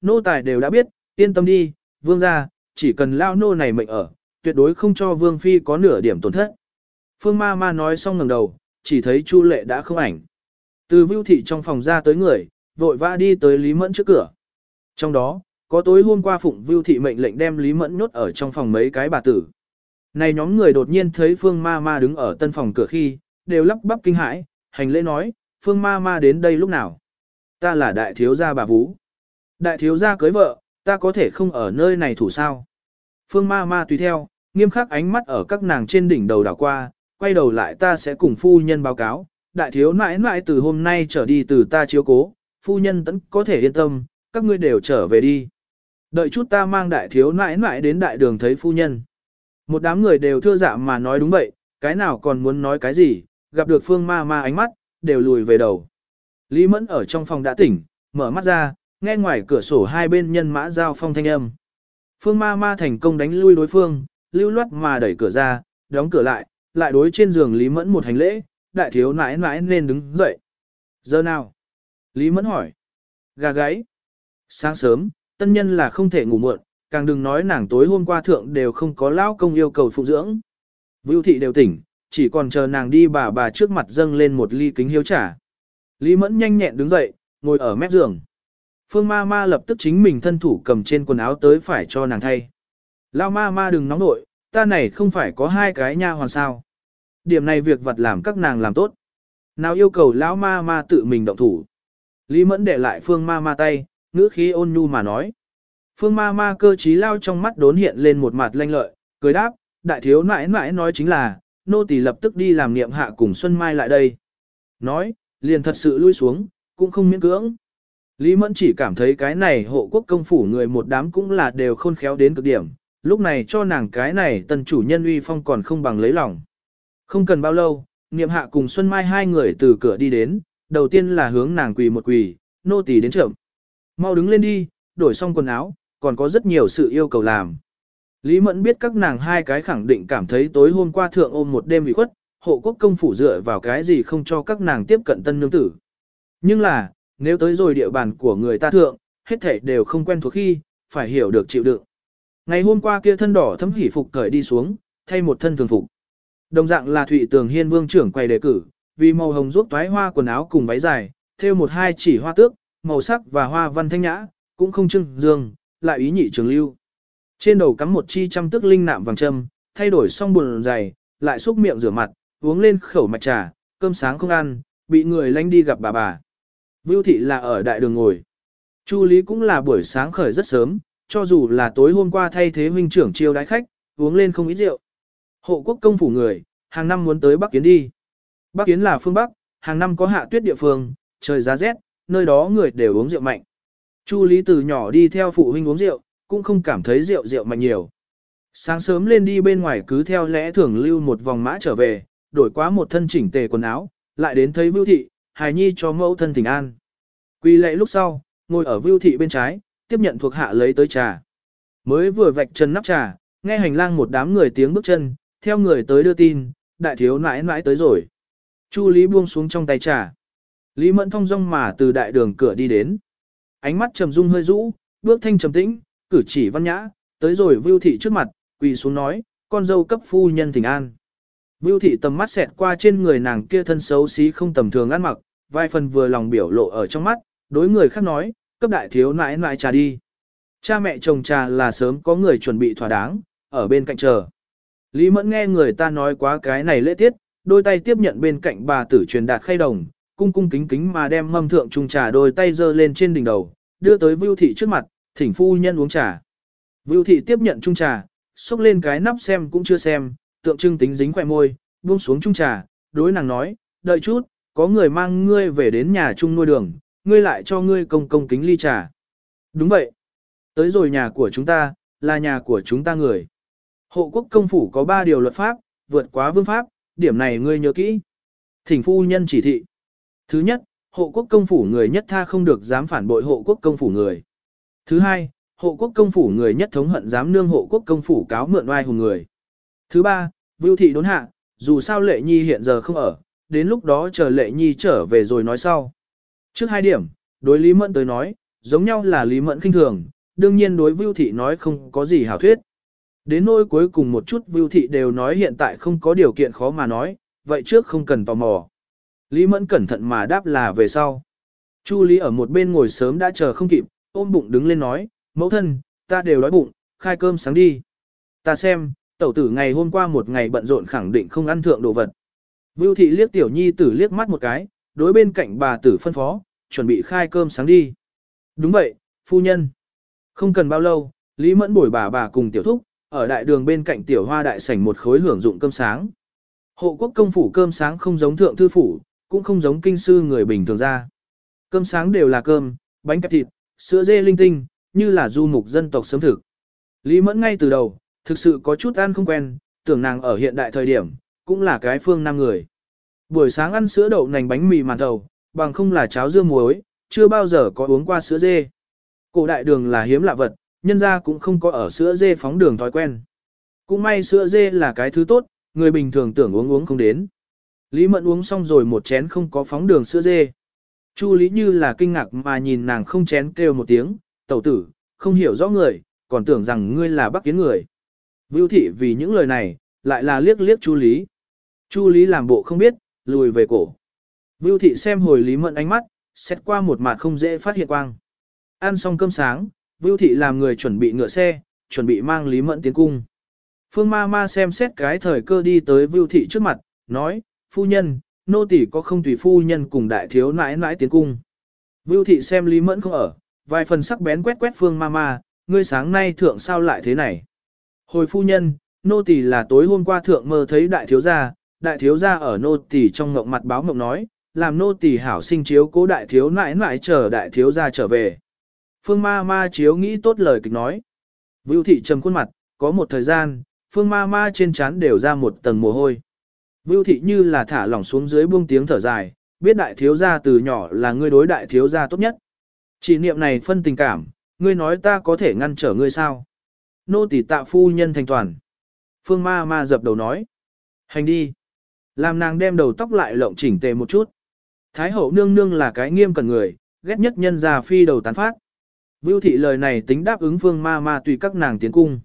nô tài đều đã biết, yên tâm đi, vương gia, chỉ cần lao nô này mệnh ở, tuyệt đối không cho vương phi có nửa điểm tổn thất. Phương ma ma nói xong ngẩng đầu, chỉ thấy Chu lệ đã không ảnh. Từ vưu thị trong phòng ra tới người, vội vã đi tới Lý Mẫn trước cửa. Trong đó, có tối hôm qua Phụng Vưu Thị mệnh lệnh đem Lý Mẫn nhốt ở trong phòng mấy cái bà tử. Này nhóm người đột nhiên thấy Phương Ma Ma đứng ở tân phòng cửa khi, đều lắp bắp kinh hãi, hành lễ nói, Phương Ma Ma đến đây lúc nào? Ta là đại thiếu gia bà Vũ. Đại thiếu gia cưới vợ, ta có thể không ở nơi này thủ sao? Phương Ma Ma tùy theo, nghiêm khắc ánh mắt ở các nàng trên đỉnh đầu đảo qua, quay đầu lại ta sẽ cùng phu nhân báo cáo, đại thiếu nãi nãi từ hôm nay trở đi từ ta chiếu cố, phu nhân tẫn có thể yên tâm, các ngươi đều trở về đi. Đợi chút ta mang đại thiếu nãi nãi đến đại đường thấy phu nhân. Một đám người đều thưa dạ mà nói đúng vậy, cái nào còn muốn nói cái gì, gặp được phương ma ma ánh mắt, đều lùi về đầu. Lý Mẫn ở trong phòng đã tỉnh, mở mắt ra, nghe ngoài cửa sổ hai bên nhân mã giao phong thanh âm. Phương ma ma thành công đánh lui đối phương, lưu loát mà đẩy cửa ra, đóng cửa lại, lại đối trên giường Lý Mẫn một hành lễ, đại thiếu nãi nãi nên đứng dậy. Giờ nào? Lý Mẫn hỏi. Gà gáy. Sáng sớm, tân nhân là không thể ngủ muộn, càng đừng nói nàng tối hôm qua thượng đều không có lão công yêu cầu phụ dưỡng. Vưu thị đều tỉnh, chỉ còn chờ nàng đi bà bà trước mặt dâng lên một ly kính hiếu trả. Lý Mẫn nhanh nhẹn đứng dậy, ngồi ở mép giường. Phương ma ma lập tức chính mình thân thủ cầm trên quần áo tới phải cho nàng thay. Lao ma ma đừng nóng nội, ta này không phải có hai cái nha hoàn sao. Điểm này việc vật làm các nàng làm tốt. Nào yêu cầu lão ma ma tự mình động thủ. Lý Mẫn để lại phương ma ma tay, ngữ khí ôn nhu mà nói. Phương ma ma cơ trí lao trong mắt đốn hiện lên một mặt lanh lợi, cười đáp, đại thiếu nãi nãi nói chính là, nô tỳ lập tức đi làm niệm hạ cùng Xuân Mai lại đây. Nói, liền thật sự lui xuống, cũng không miễn cưỡng. Lý Mẫn chỉ cảm thấy cái này hộ quốc công phủ người một đám cũng là đều khôn khéo đến cực điểm, lúc này cho nàng cái này tần chủ nhân uy phong còn không bằng lấy lòng. Không cần bao lâu, niệm hạ cùng Xuân Mai hai người từ cửa đi đến, đầu tiên là hướng nàng quỳ một quỳ, nô tỳ đến chậm. Mau đứng lên đi, đổi xong quần áo, còn có rất nhiều sự yêu cầu làm. Lý Mẫn biết các nàng hai cái khẳng định cảm thấy tối hôm qua thượng ôm một đêm bị khuất, hộ quốc công phủ dựa vào cái gì không cho các nàng tiếp cận tân nương tử. Nhưng là, nếu tới rồi địa bàn của người ta thượng, hết thảy đều không quen thuộc khi, phải hiểu được chịu đựng. Ngày hôm qua kia thân đỏ thấm hỉ phục cởi đi xuống, thay một thân thường phục. Đồng dạng là Thụy Tường Hiên Vương trưởng quay đề cử, vì màu hồng giúp toái hoa quần áo cùng váy dài, thêu một hai chỉ hoa tước, màu sắc và hoa văn thanh nhã, cũng không trưng dương, lại ý nhị trường lưu. Trên đầu cắm một chi trăm tước linh nạm vàng châm, thay đổi xong buồn dày, lại xúc miệng rửa mặt, uống lên khẩu mạch trà, cơm sáng không ăn, bị người lánh đi gặp bà bà. Vưu thị là ở đại đường ngồi. Chu Lý cũng là buổi sáng khởi rất sớm, cho dù là tối hôm qua thay thế huynh trưởng chiêu đái khách, uống lên không ít rượu. Hộ quốc công phủ người, hàng năm muốn tới Bắc Kiến đi. Bắc Kiến là phương Bắc, hàng năm có hạ tuyết địa phương, trời giá rét, nơi đó người đều uống rượu mạnh. Chu Lý từ nhỏ đi theo phụ huynh uống rượu, cũng không cảm thấy rượu rượu mạnh nhiều. Sáng sớm lên đi bên ngoài cứ theo lẽ thường lưu một vòng mã trở về, đổi quá một thân chỉnh tề quần áo, lại đến thấy Vưu Thị, hài nhi cho mẫu thân thỉnh an. quỳ lệ lúc sau, ngồi ở Vưu Thị bên trái, tiếp nhận thuộc hạ lấy tới trà. Mới vừa vạch chân nắp trà, nghe hành lang một đám người tiếng bước chân, theo người tới đưa tin, đại thiếu nãi nãi tới rồi. Chu Lý buông xuống trong tay trà. Lý Mẫn thông dong mà từ đại đường cửa đi đến. Ánh mắt trầm dung hơi rũ, bước thanh trầm tĩnh, cử chỉ văn nhã, tới rồi Vưu Thị trước mặt, quỳ xuống nói, con dâu cấp phu nhân thỉnh an. Vưu Thị tầm mắt xẹt qua trên người nàng kia thân xấu xí không tầm thường ăn mặc, vài phần vừa lòng biểu lộ ở trong mắt, đối người khác nói, cấp đại thiếu nãi nãi trà đi. Cha mẹ chồng trà là sớm có người chuẩn bị thỏa đáng, ở bên cạnh chờ. Lý Mẫn nghe người ta nói quá cái này lễ tiết, đôi tay tiếp nhận bên cạnh bà tử truyền đạt khay đồng, cung cung kính kính mà đem mâm thượng trung trà đôi tay giơ lên trên đỉnh đầu, đưa tới Vưu thị trước mặt, thỉnh phu nhân uống trà. Vưu thị tiếp nhận trung trà, xúc lên cái nắp xem cũng chưa xem, tượng trưng tính dính khỏe môi, buông xuống chung trà, đối nàng nói, đợi chút, có người mang ngươi về đến nhà chung nuôi đường, ngươi lại cho ngươi công công kính ly trà. Đúng vậy. Tới rồi nhà của chúng ta, là nhà của chúng ta người. Hộ quốc công phủ có 3 điều luật pháp, vượt quá vương pháp, điểm này ngươi nhớ kỹ. Thỉnh phu nhân chỉ thị. Thứ nhất, hộ quốc công phủ người nhất tha không được dám phản bội hộ quốc công phủ người. Thứ hai, hộ quốc công phủ người nhất thống hận dám nương hộ quốc công phủ cáo mượn oai hùng người. Thứ ba, vưu thị đốn hạ, dù sao lệ nhi hiện giờ không ở, đến lúc đó chờ lệ nhi trở về rồi nói sau. Trước hai điểm, đối Lý Mẫn tới nói, giống nhau là Lý Mẫn kinh thường, đương nhiên đối Vưu Thị nói không có gì hảo thuyết. Đến nỗi cuối cùng một chút Vưu Thị đều nói hiện tại không có điều kiện khó mà nói, vậy trước không cần tò mò. Lý Mẫn cẩn thận mà đáp là về sau. Chu Lý ở một bên ngồi sớm đã chờ không kịp, ôm bụng đứng lên nói, mẫu thân, ta đều đói bụng, khai cơm sáng đi. Ta xem, tẩu tử ngày hôm qua một ngày bận rộn khẳng định không ăn thượng đồ vật. Vưu thị liếc tiểu nhi tử liếc mắt một cái, đối bên cạnh bà tử phân phó, chuẩn bị khai cơm sáng đi. Đúng vậy, phu nhân. Không cần bao lâu, Lý Mẫn bồi bà bà cùng tiểu thúc, ở đại đường bên cạnh tiểu hoa đại sảnh một khối hưởng dụng cơm sáng. Hộ quốc công phủ cơm sáng không giống thượng thư phủ, cũng không giống kinh sư người bình thường ra. Cơm sáng đều là cơm, bánh kẹp thịt, sữa dê linh tinh, như là du mục dân tộc sớm thực. Lý Mẫn ngay từ đầu, thực sự có chút ăn không quen, tưởng nàng ở hiện đại thời điểm, cũng là cái phương nam người. Buổi sáng ăn sữa đậu nành bánh mì màn thầu, bằng không là cháo dưa muối, chưa bao giờ có uống qua sữa dê. Cổ đại đường là hiếm lạ vật, nhân ra cũng không có ở sữa dê phóng đường thói quen. Cũng may sữa dê là cái thứ tốt, người bình thường tưởng uống uống không đến. Lý Mẫn uống xong rồi một chén không có phóng đường sữa dê. Chu Lý như là kinh ngạc mà nhìn nàng không chén kêu một tiếng, tẩu tử, không hiểu rõ người, còn tưởng rằng ngươi là bắc kiến người. Vưu thị vì những lời này, lại là liếc liếc Chu Lý. Chu Lý làm bộ không biết, lùi về cổ. Vưu thị xem hồi Lý Mẫn ánh mắt, xét qua một mặt không dễ phát hiện quang. Ăn xong cơm sáng, Vưu thị làm người chuẩn bị ngựa xe, chuẩn bị mang Lý Mẫn tiến cung. Phương ma ma xem xét cái thời cơ đi tới Vưu thị trước mặt, nói, phu nhân, nô tỳ có không tùy phu nhân cùng đại thiếu nãi nãi tiến cung. Vưu thị xem Lý Mẫn không ở, vài phần sắc bén quét quét Phương ma ma, ngươi sáng nay thượng sao lại thế này. Hồi phu nhân, nô tỳ là tối hôm qua thượng mơ thấy đại thiếu gia, đại thiếu gia ở nô tỳ trong ngộng mặt báo ngộng nói, làm nô tỳ hảo sinh chiếu cố đại thiếu nãi nãi chờ đại thiếu gia trở về. Phương ma ma chiếu nghĩ tốt lời kịch nói. Vưu thị trầm khuôn mặt, có một thời gian, phương ma ma trên trán đều ra một tầng mồ hôi. Vưu thị như là thả lỏng xuống dưới buông tiếng thở dài, biết đại thiếu gia từ nhỏ là ngươi đối đại thiếu gia tốt nhất. Chỉ niệm này phân tình cảm, ngươi nói ta có thể ngăn trở ngươi sao? Nô tỳ tạ phu nhân thành toàn. Phương ma ma dập đầu nói. Hành đi. Làm nàng đem đầu tóc lại lộng chỉnh tề một chút. Thái hậu nương nương là cái nghiêm cần người, ghét nhất nhân già phi đầu tán phát. Vưu thị lời này tính đáp ứng phương ma ma tùy các nàng tiến cung.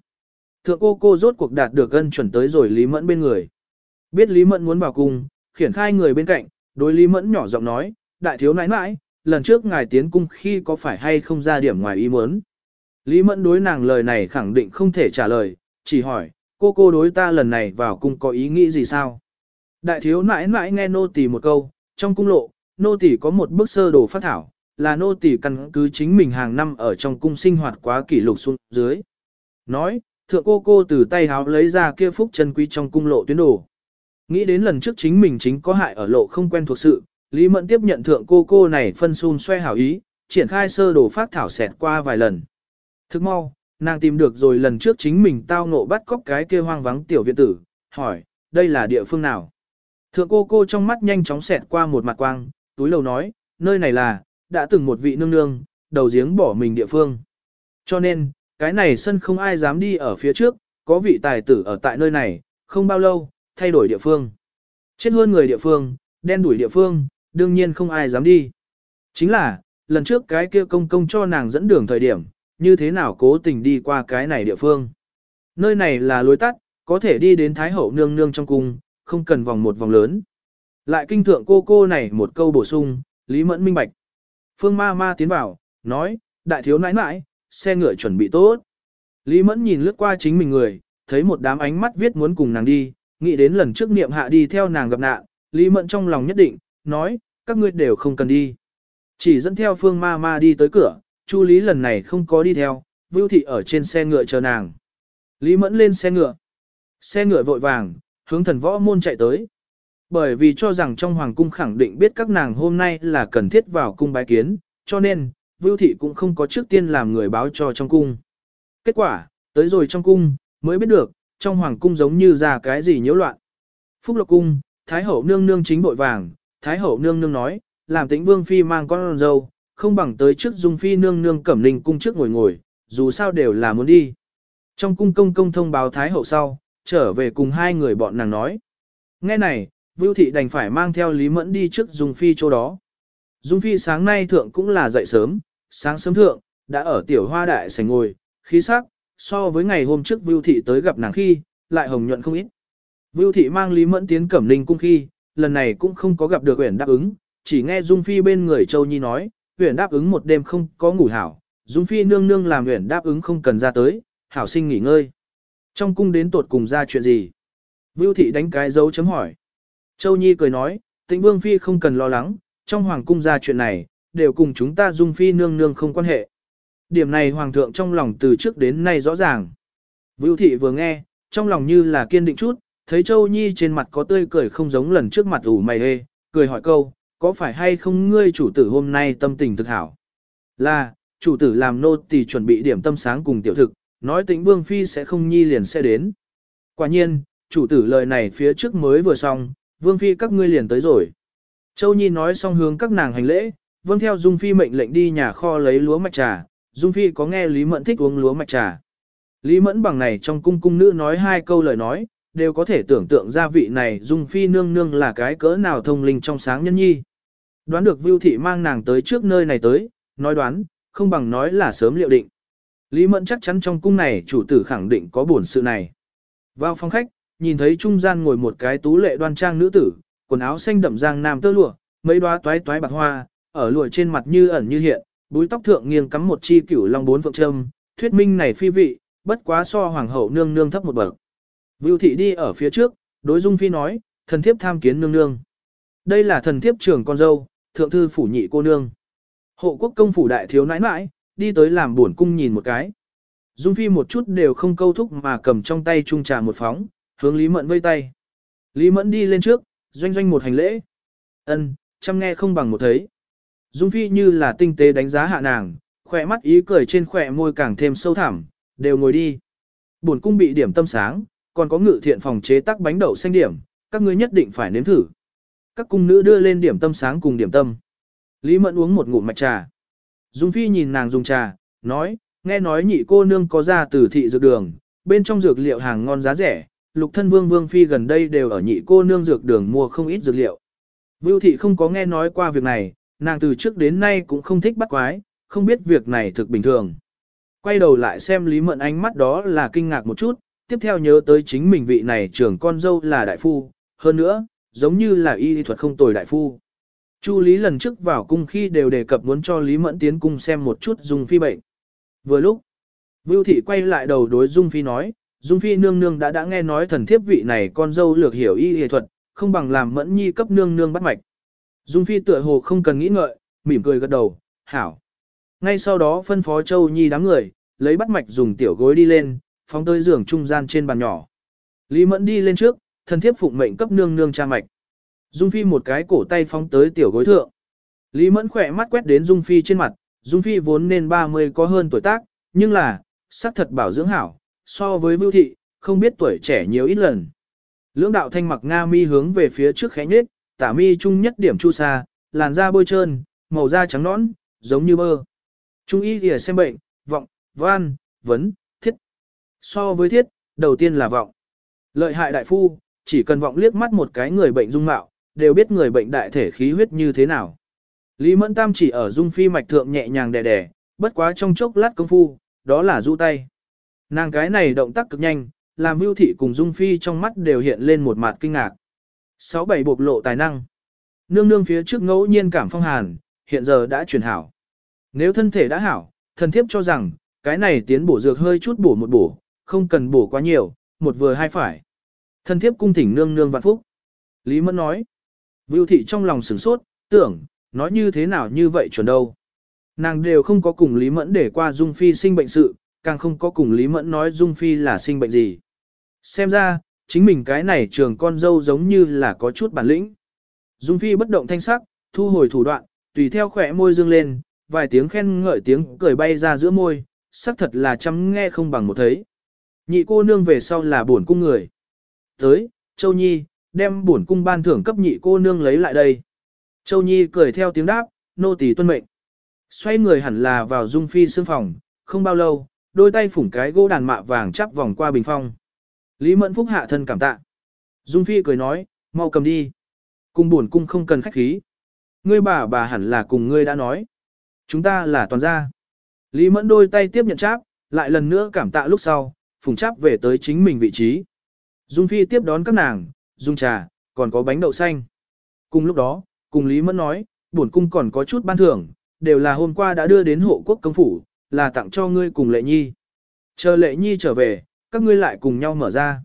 Thượng cô cô rốt cuộc đạt được gân chuẩn tới rồi Lý Mẫn bên người. Biết Lý Mẫn muốn vào cung, khiển khai người bên cạnh, đối Lý Mẫn nhỏ giọng nói, đại thiếu nãi nãi, lần trước ngài tiến cung khi có phải hay không ra điểm ngoài ý muốn. Lý Mẫn đối nàng lời này khẳng định không thể trả lời, chỉ hỏi, cô cô đối ta lần này vào cung có ý nghĩ gì sao? Đại thiếu nãi nãi nghe nô tỳ một câu, trong cung lộ, nô tỳ có một bức sơ đồ phát thảo, là nô tỳ căn cứ chính mình hàng năm ở trong cung sinh hoạt quá kỷ lục xuống dưới. Nói, thượng cô cô từ tay háo lấy ra kia phúc chân quý trong cung lộ tuyến đồ. Nghĩ đến lần trước chính mình chính có hại ở lộ không quen thuộc sự, Lý Mẫn tiếp nhận thượng cô cô này phân xun xoay hảo ý, triển khai sơ đồ phát thảo xẹt qua vài lần. Thức mau, nàng tìm được rồi lần trước chính mình tao ngộ bắt cóc cái kia hoang vắng tiểu viện tử, hỏi, đây là địa phương nào? Thượng cô cô trong mắt nhanh chóng xẹt qua một mặt quang, túi lầu nói, nơi này là, đã từng một vị nương nương, đầu giếng bỏ mình địa phương. Cho nên, cái này sân không ai dám đi ở phía trước, có vị tài tử ở tại nơi này, không bao lâu, thay đổi địa phương. Chết hơn người địa phương, đen đuổi địa phương, đương nhiên không ai dám đi. Chính là, lần trước cái kia công công cho nàng dẫn đường thời điểm, như thế nào cố tình đi qua cái này địa phương. Nơi này là lối tắt, có thể đi đến Thái Hậu nương nương trong cung, không cần vòng một vòng lớn. Lại kinh thượng cô cô này một câu bổ sung, Lý Mẫn minh bạch. Phương ma ma tiến vào, nói, đại thiếu nãi nãi, xe ngựa chuẩn bị tốt. Lý Mẫn nhìn lướt qua chính mình người, thấy một đám ánh mắt viết muốn cùng nàng đi, nghĩ đến lần trước niệm hạ đi theo nàng gặp nạn, Lý Mẫn trong lòng nhất định, nói, các ngươi đều không cần đi. Chỉ dẫn theo phương ma ma đi tới cửa, Chu Lý lần này không có đi theo, Vưu Thị ở trên xe ngựa chờ nàng. Lý Mẫn lên xe ngựa. Xe ngựa vội vàng, hướng thần võ môn chạy tới. Bởi vì cho rằng trong hoàng cung khẳng định biết các nàng hôm nay là cần thiết vào cung bái kiến, cho nên, Vưu Thị cũng không có trước tiên làm người báo cho trong cung. Kết quả, tới rồi trong cung, mới biết được, trong hoàng cung giống như ra cái gì nhiễu loạn. Phúc Lộc Cung, Thái Hậu nương nương chính bội vàng, Thái Hậu nương nương nói, làm tĩnh vương phi mang con dâu, không bằng tới trước dung phi nương nương cẩm linh cung trước ngồi ngồi, dù sao đều là muốn đi. Trong cung công công thông báo Thái Hậu sau, trở về cùng hai người bọn nàng nói. Nghe này, Vưu Thị đành phải mang theo Lý Mẫn đi trước dung phi chỗ đó. Dung phi sáng nay thượng cũng là dậy sớm, sáng sớm thượng, đã ở tiểu hoa đại sảnh ngồi, khí sắc, so với ngày hôm trước Vưu Thị tới gặp nàng khi, lại hồng nhuận không ít. Vưu Thị mang Lý Mẫn tiến Cẩm Ninh cung khi, lần này cũng không có gặp được Uyển đáp ứng, chỉ nghe Dung Phi bên người Châu Nhi nói, Uyển đáp ứng một đêm không có ngủ hảo, Dung Phi nương nương làm Uyển đáp ứng không cần ra tới, hảo sinh nghỉ ngơi. Trong cung đến tột cùng ra chuyện gì? Vưu Thị đánh cái dấu chấm hỏi. Châu Nhi cười nói, Tĩnh Vương Phi không cần lo lắng, trong Hoàng cung ra chuyện này, đều cùng chúng ta Dung Phi nương nương không quan hệ. Điểm này Hoàng thượng trong lòng từ trước đến nay rõ ràng. Vưu Thị vừa nghe, trong lòng như là kiên định chút, thấy Châu Nhi trên mặt có tươi cười không giống lần trước mặt ủ mày hê, cười hỏi câu, có phải hay không ngươi chủ tử hôm nay tâm tình thực hảo? Là, chủ tử làm nô tỳ chuẩn bị điểm tâm sáng cùng tiểu thực, nói tĩnh vương phi sẽ không nhi liền sẽ đến. Quả nhiên, chủ tử lời này phía trước mới vừa xong, vương phi các ngươi liền tới rồi. Châu Nhi nói xong hướng các nàng hành lễ, vâng theo Dung Phi mệnh lệnh đi nhà kho lấy lúa mạch trà, Dung Phi có nghe Lý Mẫn thích uống lúa mạch trà. Lý Mẫn bằng này trong cung cung nữ nói hai câu lời nói, đều có thể tưởng tượng ra vị này Dung Phi nương nương là cái cỡ nào thông linh trong sáng nhân nhi. Đoán được Vưu Thị mang nàng tới trước nơi này tới, nói đoán, không bằng nói là sớm liệu định. Lý Mẫn chắc chắn trong cung này chủ tử khẳng định có buồn sự này. Vào phòng khách, nhìn thấy trung gian ngồi một cái tú lệ đoan trang nữ tử, quần áo xanh đậm giang nam tơ lụa, mấy đóa toái toái bạc hoa, ở lụa trên mặt như ẩn như hiện, búi tóc thượng nghiêng cắm một chi cửu long bốn phượng trâm, thuyết minh này phi vị, bất quá so hoàng hậu nương nương thấp một bậc. Vưu thị đi ở phía trước, đối dung phi nói, thần thiếp tham kiến nương nương. Đây là thần thiếp trưởng con dâu, thượng thư phủ nhị cô nương. Hộ quốc công phủ đại thiếu nãi nãi, đi tới làm buồn cung nhìn một cái. Dung phi một chút đều không câu thúc mà cầm trong tay trung trà một phóng, hướng Lý Mẫn vây tay. Lý Mẫn đi lên trước, doanh doanh một hành lễ. Ân, chăm nghe không bằng một thấy. Dung Phi như là tinh tế đánh giá hạ nàng, khỏe mắt ý cười trên khỏe môi càng thêm sâu thẳm, đều ngồi đi. Buồn cung bị điểm tâm sáng, còn có ngự thiện phòng chế tác bánh đậu xanh điểm, các ngươi nhất định phải nếm thử. Các cung nữ đưa lên điểm tâm sáng cùng điểm tâm. Lý Mẫn uống một ngụm mạch trà. Dung Phi nhìn nàng dùng trà, nói, nghe nói nhị cô nương có ra từ thị dược đường, bên trong dược liệu hàng ngon giá rẻ, lục thân vương vương phi gần đây đều ở nhị cô nương dược đường mua không ít dược liệu. Vưu thị không có nghe nói qua việc này, nàng từ trước đến nay cũng không thích bắt quái, không biết việc này thực bình thường. Quay đầu lại xem Lý Mận ánh mắt đó là kinh ngạc một chút, tiếp theo nhớ tới chính mình vị này trưởng con dâu là đại phu, hơn nữa, giống như là y thuật không tồi đại phu. Chu Lý lần trước vào cung khi đều đề cập muốn cho Lý Mẫn tiến cung xem một chút Dung Phi bệnh. Vừa lúc, Vưu Thị quay lại đầu đối Dung Phi nói, Dung Phi nương nương đã đã nghe nói thần thiếp vị này con dâu lược hiểu y y thuật, không bằng làm Mẫn Nhi cấp nương nương bắt mạch. Dung Phi tựa hồ không cần nghĩ ngợi, mỉm cười gật đầu, hảo. Ngay sau đó phân phó Châu Nhi đám người, lấy bắt mạch dùng tiểu gối đi lên, phóng tới giường trung gian trên bàn nhỏ. Lý Mẫn đi lên trước, thần thiếp phụng mệnh cấp nương nương cha mạch. Dung Phi một cái cổ tay phóng tới tiểu gối thượng. Lý Mẫn khỏe mắt quét đến Dung Phi trên mặt, Dung Phi vốn nên 30 có hơn tuổi tác, nhưng là, sắc thật bảo dưỡng hảo, so với Vưu Thị, không biết tuổi trẻ nhiều ít lần. Lưỡng đạo thanh mặc Nga mi hướng về phía trước khẽ nhết, tả mi trung nhất điểm chu sa, làn da bôi trơn, màu da trắng nõn, giống như bơ. Trung y thì xem bệnh, vọng, văn, vấn. So với thiết, đầu tiên là vọng. Lợi hại đại phu, chỉ cần vọng liếc mắt một cái người bệnh dung mạo, đều biết người bệnh đại thể khí huyết như thế nào. Lý Mẫn Tam chỉ ở dung phi mạch thượng nhẹ nhàng đè đè, bất quá trong chốc lát công phu, đó là du tay. Nàng cái này động tác cực nhanh, làm Vưu Thị cùng Dung Phi trong mắt đều hiện lên một mặt kinh ngạc. Sáu bảy bộc lộ tài năng. Nương nương phía trước ngẫu nhiên cảm phong hàn, hiện giờ đã chuyển hảo. Nếu thân thể đã hảo, thần thiếp cho rằng, cái này tiến bổ dược hơi chút bổ một bổ, không cần bổ quá nhiều, một vừa hai phải. thân thiếp cung thỉnh nương nương vạn phúc. Lý Mẫn nói. Vưu thị trong lòng sửng sốt, tưởng, nói như thế nào như vậy chuẩn đâu. Nàng đều không có cùng Lý Mẫn để qua Dung Phi sinh bệnh sự, càng không có cùng Lý Mẫn nói Dung Phi là sinh bệnh gì. Xem ra, chính mình cái này trường con dâu giống như là có chút bản lĩnh. Dung Phi bất động thanh sắc, thu hồi thủ đoạn, tùy theo khỏe môi dương lên, vài tiếng khen ngợi tiếng cười bay ra giữa môi, sắc thật là chăm nghe không bằng một thấy. Nhị cô nương về sau là bổn cung người. Tới, Châu Nhi, đem bổn cung ban thưởng cấp nhị cô nương lấy lại đây. Châu Nhi cười theo tiếng đáp, nô tỳ tuân mệnh. Xoay người hẳn là vào Dung Phi xương phòng, không bao lâu, đôi tay phủng cái gỗ đàn mạ vàng chắp vòng qua bình phong. Lý Mẫn Phúc hạ thân cảm tạ. Dung Phi cười nói, mau cầm đi. Cung buồn cung không cần khách khí. Ngươi bà bà hẳn là cùng ngươi đã nói. Chúng ta là toàn gia. Lý Mẫn đôi tay tiếp nhận cháp, lại lần nữa cảm tạ lúc sau, phùng chắp về tới chính mình vị trí. Dung Phi tiếp đón các nàng, dung trà, còn có bánh đậu xanh. Cùng lúc đó, cùng Lý Mẫn nói, bổn cung còn có chút ban thưởng, đều là hôm qua đã đưa đến hộ quốc công phủ, là tặng cho ngươi cùng lệ nhi. Chờ lệ nhi trở về, các ngươi lại cùng nhau mở ra.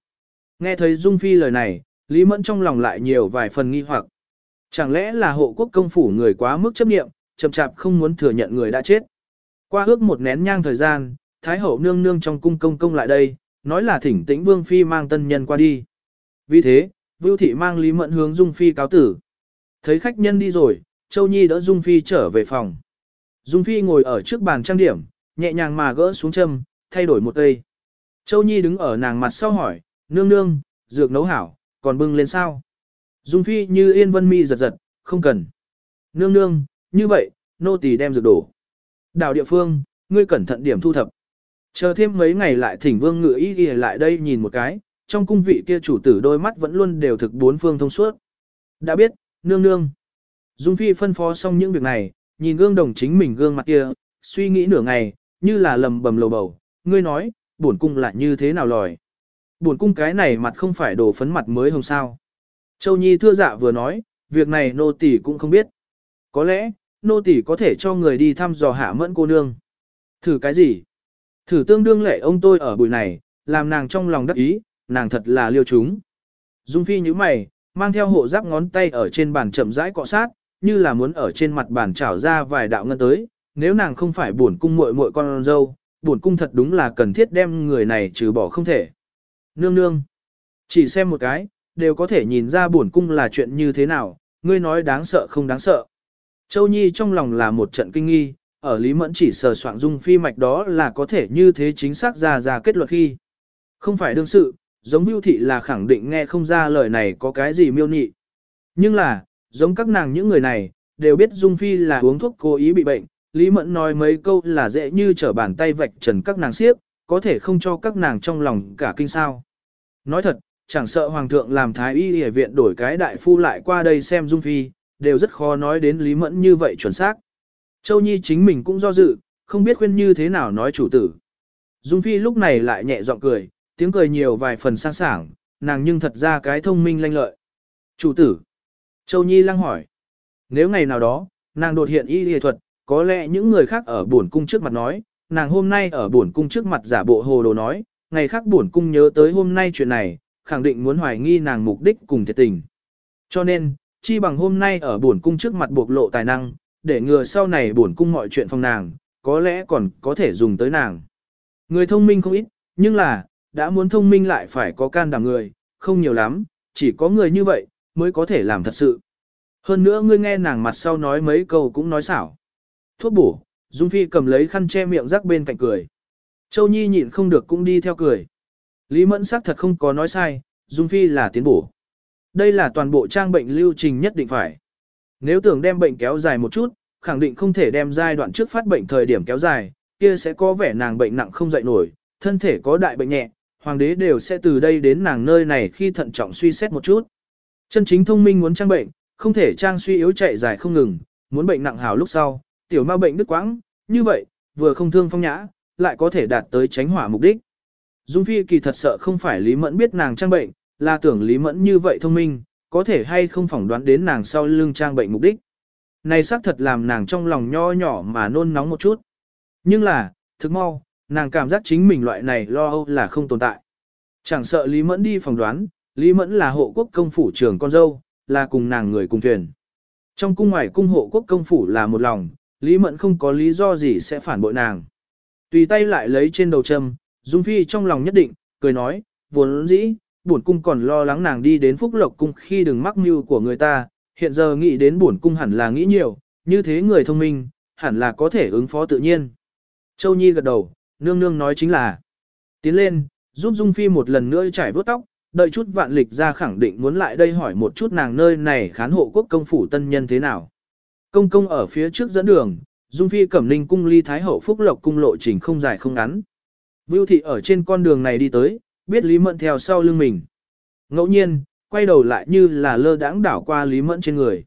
Nghe thấy Dung Phi lời này, Lý Mẫn trong lòng lại nhiều vài phần nghi hoặc. Chẳng lẽ là hộ quốc công phủ người quá mức chấp niệm, chậm chạp không muốn thừa nhận người đã chết. Qua ước một nén nhang thời gian, Thái hậu nương nương trong cung công công lại đây, nói là thỉnh tĩnh Vương Phi mang tân nhân qua đi. Vì thế, Vưu Thị mang Lý Mẫn hướng Dung Phi cáo tử. Thấy khách nhân đi rồi, Châu Nhi đỡ Dung Phi trở về phòng. Dung Phi ngồi ở trước bàn trang điểm, nhẹ nhàng mà gỡ xuống châm, thay đổi một cây. Châu Nhi đứng ở nàng mặt sau hỏi, nương nương, dược nấu hảo, còn bưng lên sao? Dung Phi như yên vân mi giật giật, không cần. Nương nương, như vậy, nô tỳ đem dược đổ. Đào địa phương, ngươi cẩn thận điểm thu thập. Chờ thêm mấy ngày lại thỉnh vương ngự ý ghi lại đây nhìn một cái, trong cung vị kia chủ tử đôi mắt vẫn luôn đều thực bốn phương thông suốt. Đã biết, nương nương. Dung Phi phân phó xong những việc này, nhìn gương đồng chính mình gương mặt kia, suy nghĩ nửa ngày, như là lầm bầm lầu bầu, ngươi nói, bổn cung lại như thế nào lòi. Bổn cung cái này mặt không phải đồ phấn mặt mới hồng sao. Châu Nhi thưa dạ vừa nói, việc này nô tỷ cũng không biết. Có lẽ, nô tỷ có thể cho người đi thăm dò hạ mẫn cô nương. Thử cái gì? Thử tương đương lệ ông tôi ở buổi này, làm nàng trong lòng đắc ý, nàng thật là liêu chúng. Dung Phi như mày, mang theo hộ giáp ngón tay ở trên bàn chậm rãi cọ sát, như là muốn ở trên mặt bàn trảo ra vài đạo ngân tới, nếu nàng không phải buồn cung muội muội con dâu, buồn cung thật đúng là cần thiết đem người này trừ bỏ không thể. Nương nương, chỉ xem một cái, đều có thể nhìn ra buồn cung là chuyện như thế nào, ngươi nói đáng sợ không đáng sợ. Châu Nhi trong lòng là một trận kinh nghi, ở Lý Mẫn chỉ sờ soạn dung phi mạch đó là có thể như thế chính xác ra ra kết luận khi. Không phải đương sự, giống Vưu Thị là khẳng định nghe không ra lời này có cái gì miêu nhị. Nhưng là, giống các nàng những người này, đều biết Dung Phi là uống thuốc cố ý bị bệnh, Lý Mẫn nói mấy câu là dễ như trở bàn tay vạch trần các nàng siếp, có thể không cho các nàng trong lòng cả kinh sao. Nói thật, chẳng sợ Hoàng thượng làm thái y y viện đổi cái đại phu lại qua đây xem Dung Phi, đều rất khó nói đến Lý Mẫn như vậy chuẩn xác. Châu Nhi chính mình cũng do dự, không biết khuyên như thế nào nói chủ tử. Dung Phi lúc này lại nhẹ giọng cười, tiếng cười nhiều vài phần sang sảng, nàng nhưng thật ra cái thông minh lanh lợi. Chủ tử. Châu Nhi lăng hỏi. Nếu ngày nào đó, nàng đột hiện y y thuật, có lẽ những người khác ở buồn cung trước mặt nói, nàng hôm nay ở buồn cung trước mặt giả bộ hồ đồ nói, ngày khác buồn cung nhớ tới hôm nay chuyện này, khẳng định muốn hoài nghi nàng mục đích cùng thiệt tình. Cho nên, chi bằng hôm nay ở buồn cung trước mặt bộc lộ tài năng, để ngừa sau này bổn cung mọi chuyện phong nàng, có lẽ còn có thể dùng tới nàng. Người thông minh không ít, nhưng là, đã muốn thông minh lại phải có can đảm người, không nhiều lắm, chỉ có người như vậy, mới có thể làm thật sự. Hơn nữa ngươi nghe nàng mặt sau nói mấy câu cũng nói xảo. Thuốc bổ, Dung Phi cầm lấy khăn che miệng rắc bên cạnh cười. Châu Nhi nhịn không được cũng đi theo cười. Lý Mẫn sắc thật không có nói sai, Dung Phi là tiến bổ. Đây là toàn bộ trang bệnh lưu trình nhất định phải. Nếu tưởng đem bệnh kéo dài một chút, khẳng định không thể đem giai đoạn trước phát bệnh thời điểm kéo dài, kia sẽ có vẻ nàng bệnh nặng không dậy nổi, thân thể có đại bệnh nhẹ, hoàng đế đều sẽ từ đây đến nàng nơi này khi thận trọng suy xét một chút. Chân chính thông minh muốn trang bệnh, không thể trang suy yếu chạy dài không ngừng, muốn bệnh nặng hào lúc sau, tiểu ma bệnh đứt quãng, như vậy, vừa không thương phong nhã, lại có thể đạt tới tránh hỏa mục đích. Dung Phi kỳ thật sợ không phải Lý Mẫn biết nàng trang bệnh, là tưởng Lý Mẫn như vậy thông minh, có thể hay không phỏng đoán đến nàng sau lưng trang bệnh mục đích. Này xác thật làm nàng trong lòng nho nhỏ mà nôn nóng một chút. Nhưng là, thực mau, nàng cảm giác chính mình loại này lo âu là không tồn tại. Chẳng sợ Lý Mẫn đi phỏng đoán, Lý Mẫn là hộ quốc công phủ trưởng con dâu, là cùng nàng người cùng thuyền. Trong cung ngoài cung hộ quốc công phủ là một lòng, Lý Mẫn không có lý do gì sẽ phản bội nàng. Tùy tay lại lấy trên đầu châm, Dung Phi trong lòng nhất định, cười nói, vốn dĩ, bổn cung còn lo lắng nàng đi đến phúc lộc cung khi đừng mắc mưu của người ta, hiện giờ nghĩ đến bổn cung hẳn là nghĩ nhiều, như thế người thông minh, hẳn là có thể ứng phó tự nhiên. Châu Nhi gật đầu, nương nương nói chính là, tiến lên, giúp Dung Phi một lần nữa trải vớt tóc, đợi chút vạn lịch ra khẳng định muốn lại đây hỏi một chút nàng nơi này khán hộ quốc công phủ tân nhân thế nào. Công công ở phía trước dẫn đường, Dung Phi cẩm ninh cung ly thái hậu phúc lộc cung lộ trình không dài không ngắn. Vưu thị ở trên con đường này đi tới, biết Lý Mẫn theo sau lưng mình. Ngẫu nhiên, quay đầu lại như là lơ đãng đảo qua Lý Mẫn trên người.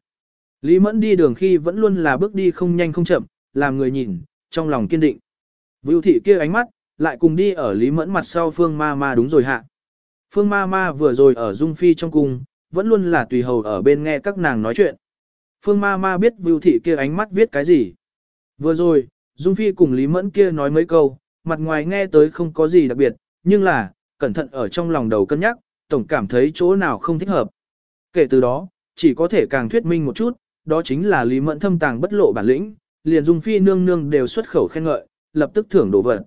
Lý Mẫn đi đường khi vẫn luôn là bước đi không nhanh không chậm, làm người nhìn, trong lòng kiên định. Vưu thị kia ánh mắt, lại cùng đi ở Lý Mẫn mặt sau Phương Ma Ma đúng rồi hạ. Phương Ma Ma vừa rồi ở Dung Phi trong cung, vẫn luôn là tùy hầu ở bên nghe các nàng nói chuyện. Phương Ma Ma biết Vưu thị kia ánh mắt viết cái gì. Vừa rồi, Dung Phi cùng Lý Mẫn kia nói mấy câu, mặt ngoài nghe tới không có gì đặc biệt, nhưng là, cẩn thận ở trong lòng đầu cân nhắc, tổng cảm thấy chỗ nào không thích hợp. Kể từ đó, chỉ có thể càng thuyết minh một chút, đó chính là Lý Mẫn thâm tàng bất lộ bản lĩnh, liền Dung Phi nương nương đều xuất khẩu khen ngợi, lập tức thưởng đồ vật.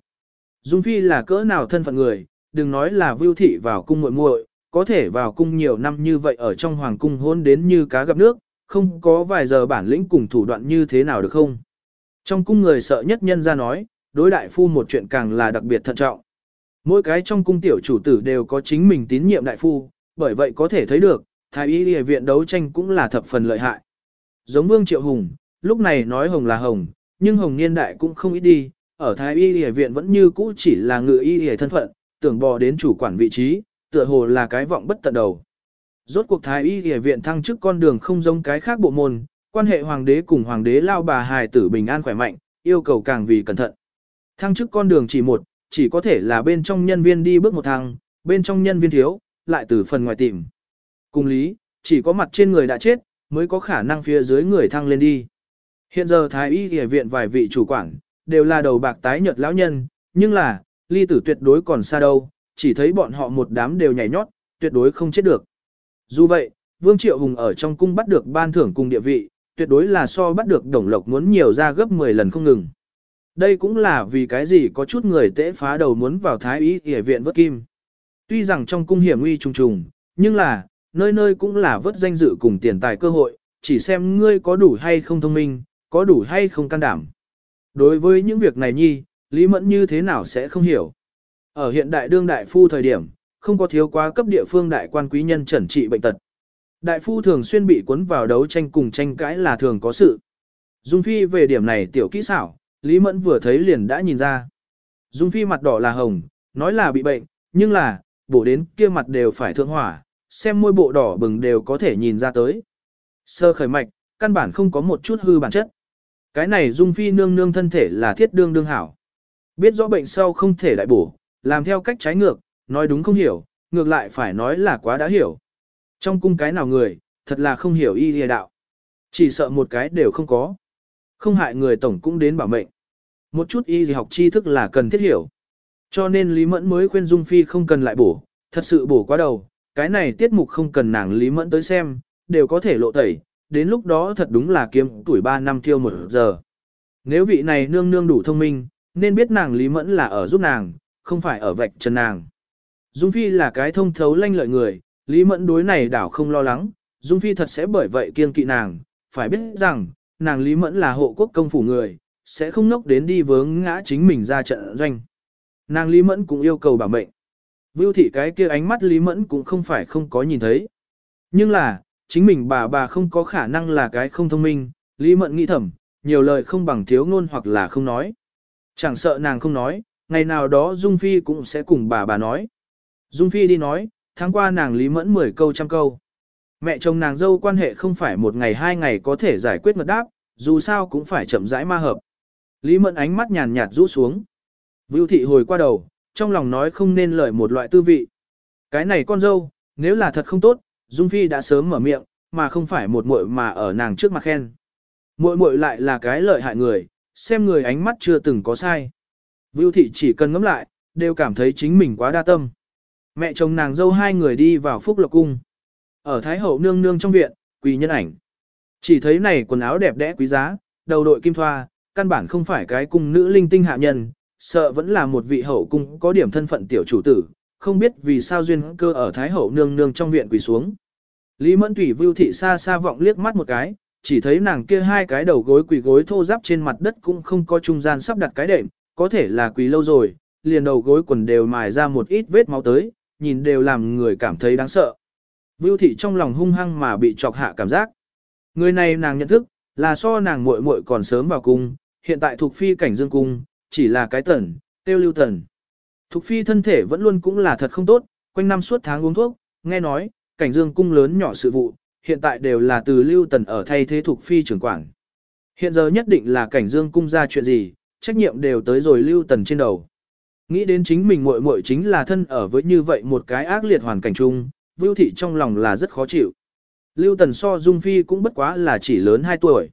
Dung Phi là cỡ nào thân phận người, đừng nói là vưu thị vào cung muội muội, có thể vào cung nhiều năm như vậy ở trong hoàng cung hôn đến như cá gặp nước, không có vài giờ bản lĩnh cùng thủ đoạn như thế nào được không. Trong cung người sợ nhất nhân ra nói, đối đại phu một chuyện càng là đặc biệt thận trọng. Mỗi cái trong cung tiểu chủ tử đều có chính mình tín nhiệm đại phu, bởi vậy có thể thấy được, thái y y viện đấu tranh cũng là thập phần lợi hại. Giống Vương Triệu Hùng, lúc này nói hồng là hồng, nhưng hồng niên đại cũng không ít đi, ở thái y y viện vẫn như cũ chỉ là ngự y y thân phận, tưởng bò đến chủ quản vị trí, tựa hồ là cái vọng bất tận đầu. Rốt cuộc thái y y viện thăng chức con đường không giống cái khác bộ môn, quan hệ hoàng đế cùng hoàng đế lao bà hài tử bình an khỏe mạnh, yêu cầu càng vì cẩn thận. Thăng chức con đường chỉ một, chỉ có thể là bên trong nhân viên đi bước một thang, bên trong nhân viên thiếu, lại từ phần ngoài tìm. Cùng lý, chỉ có mặt trên người đã chết, mới có khả năng phía dưới người thăng lên đi. Hiện giờ Thái y y viện vài vị chủ quản, đều là đầu bạc tái nhợt lão nhân, nhưng là, ly tử tuyệt đối còn xa đâu, chỉ thấy bọn họ một đám đều nhảy nhót, tuyệt đối không chết được. Dù vậy, Vương Triệu Hùng ở trong cung bắt được ban thưởng cùng địa vị, tuyệt đối là so bắt được đồng lộc muốn nhiều ra gấp 10 lần không ngừng. Đây cũng là vì cái gì có chút người tễ phá đầu muốn vào thái y y viện vớt kim. Tuy rằng trong cung hiểm nguy trùng trùng, nhưng là, nơi nơi cũng là vớt danh dự cùng tiền tài cơ hội, chỉ xem ngươi có đủ hay không thông minh, có đủ hay không can đảm. Đối với những việc này nhi, Lý Mẫn như thế nào sẽ không hiểu. Ở hiện đại đương đại phu thời điểm, không có thiếu quá cấp địa phương đại quan quý nhân trần trị bệnh tật. Đại phu thường xuyên bị cuốn vào đấu tranh cùng tranh cãi là thường có sự. Dung Phi về điểm này tiểu kỹ xảo, Lý Mẫn vừa thấy liền đã nhìn ra. Dung Phi mặt đỏ là hồng, nói là bị bệnh, nhưng là, bổ đến kia mặt đều phải thượng hỏa, xem môi bộ đỏ bừng đều có thể nhìn ra tới. Sơ khởi mạch, căn bản không có một chút hư bản chất. Cái này Dung Phi nương nương thân thể là thiết đương đương hảo. Biết rõ bệnh sau không thể lại bổ, làm theo cách trái ngược, nói đúng không hiểu, ngược lại phải nói là quá đã hiểu. Trong cung cái nào người, thật là không hiểu y lìa đạo. Chỉ sợ một cái đều không có. Không hại người tổng cũng đến bảo mệnh. Một chút y gì học tri thức là cần thiết hiểu. Cho nên Lý Mẫn mới khuyên Dung Phi không cần lại bổ, thật sự bổ quá đầu, cái này tiết mục không cần nàng Lý Mẫn tới xem, đều có thể lộ tẩy, đến lúc đó thật đúng là kiếm tuổi 3 năm tiêu một giờ. Nếu vị này nương nương đủ thông minh, nên biết nàng Lý Mẫn là ở giúp nàng, không phải ở vạch trần nàng. Dung Phi là cái thông thấu lanh lợi người, Lý Mẫn đối này đảo không lo lắng, Dung Phi thật sẽ bởi vậy kiên kỵ nàng, phải biết rằng, nàng Lý Mẫn là hộ quốc công phủ người, sẽ không nốc đến đi vướng ngã chính mình ra trận doanh. Nàng Lý Mẫn cũng yêu cầu bảo mệnh. Vưu thị cái kia ánh mắt Lý Mẫn cũng không phải không có nhìn thấy. Nhưng là, chính mình bà bà không có khả năng là cái không thông minh, Lý Mẫn nghĩ thầm, nhiều lời không bằng thiếu ngôn hoặc là không nói. Chẳng sợ nàng không nói, ngày nào đó Dung Phi cũng sẽ cùng bà bà nói. Dung Phi đi nói, tháng qua nàng Lý Mẫn 10 câu trăm câu. Mẹ chồng nàng dâu quan hệ không phải một ngày hai ngày có thể giải quyết ngật đáp, dù sao cũng phải chậm rãi ma hợp. Lý Mẫn ánh mắt nhàn nhạt rũ xuống. Vưu thị hồi qua đầu, trong lòng nói không nên lời một loại tư vị. Cái này con dâu, nếu là thật không tốt, Dung Phi đã sớm mở miệng, mà không phải một muội mà ở nàng trước mặt khen. Muội muội lại là cái lợi hại người, xem người ánh mắt chưa từng có sai. Vưu thị chỉ cần ngẫm lại, đều cảm thấy chính mình quá đa tâm. Mẹ chồng nàng dâu hai người đi vào phúc lộc cung. Ở Thái Hậu nương nương trong viện, quỳ nhân ảnh. Chỉ thấy này quần áo đẹp đẽ quý giá, đầu đội kim thoa, căn bản không phải cái cung nữ linh tinh hạ nhân, sợ vẫn là một vị hậu cung có điểm thân phận tiểu chủ tử, không biết vì sao duyên cơ ở Thái Hậu nương nương trong viện quỳ xuống. Lý Mẫn Tủy Vưu Thị xa xa vọng liếc mắt một cái, chỉ thấy nàng kia hai cái đầu gối quỳ gối thô ráp trên mặt đất cũng không có trung gian sắp đặt cái đệm, có thể là quỳ lâu rồi, liền đầu gối quần đều mài ra một ít vết máu tới, nhìn đều làm người cảm thấy đáng sợ. Vưu thị trong lòng hung hăng mà bị chọc hạ cảm giác. Người này nàng nhận thức, là so nàng muội muội còn sớm vào cung, hiện tại thuộc phi cảnh dương cung, chỉ là cái tẩn, tiêu lưu tẩn. Thục phi thân thể vẫn luôn cũng là thật không tốt, quanh năm suốt tháng uống thuốc, nghe nói, cảnh dương cung lớn nhỏ sự vụ, hiện tại đều là từ lưu tần ở thay thế thục phi trưởng quản. Hiện giờ nhất định là cảnh dương cung ra chuyện gì, trách nhiệm đều tới rồi lưu tần trên đầu. Nghĩ đến chính mình muội muội chính là thân ở với như vậy một cái ác liệt hoàn cảnh chung, Vưu Thị trong lòng là rất khó chịu. Lưu Tần so Dung Phi cũng bất quá là chỉ lớn 2 tuổi.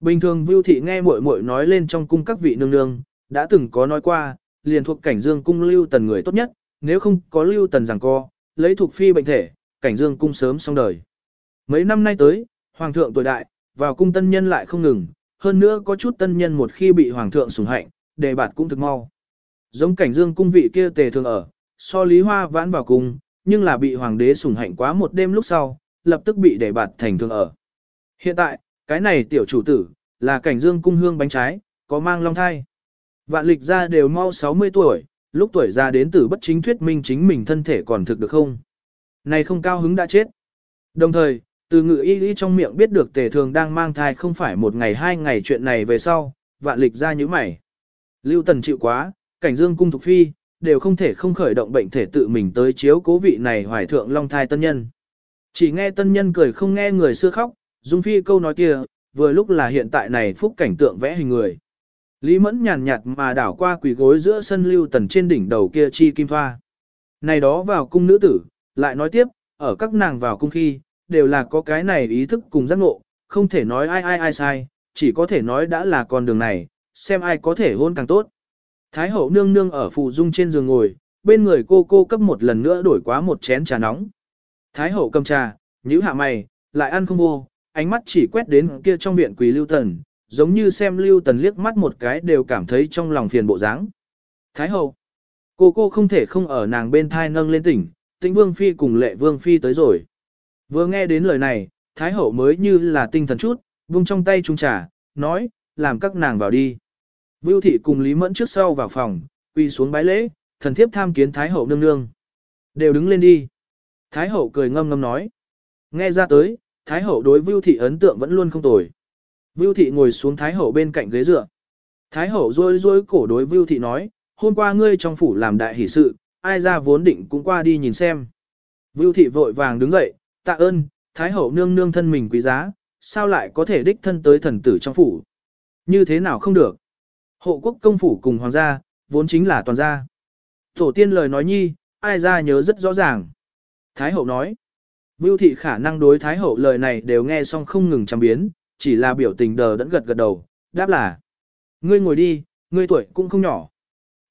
Bình thường Vưu Thị nghe muội muội nói lên trong cung các vị nương nương, đã từng có nói qua, liền thuộc cảnh dương cung Lưu Tần người tốt nhất, nếu không có Lưu Tần rằng co, lấy thuộc phi bệnh thể, cảnh dương cung sớm xong đời. Mấy năm nay tới, Hoàng thượng tuổi đại, vào cung tân nhân lại không ngừng, hơn nữa có chút tân nhân một khi bị Hoàng thượng sủng hạnh, đề bạt cũng thực mau. Giống cảnh dương cung vị kia tề thường ở, so lý hoa vãn vào cung, nhưng là bị hoàng đế sủng hạnh quá một đêm lúc sau, lập tức bị đẩy bạt thành thường ở. Hiện tại, cái này tiểu chủ tử, là cảnh dương cung hương bánh trái, có mang long thai. Vạn lịch ra đều mau 60 tuổi, lúc tuổi ra đến tử bất chính thuyết minh chính mình thân thể còn thực được không. Này không cao hứng đã chết. Đồng thời, từ ngự y y trong miệng biết được tề thường đang mang thai không phải một ngày hai ngày chuyện này về sau, vạn lịch ra như mày. Lưu tần chịu quá, cảnh dương cung thục phi, đều không thể không khởi động bệnh thể tự mình tới chiếu cố vị này hoài thượng long thai tân nhân. Chỉ nghe tân nhân cười không nghe người xưa khóc, dung phi câu nói kia, vừa lúc là hiện tại này phúc cảnh tượng vẽ hình người. Lý mẫn nhàn nhạt mà đảo qua quỷ gối giữa sân lưu tần trên đỉnh đầu kia chi kim thoa. Này đó vào cung nữ tử, lại nói tiếp, ở các nàng vào cung khi, đều là có cái này ý thức cùng giác ngộ, không thể nói ai ai ai sai, chỉ có thể nói đã là con đường này, xem ai có thể hôn càng tốt. Thái hậu nương nương ở phụ dung trên giường ngồi, bên người cô cô cấp một lần nữa đổi quá một chén trà nóng. Thái hậu cầm trà, nhíu hạ mày, lại ăn không vô, ánh mắt chỉ quét đến kia trong viện quỳ lưu tần, giống như xem lưu tần liếc mắt một cái đều cảm thấy trong lòng phiền bộ dáng. Thái hậu, cô cô không thể không ở nàng bên thai nâng lên tỉnh, tĩnh vương phi cùng lệ vương phi tới rồi. Vừa nghe đến lời này, thái hậu mới như là tinh thần chút, vung trong tay trung trà, nói, làm các nàng vào đi. Vưu thị cùng Lý Mẫn trước sau vào phòng, quỳ xuống bái lễ, thần thiếp tham kiến Thái hậu nương nương. Đều đứng lên đi. Thái hậu cười ngâm ngâm nói. Nghe ra tới, Thái hậu đối Vưu thị ấn tượng vẫn luôn không tồi. Vưu thị ngồi xuống Thái hậu bên cạnh ghế dựa. Thái hậu rôi rôi cổ đối Vưu thị nói, hôm qua ngươi trong phủ làm đại hỷ sự, ai ra vốn định cũng qua đi nhìn xem. Vưu thị vội vàng đứng dậy, tạ ơn, Thái hậu nương nương thân mình quý giá, sao lại có thể đích thân tới thần tử trong phủ. Như thế nào không được. Hộ quốc công phủ cùng hoàng gia, vốn chính là toàn gia. Tổ tiên lời nói nhi, ai ra nhớ rất rõ ràng. Thái hậu nói, Vưu thị khả năng đối Thái hậu lời này đều nghe xong không ngừng chăm biến, chỉ là biểu tình đờ đẫn gật gật đầu, đáp là, ngươi ngồi đi, ngươi tuổi cũng không nhỏ.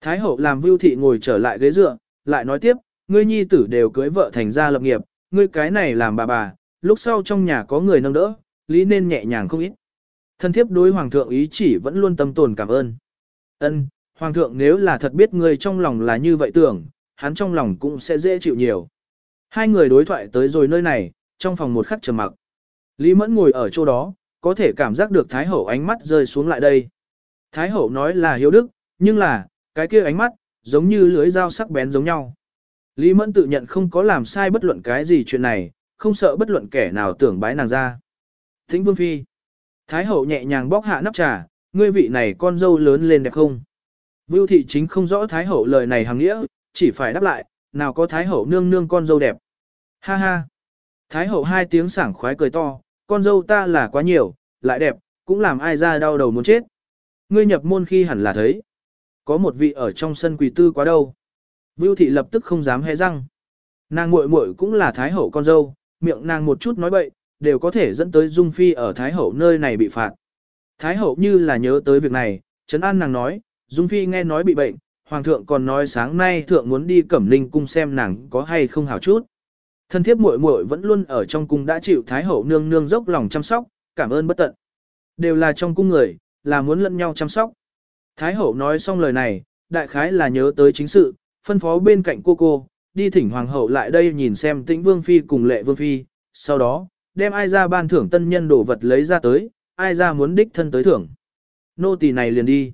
Thái hậu làm Vưu thị ngồi trở lại ghế dựa, lại nói tiếp, ngươi nhi tử đều cưới vợ thành gia lập nghiệp, ngươi cái này làm bà bà, lúc sau trong nhà có người nâng đỡ, lý nên nhẹ nhàng không ít. Thân thiếp đối hoàng thượng ý chỉ vẫn luôn tâm tồn cảm ơn. Ân, hoàng thượng nếu là thật biết người trong lòng là như vậy tưởng, hắn trong lòng cũng sẽ dễ chịu nhiều. Hai người đối thoại tới rồi nơi này, trong phòng một khắc trầm mặc. Lý Mẫn ngồi ở chỗ đó, có thể cảm giác được Thái Hậu ánh mắt rơi xuống lại đây. Thái Hậu nói là hiếu đức, nhưng là, cái kia ánh mắt, giống như lưới dao sắc bén giống nhau. Lý Mẫn tự nhận không có làm sai bất luận cái gì chuyện này, không sợ bất luận kẻ nào tưởng bái nàng ra. Thính Vương Phi. Thái Hậu nhẹ nhàng bóc hạ nắp trà, ngươi vị này con dâu lớn lên đẹp không? Vưu thị chính không rõ Thái Hậu lời này hàng nghĩa, chỉ phải đáp lại, nào có Thái Hậu nương nương con dâu đẹp. Ha ha. Thái Hậu hai tiếng sảng khoái cười to, con dâu ta là quá nhiều, lại đẹp, cũng làm ai ra đau đầu muốn chết. Ngươi nhập môn khi hẳn là thấy. Có một vị ở trong sân quỳ tư quá đâu. Vưu thị lập tức không dám hé răng. Nàng muội muội cũng là Thái Hậu con dâu, miệng nàng một chút nói bậy, đều có thể dẫn tới Dung Phi ở Thái Hậu nơi này bị phạt. Thái hậu như là nhớ tới việc này, Trấn An nàng nói, Dung Phi nghe nói bị bệnh, Hoàng thượng còn nói sáng nay thượng muốn đi cẩm linh cung xem nàng có hay không hảo chút. Thân thiếp muội muội vẫn luôn ở trong cung đã chịu Thái hậu nương nương dốc lòng chăm sóc, cảm ơn bất tận. Đều là trong cung người, là muốn lẫn nhau chăm sóc. Thái hậu nói xong lời này, đại khái là nhớ tới chính sự, phân phó bên cạnh cô cô, đi thỉnh hoàng hậu lại đây nhìn xem tĩnh vương phi cùng lệ vương phi, sau đó, đem ai ra ban thưởng tân nhân đồ vật lấy ra tới, ai ra muốn đích thân tới thưởng. Nô tỳ này liền đi.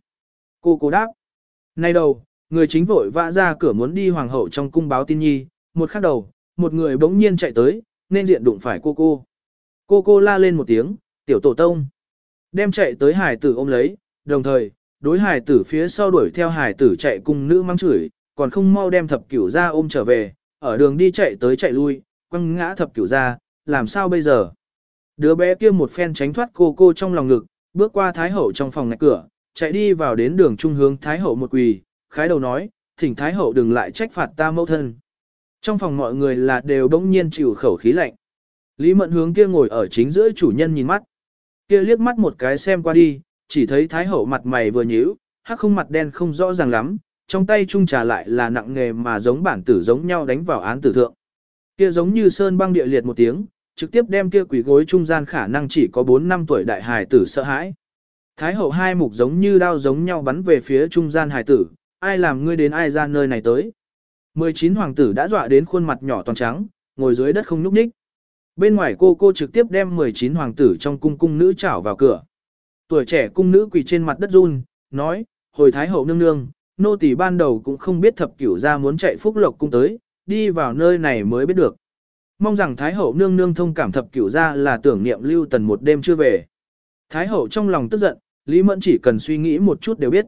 Cô cô đáp. Nay đầu, người chính vội vã ra cửa muốn đi hoàng hậu trong cung báo tin nhi, một khắc đầu, một người bỗng nhiên chạy tới, nên diện đụng phải cô cô. Cô cô la lên một tiếng, tiểu tổ tông. Đem chạy tới hải tử ôm lấy, đồng thời, đối hải tử phía sau đuổi theo hải tử chạy cùng nữ mang chửi, còn không mau đem thập cửu ra ôm trở về, ở đường đi chạy tới chạy lui, quăng ngã thập cửu ra, làm sao bây giờ? Đứa bé kia một phen tránh thoát cô cô trong lòng ngực, bước qua Thái Hậu trong phòng ngạch cửa, chạy đi vào đến đường trung hướng Thái Hậu một quỳ, khái đầu nói, thỉnh Thái Hậu đừng lại trách phạt ta mẫu thân. Trong phòng mọi người là đều bỗng nhiên chịu khẩu khí lạnh. Lý mận hướng kia ngồi ở chính giữa chủ nhân nhìn mắt. Kia liếc mắt một cái xem qua đi, chỉ thấy Thái Hậu mặt mày vừa nhíu, hắc không mặt đen không rõ ràng lắm, trong tay trung trà lại là nặng nghề mà giống bản tử giống nhau đánh vào án tử thượng. Kia giống như sơn băng địa liệt một tiếng, trực tiếp đem kia quỷ gối trung gian khả năng chỉ có 4 năm tuổi đại hài tử sợ hãi. Thái hậu hai mục giống như đao giống nhau bắn về phía trung gian hài tử, ai làm ngươi đến ai ra nơi này tới. 19 hoàng tử đã dọa đến khuôn mặt nhỏ toàn trắng, ngồi dưới đất không nhúc nhích. Bên ngoài cô cô trực tiếp đem 19 hoàng tử trong cung cung nữ chảo vào cửa. Tuổi trẻ cung nữ quỳ trên mặt đất run, nói, hồi thái hậu nương nương, nô tỳ ban đầu cũng không biết thập cửu ra muốn chạy phúc lộc cung tới, đi vào nơi này mới biết được. Mong rằng thái hậu nương nương thông cảm thập cửu ra là tưởng niệm lưu tần một đêm chưa về. Thái hậu trong lòng tức giận, Lý Mẫn chỉ cần suy nghĩ một chút đều biết.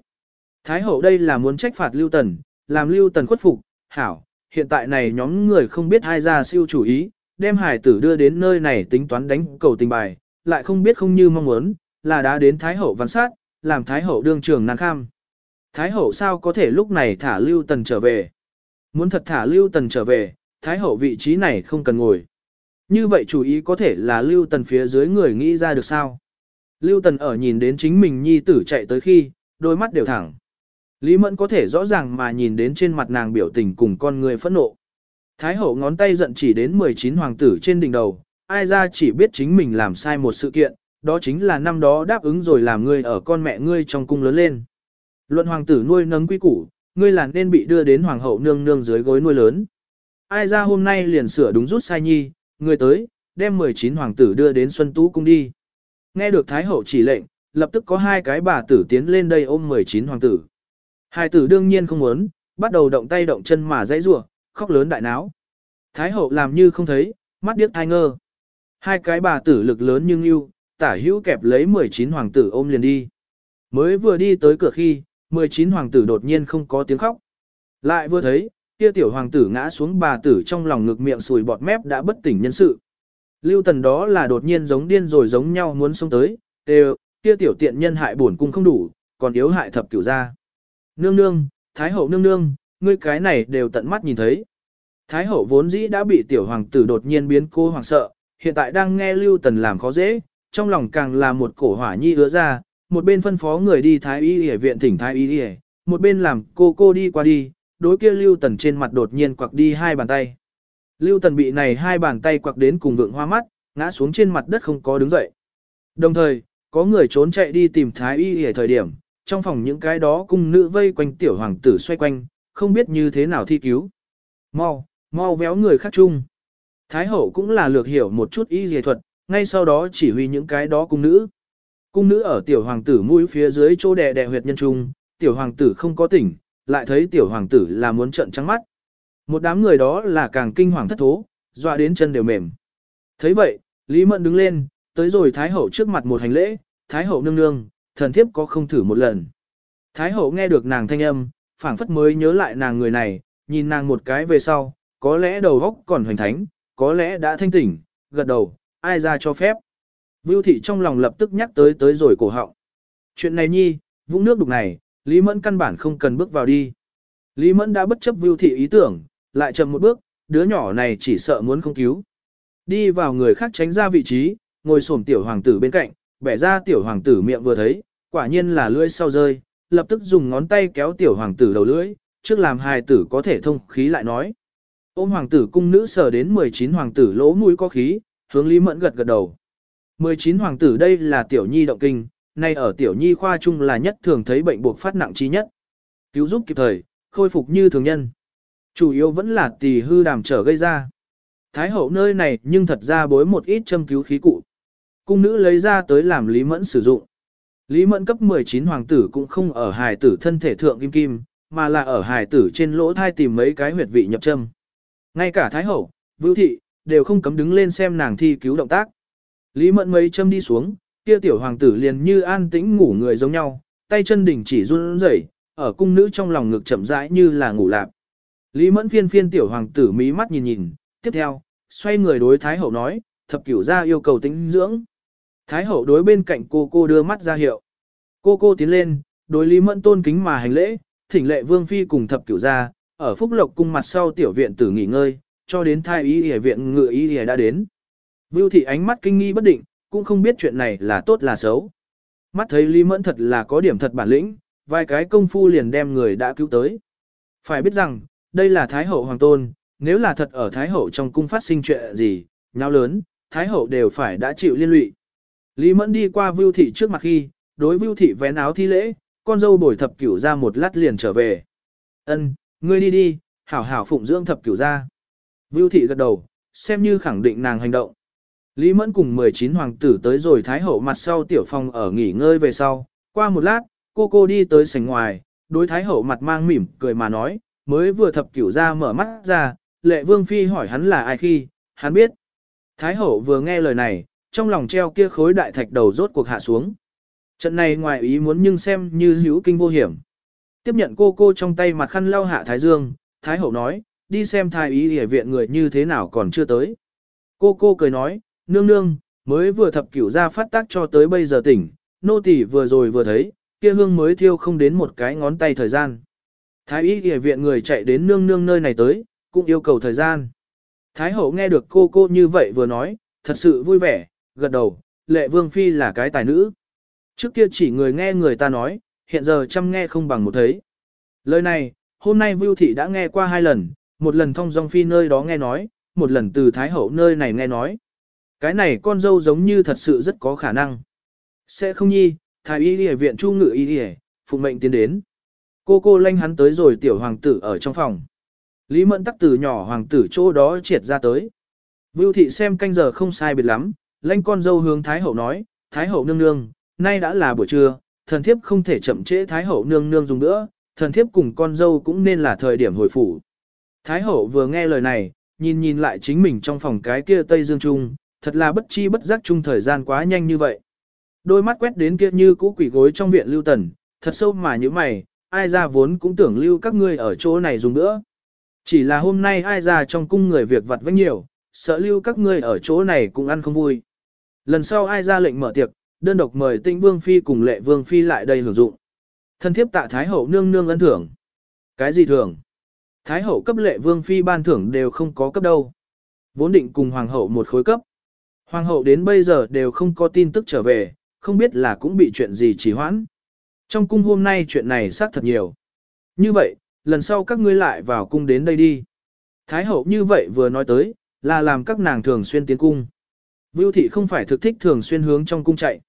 Thái hậu đây là muốn trách phạt lưu tần, làm lưu tần khuất phục, hảo, hiện tại này nhóm người không biết ai ra siêu chủ ý, đem hải tử đưa đến nơi này tính toán đánh cầu tình bài, lại không biết không như mong muốn, là đã đến Thái hậu văn sát, làm Thái hậu đương trường nan kham. Thái hậu sao có thể lúc này thả Lưu Tần trở về? Muốn thật thả Lưu Tần trở về, Thái hậu vị trí này không cần ngồi. Như vậy chủ ý có thể là Lưu Tần phía dưới người nghĩ ra được sao? Lưu Tần ở nhìn đến chính mình nhi tử chạy tới khi, đôi mắt đều thẳng. Lý Mẫn có thể rõ ràng mà nhìn đến trên mặt nàng biểu tình cùng con người phẫn nộ. Thái hậu ngón tay giận chỉ đến 19 hoàng tử trên đỉnh đầu, ai ra chỉ biết chính mình làm sai một sự kiện, đó chính là năm đó đáp ứng rồi làm ngươi ở con mẹ ngươi trong cung lớn lên. Luận hoàng tử nuôi nấng quy củ, ngươi là nên bị đưa đến hoàng hậu nương nương dưới gối nuôi lớn. Ai ra hôm nay liền sửa đúng rút sai nhi, ngươi tới, đem 19 hoàng tử đưa đến Xuân Tú cung đi. Nghe được Thái hậu chỉ lệnh, lập tức có hai cái bà tử tiến lên đây ôm 19 hoàng tử. Hai tử đương nhiên không muốn, bắt đầu động tay động chân mà dãy rủa, khóc lớn đại náo. Thái hậu làm như không thấy, mắt điếc thai ngơ. Hai cái bà tử lực lớn nhưng yêu, tả hữu kẹp lấy 19 hoàng tử ôm liền đi. Mới vừa đi tới cửa khi, 19 hoàng tử đột nhiên không có tiếng khóc. Lại vừa thấy, kia tiểu hoàng tử ngã xuống bà tử trong lòng ngực miệng sùi bọt mép đã bất tỉnh nhân sự. Lưu tần đó là đột nhiên giống điên rồi giống nhau muốn xông tới, đều, kia tiểu tiện nhân hại bổn cung không đủ, còn yếu hại thập cửu gia. Nương nương, thái hậu nương nương, ngươi cái này đều tận mắt nhìn thấy. Thái hậu vốn dĩ đã bị tiểu hoàng tử đột nhiên biến cô hoàng sợ, hiện tại đang nghe lưu tần làm khó dễ, trong lòng càng là một cổ hỏa nhi ứa ra, một bên phân phó người đi thái y y viện thỉnh thái y y, một bên làm cô cô đi qua đi, đối kia Lưu Tần trên mặt đột nhiên quặc đi hai bàn tay. Lưu Tần bị này hai bàn tay quặc đến cùng vượng hoa mắt, ngã xuống trên mặt đất không có đứng dậy. Đồng thời, có người trốn chạy đi tìm thái y y thời điểm, trong phòng những cái đó cung nữ vây quanh tiểu hoàng tử xoay quanh, không biết như thế nào thi cứu. Mau, mau véo người khác chung. Thái hậu cũng là lược hiểu một chút y y thuật, ngay sau đó chỉ huy những cái đó cung nữ. Cung nữ ở tiểu hoàng tử mũi phía dưới chỗ đè đè huyệt nhân trung, tiểu hoàng tử không có tỉnh, lại thấy tiểu hoàng tử là muốn trợn trắng mắt. Một đám người đó là càng kinh hoàng thất thố, dọa đến chân đều mềm. thấy vậy, Lý Mẫn đứng lên, tới rồi Thái hậu trước mặt một hành lễ, Thái hậu nương nương, thần thiếp có không thử một lần. Thái hậu nghe được nàng thanh âm, phảng phất mới nhớ lại nàng người này, nhìn nàng một cái về sau, có lẽ đầu óc còn hoành thánh, có lẽ đã thanh tỉnh, gật đầu, ai ra cho phép. Vưu thị trong lòng lập tức nhắc tới tới rồi cổ họng. Chuyện này nhi, vũng nước đục này, Lý Mẫn căn bản không cần bước vào đi. Lý Mẫn đã bất chấp Vưu thị ý tưởng, lại chậm một bước, đứa nhỏ này chỉ sợ muốn không cứu. Đi vào người khác tránh ra vị trí, ngồi xổm tiểu hoàng tử bên cạnh, bẻ ra tiểu hoàng tử miệng vừa thấy, quả nhiên là lưỡi sau rơi, lập tức dùng ngón tay kéo tiểu hoàng tử đầu lưỡi, trước làm hài tử có thể thông khí lại nói. Ôm hoàng tử cung nữ sờ đến 19 hoàng tử lỗ mũi có khí, hướng Lý Mẫn gật gật đầu. 19 hoàng tử đây là tiểu nhi động kinh, nay ở tiểu nhi khoa chung là nhất thường thấy bệnh buộc phát nặng chi nhất. Cứu giúp kịp thời, khôi phục như thường nhân. Chủ yếu vẫn là tỳ hư đàm trở gây ra. Thái hậu nơi này nhưng thật ra bối một ít châm cứu khí cụ. Cung nữ lấy ra tới làm Lý Mẫn sử dụng. Lý Mẫn cấp 19 hoàng tử cũng không ở hài tử thân thể thượng kim kim, mà là ở hài tử trên lỗ thai tìm mấy cái huyệt vị nhập châm. Ngay cả Thái hậu, Vưu thị, đều không cấm đứng lên xem nàng thi cứu động tác. Lý mẫn mấy châm đi xuống, kia tiểu hoàng tử liền như an tĩnh ngủ người giống nhau, tay chân đỉnh chỉ run rẩy, ở cung nữ trong lòng ngực chậm rãi như là ngủ lạp. Lý mẫn phiên phiên tiểu hoàng tử mí mắt nhìn nhìn, tiếp theo, xoay người đối thái hậu nói, thập cửu ra yêu cầu tính dưỡng. Thái hậu đối bên cạnh cô cô đưa mắt ra hiệu. Cô cô tiến lên, đối Lý Mẫn tôn kính mà hành lễ, thỉnh lệ vương phi cùng thập cửu gia, ở phúc lộc cung mặt sau tiểu viện tử nghỉ ngơi, cho đến thai y y viện ngựa y y đã đến. Vưu thị ánh mắt kinh nghi bất định, cũng không biết chuyện này là tốt là xấu. Mắt thấy Lý Mẫn thật là có điểm thật bản lĩnh, vài cái công phu liền đem người đã cứu tới. Phải biết rằng, đây là Thái Hậu Hoàng Tôn, nếu là thật ở Thái Hậu trong cung phát sinh chuyện gì, nhau lớn, Thái Hậu đều phải đã chịu liên lụy. Lý Mẫn đi qua Vưu Thị trước mặt khi, đối Vưu Thị vén áo thi lễ, con dâu bồi thập cửu ra một lát liền trở về. Ân, ngươi đi đi, hảo hảo phụng dưỡng thập cửu ra. Vưu Thị gật đầu, xem như khẳng định nàng hành động. Lý Mẫn cùng 19 hoàng tử tới rồi Thái Hậu mặt sau tiểu phòng ở nghỉ ngơi về sau. Qua một lát, cô cô đi tới sảnh ngoài, đối Thái Hậu mặt mang mỉm cười mà nói, mới vừa thập cửu ra mở mắt ra, lệ vương phi hỏi hắn là ai khi, hắn biết. Thái Hậu vừa nghe lời này, trong lòng treo kia khối đại thạch đầu rốt cuộc hạ xuống. Trận này ngoài ý muốn nhưng xem như hữu kinh vô hiểm. Tiếp nhận cô cô trong tay mặt khăn lau hạ Thái Dương, Thái Hậu nói, đi xem thái ý hề viện người như thế nào còn chưa tới. Cô cô cười nói, nương nương, mới vừa thập cửu ra phát tác cho tới bây giờ tỉnh, nô tỳ vừa rồi vừa thấy, kia hương mới thiêu không đến một cái ngón tay thời gian. Thái y y viện người chạy đến nương nương nơi này tới, cũng yêu cầu thời gian. Thái hậu nghe được cô cô như vậy vừa nói, thật sự vui vẻ, gật đầu, lệ vương phi là cái tài nữ. Trước kia chỉ người nghe người ta nói, hiện giờ chăm nghe không bằng một thấy. Lời này, hôm nay Vưu Thị đã nghe qua hai lần, một lần thông dong phi nơi đó nghe nói, một lần từ Thái Hậu nơi này nghe nói. Cái này con dâu giống như thật sự rất có khả năng. Sẽ không nhi, Thái Y đi viện chu ngự y đi phụng mệnh tiến đến. Cô cô lanh hắn tới rồi tiểu hoàng tử ở trong phòng. Lý mẫn tắc từ nhỏ hoàng tử chỗ đó triệt ra tới. Vưu thị xem canh giờ không sai biệt lắm, lanh con dâu hướng Thái Hậu nói, Thái Hậu nương nương, nay đã là buổi trưa, thần thiếp không thể chậm trễ Thái Hậu nương nương dùng nữa, thần thiếp cùng con dâu cũng nên là thời điểm hồi phủ. Thái Hậu vừa nghe lời này, nhìn nhìn lại chính mình trong phòng cái kia Tây Dương Trung, thật là bất chi bất giác chung thời gian quá nhanh như vậy. Đôi mắt quét đến kia như cũ quỷ gối trong viện lưu tần, thật sâu mà như mày, ai ra vốn cũng tưởng lưu các ngươi ở chỗ này dùng nữa. Chỉ là hôm nay ai ra trong cung người việc vặt vách nhiều, sợ lưu các ngươi ở chỗ này cũng ăn không vui. Lần sau ai ra lệnh mở tiệc, đơn độc mời tinh vương phi cùng lệ vương phi lại đây hưởng dụng. Thân thiếp tạ thái hậu nương nương ân thưởng. Cái gì thưởng? Thái hậu cấp lệ vương phi ban thưởng đều không có cấp đâu. Vốn định cùng hoàng hậu một khối cấp. Hoàng hậu đến bây giờ đều không có tin tức trở về, không biết là cũng bị chuyện gì trì hoãn. Trong cung hôm nay chuyện này xác thật nhiều. Như vậy, lần sau các ngươi lại vào cung đến đây đi. Thái hậu như vậy vừa nói tới, là làm các nàng thường xuyên tiến cung. Vưu thị không phải thực thích thường xuyên hướng trong cung chạy.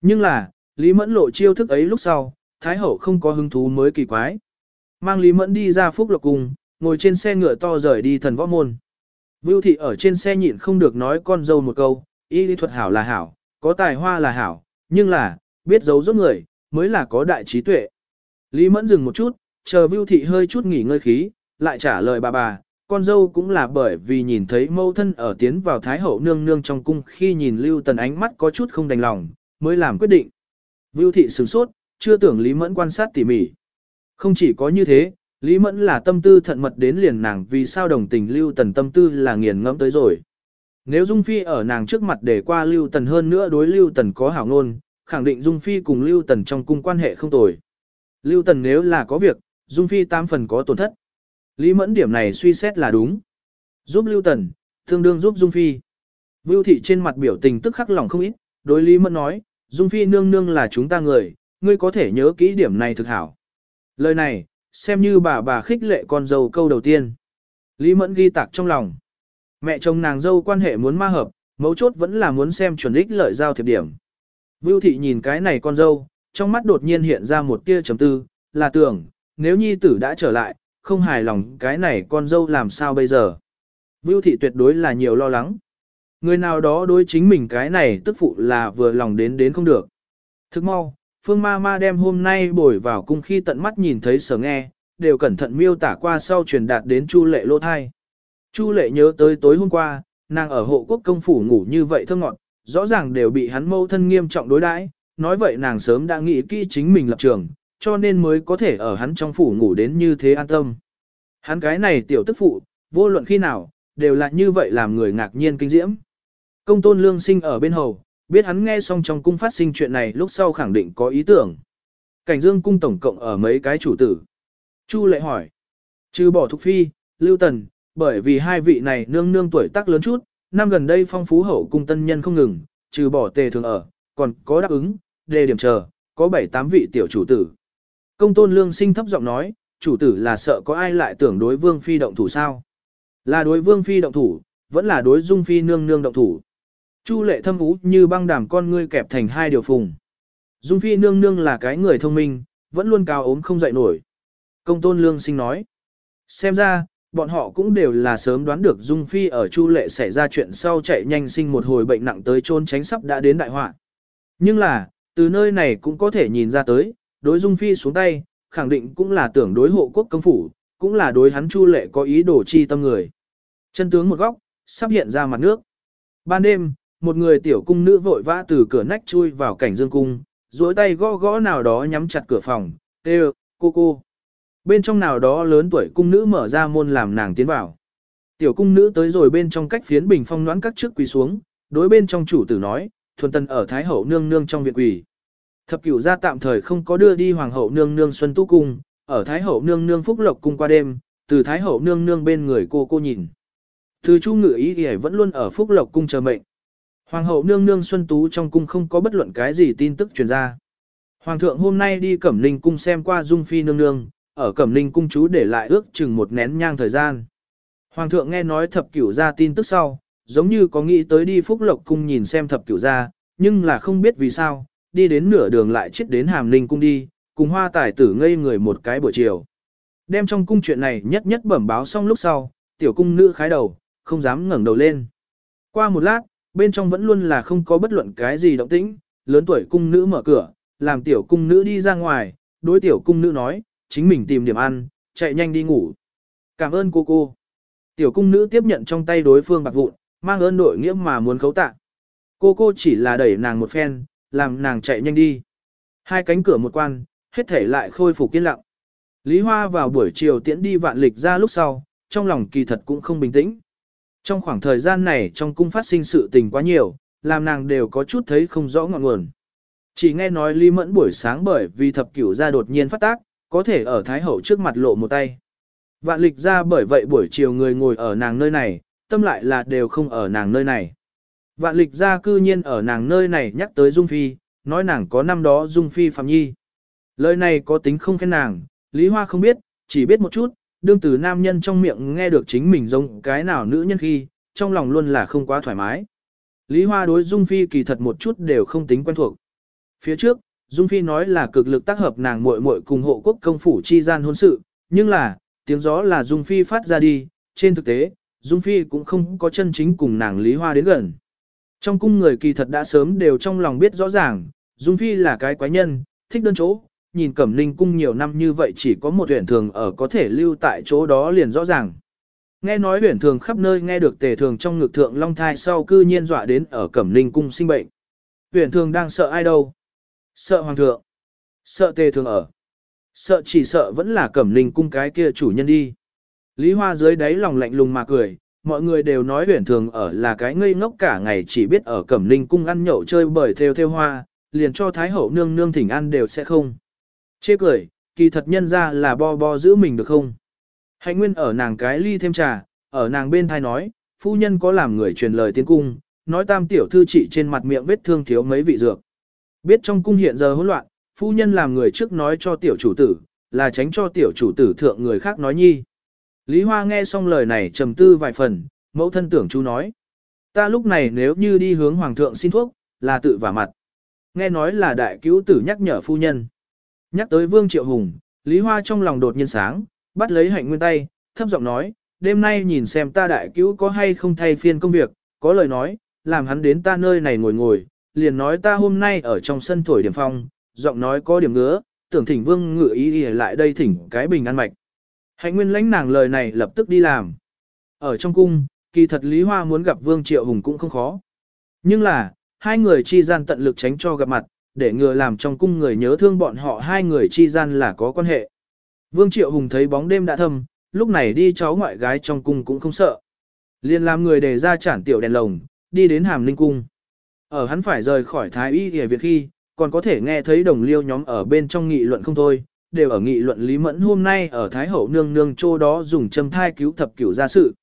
Nhưng là, Lý Mẫn lộ chiêu thức ấy lúc sau, Thái hậu không có hứng thú mới kỳ quái. Mang Lý Mẫn đi ra phúc lộc cung, ngồi trên xe ngựa to rời đi thần võ môn. Vưu thị ở trên xe nhịn không được nói con dâu một câu, y lý thuật hảo là hảo, có tài hoa là hảo, nhưng là, biết giấu giúp người, mới là có đại trí tuệ. Lý Mẫn dừng một chút, chờ Vưu thị hơi chút nghỉ ngơi khí, lại trả lời bà bà, con dâu cũng là bởi vì nhìn thấy mâu thân ở tiến vào Thái Hậu nương nương trong cung khi nhìn Lưu Tần ánh mắt có chút không đành lòng, mới làm quyết định. Vưu thị sửng sốt, chưa tưởng Lý Mẫn quan sát tỉ mỉ. Không chỉ có như thế, Lý Mẫn là tâm tư thận mật đến liền nàng vì sao đồng tình Lưu Tần tâm tư là nghiền ngẫm tới rồi. Nếu Dung Phi ở nàng trước mặt để qua Lưu Tần hơn nữa đối Lưu Tần có hảo ngôn, khẳng định Dung Phi cùng Lưu Tần trong cung quan hệ không tồi. Lưu Tần nếu là có việc, Dung Phi tam phần có tổn thất. Lý Mẫn điểm này suy xét là đúng. Giúp Lưu Tần, tương đương giúp Dung Phi. Vưu thị trên mặt biểu tình tức khắc lòng không ít, đối Lý Mẫn nói, Dung Phi nương nương là chúng ta người, ngươi có thể nhớ kỹ điểm này thực hảo. Lời này, xem như bà bà khích lệ con dâu câu đầu tiên. Lý Mẫn ghi tạc trong lòng. Mẹ chồng nàng dâu quan hệ muốn ma hợp, mấu chốt vẫn là muốn xem chuẩn ích lợi giao thiệp điểm. Vưu thị nhìn cái này con dâu, trong mắt đột nhiên hiện ra một tia chấm tư, là tưởng, nếu nhi tử đã trở lại, không hài lòng cái này con dâu làm sao bây giờ. Vưu thị tuyệt đối là nhiều lo lắng. Người nào đó đối chính mình cái này tức phụ là vừa lòng đến đến không được. Thức mau, Phương Ma Ma đem hôm nay bồi vào cung khi tận mắt nhìn thấy sở nghe, đều cẩn thận miêu tả qua sau truyền đạt đến Chu Lệ lô thai. Chu Lệ nhớ tới tối hôm qua, nàng ở hộ quốc công phủ ngủ như vậy thơ ngọn, rõ ràng đều bị hắn mâu thân nghiêm trọng đối đãi, nói vậy nàng sớm đã nghĩ kỹ chính mình lập trường, cho nên mới có thể ở hắn trong phủ ngủ đến như thế an tâm. Hắn cái này tiểu tức phụ, vô luận khi nào, đều là như vậy làm người ngạc nhiên kinh diễm. Công tôn lương sinh ở bên hầu, biết hắn nghe xong trong cung phát sinh chuyện này lúc sau khẳng định có ý tưởng. Cảnh dương cung tổng cộng ở mấy cái chủ tử. Chu lệ hỏi. Trừ bỏ Thục Phi, Lưu Tần, bởi vì hai vị này nương nương tuổi tác lớn chút, năm gần đây phong phú hậu cung tân nhân không ngừng, trừ bỏ tề thường ở, còn có đáp ứng, đề điểm chờ, có 7-8 vị tiểu chủ tử. Công tôn lương sinh thấp giọng nói, chủ tử là sợ có ai lại tưởng đối vương phi động thủ sao? Là đối vương phi động thủ, vẫn là đối dung phi nương nương động thủ. Chu lệ thâm ú như băng đàm con ngươi kẹp thành hai điều phùng. Dung phi nương nương là cái người thông minh, vẫn luôn cao ốm không dậy nổi. Công tôn lương sinh nói. Xem ra, bọn họ cũng đều là sớm đoán được Dung Phi ở Chu Lệ xảy ra chuyện sau chạy nhanh sinh một hồi bệnh nặng tới trôn tránh sắp đã đến đại họa. Nhưng là, từ nơi này cũng có thể nhìn ra tới, đối Dung Phi xuống tay, khẳng định cũng là tưởng đối hộ quốc công phủ, cũng là đối hắn Chu Lệ có ý đồ chi tâm người. Chân tướng một góc, sắp hiện ra mặt nước. Ban đêm, một người tiểu cung nữ vội vã từ cửa nách chui vào cảnh dương cung, duỗi tay gõ gõ nào đó nhắm chặt cửa phòng, kêu, cô cô. Bên trong nào đó lớn tuổi cung nữ mở ra môn làm nàng tiến vào. Tiểu cung nữ tới rồi bên trong cách phiến bình phong noãn các trước quỳ xuống, đối bên trong chủ tử nói, thuần tân ở Thái Hậu nương nương trong viện quỳ. Thập cửu gia tạm thời không có đưa đi Hoàng hậu nương nương Xuân Tu Cung, ở Thái Hậu nương nương Phúc Lộc Cung qua đêm, từ Thái Hậu nương nương bên người cô cô nhìn. Từ Chu Ngự Ý thì vẫn luôn ở Phúc Lộc Cung chờ mệnh. Hoàng hậu nương nương Xuân Tú trong cung không có bất luận cái gì tin tức truyền ra. Hoàng thượng hôm nay đi Cẩm Ninh cung xem qua Dung Phi nương nương, ở Cẩm Ninh cung chú để lại ước chừng một nén nhang thời gian. Hoàng thượng nghe nói thập cửu gia tin tức sau, giống như có nghĩ tới đi Phúc Lộc cung nhìn xem thập cửu gia, nhưng là không biết vì sao, đi đến nửa đường lại chết đến Hàm Ninh cung đi, cùng hoa tài tử ngây người một cái buổi chiều. Đem trong cung chuyện này nhất nhất bẩm báo xong lúc sau, tiểu cung nữ khái đầu, không dám ngẩng đầu lên. Qua một lát, bên trong vẫn luôn là không có bất luận cái gì động tĩnh, lớn tuổi cung nữ mở cửa, làm tiểu cung nữ đi ra ngoài, đối tiểu cung nữ nói, chính mình tìm điểm ăn, chạy nhanh đi ngủ. Cảm ơn cô cô. Tiểu cung nữ tiếp nhận trong tay đối phương bạc vụn, mang ơn đội nghĩa mà muốn khấu tạ. Cô cô chỉ là đẩy nàng một phen, làm nàng chạy nhanh đi. Hai cánh cửa một quan, hết thể lại khôi phục yên lặng. Lý Hoa vào buổi chiều tiễn đi vạn lịch ra lúc sau, trong lòng kỳ thật cũng không bình tĩnh. Trong khoảng thời gian này trong cung phát sinh sự tình quá nhiều, làm nàng đều có chút thấy không rõ ngọn nguồn. Chỉ nghe nói Lý Mẫn buổi sáng bởi vì thập cửu ra đột nhiên phát tác, có thể ở Thái Hậu trước mặt lộ một tay. Vạn lịch ra bởi vậy buổi chiều người ngồi ở nàng nơi này, tâm lại là đều không ở nàng nơi này. Vạn lịch ra cư nhiên ở nàng nơi này nhắc tới Dung Phi, nói nàng có năm đó Dung Phi Phạm Nhi. Lời này có tính không khen nàng, Lý Hoa không biết, chỉ biết một chút, đương từ nam nhân trong miệng nghe được chính mình giống cái nào nữ nhân khi, trong lòng luôn là không quá thoải mái. Lý Hoa đối Dung Phi kỳ thật một chút đều không tính quen thuộc. Phía trước, Dung Phi nói là cực lực tác hợp nàng muội muội cùng hộ quốc công phủ chi gian hôn sự, nhưng là, tiếng gió là Dung Phi phát ra đi, trên thực tế, Dung Phi cũng không có chân chính cùng nàng Lý Hoa đến gần. Trong cung người kỳ thật đã sớm đều trong lòng biết rõ ràng, Dung Phi là cái quái nhân, thích đơn chỗ, nhìn Cẩm Ninh cung nhiều năm như vậy chỉ có một huyện thường ở có thể lưu tại chỗ đó liền rõ ràng. Nghe nói huyện thường khắp nơi nghe được tề thường trong ngực thượng long thai sau cư nhiên dọa đến ở Cẩm Ninh cung sinh bệnh. Huyện thường đang sợ ai đâu? Sợ hoàng thượng. Sợ tề thường ở. Sợ chỉ sợ vẫn là Cẩm Ninh cung cái kia chủ nhân đi. Lý Hoa dưới đáy lòng lạnh lùng mà cười, mọi người đều nói huyền thường ở là cái ngây ngốc cả ngày chỉ biết ở Cẩm Ninh cung ăn nhậu chơi bởi theo theo hoa, liền cho Thái hậu nương nương thỉnh ăn đều sẽ không. Chê cười, kỳ thật nhân ra là bo bo giữ mình được không? Hạnh nguyên ở nàng cái ly thêm trà, ở nàng bên thai nói, phu nhân có làm người truyền lời tiến cung, nói tam tiểu thư trị trên mặt miệng vết thương thiếu mấy vị dược. Biết trong cung hiện giờ hỗn loạn, phu nhân làm người trước nói cho tiểu chủ tử, là tránh cho tiểu chủ tử thượng người khác nói nhi. Lý Hoa nghe xong lời này trầm tư vài phần, mẫu thân tưởng chú nói. Ta lúc này nếu như đi hướng hoàng thượng xin thuốc, là tự vả mặt. Nghe nói là đại cứu tử nhắc nhở phu nhân. Nhắc tới Vương Triệu Hùng, Lý Hoa trong lòng đột nhiên sáng, bắt lấy hạnh nguyên tay, thấp giọng nói, đêm nay nhìn xem ta đại cứu có hay không thay phiên công việc, có lời nói, làm hắn đến ta nơi này ngồi ngồi, liền nói ta hôm nay ở trong sân thổi điểm phong, giọng nói có điểm ngứa, tưởng thỉnh Vương ngự ý, ý lại đây thỉnh cái bình ăn mạch. Hạnh nguyên lãnh nàng lời này lập tức đi làm. Ở trong cung, kỳ thật Lý Hoa muốn gặp Vương Triệu Hùng cũng không khó. Nhưng là, hai người chi gian tận lực tránh cho gặp mặt, để ngừa làm trong cung người nhớ thương bọn họ hai người chi gian là có quan hệ. Vương Triệu Hùng thấy bóng đêm đã thâm, lúc này đi cháu ngoại gái trong cung cũng không sợ. liền làm người để ra chản tiểu đèn lồng, đi đến hàm linh cung. Ở hắn phải rời khỏi Thái Y hề Việt khi, còn có thể nghe thấy đồng liêu nhóm ở bên trong nghị luận không thôi, đều ở nghị luận Lý Mẫn hôm nay ở Thái Hậu nương nương châu đó dùng châm thai cứu thập cửu gia sự.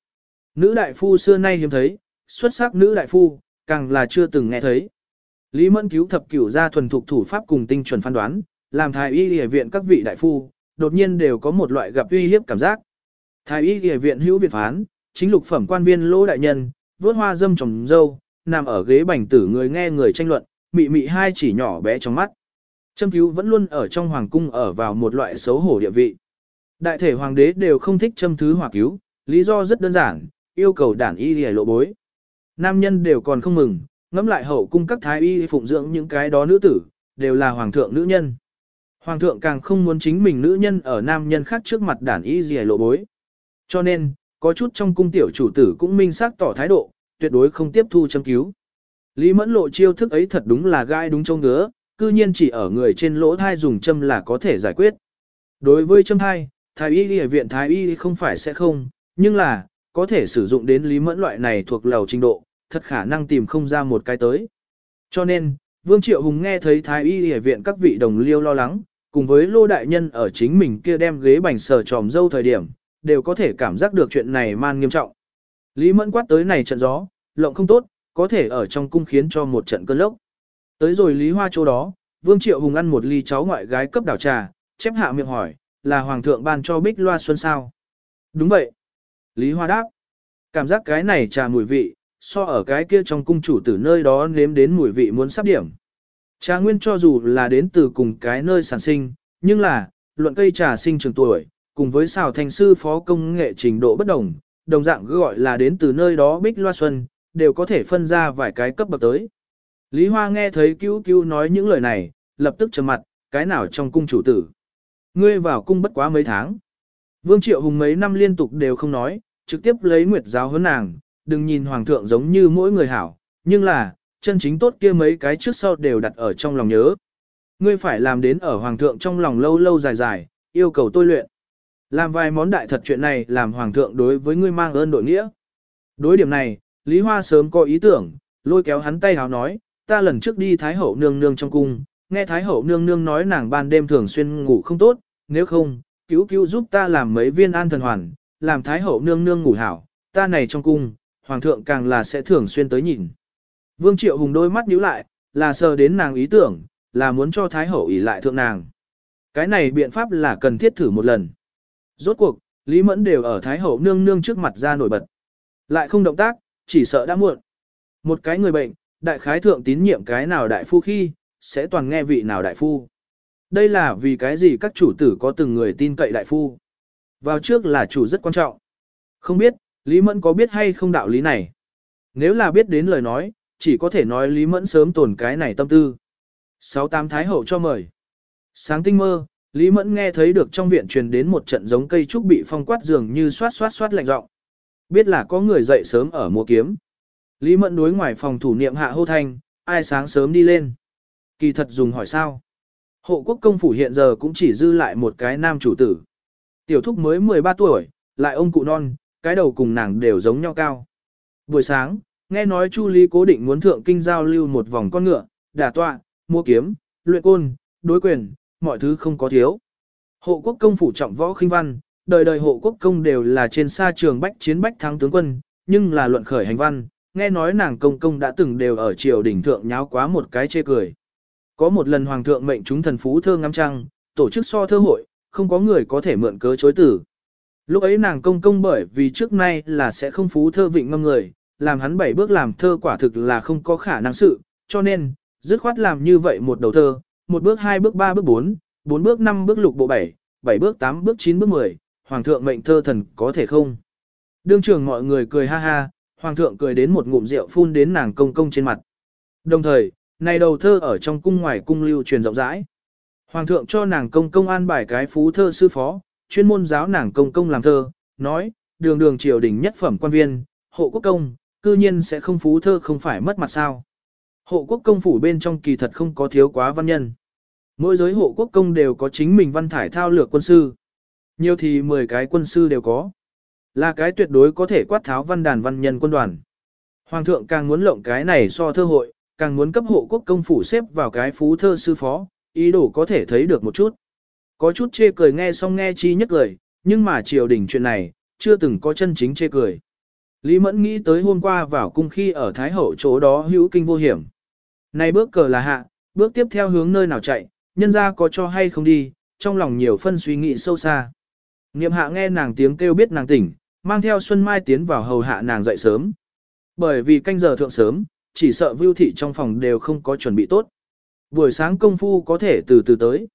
Nữ đại phu xưa nay hiếm thấy, xuất sắc nữ đại phu, càng là chưa từng nghe thấy. Lý Mẫn cứu thập cửu gia thuần thục thủ pháp cùng tinh chuẩn phán đoán, làm thái y y viện các vị đại phu, đột nhiên đều có một loại gặp uy hiếp cảm giác. Thái y y viện hữu viện phán, chính lục phẩm quan viên lỗ đại nhân, vớt hoa dâm trồng dâu, nằm ở ghế bành tử người nghe người tranh luận, mị mị hai chỉ nhỏ bé trong mắt. Châm cứu vẫn luôn ở trong hoàng cung ở vào một loại xấu hổ địa vị. Đại thể hoàng đế đều không thích châm thứ hỏa cứu, lý do rất đơn giản, yêu cầu đản y y lộ bối. Nam nhân đều còn không mừng, ngẫm lại hậu cung các thái y phụng dưỡng những cái đó nữ tử, đều là hoàng thượng nữ nhân. Hoàng thượng càng không muốn chính mình nữ nhân ở nam nhân khác trước mặt đản y gì lộ bối. Cho nên, có chút trong cung tiểu chủ tử cũng minh xác tỏ thái độ, tuyệt đối không tiếp thu châm cứu. Lý mẫn lộ chiêu thức ấy thật đúng là gai đúng trong ngứa, cư nhiên chỉ ở người trên lỗ thai dùng châm là có thể giải quyết. Đối với châm thai, thái y ở viện thái y không phải sẽ không, nhưng là, có thể sử dụng đến lý mẫn loại này thuộc lầu trình độ, thật khả năng tìm không ra một cái tới. Cho nên, Vương Triệu Hùng nghe thấy thái y Y viện các vị đồng liêu lo lắng, cùng với lô đại nhân ở chính mình kia đem ghế bành sờ tròm dâu thời điểm, đều có thể cảm giác được chuyện này man nghiêm trọng. Lý Mẫn quát tới này trận gió, lộng không tốt, có thể ở trong cung khiến cho một trận cơn lốc. Tới rồi Lý Hoa chỗ đó, Vương Triệu Hùng ăn một ly cháu ngoại gái cấp đảo trà, chép hạ miệng hỏi, là Hoàng thượng ban cho Bích Loa Xuân sao? Đúng vậy. Lý Hoa đáp. Cảm giác cái này trà mùi vị, so ở cái kia trong cung chủ tử nơi đó nếm đến mùi vị muốn sắp điểm. Trà nguyên cho dù là đến từ cùng cái nơi sản sinh, nhưng là, luận cây trà sinh trường tuổi, cùng với xào thành sư phó công nghệ trình độ bất đồng, đồng dạng gọi là đến từ nơi đó Bích Loa Xuân, đều có thể phân ra vài cái cấp bậc tới. Lý Hoa nghe thấy cứu cứu nói những lời này, lập tức trầm mặt, cái nào trong cung chủ tử. Ngươi vào cung bất quá mấy tháng. Vương Triệu Hùng mấy năm liên tục đều không nói, trực tiếp lấy nguyệt giáo hơn nàng, đừng nhìn hoàng thượng giống như mỗi người hảo, nhưng là, chân chính tốt kia mấy cái trước sau đều đặt ở trong lòng nhớ. Ngươi phải làm đến ở hoàng thượng trong lòng lâu lâu dài dài, yêu cầu tôi luyện. Làm vài món đại thật chuyện này làm hoàng thượng đối với ngươi mang ơn đội nghĩa. Đối điểm này, Lý Hoa sớm có ý tưởng, lôi kéo hắn tay hào nói, ta lần trước đi Thái Hậu nương nương trong cung, nghe Thái Hậu nương nương nói nàng ban đêm thường xuyên ngủ không tốt, nếu không, cứu cứu giúp ta làm mấy viên an thần hoàn, làm Thái Hậu nương nương ngủ hảo, ta này trong cung, Hoàng thượng càng là sẽ thường xuyên tới nhìn. Vương Triệu Hùng đôi mắt nhíu lại, là sờ đến nàng ý tưởng, là muốn cho Thái Hậu ỷ lại thượng nàng. Cái này biện pháp là cần thiết thử một lần. Rốt cuộc, Lý Mẫn đều ở Thái Hậu nương nương trước mặt ra nổi bật. Lại không động tác, chỉ sợ đã muộn. Một cái người bệnh, đại khái thượng tín nhiệm cái nào đại phu khi, sẽ toàn nghe vị nào đại phu. Đây là vì cái gì các chủ tử có từng người tin cậy đại phu. Vào trước là chủ rất quan trọng. Không biết, Lý Mẫn có biết hay không đạo lý này. Nếu là biết đến lời nói, chỉ có thể nói Lý Mẫn sớm tồn cái này tâm tư. Sáu tám Thái Hậu cho mời. Sáng tinh mơ, Lý Mẫn nghe thấy được trong viện truyền đến một trận giống cây trúc bị phong quát dường như xoát xoát xoát lạnh giọng. Biết là có người dậy sớm ở mua kiếm. Lý Mẫn đối ngoài phòng thủ niệm hạ hô thanh, ai sáng sớm đi lên. Kỳ thật dùng hỏi sao. Hộ quốc công phủ hiện giờ cũng chỉ dư lại một cái nam chủ tử. Tiểu thúc mới 13 tuổi, lại ông cụ non, cái đầu cùng nàng đều giống nhau cao. Buổi sáng, nghe nói Chu Lý cố định muốn thượng kinh giao lưu một vòng con ngựa, đả tọa, mua kiếm, luyện côn, đối quyền, mọi thứ không có thiếu. Hộ quốc công phủ trọng võ khinh văn, đời đời hộ quốc công đều là trên xa trường bách chiến bách thắng tướng quân, nhưng là luận khởi hành văn, nghe nói nàng công công đã từng đều ở triều đỉnh thượng nháo quá một cái chê cười. Có một lần hoàng thượng mệnh chúng thần phú thơ ngắm trăng, tổ chức so thơ hội, không có người có thể mượn cớ chối tử. Lúc ấy nàng công công bởi vì trước nay là sẽ không phú thơ vịnh ngâm người, làm hắn bảy bước làm thơ quả thực là không có khả năng sự, cho nên, dứt khoát làm như vậy một đầu thơ, một bước hai bước ba bước bốn, bốn bước năm bước lục bộ bảy, bảy bước tám bước chín bước mười, hoàng thượng mệnh thơ thần có thể không. Đương trường mọi người cười ha ha, hoàng thượng cười đến một ngụm rượu phun đến nàng công công trên mặt. Đồng thời, này đầu thơ ở trong cung ngoài cung lưu truyền rộng rãi. Hoàng thượng cho nàng công công an bài cái phú thơ sư phó, chuyên môn giáo nàng công công làm thơ, nói, đường đường triều đình nhất phẩm quan viên, hộ quốc công, cư nhiên sẽ không phú thơ không phải mất mặt sao. Hộ quốc công phủ bên trong kỳ thật không có thiếu quá văn nhân. Mỗi giới hộ quốc công đều có chính mình văn thải thao lược quân sư. Nhiều thì 10 cái quân sư đều có. Là cái tuyệt đối có thể quát tháo văn đàn văn nhân quân đoàn. Hoàng thượng càng muốn lộng cái này so thơ hội, càng muốn cấp hộ quốc công phủ xếp vào cái phú thơ sư phó, ý đồ có thể thấy được một chút. Có chút chê cười nghe xong nghe chi nhất cười, nhưng mà triều đình chuyện này, chưa từng có chân chính chê cười. Lý Mẫn nghĩ tới hôm qua vào cung khi ở Thái Hậu chỗ đó hữu kinh vô hiểm. Này bước cờ là hạ, bước tiếp theo hướng nơi nào chạy, nhân ra có cho hay không đi, trong lòng nhiều phân suy nghĩ sâu xa. Niệm hạ nghe nàng tiếng kêu biết nàng tỉnh, mang theo Xuân Mai tiến vào hầu hạ nàng dậy sớm. Bởi vì canh giờ thượng sớm, chỉ sợ vưu thị trong phòng đều không có chuẩn bị tốt. Buổi sáng công phu có thể từ từ tới.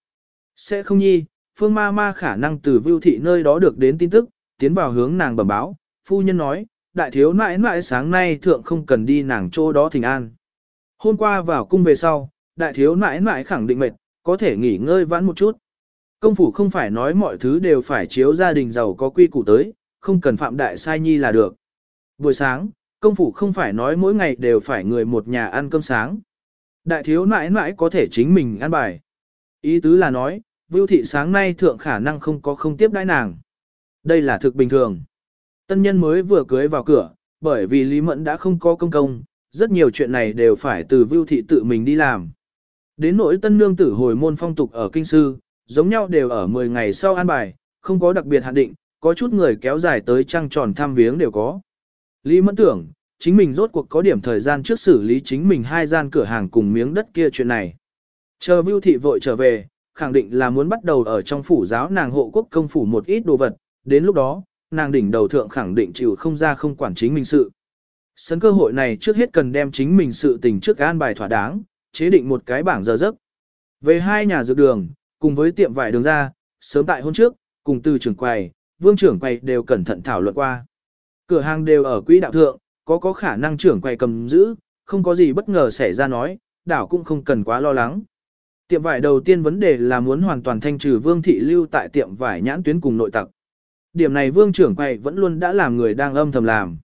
Sẽ không nhi, phương ma ma khả năng từ vưu thị nơi đó được đến tin tức, tiến vào hướng nàng bẩm báo, phu nhân nói, đại thiếu nãi nãi sáng nay thượng không cần đi nàng chỗ đó thỉnh an. Hôm qua vào cung về sau, đại thiếu nãi nãi khẳng định mệt, có thể nghỉ ngơi vãn một chút. Công phủ không phải nói mọi thứ đều phải chiếu gia đình giàu có quy củ tới, không cần phạm đại sai nhi là được. Buổi sáng, công phủ không phải nói mỗi ngày đều phải người một nhà ăn cơm sáng. Đại thiếu nãi nãi có thể chính mình ăn bài. Ý tứ là nói, Vưu thị sáng nay thượng khả năng không có không tiếp đãi nàng. Đây là thực bình thường. Tân nhân mới vừa cưới vào cửa, bởi vì Lý Mẫn đã không có công công, rất nhiều chuyện này đều phải từ Vưu thị tự mình đi làm. Đến nỗi tân nương tử hồi môn phong tục ở kinh sư, giống nhau đều ở 10 ngày sau an bài, không có đặc biệt hạn định, có chút người kéo dài tới trăng tròn thăm viếng đều có. Lý Mẫn tưởng, chính mình rốt cuộc có điểm thời gian trước xử lý chính mình hai gian cửa hàng cùng miếng đất kia chuyện này. Chờ Vưu thị vội trở về, khẳng định là muốn bắt đầu ở trong phủ giáo nàng hộ quốc công phủ một ít đồ vật, đến lúc đó, nàng đỉnh đầu thượng khẳng định chịu không ra không quản chính mình sự. Sân cơ hội này trước hết cần đem chính mình sự tình trước an bài thỏa đáng, chế định một cái bảng giờ giấc. Về hai nhà dược đường, cùng với tiệm vải đường ra, sớm tại hôm trước, cùng từ trưởng quầy, vương trưởng quầy đều cẩn thận thảo luận qua. Cửa hàng đều ở quỹ đạo thượng, có có khả năng trưởng quầy cầm giữ, không có gì bất ngờ xảy ra nói, đảo cũng không cần quá lo lắng. Tiệm vải đầu tiên vấn đề là muốn hoàn toàn thanh trừ vương thị lưu tại tiệm vải nhãn tuyến cùng nội tặc. Điểm này vương trưởng quầy vẫn luôn đã làm người đang âm thầm làm.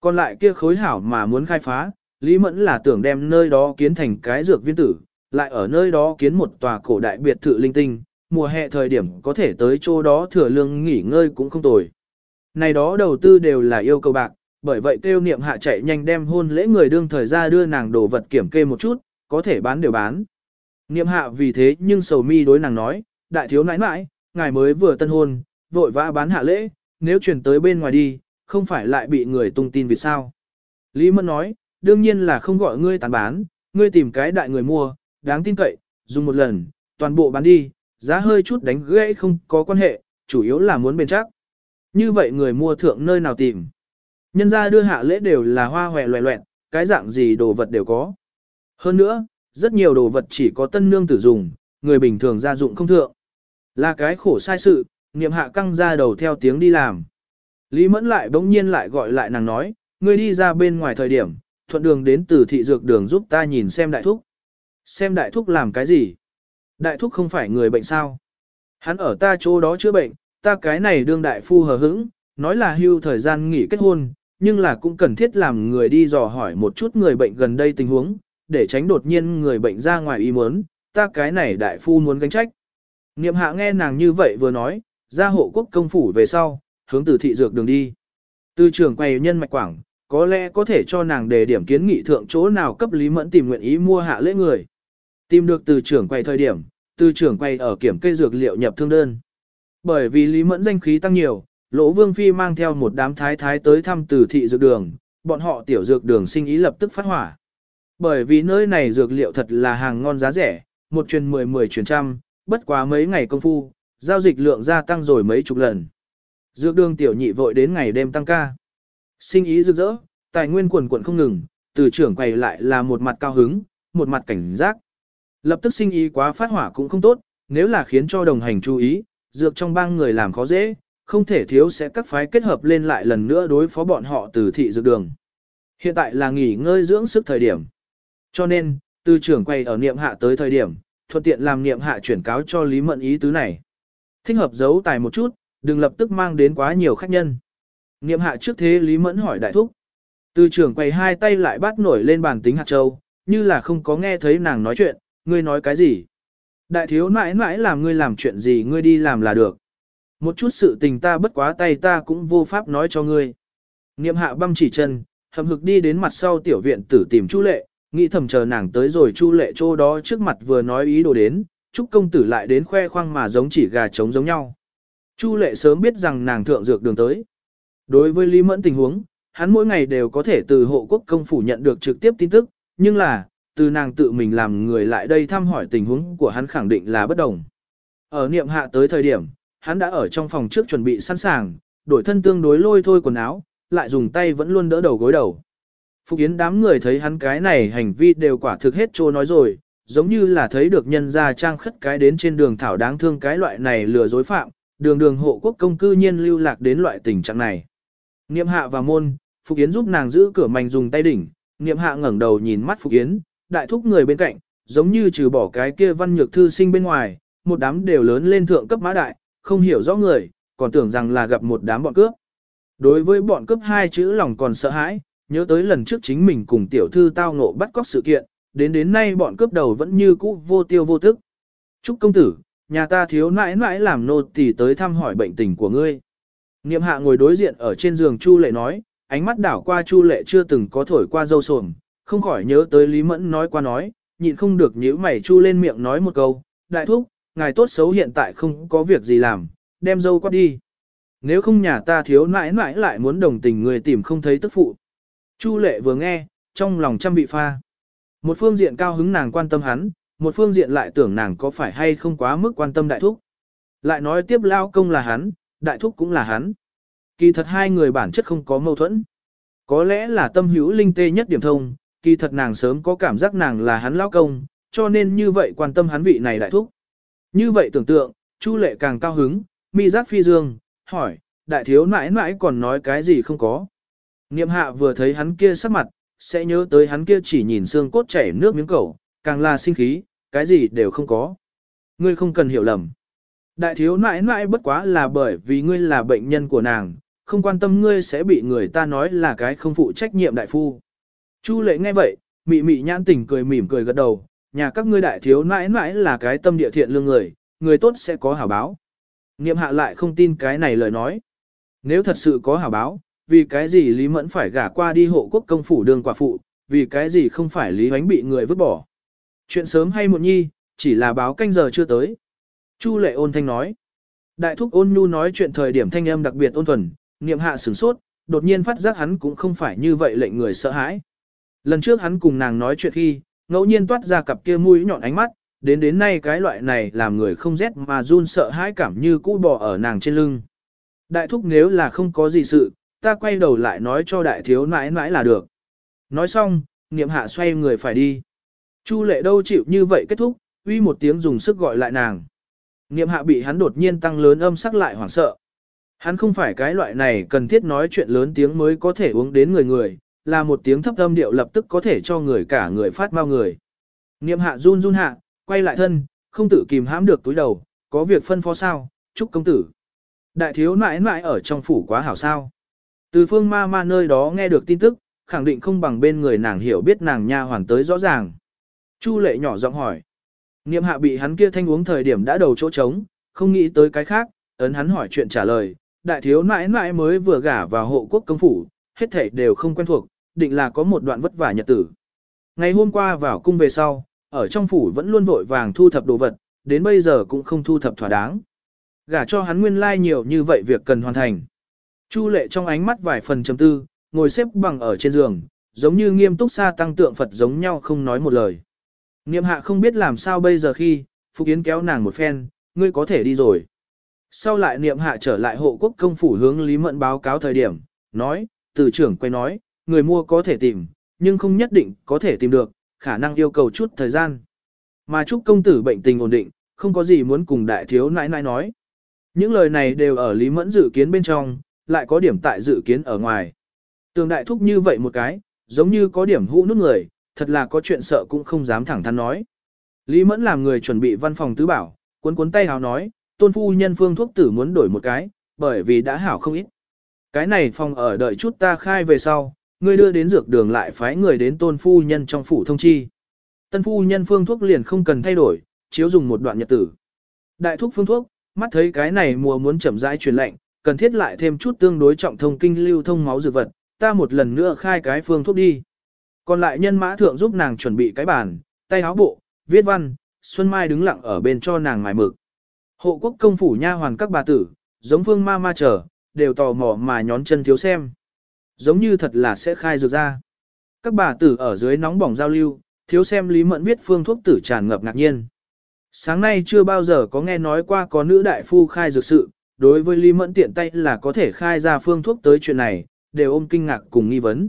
Còn lại kia khối hảo mà muốn khai phá, Lý Mẫn là tưởng đem nơi đó kiến thành cái dược viên tử, lại ở nơi đó kiến một tòa cổ đại biệt thự linh tinh, mùa hè thời điểm có thể tới chỗ đó thừa lương nghỉ ngơi cũng không tồi. Này đó đầu tư đều là yêu cầu bạc, bởi vậy kêu niệm hạ chạy nhanh đem hôn lễ người đương thời ra đưa nàng đồ vật kiểm kê một chút, có thể bán đều bán. Niệm hạ vì thế nhưng sầu mi đối nàng nói, đại thiếu nãi nãi, ngài mới vừa tân hôn, vội vã bán hạ lễ, nếu chuyển tới bên ngoài đi, không phải lại bị người tung tin vì sao. Lý Mẫn nói, đương nhiên là không gọi ngươi tán bán, ngươi tìm cái đại người mua, đáng tin cậy, dùng một lần, toàn bộ bán đi, giá hơi chút đánh gãy không có quan hệ, chủ yếu là muốn bền chắc. Như vậy người mua thượng nơi nào tìm. Nhân ra đưa hạ lễ đều là hoa hòe loẹ loẹn, cái dạng gì đồ vật đều có. Hơn nữa, rất nhiều đồ vật chỉ có tân nương tử dùng, người bình thường gia dụng không thượng. Là cái khổ sai sự, niệm hạ căng ra đầu theo tiếng đi làm. Lý mẫn lại bỗng nhiên lại gọi lại nàng nói, ngươi đi ra bên ngoài thời điểm, thuận đường đến từ thị dược đường giúp ta nhìn xem đại thúc. Xem đại thúc làm cái gì? Đại thúc không phải người bệnh sao? Hắn ở ta chỗ đó chữa bệnh, ta cái này đương đại phu hờ hững, nói là hưu thời gian nghỉ kết hôn, nhưng là cũng cần thiết làm người đi dò hỏi một chút người bệnh gần đây tình huống, để tránh đột nhiên người bệnh ra ngoài ý muốn, ta cái này đại phu muốn gánh trách. Niệm hạ nghe nàng như vậy vừa nói, ra hộ quốc công phủ về sau, hướng từ thị dược đường đi. Từ trưởng quay nhân mạch quảng, có lẽ có thể cho nàng đề điểm kiến nghị thượng chỗ nào cấp Lý Mẫn tìm nguyện ý mua hạ lễ người. Tìm được từ trưởng quay thời điểm, từ trưởng quay ở kiểm cây dược liệu nhập thương đơn. Bởi vì Lý Mẫn danh khí tăng nhiều, Lỗ Vương Phi mang theo một đám thái thái tới thăm từ thị dược đường, bọn họ tiểu dược đường sinh ý lập tức phát hỏa. Bởi vì nơi này dược liệu thật là hàng ngon giá rẻ, một truyền mười mười truyền trăm, bất quá mấy ngày công phu, giao dịch lượng gia tăng rồi mấy chục lần. Dược đường tiểu nhị vội đến ngày đêm tăng ca. Sinh ý rực rỡ, tài nguyên quần quần không ngừng, từ trưởng quầy lại là một mặt cao hứng, một mặt cảnh giác. Lập tức sinh ý quá phát hỏa cũng không tốt, nếu là khiến cho đồng hành chú ý, dược trong bang người làm khó dễ, không thể thiếu sẽ các phái kết hợp lên lại lần nữa đối phó bọn họ từ thị dược đường. Hiện tại là nghỉ ngơi dưỡng sức thời điểm. Cho nên, từ trưởng quay ở niệm hạ tới thời điểm, thuận tiện làm niệm hạ chuyển cáo cho Lý Mận ý tứ này. Thích hợp giấu tài một chút, đừng lập tức mang đến quá nhiều khách nhân. Niệm hạ trước thế Lý Mẫn hỏi đại thúc. Từ trưởng quay hai tay lại bắt nổi lên bàn tính hạt châu, như là không có nghe thấy nàng nói chuyện, ngươi nói cái gì. Đại thiếu mãi mãi làm ngươi làm chuyện gì ngươi đi làm là được. Một chút sự tình ta bất quá tay ta cũng vô pháp nói cho ngươi. Niệm hạ băm chỉ chân, hầm hực đi đến mặt sau tiểu viện tử tìm Chu Lệ, nghĩ thầm chờ nàng tới rồi Chu Lệ chỗ đó trước mặt vừa nói ý đồ đến, chúc công tử lại đến khoe khoang mà giống chỉ gà trống giống nhau. Chu Lệ sớm biết rằng nàng thượng dược đường tới. Đối với Lý Mẫn tình huống, hắn mỗi ngày đều có thể từ hộ quốc công phủ nhận được trực tiếp tin tức, nhưng là, từ nàng tự mình làm người lại đây thăm hỏi tình huống của hắn khẳng định là bất đồng. Ở niệm hạ tới thời điểm, hắn đã ở trong phòng trước chuẩn bị sẵn sàng, đổi thân tương đối lôi thôi quần áo, lại dùng tay vẫn luôn đỡ đầu gối đầu. Phục Yến đám người thấy hắn cái này hành vi đều quả thực hết trô nói rồi, giống như là thấy được nhân gia trang khất cái đến trên đường thảo đáng thương cái loại này lừa dối phạm, đường đường hộ quốc công cư nhiên lưu lạc đến loại tình trạng này. Niệm hạ và môn, Phục Yến giúp nàng giữ cửa mảnh dùng tay đỉnh, niệm hạ ngẩng đầu nhìn mắt Phục Yến, đại thúc người bên cạnh, giống như trừ bỏ cái kia văn nhược thư sinh bên ngoài, một đám đều lớn lên thượng cấp mã đại, không hiểu rõ người, còn tưởng rằng là gặp một đám bọn cướp. Đối với bọn cướp hai chữ lòng còn sợ hãi, nhớ tới lần trước chính mình cùng tiểu thư tao ngộ bắt cóc sự kiện, đến đến nay bọn cướp đầu vẫn như cũ vô tiêu vô thức. Trúc công tử, nhà ta thiếu nãi nãi làm nô tỳ tới thăm hỏi bệnh tình của ngươi. Niệm hạ ngồi đối diện ở trên giường Chu Lệ nói, ánh mắt đảo qua Chu Lệ chưa từng có thổi qua dâu sồm, không khỏi nhớ tới Lý Mẫn nói qua nói, nhịn không được nhíu mày Chu lên miệng nói một câu, đại thúc, ngài tốt xấu hiện tại không có việc gì làm, đem dâu quát đi. Nếu không nhà ta thiếu nãi nãi lại muốn đồng tình người tìm không thấy tức phụ. Chu lệ vừa nghe, trong lòng trăm vị pha. Một phương diện cao hứng nàng quan tâm hắn, một phương diện lại tưởng nàng có phải hay không quá mức quan tâm đại thúc. Lại nói tiếp lao công là hắn, đại thúc cũng là hắn. Kỳ thật hai người bản chất không có mâu thuẫn. Có lẽ là tâm hữu linh tê nhất điểm thông, kỳ thật nàng sớm có cảm giác nàng là hắn lao công, cho nên như vậy quan tâm hắn vị này đại thúc. Như vậy tưởng tượng, Chu lệ càng cao hứng, mi giác phi dương, hỏi, đại thiếu nãi nãi còn nói cái gì không có. Niệm hạ vừa thấy hắn kia sắc mặt, sẽ nhớ tới hắn kia chỉ nhìn xương cốt chảy nước miếng cầu, càng là sinh khí, cái gì đều không có. Ngươi không cần hiểu lầm. Đại thiếu nãi nãi bất quá là bởi vì ngươi là bệnh nhân của nàng, không quan tâm ngươi sẽ bị người ta nói là cái không phụ trách nhiệm đại phu. Chu lệ nghe vậy, mị mị nhãn tỉnh cười mỉm cười gật đầu, nhà các ngươi đại thiếu nãi nãi là cái tâm địa thiện lương người, người tốt sẽ có hảo báo. Niệm hạ lại không tin cái này lời nói. Nếu thật sự có hảo báo, vì cái gì Lý Mẫn phải gả qua đi hộ quốc công phủ đường quả phụ, vì cái gì không phải Lý Hoánh bị người vứt bỏ. Chuyện sớm hay muộn nhi, chỉ là báo canh giờ chưa tới. Chu lệ ôn thanh nói. Đại thúc ôn nhu nói chuyện thời điểm thanh âm đặc biệt ôn thuần, niệm hạ sửng sốt, đột nhiên phát giác hắn cũng không phải như vậy lệnh người sợ hãi. Lần trước hắn cùng nàng nói chuyện khi, ngẫu nhiên toát ra cặp kia mũi nhọn ánh mắt, đến đến nay cái loại này làm người không rét mà run sợ hãi cảm như cũ bò ở nàng trên lưng. Đại thúc nếu là không có gì sự, ta quay đầu lại nói cho đại thiếu nãi nãi là được. Nói xong, niệm hạ xoay người phải đi. Chu lệ đâu chịu như vậy kết thúc, uy một tiếng dùng sức gọi lại nàng. Niệm hạ bị hắn đột nhiên tăng lớn âm sắc lại hoảng sợ. Hắn không phải cái loại này cần thiết nói chuyện lớn tiếng mới có thể uống đến người người, là một tiếng thấp âm điệu lập tức có thể cho người cả người phát mau người. Niệm hạ run run hạ, quay lại thân, không tự kìm hãm được túi đầu, có việc phân phó sao, chúc công tử. Đại thiếu nãi nãi ở trong phủ quá hảo sao. Từ phương ma ma nơi đó nghe được tin tức, khẳng định không bằng bên người nàng hiểu biết nàng nha hoàn tới rõ ràng. Chu lệ nhỏ giọng hỏi. Niệm hạ bị hắn kia thanh uống thời điểm đã đầu chỗ trống, không nghĩ tới cái khác, ấn hắn hỏi chuyện trả lời. Đại thiếu nãi nãi mới vừa gả vào hộ quốc công phủ, hết thảy đều không quen thuộc, định là có một đoạn vất vả nhật tử. Ngày hôm qua vào cung về sau, ở trong phủ vẫn luôn vội vàng thu thập đồ vật, đến bây giờ cũng không thu thập thỏa đáng. Gả cho hắn nguyên lai like nhiều như vậy việc cần hoàn thành. Chu lệ trong ánh mắt vài phần trầm tư, ngồi xếp bằng ở trên giường, giống như nghiêm túc xa tăng tượng Phật giống nhau không nói một lời. Niệm hạ không biết làm sao bây giờ khi, Phục Yến kéo nàng một phen, ngươi có thể đi rồi. Sau lại niệm hạ trở lại hộ quốc công phủ hướng Lý Mẫn báo cáo thời điểm, nói, từ trưởng quay nói, người mua có thể tìm, nhưng không nhất định có thể tìm được, khả năng yêu cầu chút thời gian. Mà chúc công tử bệnh tình ổn định, không có gì muốn cùng đại thiếu nãi nãi nói. Những lời này đều ở Lý Mẫn dự kiến bên trong, lại có điểm tại dự kiến ở ngoài. Tường đại thúc như vậy một cái, giống như có điểm hũ nút người, thật là có chuyện sợ cũng không dám thẳng thắn nói. Lý Mẫn làm người chuẩn bị văn phòng tứ bảo, cuốn cuốn tay hào nói, tôn phu nhân phương thuốc tử muốn đổi một cái, bởi vì đã hảo không ít. Cái này phòng ở đợi chút ta khai về sau, ngươi đưa đến dược đường lại phái người đến tôn phu nhân trong phủ thông chi. Tân phu nhân phương thuốc liền không cần thay đổi, chiếu dùng một đoạn nhật tử. Đại thuốc phương thuốc, mắt thấy cái này mùa muốn chậm rãi truyền lệnh, cần thiết lại thêm chút tương đối trọng thông kinh lưu thông máu dược vật, ta một lần nữa khai cái phương thuốc đi. Còn lại nhân mã thượng giúp nàng chuẩn bị cái bàn, tay áo bộ, viết văn, Xuân Mai đứng lặng ở bên cho nàng mài mực. Hộ quốc công phủ nha hoàn các bà tử, giống phương ma ma chờ, đều tò mò mà nhón chân thiếu xem. Giống như thật là sẽ khai dược ra. Các bà tử ở dưới nóng bỏng giao lưu, thiếu xem Lý Mẫn viết phương thuốc tử tràn ngập ngạc nhiên. Sáng nay chưa bao giờ có nghe nói qua có nữ đại phu khai dược sự, đối với Lý Mẫn tiện tay là có thể khai ra phương thuốc tới chuyện này, đều ôm kinh ngạc cùng nghi vấn.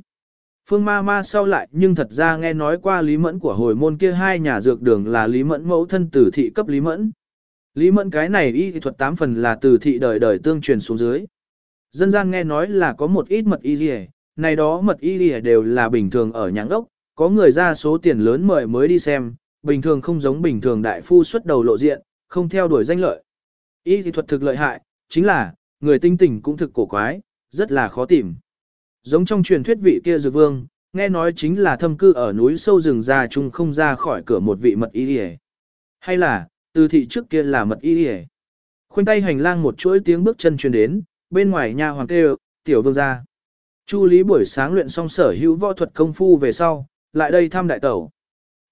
Phương ma ma sau lại nhưng thật ra nghe nói qua Lý Mẫn của hồi môn kia hai nhà dược đường là Lý Mẫn mẫu thân tử thị cấp Lý Mẫn. Lý Mẫn cái này y thuật tám phần là từ thị đời đời tương truyền xuống dưới. Dân gian nghe nói là có một ít mật y gì này đó mật y gì đều là bình thường ở nhãng ốc, có người ra số tiền lớn mời mới đi xem, bình thường không giống bình thường đại phu xuất đầu lộ diện, không theo đuổi danh lợi. Y thuật thực lợi hại, chính là, người tinh tỉnh cũng thực cổ quái, rất là khó tìm. Giống trong truyền thuyết vị kia dược vương, nghe nói chính là thâm cư ở núi sâu rừng già chung không ra khỏi cửa một vị mật y đi Hay là, từ thị trước kia là mật y đi Khoanh tay hành lang một chuỗi tiếng bước chân truyền đến, bên ngoài nhà hoàng kêu, tiểu vương gia Chu Lý buổi sáng luyện xong sở hữu võ thuật công phu về sau, lại đây thăm đại tẩu.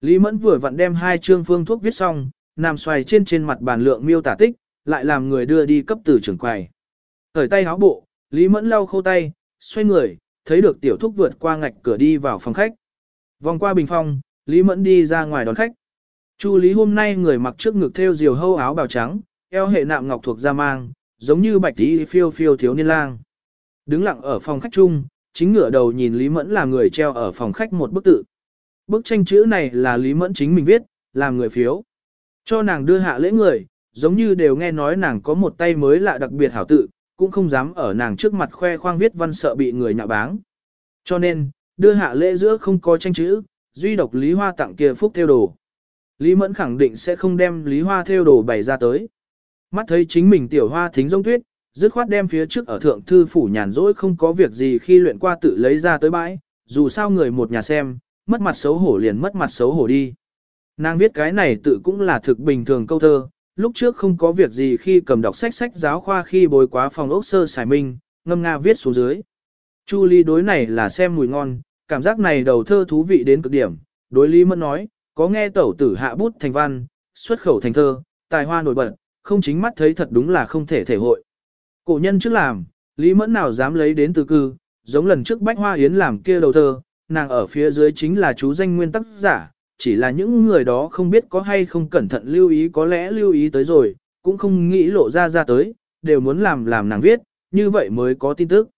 Lý Mẫn vừa vặn đem hai chương phương thuốc viết xong, nằm xoài trên trên mặt bàn lượng miêu tả tích, lại làm người đưa đi cấp từ trưởng quầy. thởi tay háo bộ, Lý Mẫn lau khô tay, xoay người, thấy được tiểu thúc vượt qua ngạch cửa đi vào phòng khách. Vòng qua bình phong, Lý Mẫn đi ra ngoài đón khách. Chu Lý hôm nay người mặc trước ngực thêu diều hâu áo bào trắng, eo hệ nạm ngọc thuộc da mang, giống như bạch tí phiêu phiêu thiếu niên lang. Đứng lặng ở phòng khách chung, chính ngửa đầu nhìn Lý Mẫn là người treo ở phòng khách một bức tự. Bức tranh chữ này là Lý Mẫn chính mình viết, làm người phiếu. Cho nàng đưa hạ lễ người, giống như đều nghe nói nàng có một tay mới lạ đặc biệt hảo tự, cũng không dám ở nàng trước mặt khoe khoang viết văn sợ bị người nhạ báng. Cho nên, đưa hạ lễ giữa không có tranh chữ, duy độc Lý Hoa tặng kia phúc theo đồ. Lý Mẫn khẳng định sẽ không đem Lý Hoa theo đồ bày ra tới. Mắt thấy chính mình tiểu hoa thính giống tuyết, dứt khoát đem phía trước ở thượng thư phủ nhàn rỗi không có việc gì khi luyện qua tự lấy ra tới bãi, dù sao người một nhà xem, mất mặt xấu hổ liền mất mặt xấu hổ đi. Nàng viết cái này tự cũng là thực bình thường câu thơ, lúc trước không có việc gì khi cầm đọc sách sách giáo khoa khi bồi quá phòng ốc sơ xài minh, ngâm nga viết xuống dưới. Chu Ly đối này là xem mùi ngon, cảm giác này đầu thơ thú vị đến cực điểm, đối Lý Mẫn nói, có nghe tẩu tử hạ bút thành văn, xuất khẩu thành thơ, tài hoa nổi bật, không chính mắt thấy thật đúng là không thể thể hội. Cổ nhân trước làm, Lý Mẫn nào dám lấy đến từ cư, giống lần trước Bách Hoa Yến làm kia đầu thơ, nàng ở phía dưới chính là chú danh nguyên tác giả, chỉ là những người đó không biết có hay không cẩn thận lưu ý có lẽ lưu ý tới rồi, cũng không nghĩ lộ ra ra tới, đều muốn làm làm nàng viết, như vậy mới có tin tức.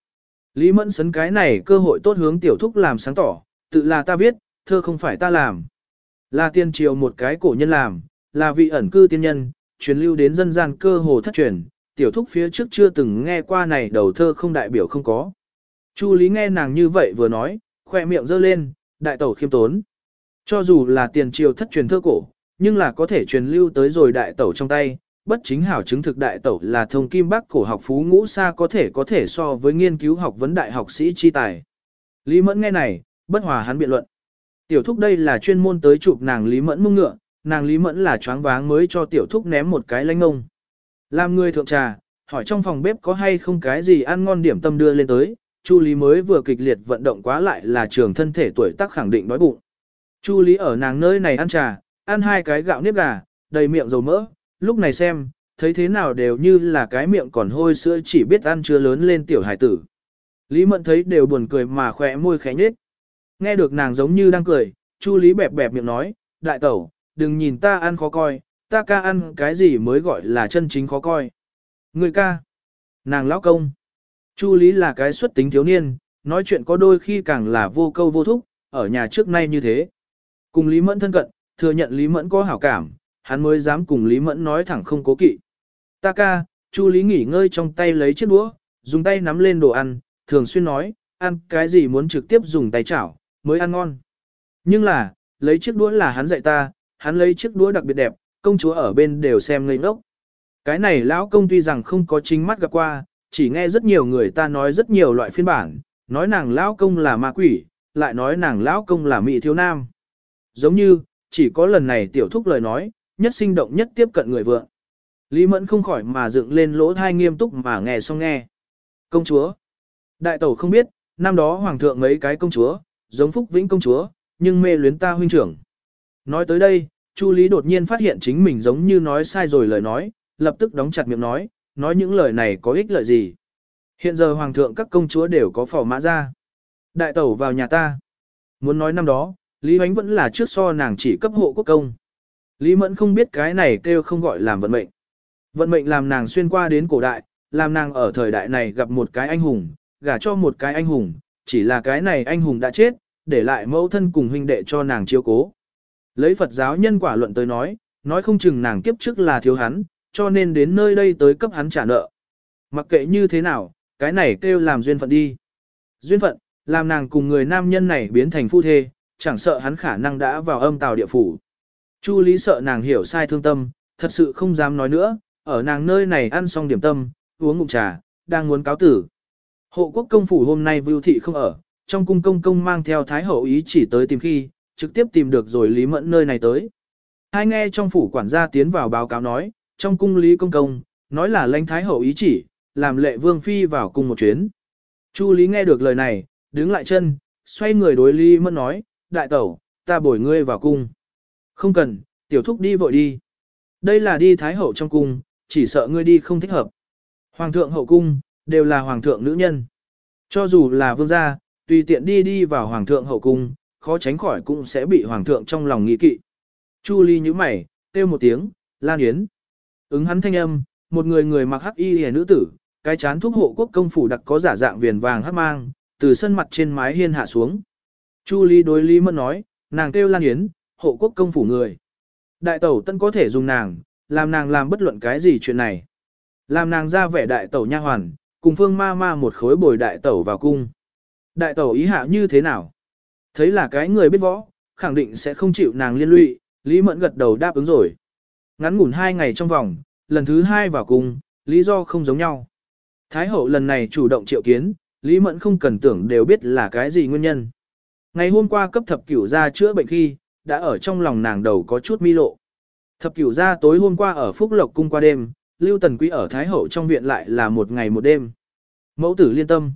Lý Mẫn sấn cái này cơ hội tốt hướng tiểu thúc làm sáng tỏ, tự là ta viết, thơ không phải ta làm. Là tiên triều một cái cổ nhân làm, là vị ẩn cư tiên nhân, truyền lưu đến dân gian cơ hồ thất truyền, tiểu thúc phía trước chưa từng nghe qua này đầu thơ không đại biểu không có. Chu Lý nghe nàng như vậy vừa nói, khoe miệng giơ lên, đại tẩu khiêm tốn. Cho dù là tiền triều thất truyền thơ cổ, nhưng là có thể truyền lưu tới rồi đại tẩu trong tay, bất chính hảo chứng thực đại tẩu là thông kim bác cổ học phú ngũ xa có thể có thể so với nghiên cứu học vấn đại học sĩ chi tài. Lý Mẫn nghe này, bất hòa hắn biện luận. Tiểu thúc đây là chuyên môn tới chụp nàng Lý Mẫn mông ngựa, nàng Lý Mẫn là choáng váng mới cho tiểu thúc ném một cái lanh ngông. Làm người thượng trà, hỏi trong phòng bếp có hay không cái gì ăn ngon điểm tâm đưa lên tới, Chu Lý mới vừa kịch liệt vận động quá lại là trường thân thể tuổi tác khẳng định đói bụng. Chu Lý ở nàng nơi này ăn trà, ăn hai cái gạo nếp gà, đầy miệng dầu mỡ, lúc này xem, thấy thế nào đều như là cái miệng còn hôi sữa chỉ biết ăn chưa lớn lên tiểu hải tử. Lý Mẫn thấy đều buồn cười mà khỏe môi khẽ nhếch. Nghe được nàng giống như đang cười, Chu Lý bẹp bẹp miệng nói, đại tẩu, đừng nhìn ta ăn khó coi, ta ca ăn cái gì mới gọi là chân chính khó coi. Người ca, nàng lão công. Chu Lý là cái xuất tính thiếu niên, nói chuyện có đôi khi càng là vô câu vô thúc, ở nhà trước nay như thế. Cùng Lý Mẫn thân cận, thừa nhận Lý Mẫn có hảo cảm, hắn mới dám cùng Lý Mẫn nói thẳng không cố kỵ. Ta ca, Chu Lý nghỉ ngơi trong tay lấy chiếc đũa, dùng tay nắm lên đồ ăn, thường xuyên nói, ăn cái gì muốn trực tiếp dùng tay chảo, mới ăn ngon. Nhưng là, lấy chiếc đũa là hắn dạy ta, hắn lấy chiếc đũa đặc biệt đẹp, công chúa ở bên đều xem ngây ngốc. Cái này lão công tuy rằng không có chính mắt gặp qua, chỉ nghe rất nhiều người ta nói rất nhiều loại phiên bản, nói nàng lão công là ma quỷ, lại nói nàng lão công là mỹ thiếu nam. Giống như, chỉ có lần này tiểu thúc lời nói, nhất sinh động nhất tiếp cận người vượng. Lý Mẫn không khỏi mà dựng lên lỗ thai nghiêm túc mà nghe xong nghe. Công chúa. Đại tẩu không biết, năm đó hoàng thượng mấy cái công chúa, giống Phúc Vĩnh công chúa, nhưng mê luyến ta huynh trưởng. Nói tới đây, Chu Lý đột nhiên phát hiện chính mình giống như nói sai rồi lời nói, lập tức đóng chặt miệng nói, nói những lời này có ích lợi gì. Hiện giờ hoàng thượng các công chúa đều có phò mã ra. Đại tẩu vào nhà ta. Muốn nói năm đó, Lý Huánh vẫn là trước so nàng chỉ cấp hộ quốc công. Lý Mẫn không biết cái này kêu không gọi làm vận mệnh. Vận mệnh làm nàng xuyên qua đến cổ đại, làm nàng ở thời đại này gặp một cái anh hùng, gả cho một cái anh hùng, chỉ là cái này anh hùng đã chết, để lại mẫu thân cùng huynh đệ cho nàng chiếu cố. Lấy Phật giáo nhân quả luận tới nói, nói không chừng nàng kiếp trước là thiếu hắn, cho nên đến nơi đây tới cấp hắn trả nợ. Mặc kệ như thế nào, cái này kêu làm duyên phận đi. Duyên phận, làm nàng cùng người nam nhân này biến thành phu thê, chẳng sợ hắn khả năng đã vào âm tàu địa phủ. Chu Lý sợ nàng hiểu sai thương tâm, thật sự không dám nói nữa, ở nàng nơi này ăn xong điểm tâm, uống ngụm trà, đang muốn cáo tử. Hộ quốc công phủ hôm nay vưu thị không ở, trong cung công công mang theo thái hậu ý chỉ tới tìm khi, trực tiếp tìm được rồi Lý Mẫn nơi này tới. Hai nghe trong phủ quản gia tiến vào báo cáo nói, trong cung Lý Công Công, nói là lãnh thái hậu ý chỉ, làm lệ vương phi vào cung một chuyến. Chu Lý nghe được lời này, đứng lại chân, xoay người đối Lý Mẫn nói, đại tẩu, ta bồi ngươi vào cung. Không cần, tiểu thúc đi vội đi. Đây là đi thái hậu trong cung, chỉ sợ ngươi đi không thích hợp. Hoàng thượng hậu cung, đều là hoàng thượng nữ nhân. Cho dù là vương gia, tùy tiện đi đi vào hoàng thượng hậu cung, khó tránh khỏi cũng sẽ bị hoàng thượng trong lòng nghi kỵ. Chu Ly như mày, kêu một tiếng, Lan Yến. Ứng hắn thanh âm, một người người mặc hắc y hề nữ tử, cái chán thuốc hộ quốc công phủ đặc có giả dạng viền vàng hắc mang, từ sân mặt trên mái hiên hạ xuống. Chu Lý đối Lý Mẫn nói, nàng kêu Lan Yến, hộ quốc công phủ người. Đại tẩu tân có thể dùng nàng, làm nàng làm bất luận cái gì chuyện này. Làm nàng ra vẻ đại tẩu nha hoàn, cùng phương ma ma một khối bồi đại tẩu vào cung. Đại tẩu ý hạ như thế nào? Thấy là cái người biết võ, khẳng định sẽ không chịu nàng liên lụy, Lý Mẫn gật đầu đáp ứng rồi. Ngắn ngủn hai ngày trong vòng, lần thứ hai vào cung, lý do không giống nhau. Thái hậu lần này chủ động triệu kiến, Lý Mẫn không cần tưởng đều biết là cái gì nguyên nhân. Ngày hôm qua cấp thập cửu gia chữa bệnh khi, đã ở trong lòng nàng đầu có chút mi lộ. Thập cửu gia tối hôm qua ở Phúc Lộc cung qua đêm, Lưu Tần Quý ở Thái Hậu trong viện lại là một ngày một đêm. Mẫu tử liên tâm.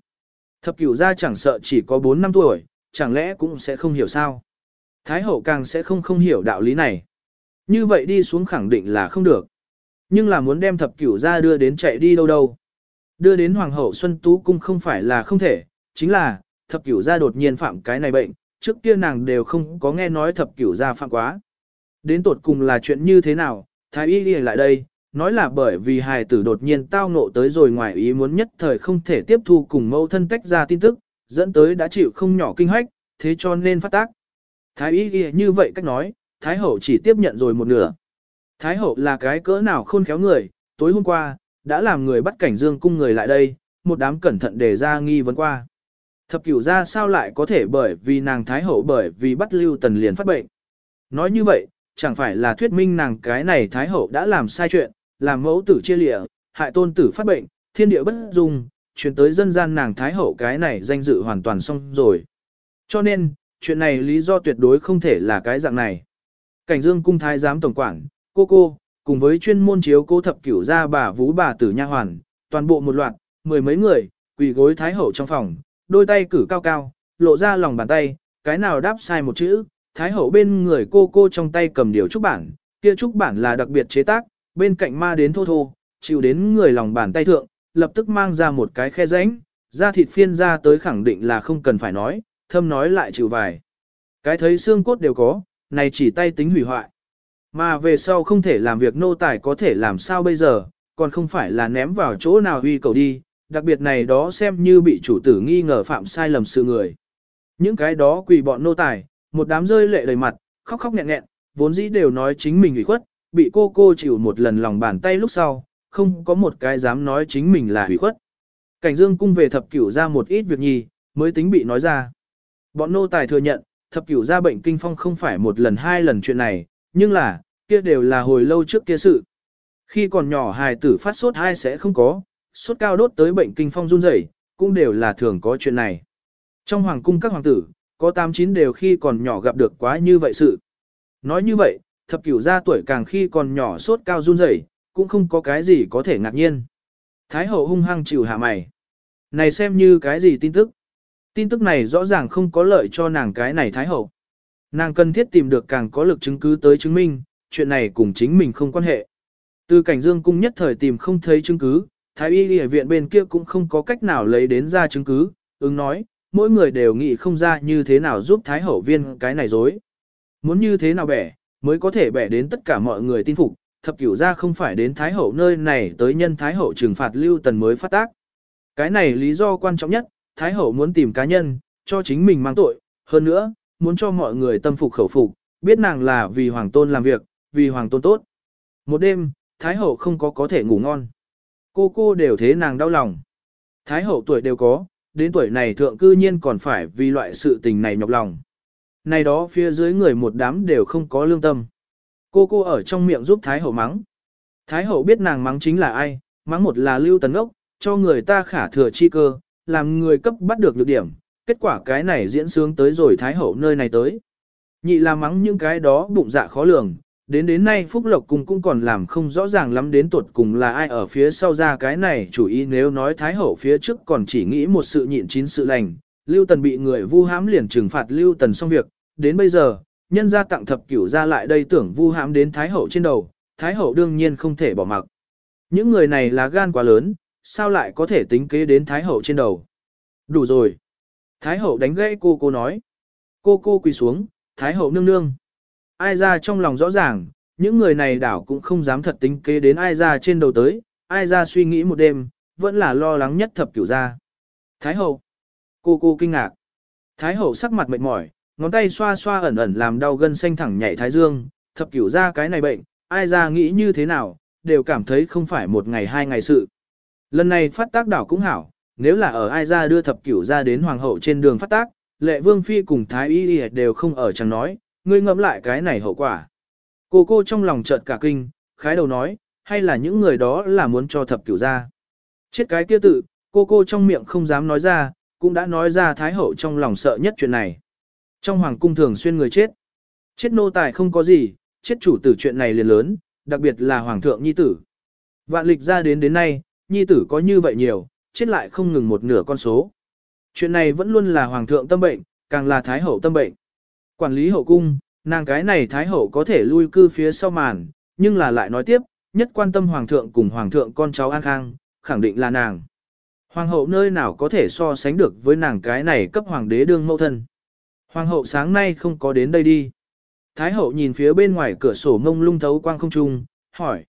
Thập cửu gia chẳng sợ chỉ có 4 năm tuổi, chẳng lẽ cũng sẽ không hiểu sao. Thái Hậu càng sẽ không không hiểu đạo lý này. Như vậy đi xuống khẳng định là không được. Nhưng là muốn đem thập cửu gia đưa đến chạy đi đâu đâu. Đưa đến Hoàng hậu Xuân Tú Cung không phải là không thể, chính là, thập cửu Gia đột nhiên phạm cái này bệnh, trước kia nàng đều không có nghe nói thập cửu Gia phạm quá. Đến tột cùng là chuyện như thế nào, Thái Y đi lại đây, nói là bởi vì hài tử đột nhiên tao ngộ tới rồi ngoài ý muốn nhất thời không thể tiếp thu cùng mâu thân tách ra tin tức, dẫn tới đã chịu không nhỏ kinh hách, thế cho nên phát tác. Thái y ghi như vậy cách nói, Thái hậu chỉ tiếp nhận rồi một nửa. Thái hậu là cái cỡ nào khôn khéo người, tối hôm qua, đã làm người bắt cảnh dương cung người lại đây, một đám cẩn thận để ra nghi vấn qua. Thập cửu ra sao lại có thể bởi vì nàng Thái hậu bởi vì bắt lưu tần liền phát bệnh. Nói như vậy, chẳng phải là thuyết minh nàng cái này Thái hậu đã làm sai chuyện, làm mẫu tử chia lịa, hại tôn tử phát bệnh, thiên địa bất dung, chuyển tới dân gian nàng Thái hậu cái này danh dự hoàn toàn xong rồi. Cho nên, chuyện này lý do tuyệt đối không thể là cái dạng này. Cảnh dương cung thái giám tổng quản, cô cô, cùng với chuyên môn chiếu cô thập cửu gia bà vũ bà tử nha hoàn, toàn bộ một loạt, mười mấy người, quỳ gối thái hậu trong phòng, đôi tay cử cao cao, lộ ra lòng bàn tay, cái nào đáp sai một chữ, thái hậu bên người cô cô trong tay cầm điều trúc bản, kia trúc bản là đặc biệt chế tác, bên cạnh ma đến thô thô, chịu đến người lòng bàn tay thượng, lập tức mang ra một cái khe rãnh, da thịt phiên ra tới khẳng định là không cần phải nói, thâm nói lại chịu vài. Cái thấy xương cốt đều có, này chỉ tay tính hủy hoại. Mà về sau không thể làm việc nô tài có thể làm sao bây giờ, còn không phải là ném vào chỗ nào huy cầu đi, đặc biệt này đó xem như bị chủ tử nghi ngờ phạm sai lầm sự người. Những cái đó quỳ bọn nô tài, một đám rơi lệ đầy mặt, khóc khóc nghẹn nghẹn, vốn dĩ đều nói chính mình ủy khuất, bị cô cô chịu một lần lòng bàn tay lúc sau, không có một cái dám nói chính mình là ủy khuất. Cảnh dương cung về thập cửu ra một ít việc nhì, mới tính bị nói ra. Bọn nô tài thừa nhận, thập cửu ra bệnh kinh phong không phải một lần hai lần chuyện này, nhưng là, kia đều là hồi lâu trước kia sự. Khi còn nhỏ hài tử phát sốt hai sẽ không có, sốt cao đốt tới bệnh kinh phong run rẩy, cũng đều là thường có chuyện này. Trong hoàng cung các hoàng tử, có 89 đều khi còn nhỏ gặp được quá như vậy sự. Nói như vậy, thập cửu gia tuổi càng khi còn nhỏ sốt cao run rẩy, cũng không có cái gì có thể ngạc nhiên. Thái hậu hung hăng chịu hạ mày. Này xem như cái gì tin tức? Tin tức này rõ ràng không có lợi cho nàng cái này thái hậu. Nàng cần thiết tìm được càng có lực chứng cứ tới chứng minh, chuyện này cùng chính mình không quan hệ. Từ cảnh dương cung nhất thời tìm không thấy chứng cứ, thái y y viện bên kia cũng không có cách nào lấy đến ra chứng cứ, ứng nói, mỗi người đều nghĩ không ra như thế nào giúp thái hậu viên cái này dối. Muốn như thế nào bẻ, mới có thể bẻ đến tất cả mọi người tin phục, thập cửu ra không phải đến thái hậu nơi này tới nhân thái hậu trừng phạt lưu tần mới phát tác. Cái này lý do quan trọng nhất, thái hậu muốn tìm cá nhân, cho chính mình mang tội, hơn nữa, muốn cho mọi người tâm phục khẩu phục, biết nàng là vì hoàng tôn làm việc, vì hoàng tôn tốt. Một đêm, thái hậu không có có thể ngủ ngon. Cô cô đều thế nàng đau lòng. Thái hậu tuổi đều có, đến tuổi này thượng cư nhiên còn phải vì loại sự tình này nhọc lòng. Này đó phía dưới người một đám đều không có lương tâm. Cô cô ở trong miệng giúp Thái hậu mắng. Thái hậu biết nàng mắng chính là ai, mắng một là lưu tấn ốc, cho người ta khả thừa chi cơ, làm người cấp bắt được lược điểm, kết quả cái này diễn sướng tới rồi Thái hậu nơi này tới. Nhị là mắng những cái đó bụng dạ khó lường, đến đến nay Phúc Lộc Cung cũng còn làm không rõ ràng lắm đến tuột cùng là ai ở phía sau ra cái này chủ ý nếu nói Thái Hậu phía trước còn chỉ nghĩ một sự nhịn chín sự lành, Lưu Tần bị người vu hãm liền trừng phạt Lưu Tần xong việc, đến bây giờ, nhân gia tặng thập cửu ra lại đây tưởng vu hãm đến Thái Hậu trên đầu, Thái Hậu đương nhiên không thể bỏ mặc. Những người này là gan quá lớn, sao lại có thể tính kế đến Thái Hậu trên đầu. Đủ rồi. Thái Hậu đánh gãy cô cô nói. Cô cô quỳ xuống, Thái Hậu nương nương ai ra trong lòng rõ ràng, những người này đảo cũng không dám thật tính kế đến ai ra trên đầu tới, ai ra suy nghĩ một đêm, vẫn là lo lắng nhất thập cửu ra. Thái hậu, cô cô kinh ngạc. Thái hậu sắc mặt mệt mỏi, ngón tay xoa xoa ẩn ẩn làm đau gân xanh thẳng nhảy thái dương, thập cửu ra cái này bệnh, ai ra nghĩ như thế nào, đều cảm thấy không phải một ngày hai ngày sự. Lần này phát tác đảo cũng hảo, nếu là ở ai ra đưa thập cửu ra đến hoàng hậu trên đường phát tác, lệ vương phi cùng thái y đều không ở chẳng nói, ngươi ngẫm lại cái này hậu quả. Cô cô trong lòng chợt cả kinh, khái đầu nói, hay là những người đó là muốn cho thập cửu ra. Chết cái kia tự, cô cô trong miệng không dám nói ra, cũng đã nói ra thái hậu trong lòng sợ nhất chuyện này. Trong hoàng cung thường xuyên người chết. Chết nô tài không có gì, chết chủ tử chuyện này liền lớn, đặc biệt là hoàng thượng nhi tử. Vạn lịch ra đến đến nay, nhi tử có như vậy nhiều, chết lại không ngừng một nửa con số. Chuyện này vẫn luôn là hoàng thượng tâm bệnh, càng là thái hậu tâm bệnh. Quản lý hậu cung, nàng cái này thái hậu có thể lui cư phía sau màn, nhưng là lại nói tiếp, nhất quan tâm hoàng thượng cùng hoàng thượng con cháu an khang, khẳng định là nàng. Hoàng hậu nơi nào có thể so sánh được với nàng cái này cấp hoàng đế đương mẫu thân. Hoàng hậu sáng nay không có đến đây đi. Thái hậu nhìn phía bên ngoài cửa sổ mông lung thấu quang không trung, hỏi.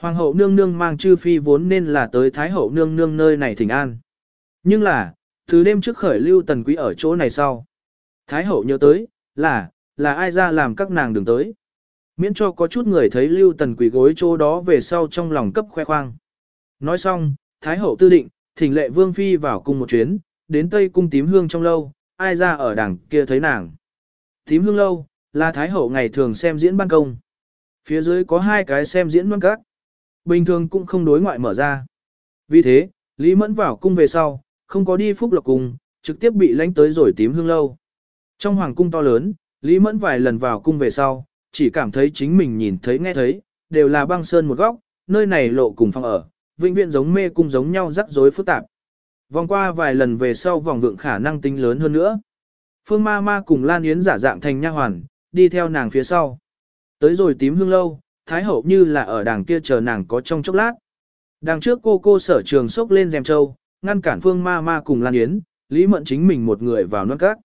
Hoàng hậu nương nương mang chư phi vốn nên là tới Thái hậu nương nương nơi này thỉnh an. Nhưng là, từ đêm trước khởi lưu tần quý ở chỗ này sau. Thái hậu nhớ tới, là, là ai ra làm các nàng đường tới. Miễn cho có chút người thấy lưu tần quỷ gối chỗ đó về sau trong lòng cấp khoe khoang. Nói xong, Thái hậu tư định, thỉnh lệ vương phi vào cung một chuyến, đến tây cung tím hương trong lâu, ai ra ở đằng kia thấy nàng. Tím hương lâu, là Thái hậu ngày thường xem diễn ban công. Phía dưới có hai cái xem diễn ban các. Bình thường cũng không đối ngoại mở ra. Vì thế, Lý Mẫn vào cung về sau, không có đi phúc lộc cung, trực tiếp bị lánh tới rồi tím hương lâu. Trong hoàng cung to lớn, Lý Mẫn vài lần vào cung về sau, chỉ cảm thấy chính mình nhìn thấy nghe thấy, đều là băng sơn một góc, nơi này lộ cùng phòng ở, vĩnh viễn giống mê cung giống nhau rắc rối phức tạp. Vòng qua vài lần về sau vòng vượng khả năng tính lớn hơn nữa. Phương ma ma cùng Lan Yến giả dạng thành nha hoàn, đi theo nàng phía sau. Tới rồi tím hương lâu, Thái hậu như là ở đàng kia chờ nàng có trong chốc lát. Đằng trước cô cô sở trường sốc lên dèm châu, ngăn cản Phương ma ma cùng Lan Yến, Lý Mẫn chính mình một người vào non cát.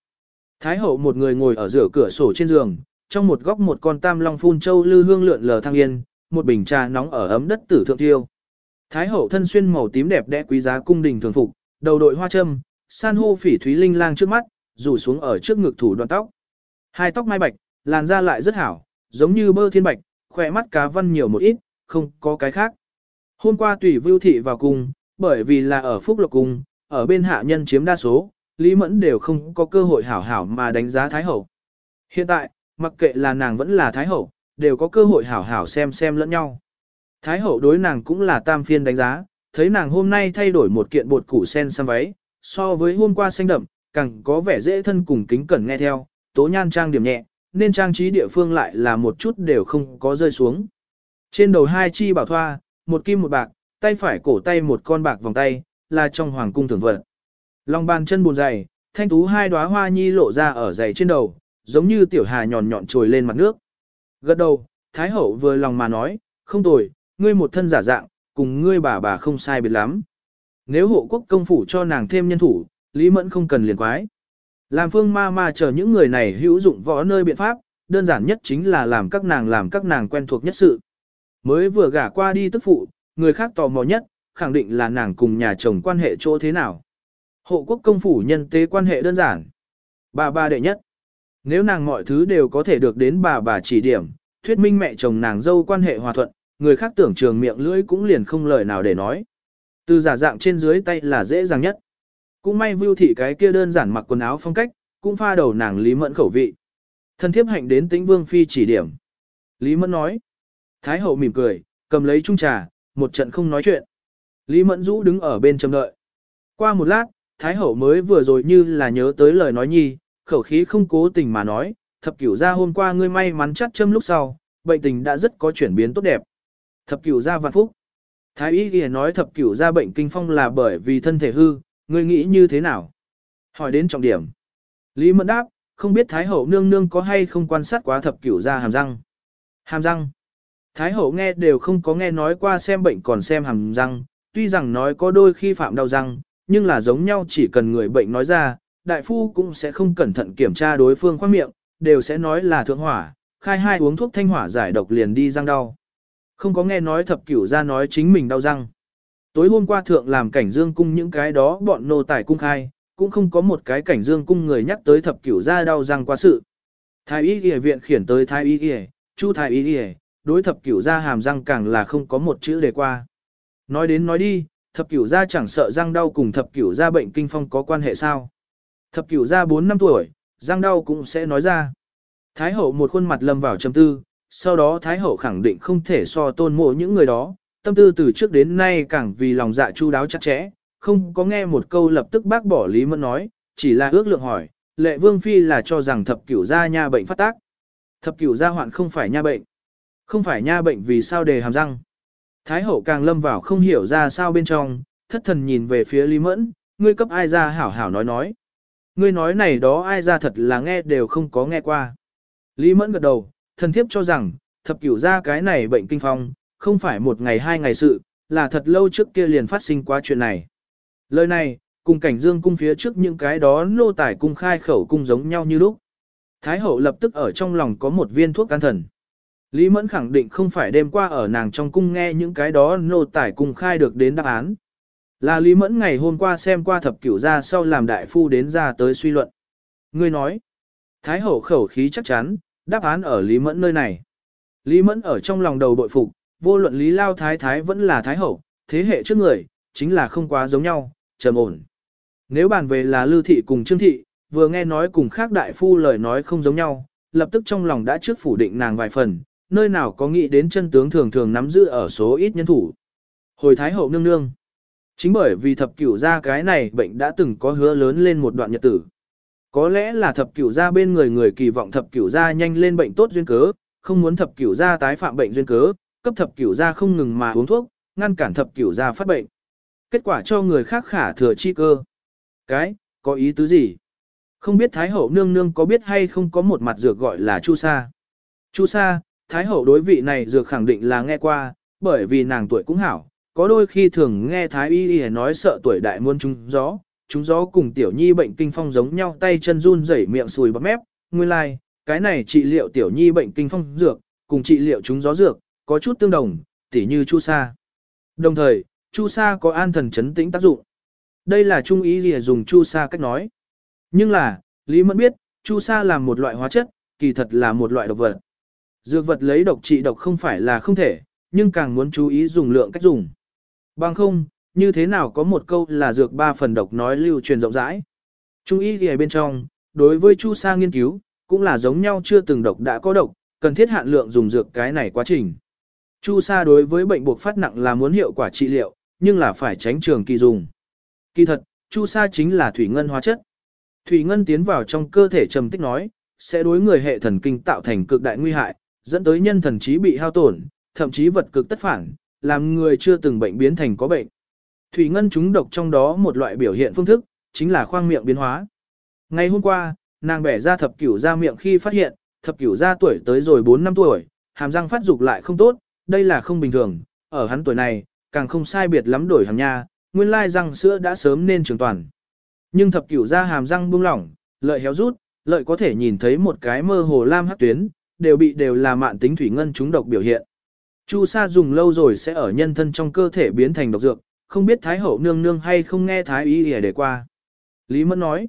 Thái hậu một người ngồi ở giữa cửa sổ trên giường, trong một góc một con tam long phun châu lư hương lượn lờ thăng yên, một bình trà nóng ở ấm đất tử thượng tiêu. Thái hậu thân xuyên màu tím đẹp đẽ quý giá cung đình thường phục, đầu đội hoa châm, san hô phỉ thúy linh lang trước mắt, rủ xuống ở trước ngực thủ đoạn tóc. Hai tóc mai bạch, làn da lại rất hảo, giống như bơ thiên bạch, khỏe mắt cá văn nhiều một ít, không có cái khác. Hôm qua tùy vưu thị vào cung, bởi vì là ở phúc lộc cung, ở bên hạ nhân chiếm đa số, Lý Mẫn đều không có cơ hội hảo hảo mà đánh giá Thái Hậu. Hiện tại, mặc kệ là nàng vẫn là Thái Hậu, đều có cơ hội hảo hảo xem xem lẫn nhau. Thái Hậu đối nàng cũng là tam phiên đánh giá, thấy nàng hôm nay thay đổi một kiện bột củ sen xăm váy, so với hôm qua xanh đậm, càng có vẻ dễ thân cùng kính cẩn nghe theo, tố nhan trang điểm nhẹ, nên trang trí địa phương lại là một chút đều không có rơi xuống. Trên đầu hai chi bảo thoa, một kim một bạc, tay phải cổ tay một con bạc vòng tay, là trong hoàng cung thường vật. Lòng bàn chân buồn dày, thanh tú hai đóa hoa nhi lộ ra ở dày trên đầu, giống như tiểu hà nhọn nhọn trồi lên mặt nước. Gật đầu, Thái hậu vừa lòng mà nói, không tồi, ngươi một thân giả dạng, cùng ngươi bà bà không sai biệt lắm. Nếu hộ quốc công phủ cho nàng thêm nhân thủ, Lý Mẫn không cần liền quái. Làm phương ma ma chờ những người này hữu dụng võ nơi biện pháp, đơn giản nhất chính là làm các nàng làm các nàng quen thuộc nhất sự. Mới vừa gả qua đi tức phụ, người khác tò mò nhất, khẳng định là nàng cùng nhà chồng quan hệ chỗ thế nào. Hộ quốc công phủ nhân tế quan hệ đơn giản. Bà bà đệ nhất. Nếu nàng mọi thứ đều có thể được đến bà bà chỉ điểm, thuyết minh mẹ chồng nàng dâu quan hệ hòa thuận, người khác tưởng trường miệng lưỡi cũng liền không lời nào để nói. Từ giả dạng trên dưới tay là dễ dàng nhất. Cũng may vưu thị cái kia đơn giản mặc quần áo phong cách, cũng pha đầu nàng Lý Mẫn khẩu vị. Thân thiếp hạnh đến tĩnh vương phi chỉ điểm. Lý Mẫn nói. Thái hậu mỉm cười, cầm lấy chung trà, một trận không nói chuyện. Lý Mẫn rũ đứng ở bên trầm đợi. Qua một lát, Thái hậu mới vừa rồi như là nhớ tới lời nói nhi, khẩu khí không cố tình mà nói, thập cửu ra hôm qua ngươi may mắn chắt châm lúc sau, bệnh tình đã rất có chuyển biến tốt đẹp. Thập cửu ra vạn phúc. Thái y ghi nói thập cửu ra bệnh kinh phong là bởi vì thân thể hư, ngươi nghĩ như thế nào? Hỏi đến trọng điểm. Lý Mẫn đáp, không biết Thái hậu nương nương có hay không quan sát quá thập cửu ra hàm răng. Hàm răng. Thái hậu nghe đều không có nghe nói qua xem bệnh còn xem hàm răng, tuy rằng nói có đôi khi phạm đau răng, nhưng là giống nhau chỉ cần người bệnh nói ra, đại phu cũng sẽ không cẩn thận kiểm tra đối phương khoang miệng, đều sẽ nói là thượng hỏa, khai hai uống thuốc thanh hỏa giải độc liền đi răng đau. Không có nghe nói thập cửu ra nói chính mình đau răng. Tối hôm qua thượng làm cảnh dương cung những cái đó bọn nô tài cung khai, cũng không có một cái cảnh dương cung người nhắc tới thập cửu ra đau răng quá sự. Thái y y viện khiển tới thái y y, chu thái y y, đối thập cửu ra hàm răng càng là không có một chữ để qua. Nói đến nói đi, thập cửu Gia chẳng sợ răng đau cùng thập cửu Gia bệnh kinh phong có quan hệ sao. Thập cửu Gia 4 năm tuổi, răng đau cũng sẽ nói ra. Thái hậu một khuôn mặt lâm vào trầm tư, sau đó Thái hậu khẳng định không thể so tôn mộ những người đó, tâm tư từ trước đến nay càng vì lòng dạ chu đáo chặt chẽ, không có nghe một câu lập tức bác bỏ Lý Mẫn nói, chỉ là ước lượng hỏi, lệ vương phi là cho rằng thập cửu gia nha bệnh phát tác. Thập cửu gia hoạn không phải nha bệnh. Không phải nha bệnh vì sao đề hàm răng. Thái hậu càng lâm vào không hiểu ra sao bên trong, thất thần nhìn về phía Lý Mẫn, ngươi cấp ai ra hảo hảo nói nói. Ngươi nói này đó ai ra thật là nghe đều không có nghe qua. Lý Mẫn gật đầu, thần thiếp cho rằng, thập cửu ra cái này bệnh kinh phong, không phải một ngày hai ngày sự, là thật lâu trước kia liền phát sinh qua chuyện này. Lời này, cùng cảnh dương cung phía trước những cái đó nô tải cung khai khẩu cung giống nhau như lúc. Thái hậu lập tức ở trong lòng có một viên thuốc can thần. Lý Mẫn khẳng định không phải đêm qua ở nàng trong cung nghe những cái đó nô tải cùng khai được đến đáp án. Là Lý Mẫn ngày hôm qua xem qua thập cửu ra sau làm đại phu đến ra tới suy luận. Ngươi nói, Thái hậu khẩu khí chắc chắn, đáp án ở Lý Mẫn nơi này. Lý Mẫn ở trong lòng đầu bội phục, vô luận Lý Lao Thái Thái vẫn là Thái hậu, thế hệ trước người, chính là không quá giống nhau, trầm ổn. Nếu bàn về là Lưu Thị cùng Trương Thị, vừa nghe nói cùng khác đại phu lời nói không giống nhau, lập tức trong lòng đã trước phủ định nàng vài phần, nơi nào có nghĩ đến chân tướng thường thường nắm giữ ở số ít nhân thủ. Hồi Thái hậu nương nương. Chính bởi vì thập cửu ra cái này bệnh đã từng có hứa lớn lên một đoạn nhật tử. Có lẽ là thập cửu gia bên người người kỳ vọng thập cửu gia nhanh lên bệnh tốt duyên cớ, không muốn thập cửu gia tái phạm bệnh duyên cớ, cấp thập cửu gia không ngừng mà uống thuốc, ngăn cản thập cửu gia phát bệnh. Kết quả cho người khác khả thừa chi cơ. Cái, có ý tứ gì? Không biết Thái hậu nương nương có biết hay không có một mặt dược gọi là chu sa. Chu sa, Thái hậu đối vị này dược khẳng định là nghe qua, bởi vì nàng tuổi cũng hảo, có đôi khi thường nghe Thái y y nói sợ tuổi đại muôn trúng gió, chúng gió cùng tiểu nhi bệnh kinh phong giống nhau tay chân run rẩy miệng sùi bắp mép, nguyên lai, like, cái này trị liệu tiểu nhi bệnh kinh phong dược, cùng trị liệu chúng gió dược, có chút tương đồng, tỉ như chu sa. Đồng thời, chu sa có an thần chấn tĩnh tác dụng. Đây là trung ý gì dùng chu sa cách nói. Nhưng là, Lý Mẫn biết, chu sa là một loại hóa chất, kỳ thật là một loại độc vật. Dược vật lấy độc trị độc không phải là không thể, nhưng càng muốn chú ý dùng lượng cách dùng. Bằng không, như thế nào có một câu là dược ba phần độc nói lưu truyền rộng rãi. Trung y thì bên trong, đối với chu sa nghiên cứu, cũng là giống nhau chưa từng độc đã có độc, cần thiết hạn lượng dùng dược cái này quá trình. Chu sa đối với bệnh buộc phát nặng là muốn hiệu quả trị liệu, nhưng là phải tránh trường kỳ dùng. Kỳ thật, chu sa chính là thủy ngân hóa chất. Thủy ngân tiến vào trong cơ thể trầm tích nói, sẽ đối người hệ thần kinh tạo thành cực đại nguy hại, dẫn tới nhân thần trí bị hao tổn, thậm chí vật cực tất phản, làm người chưa từng bệnh biến thành có bệnh. Thủy ngân chúng độc trong đó một loại biểu hiện phương thức, chính là khoang miệng biến hóa. Ngày hôm qua, nàng bẻ ra thập cửu ra miệng khi phát hiện, thập cửu ra tuổi tới rồi 4 năm tuổi, hàm răng phát dục lại không tốt, đây là không bình thường, ở hắn tuổi này, càng không sai biệt lắm đổi hàm nha, nguyên lai răng sữa đã sớm nên trường toàn. Nhưng thập cửu ra hàm răng buông lỏng, lợi héo rút, lợi có thể nhìn thấy một cái mơ hồ lam hắc tuyến, đều bị đều là mạn tính thủy ngân chúng độc biểu hiện. Chu sa dùng lâu rồi sẽ ở nhân thân trong cơ thể biến thành độc dược, không biết Thái hậu nương nương hay không nghe Thái ý để để qua. Lý Mẫn nói,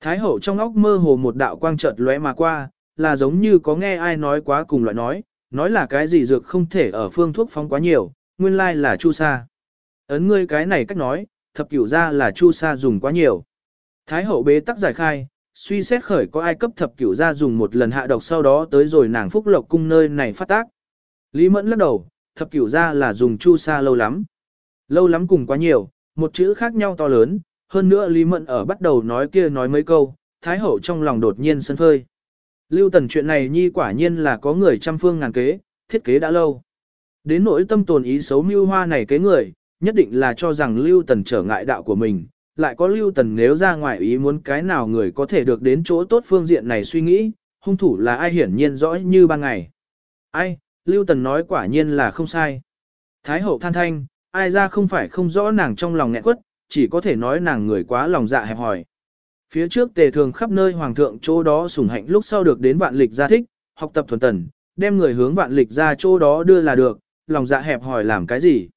Thái hậu trong óc mơ hồ một đạo quang chợt lóe mà qua, là giống như có nghe ai nói quá cùng loại nói, nói là cái gì dược không thể ở phương thuốc phóng quá nhiều, nguyên lai là chu sa. Ấn ngươi cái này cách nói, thập cửu ra là chu sa dùng quá nhiều. Thái hậu bế tắc giải khai, suy xét khởi có ai cấp thập cửu ra dùng một lần hạ độc sau đó tới rồi nàng phúc lộc cung nơi này phát tác. Lý mẫn lắc đầu, thập cửu ra là dùng chu sa lâu lắm. Lâu lắm cùng quá nhiều, một chữ khác nhau to lớn, hơn nữa Lý mẫn ở bắt đầu nói kia nói mấy câu, Thái hậu trong lòng đột nhiên sân phơi. Lưu tần chuyện này nhi quả nhiên là có người trăm phương ngàn kế, thiết kế đã lâu. Đến nỗi tâm tồn ý xấu mưu hoa này kế người, nhất định là cho rằng Lưu tần trở ngại đạo của mình, lại có Lưu tần nếu ra ngoài ý muốn cái nào người có thể được đến chỗ tốt phương diện này suy nghĩ, hung thủ là ai hiển nhiên rõ như ban ngày. Ai, Lưu tần nói quả nhiên là không sai. Thái hậu than thanh, ai ra không phải không rõ nàng trong lòng nghẹn quất, chỉ có thể nói nàng người quá lòng dạ hẹp hòi. Phía trước tề thường khắp nơi hoàng thượng chỗ đó sủng hạnh lúc sau được đến vạn lịch gia thích, học tập thuần tần, đem người hướng vạn lịch ra chỗ đó đưa là được, lòng dạ hẹp hòi làm cái gì.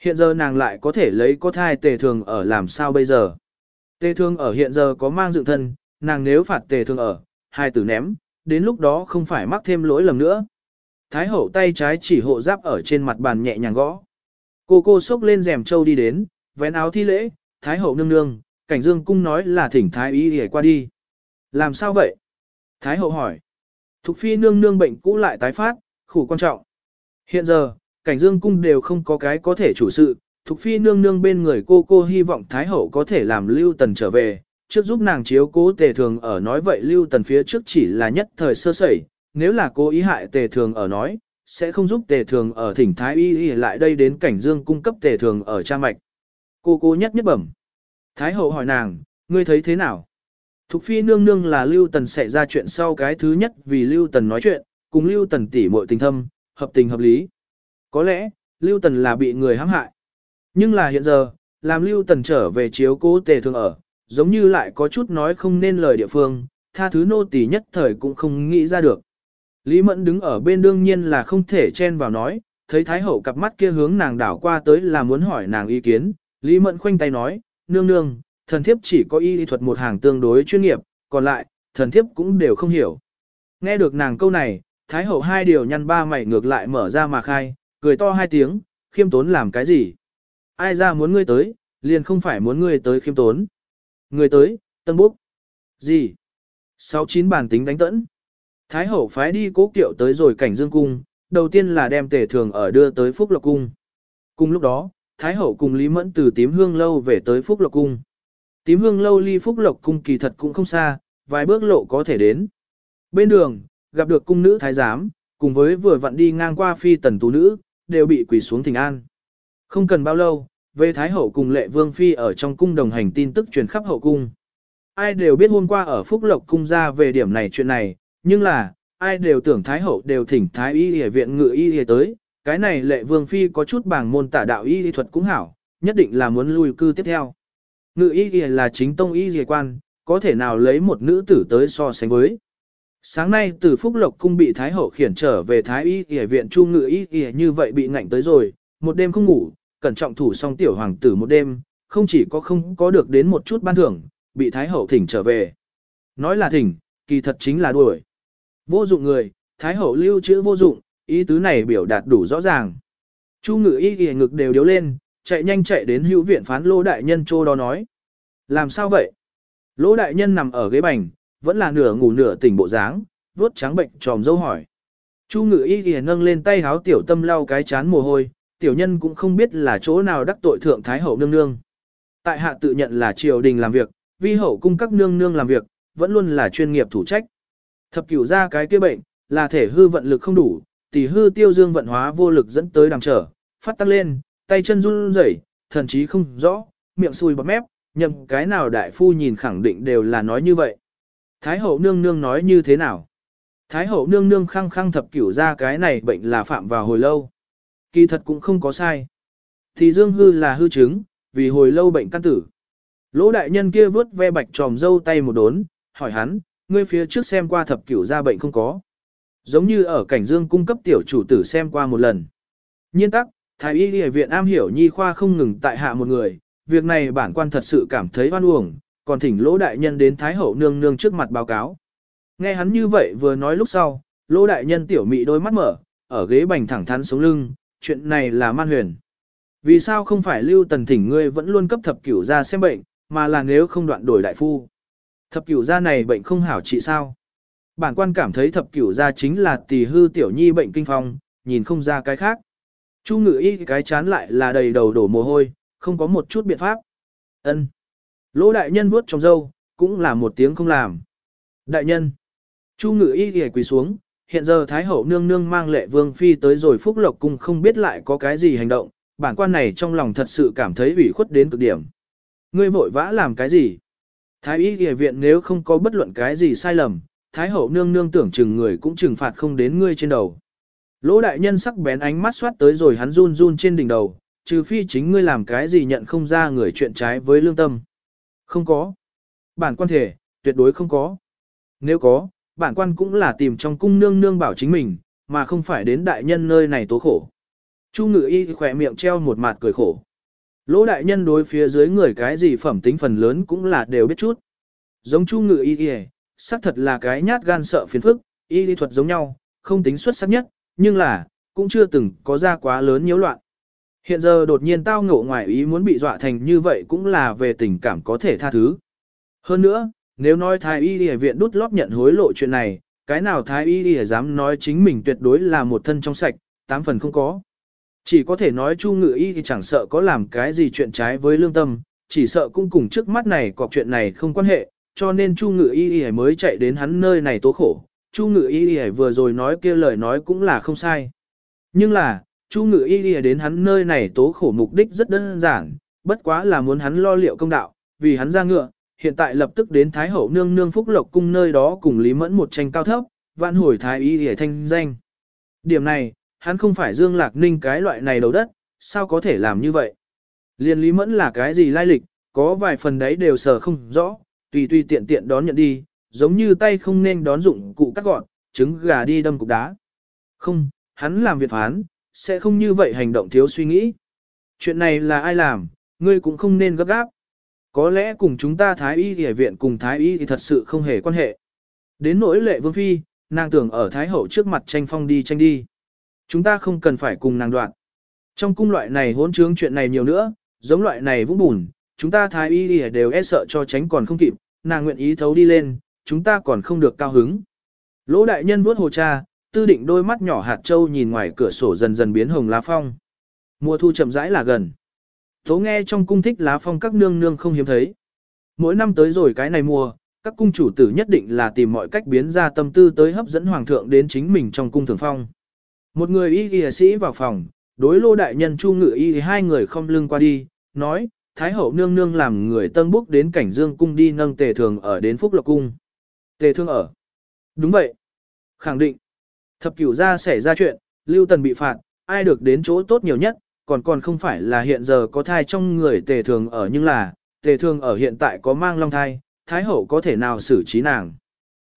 Hiện giờ nàng lại có thể lấy có thai tề thường ở làm sao bây giờ. Tề thường ở hiện giờ có mang dựng thân, nàng nếu phạt tề thường ở, hai tử ném, đến lúc đó không phải mắc thêm lỗi lầm nữa. Thái hậu tay trái chỉ hộ giáp ở trên mặt bàn nhẹ nhàng gõ. Cô cô xốc lên rèm châu đi đến, vén áo thi lễ, Thái hậu nương nương, cảnh dương cung nói là thỉnh thái y để qua đi. Làm sao vậy? Thái hậu hỏi. Thục phi nương nương bệnh cũ lại tái phát, khủ quan trọng. Hiện giờ, cảnh dương cung đều không có cái có thể chủ sự, Thục phi nương nương bên người cô cô hy vọng thái hậu có thể làm lưu tần trở về, trước giúp nàng chiếu cố tề thường ở nói vậy lưu tần phía trước chỉ là nhất thời sơ sẩy, nếu là cố ý hại tề thường ở nói, sẽ không giúp tề thường ở thỉnh thái y y lại đây đến cảnh dương cung cấp tề thường ở cha mạch. Cô cô nhất nhất bẩm. Thái hậu hỏi nàng, ngươi thấy thế nào? Thục phi nương nương là Lưu Tần sẽ ra chuyện sau cái thứ nhất vì Lưu Tần nói chuyện, cùng Lưu Tần tỉ muội tình thâm, hợp tình hợp lý. Có lẽ, Lưu Tần là bị người hãm hại. Nhưng là hiện giờ, làm Lưu Tần trở về chiếu cố tề thường ở, giống như lại có chút nói không nên lời địa phương, tha thứ nô tỳ nhất thời cũng không nghĩ ra được. Lý Mẫn đứng ở bên đương nhiên là không thể chen vào nói, thấy Thái Hậu cặp mắt kia hướng nàng đảo qua tới là muốn hỏi nàng ý kiến, Lý Mẫn khoanh tay nói, nương nương, thần thiếp chỉ có y thuật một hàng tương đối chuyên nghiệp, còn lại, thần thiếp cũng đều không hiểu. Nghe được nàng câu này, Thái hậu hai điều nhăn ba mày ngược lại mở ra mà khai, cười to hai tiếng, khiêm tốn làm cái gì? Ai ra muốn ngươi tới, liền không phải muốn ngươi tới khiêm tốn. Ngươi tới, tân búc. Gì? Sáu chín bản tính đánh tẫn. Thái hậu phái đi cố kiệu tới rồi cảnh dương cung, đầu tiên là đem tề thường ở đưa tới Phúc Lộc Cung. Cùng lúc đó, Thái hậu cùng Lý Mẫn từ tím hương lâu về tới Phúc Lộc Cung. Tím hương lâu ly Phúc Lộc Cung kỳ thật cũng không xa, vài bước lộ có thể đến. Bên đường, gặp được cung nữ thái giám, cùng với vừa vặn đi ngang qua phi tần tú nữ, đều bị quỳ xuống thỉnh an. Không cần bao lâu, về Thái hậu cùng lệ vương phi ở trong cung đồng hành tin tức truyền khắp hậu cung. Ai đều biết hôm qua ở Phúc Lộc cung ra về điểm này chuyện này, nhưng là, ai đều tưởng Thái hậu đều thỉnh Thái y y viện ngự y y tới, cái này lệ vương phi có chút bảng môn tả đạo y y thuật cũng hảo, nhất định là muốn lui cư tiếp theo. Ngự y y là chính tông y y quan, có thể nào lấy một nữ tử tới so sánh với. Sáng nay từ Phúc Lộc cung bị Thái Hậu khiển trở về Thái y y viện chu ngự y y như vậy bị ngạnh tới rồi, một đêm không ngủ, cẩn trọng thủ xong tiểu hoàng tử một đêm, không chỉ có không có được đến một chút ban thưởng, bị Thái Hậu thỉnh trở về. Nói là thỉnh, kỳ thật chính là đuổi. Vô dụng người, Thái Hậu lưu chữ vô dụng, ý tứ này biểu đạt đủ rõ ràng. Chu ngự y y ngực đều điếu lên, chạy nhanh chạy đến hữu viện phán lô đại nhân chô đó nói. Làm sao vậy? Lỗ đại nhân nằm ở ghế bành, vẫn là nửa ngủ nửa tỉnh bộ dáng, vuốt trắng bệnh tròm dâu hỏi. Chu ngự y y nâng lên tay háo tiểu tâm lau cái chán mồ hôi, tiểu nhân cũng không biết là chỗ nào đắc tội thượng thái hậu nương nương. Tại hạ tự nhận là triều đình làm việc, vi hậu cung các nương nương làm việc, vẫn luôn là chuyên nghiệp thủ trách. Thập cửu ra cái kia bệnh, là thể hư vận lực không đủ, tỷ hư tiêu dương vận hóa vô lực dẫn tới đằng trở, phát tắc lên, tay chân run rẩy, thần trí không rõ, miệng sùi bọt mép, nhầm cái nào đại phu nhìn khẳng định đều là nói như vậy. Thái hậu nương nương nói như thế nào? Thái hậu nương nương khăng khăng thập cửu ra cái này bệnh là phạm vào hồi lâu. Kỳ thật cũng không có sai. Thì dương hư là hư chứng, vì hồi lâu bệnh căn tử. Lỗ đại nhân kia vớt ve bạch tròm dâu tay một đốn, hỏi hắn, ngươi phía trước xem qua thập cửu ra bệnh không có. Giống như ở cảnh dương cung cấp tiểu chủ tử xem qua một lần. Nhiên tắc, thái y y viện am hiểu nhi khoa không ngừng tại hạ một người, việc này bản quan thật sự cảm thấy oan uổng, còn thỉnh lỗ đại nhân đến thái hậu nương nương trước mặt báo cáo. Nghe hắn như vậy vừa nói lúc sau, lỗ đại nhân tiểu mị đôi mắt mở, ở ghế bành thẳng thắn sống lưng, chuyện này là man huyền. Vì sao không phải lưu tần thỉnh ngươi vẫn luôn cấp thập cửu ra xem bệnh, mà là nếu không đoạn đổi đại phu. Thập cửu gia này bệnh không hảo trị sao? Bản quan cảm thấy thập cửu gia chính là tỷ hư tiểu nhi bệnh kinh phong, nhìn không ra cái khác. Chu ngự y cái chán lại là đầy đầu đổ mồ hôi, không có một chút biện pháp. Ân. Lỗ đại nhân vuốt trong dâu, cũng là một tiếng không làm. Đại nhân. Chu ngự y ghề quỳ xuống, hiện giờ Thái hậu nương nương mang lệ vương phi tới rồi phúc lộc cung không biết lại có cái gì hành động, bản quan này trong lòng thật sự cảm thấy ủy khuất đến cực điểm. Ngươi vội vã làm cái gì? Thái y y viện nếu không có bất luận cái gì sai lầm, Thái hậu nương nương tưởng chừng người cũng trừng phạt không đến ngươi trên đầu. Lỗ đại nhân sắc bén ánh mắt xoát tới rồi hắn run run trên đỉnh đầu, trừ phi chính ngươi làm cái gì nhận không ra người chuyện trái với lương tâm. Không có. Bản quan thể, tuyệt đối không có. Nếu có, bản quan cũng là tìm trong cung nương nương bảo chính mình, mà không phải đến đại nhân nơi này tố khổ. Chu ngự y khỏe miệng treo một mặt cười khổ. Lỗ đại nhân đối phía dưới người cái gì phẩm tính phần lớn cũng là đều biết chút. Giống chu ngự y y, xác thật là cái nhát gan sợ phiền phức, y lý thuật giống nhau, không tính xuất sắc nhất, nhưng là, cũng chưa từng có ra quá lớn nhiễu loạn. Hiện giờ đột nhiên tao ngộ ngoài ý muốn bị dọa thành như vậy cũng là về tình cảm có thể tha thứ. Hơn nữa, nếu nói thái y y viện đút lót nhận hối lộ chuyện này, cái nào thái y y dám nói chính mình tuyệt đối là một thân trong sạch, tám phần không có. Chỉ có thể nói Chu Ngự Y thì chẳng sợ có làm cái gì chuyện trái với lương tâm, chỉ sợ cũng cùng trước mắt này cọc chuyện này không quan hệ, cho nên Chu Ngự Y Y mới chạy đến hắn nơi này tố khổ. Chu Ngự Y Y vừa rồi nói kia lời nói cũng là không sai. Nhưng là, Chu Ngự Y đi đến hắn nơi này tố khổ mục đích rất đơn giản, bất quá là muốn hắn lo liệu công đạo, vì hắn ra ngựa, hiện tại lập tức đến Thái Hậu nương nương phúc lộc cung nơi đó cùng Lý Mẫn một tranh cao thấp, vạn hồi Thái Y Y thanh danh. Điểm này, hắn không phải Dương Lạc Ninh cái loại này đầu đất, sao có thể làm như vậy? Liên Lý Mẫn là cái gì lai lịch, có vài phần đấy đều sờ không rõ, tùy tùy tiện tiện đón nhận đi, giống như tay không nên đón dụng cụ cắt gọn, trứng gà đi đâm cục đá. Không, hắn làm việc phán, sẽ không như vậy hành động thiếu suy nghĩ. Chuyện này là ai làm, ngươi cũng không nên gấp gáp. Có lẽ cùng chúng ta Thái Y Y viện cùng Thái Y thì thật sự không hề quan hệ. Đến nỗi lệ vương phi, nàng tưởng ở Thái Hậu trước mặt tranh phong đi tranh đi. Chúng ta không cần phải cùng nàng đoạn. Trong cung loại này hỗn trướng chuyện này nhiều nữa, giống loại này vũng bùn, chúng ta thái y y đều e sợ cho tránh còn không kịp, nàng nguyện ý thấu đi lên, chúng ta còn không được cao hứng. Lỗ đại nhân vuốt hồ cha, tư định đôi mắt nhỏ hạt châu nhìn ngoài cửa sổ dần dần biến hồng lá phong. Mùa thu chậm rãi là gần. Tố nghe trong cung thích lá phong các nương nương không hiếm thấy. Mỗi năm tới rồi cái này mùa, các cung chủ tử nhất định là tìm mọi cách biến ra tâm tư tới hấp dẫn hoàng thượng đến chính mình trong cung thường phong. Một người y y sĩ vào phòng, đối lô đại nhân chu ngự y hai người không lưng qua đi, nói, Thái hậu nương nương làm người tân búc đến cảnh dương cung đi nâng tề thường ở đến phúc lộc cung. Tề thương ở. Đúng vậy. Khẳng định. Thập cửu gia xảy ra chuyện, lưu tần bị phạt, ai được đến chỗ tốt nhiều nhất, còn còn không phải là hiện giờ có thai trong người tề thường ở nhưng là, tề thường ở hiện tại có mang long thai, thái hậu có thể nào xử trí nàng.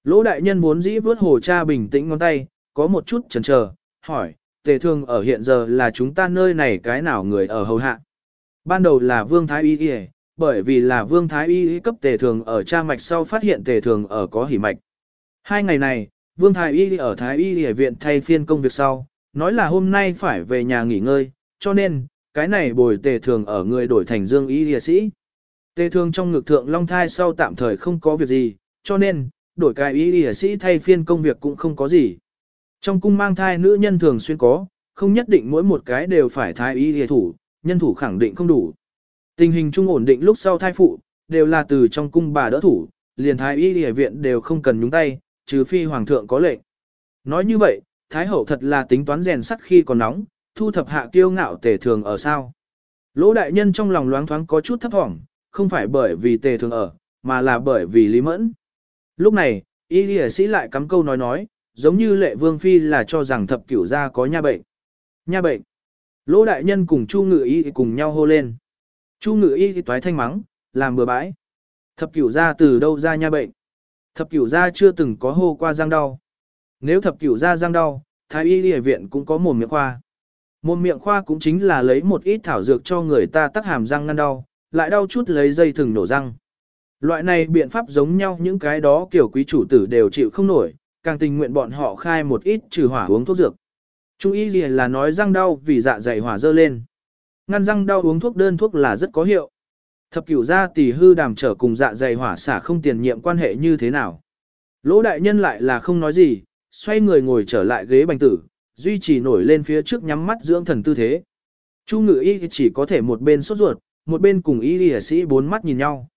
Lỗ đại nhân muốn dĩ vớt hồ cha bình tĩnh ngón tay, có một chút chần chờ, hỏi, tề Thường ở hiện giờ là chúng ta nơi này cái nào người ở hầu hạ. Ban đầu là Vương Thái Y Y, bởi vì là Vương Thái Y cấp tề thường ở cha mạch sau phát hiện tề thường ở có hỉ mạch. Hai ngày này, Vương Thái Y ở Thái Y Y viện thay phiên công việc sau, nói là hôm nay phải về nhà nghỉ ngơi, cho nên, cái này bồi tề thường ở người đổi thành Dương Y Y sĩ. Tề thường trong ngực thượng long thai sau tạm thời không có việc gì, cho nên, đổi cái Y Y sĩ thay phiên công việc cũng không có gì. Trong cung mang thai nữ nhân thường xuyên có, không nhất định mỗi một cái đều phải Thái y Y thủ, nhân thủ khẳng định không đủ. Tình hình chung ổn định lúc sau thai phụ, đều là từ trong cung bà đỡ thủ, liền thái y Y viện đều không cần nhúng tay, trừ phi hoàng thượng có lệnh. Nói như vậy, thái hậu thật là tính toán rèn sắt khi còn nóng, thu thập hạ kiêu ngạo tề thường ở sao. Lỗ đại nhân trong lòng loáng thoáng có chút thấp thỏm, không phải bởi vì tề thường ở, mà là bởi vì Lý Mẫn. Lúc này, y lìa sĩ lại cắm câu nói nói, giống như lệ vương phi là cho rằng thập cửu gia có nha bệnh. Nha bệnh. Lỗ đại nhân cùng Chu Ngự Y cùng nhau hô lên. Chu Ngự Y thì toái thanh mắng, làm bừa bãi. Thập cửu gia từ đâu ra nha bệnh? Thập cửu gia chưa từng có hô qua răng đau. Nếu thập cửu gia răng đau, thái y y viện cũng có mồm miệng khoa. Mồm miệng khoa cũng chính là lấy một ít thảo dược cho người ta tắc hàm răng ngăn đau, lại đau chút lấy dây thừng nổ răng. Loại này biện pháp giống nhau những cái đó kiểu quý chủ tử đều chịu không nổi, càng tình nguyện bọn họ khai một ít trừ hỏa uống thuốc dược. Trung y gì là nói răng đau vì dạ dày hỏa dơ lên. Ngăn răng đau uống thuốc đơn thuốc là rất có hiệu. Thập cửu gia tỷ hư đàm trở cùng dạ dày hỏa xả không tiền nhiệm quan hệ như thế nào. Lỗ đại nhân lại là không nói gì, xoay người ngồi trở lại ghế bành tử, duy trì nổi lên phía trước nhắm mắt dưỡng thần tư thế. Chu ngự y chỉ có thể một bên sốt ruột, một bên cùng y y sĩ bốn mắt nhìn nhau.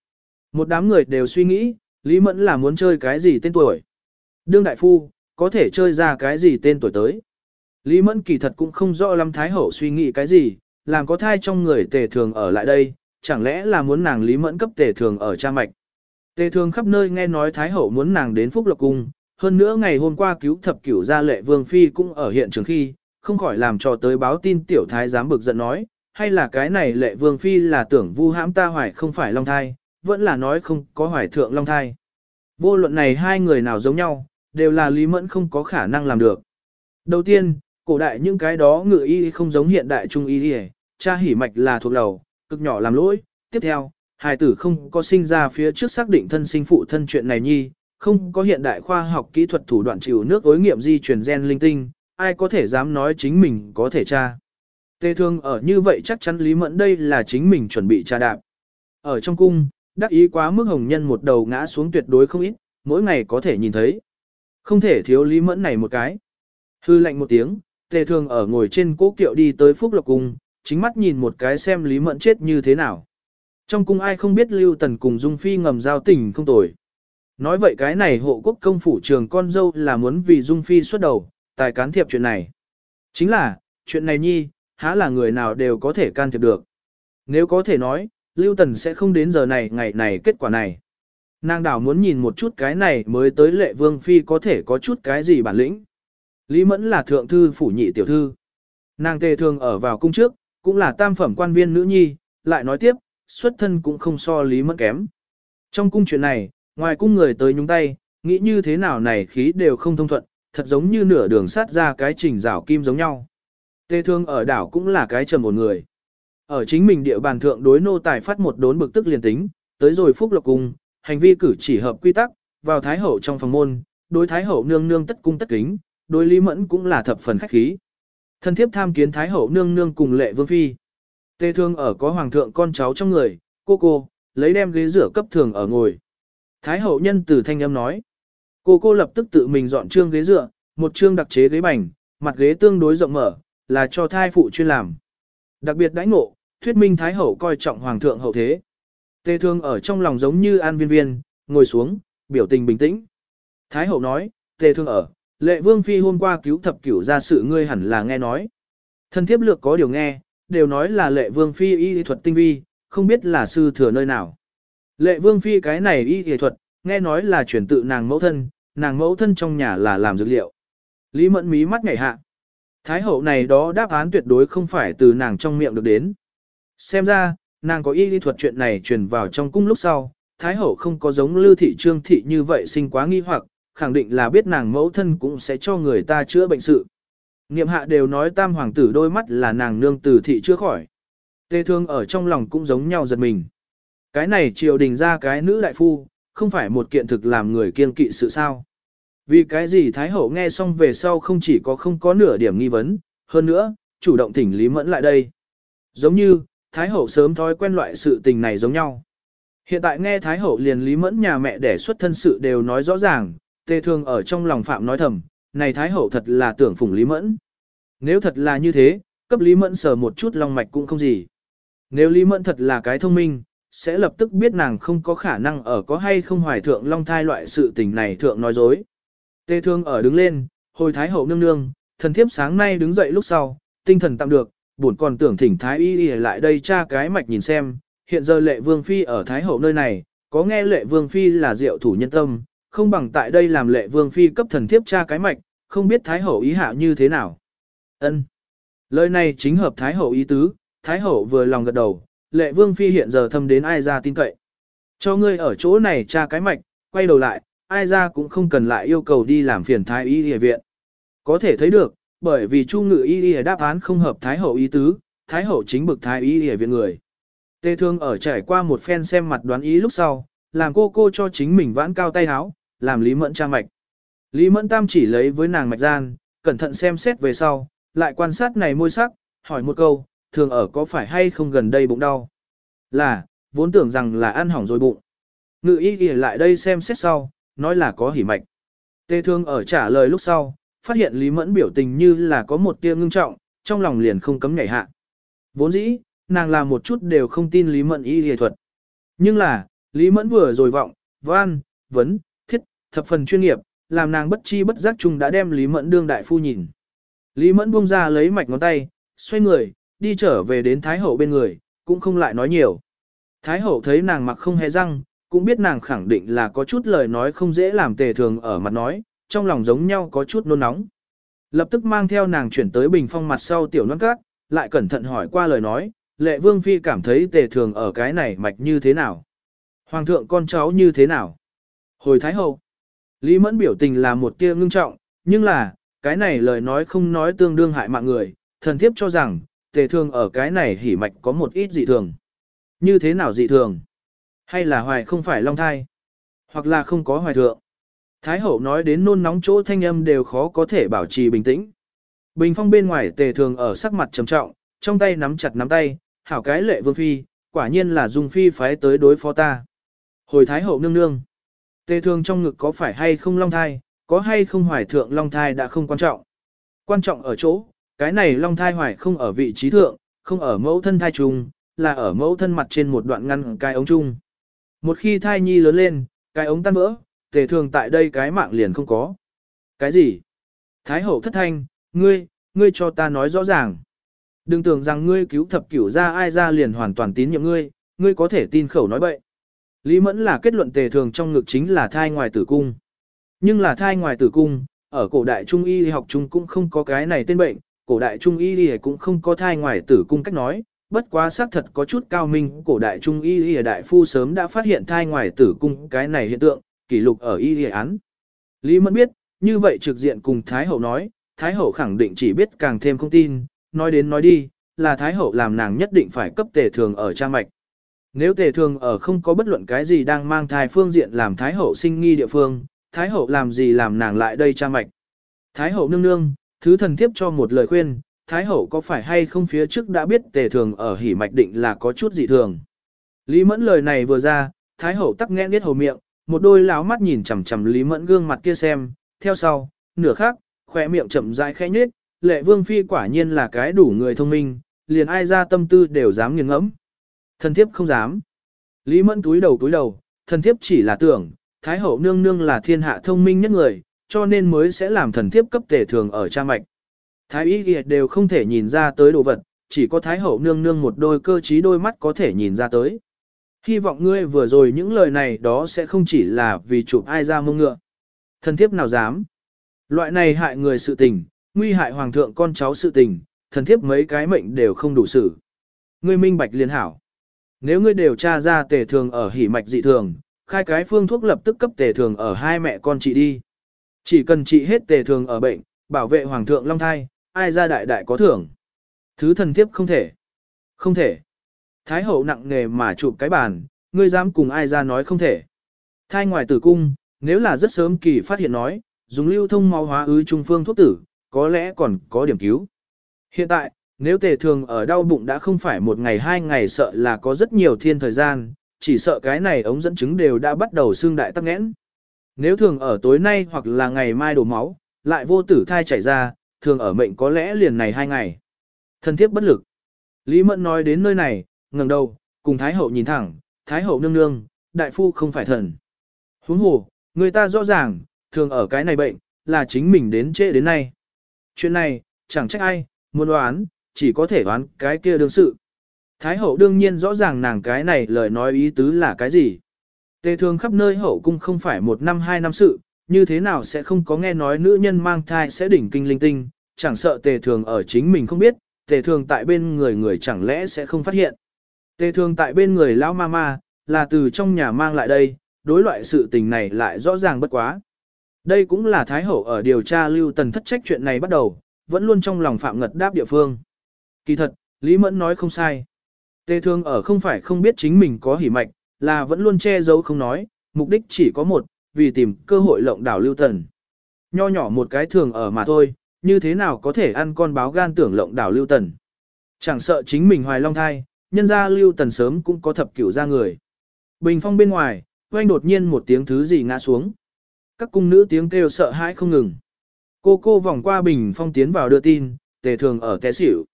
Một đám người đều suy nghĩ, Lý Mẫn là muốn chơi cái gì tên tuổi. Đương đại phu, có thể chơi ra cái gì tên tuổi tới. Lý Mẫn kỳ thật cũng không rõ lắm Thái Hậu suy nghĩ cái gì, làm có thai trong người tề thường ở lại đây, chẳng lẽ là muốn nàng Lý Mẫn cấp tề thường ở cha mạch. Tề thường khắp nơi nghe nói Thái Hậu muốn nàng đến Phúc Lộc Cung, hơn nữa ngày hôm qua cứu thập cửu gia lệ Vương Phi cũng ở hiện trường khi, không khỏi làm cho tới báo tin tiểu thái giám bực giận nói, hay là cái này lệ Vương Phi là tưởng vu hãm ta hoài không phải long thai, vẫn là nói không có hoài thượng long thai. Vô luận này hai người nào giống nhau, đều là Lý Mẫn không có khả năng làm được. Đầu tiên, cổ đại những cái đó ngự y không giống hiện đại trung y y, cha hỉ mạch là thuộc đầu, cực nhỏ làm lỗi. Tiếp theo, hài tử không có sinh ra phía trước xác định thân sinh phụ thân chuyện này nhi, không có hiện đại khoa học kỹ thuật thủ đoạn chịu nước ối nghiệm di truyền gen linh tinh, ai có thể dám nói chính mình có thể tra. Tê thương ở như vậy chắc chắn Lý Mẫn đây là chính mình chuẩn bị tra đạp. Ở trong cung, đắc ý quá mức hồng nhân một đầu ngã xuống tuyệt đối không ít, mỗi ngày có thể nhìn thấy. Không thể thiếu Lý Mẫn này một cái. Hư lệnh một tiếng, tề thường ở ngồi trên cố kiệu đi tới Phúc Lộc Cung, chính mắt nhìn một cái xem Lý Mẫn chết như thế nào. Trong cung ai không biết Lưu Tần cùng Dung Phi ngầm giao tình không tồi. Nói vậy cái này hộ quốc công phủ trường con dâu là muốn vì Dung Phi xuất đầu, tài cán thiệp chuyện này. Chính là, chuyện này nhi, há là người nào đều có thể can thiệp được. Nếu có thể nói, Lưu Tần sẽ không đến giờ này ngày này kết quả này. Nàng đảo muốn nhìn một chút cái này mới tới lệ vương phi có thể có chút cái gì bản lĩnh. Lý Mẫn là thượng thư phủ nhị tiểu thư. Nàng tề thường ở vào cung trước, cũng là tam phẩm quan viên nữ nhi, lại nói tiếp, xuất thân cũng không so Lý Mẫn kém. Trong cung chuyện này, ngoài cung người tới nhúng tay, nghĩ như thế nào này khí đều không thông thuận, thật giống như nửa đường sát ra cái trình rào kim giống nhau. Tề thương ở đảo cũng là cái trầm một người. Ở chính mình địa bàn thượng đối nô tài phát một đốn bực tức liền tính, tới rồi phúc lộc cung, hành vi cử chỉ hợp quy tắc, vào thái hậu trong phòng môn, đối thái hậu nương nương tất cung tất kính, đối lý mẫn cũng là thập phần khách khí. Thân thiếp tham kiến thái hậu nương nương cùng lệ vương phi. Tề thương ở có hoàng thượng con cháu trong người, cô cô, lấy đem ghế rửa cấp thường ở ngồi. Thái hậu nhân từ thanh âm nói. Cô cô lập tức tự mình dọn trương ghế dựa, một trương đặc chế ghế bành, mặt ghế tương đối rộng mở, là cho thai phụ chuyên làm. Đặc biệt đãi ngộ, thuyết minh Thái hậu coi trọng hoàng thượng hậu thế. Tề thương ở trong lòng giống như an viên viên, ngồi xuống, biểu tình bình tĩnh. Thái hậu nói, tề thương ở, lệ vương phi hôm qua cứu thập cửu ra sự ngươi hẳn là nghe nói. Thân thiếp lược có điều nghe, đều nói là lệ vương phi y thuật tinh vi, không biết là sư thừa nơi nào. Lệ vương phi cái này y y thuật, nghe nói là chuyển tự nàng mẫu thân, nàng mẫu thân trong nhà là làm dược liệu. Lý mẫn mí mắt ngảy hạ. Thái hậu này đó đáp án tuyệt đối không phải từ nàng trong miệng được đến. Xem ra, nàng có y lý thuật chuyện này truyền vào trong cung lúc sau, Thái hậu không có giống lưu thị trương thị như vậy sinh quá nghi hoặc, khẳng định là biết nàng mẫu thân cũng sẽ cho người ta chữa bệnh sự. Niệm hạ đều nói tam hoàng tử đôi mắt là nàng nương tử thị chữa khỏi. Tê thương ở trong lòng cũng giống nhau giật mình. Cái này triều đình ra cái nữ đại phu, không phải một kiện thực làm người kiên kỵ sự sao. Vì cái gì Thái Hậu nghe xong về sau không chỉ có không có nửa điểm nghi vấn, hơn nữa, chủ động thỉnh Lý Mẫn lại đây. Giống như, Thái Hậu sớm thói quen loại sự tình này giống nhau. Hiện tại nghe Thái Hậu liền Lý Mẫn nhà mẹ đẻ xuất thân sự đều nói rõ ràng, tê thương ở trong lòng Phạm nói thầm, này Thái Hậu thật là tưởng phủng Lý Mẫn. Nếu thật là như thế, cấp Lý Mẫn sờ một chút lòng mạch cũng không gì. Nếu Lý Mẫn thật là cái thông minh, sẽ lập tức biết nàng không có khả năng ở có hay không hoài thượng long thai loại sự tình này thượng nói dối. Tê thương ở đứng lên, hồi thái hậu nương nương, thần thiếp sáng nay đứng dậy lúc sau, tinh thần tạm được, buồn còn tưởng thỉnh thái y y lại đây tra cái mạch nhìn xem, hiện giờ lệ vương phi ở Thái Hậu nơi này, có nghe lệ vương phi là diệu thủ nhân tâm, không bằng tại đây làm lệ vương phi cấp thần thiếp tra cái mạch, không biết Thái Hậu ý hạ như thế nào. Ân. Lời này chính hợp Thái Hậu ý tứ, Thái Hậu vừa lòng gật đầu, lệ vương phi hiện giờ thâm đến ai ra tin cậy. Cho ngươi ở chỗ này tra cái mạch, quay đầu lại, ai ra cũng không cần lại yêu cầu đi làm phiền Thái y y viện. Có thể thấy được, bởi vì Chu Ngự y y đáp án không hợp Thái Hậu ý tứ, Thái Hậu chính bực Thái y y viện người. Tê Thương ở trải qua một phen xem mặt đoán ý lúc sau, làm cô cô cho chính mình vãn cao tay háo, làm Lý Mẫn tra mạch. Lý Mẫn Tam chỉ lấy với nàng mạch gian, cẩn thận xem xét về sau, lại quan sát này môi sắc, hỏi một câu, thường ở có phải hay không gần đây bụng đau? Là, vốn tưởng rằng là ăn hỏng rồi bụng. Ngự y ghi lại đây xem xét sau, nói là có hỉ mạch. Tê Thương ở trả lời lúc sau, phát hiện Lý Mẫn biểu tình như là có một tia ngưng trọng, trong lòng liền không cấm nhảy hạ. Vốn dĩ, nàng làm một chút đều không tin Lý Mẫn y y thuật. Nhưng là, Lý Mẫn vừa rồi vọng, văn, vấn, thập phần chuyên nghiệp, làm nàng bất chi bất giác chung đã đem Lý Mẫn đương đại phu nhìn. Lý Mẫn buông ra lấy mạch ngón tay, xoay người, đi trở về đến Thái Hậu bên người, cũng không lại nói nhiều. Thái Hậu thấy nàng mặc không hề răng, cũng biết nàng khẳng định là có chút lời nói không dễ làm tề thường ở mặt nói, trong lòng giống nhau có chút nôn nóng. Lập tức mang theo nàng chuyển tới bình phong mặt sau tiểu non cát, lại cẩn thận hỏi qua lời nói, lệ vương phi cảm thấy tề thường ở cái này mạch như thế nào. Hoàng thượng con cháu như thế nào? Hồi Thái Hậu. Lý Mẫn biểu tình là một tia ngưng trọng, nhưng là, cái này lời nói không nói tương đương hại mạng người, thần thiếp cho rằng, tề thường ở cái này hỉ mạch có một ít dị thường. Như thế nào dị thường? Hay là hoài không phải long thai? Hoặc là không có hoài thượng? Thái hậu nói đến nôn nóng chỗ thanh âm đều khó có thể bảo trì bình tĩnh. Bình phong bên ngoài tề thường ở sắc mặt trầm trọng, trong tay nắm chặt nắm tay, hảo cái lệ vương phi, quả nhiên là dung phi phái tới đối phó ta. Hồi thái hậu nương nương. Tề thường trong ngực có phải hay không long thai, có hay không hoài thượng long thai đã không quan trọng. Quan trọng ở chỗ, cái này long thai hoài không ở vị trí thượng, không ở mẫu thân thai trùng, là ở mẫu thân mặt trên một đoạn ngăn cái ống chung. Một khi thai nhi lớn lên, cái ống tan vỡ, tề thường tại đây cái mạng liền không có. Cái gì? Thái hậu thất thanh, ngươi, ngươi cho ta nói rõ ràng. Đừng tưởng rằng ngươi cứu thập cửu ra ai ra liền hoàn toàn tín nhiệm ngươi, ngươi có thể tin khẩu nói bậy. Lý Mẫn là kết luận tề thường trong ngực chính là thai ngoài tử cung. Nhưng là thai ngoài tử cung, ở cổ đại trung y học trung cũng không có cái này tên bệnh, cổ đại trung y cũng không có thai ngoài tử cung cách nói, bất quá xác thật có chút cao minh, cổ đại trung y y đại phu sớm đã phát hiện thai ngoài tử cung cái này hiện tượng, kỷ lục ở y y án. Lý Mẫn biết, như vậy trực diện cùng Thái Hậu nói, Thái Hậu khẳng định chỉ biết càng thêm không tin, nói đến nói đi, là Thái Hậu làm nàng nhất định phải cấp tề thường ở cha mạch. Nếu tề thường ở không có bất luận cái gì đang mang thai phương diện làm Thái Hậu sinh nghi địa phương, Thái Hậu làm gì làm nàng lại đây cha mạch. Thái Hậu nương nương, thứ thần thiếp cho một lời khuyên, Thái hậu có phải hay không phía trước đã biết tề thường ở hỉ mạch định là có chút dị thường. Lý mẫn lời này vừa ra, Thái hậu tắc nghẽn biết hầu miệng, một đôi láo mắt nhìn chằm chằm Lý mẫn gương mặt kia xem, theo sau, nửa khác, khỏe miệng chậm rãi khẽ nhếch, lệ vương phi quả nhiên là cái đủ người thông minh, liền ai ra tâm tư đều dám nghiền ngẫm. Thần thiếp không dám. Lý mẫn túi đầu túi đầu, thần thiếp chỉ là tưởng, Thái hậu nương nương là thiên hạ thông minh nhất người, cho nên mới sẽ làm thần thiếp cấp tề thường ở cha mạch. Thái y ghi đều không thể nhìn ra tới đồ vật, chỉ có Thái hậu nương nương một đôi cơ trí đôi mắt có thể nhìn ra tới. Hy vọng ngươi vừa rồi những lời này đó sẽ không chỉ là vì chụp ai ra mông ngựa. Thần thiếp nào dám. Loại này hại người sự tình, nguy hại hoàng thượng con cháu sự tình, thần thiếp mấy cái mệnh đều không đủ xử. Ngươi minh bạch liên hảo. Nếu ngươi điều tra ra tề thường ở hỉ mạch dị thường, khai cái phương thuốc lập tức cấp tề thường ở hai mẹ con chị đi. Chỉ cần trị hết tề thường ở bệnh, bảo vệ hoàng thượng long thai, ai ra đại đại có thưởng. Thứ thần thiếp không thể. Không thể. Thái hậu nặng nề mà chụp cái bàn, ngươi dám cùng ai ra nói không thể. Thai ngoài tử cung, nếu là rất sớm kỳ phát hiện nói, dùng lưu thông máu hóa ứ trung phương thuốc tử, có lẽ còn có điểm cứu. Hiện tại, nếu tề thường ở đau bụng đã không phải một ngày hai ngày sợ là có rất nhiều thiên thời gian, chỉ sợ cái này ống dẫn chứng đều đã bắt đầu xương đại tắc nghẽn. Nếu thường ở tối nay hoặc là ngày mai đổ máu, lại vô tử thai chảy ra, thường ở mệnh có lẽ liền này hai ngày. Thân thiết bất lực. Lý Mẫn nói đến nơi này, ngẩng đầu, cùng Thái Hậu nhìn thẳng, Thái Hậu nương nương, đại phu không phải thần. Huống hồ, người ta rõ ràng, thường ở cái này bệnh, là chính mình đến trễ đến nay. Chuyện này, chẳng trách ai, muốn đoán, chỉ có thể đoán cái kia đương sự. Thái hậu đương nhiên rõ ràng nàng cái này lời nói ý tứ là cái gì. Tề thường khắp nơi hậu cung không phải một năm hai năm sự, như thế nào sẽ không có nghe nói nữ nhân mang thai sẽ đỉnh kinh linh tinh, chẳng sợ tề thường ở chính mình không biết, tề thường tại bên người người chẳng lẽ sẽ không phát hiện. Tề thường tại bên người lão mama, là từ trong nhà mang lại đây, đối loại sự tình này lại rõ ràng bất quá. Đây cũng là Thái Hậu ở điều tra lưu tần thất trách chuyện này bắt đầu, vẫn luôn trong lòng phạm ngật đáp địa phương. Kỳ thật, Lý Mẫn nói không sai. Tề thương ở không phải không biết chính mình có hỉ mạch, là vẫn luôn che giấu không nói, mục đích chỉ có một, vì tìm cơ hội lộng đảo lưu tần. Nho nhỏ một cái thường ở mà thôi, như thế nào có thể ăn con báo gan tưởng lộng đảo lưu tần. Chẳng sợ chính mình hoài long thai, nhân ra lưu tần sớm cũng có thập cửu ra người. Bình phong bên ngoài, oanh đột nhiên một tiếng thứ gì ngã xuống. Các cung nữ tiếng kêu sợ hãi không ngừng. Cô cô vòng qua bình phong tiến vào đưa tin, tề thường ở té xỉu.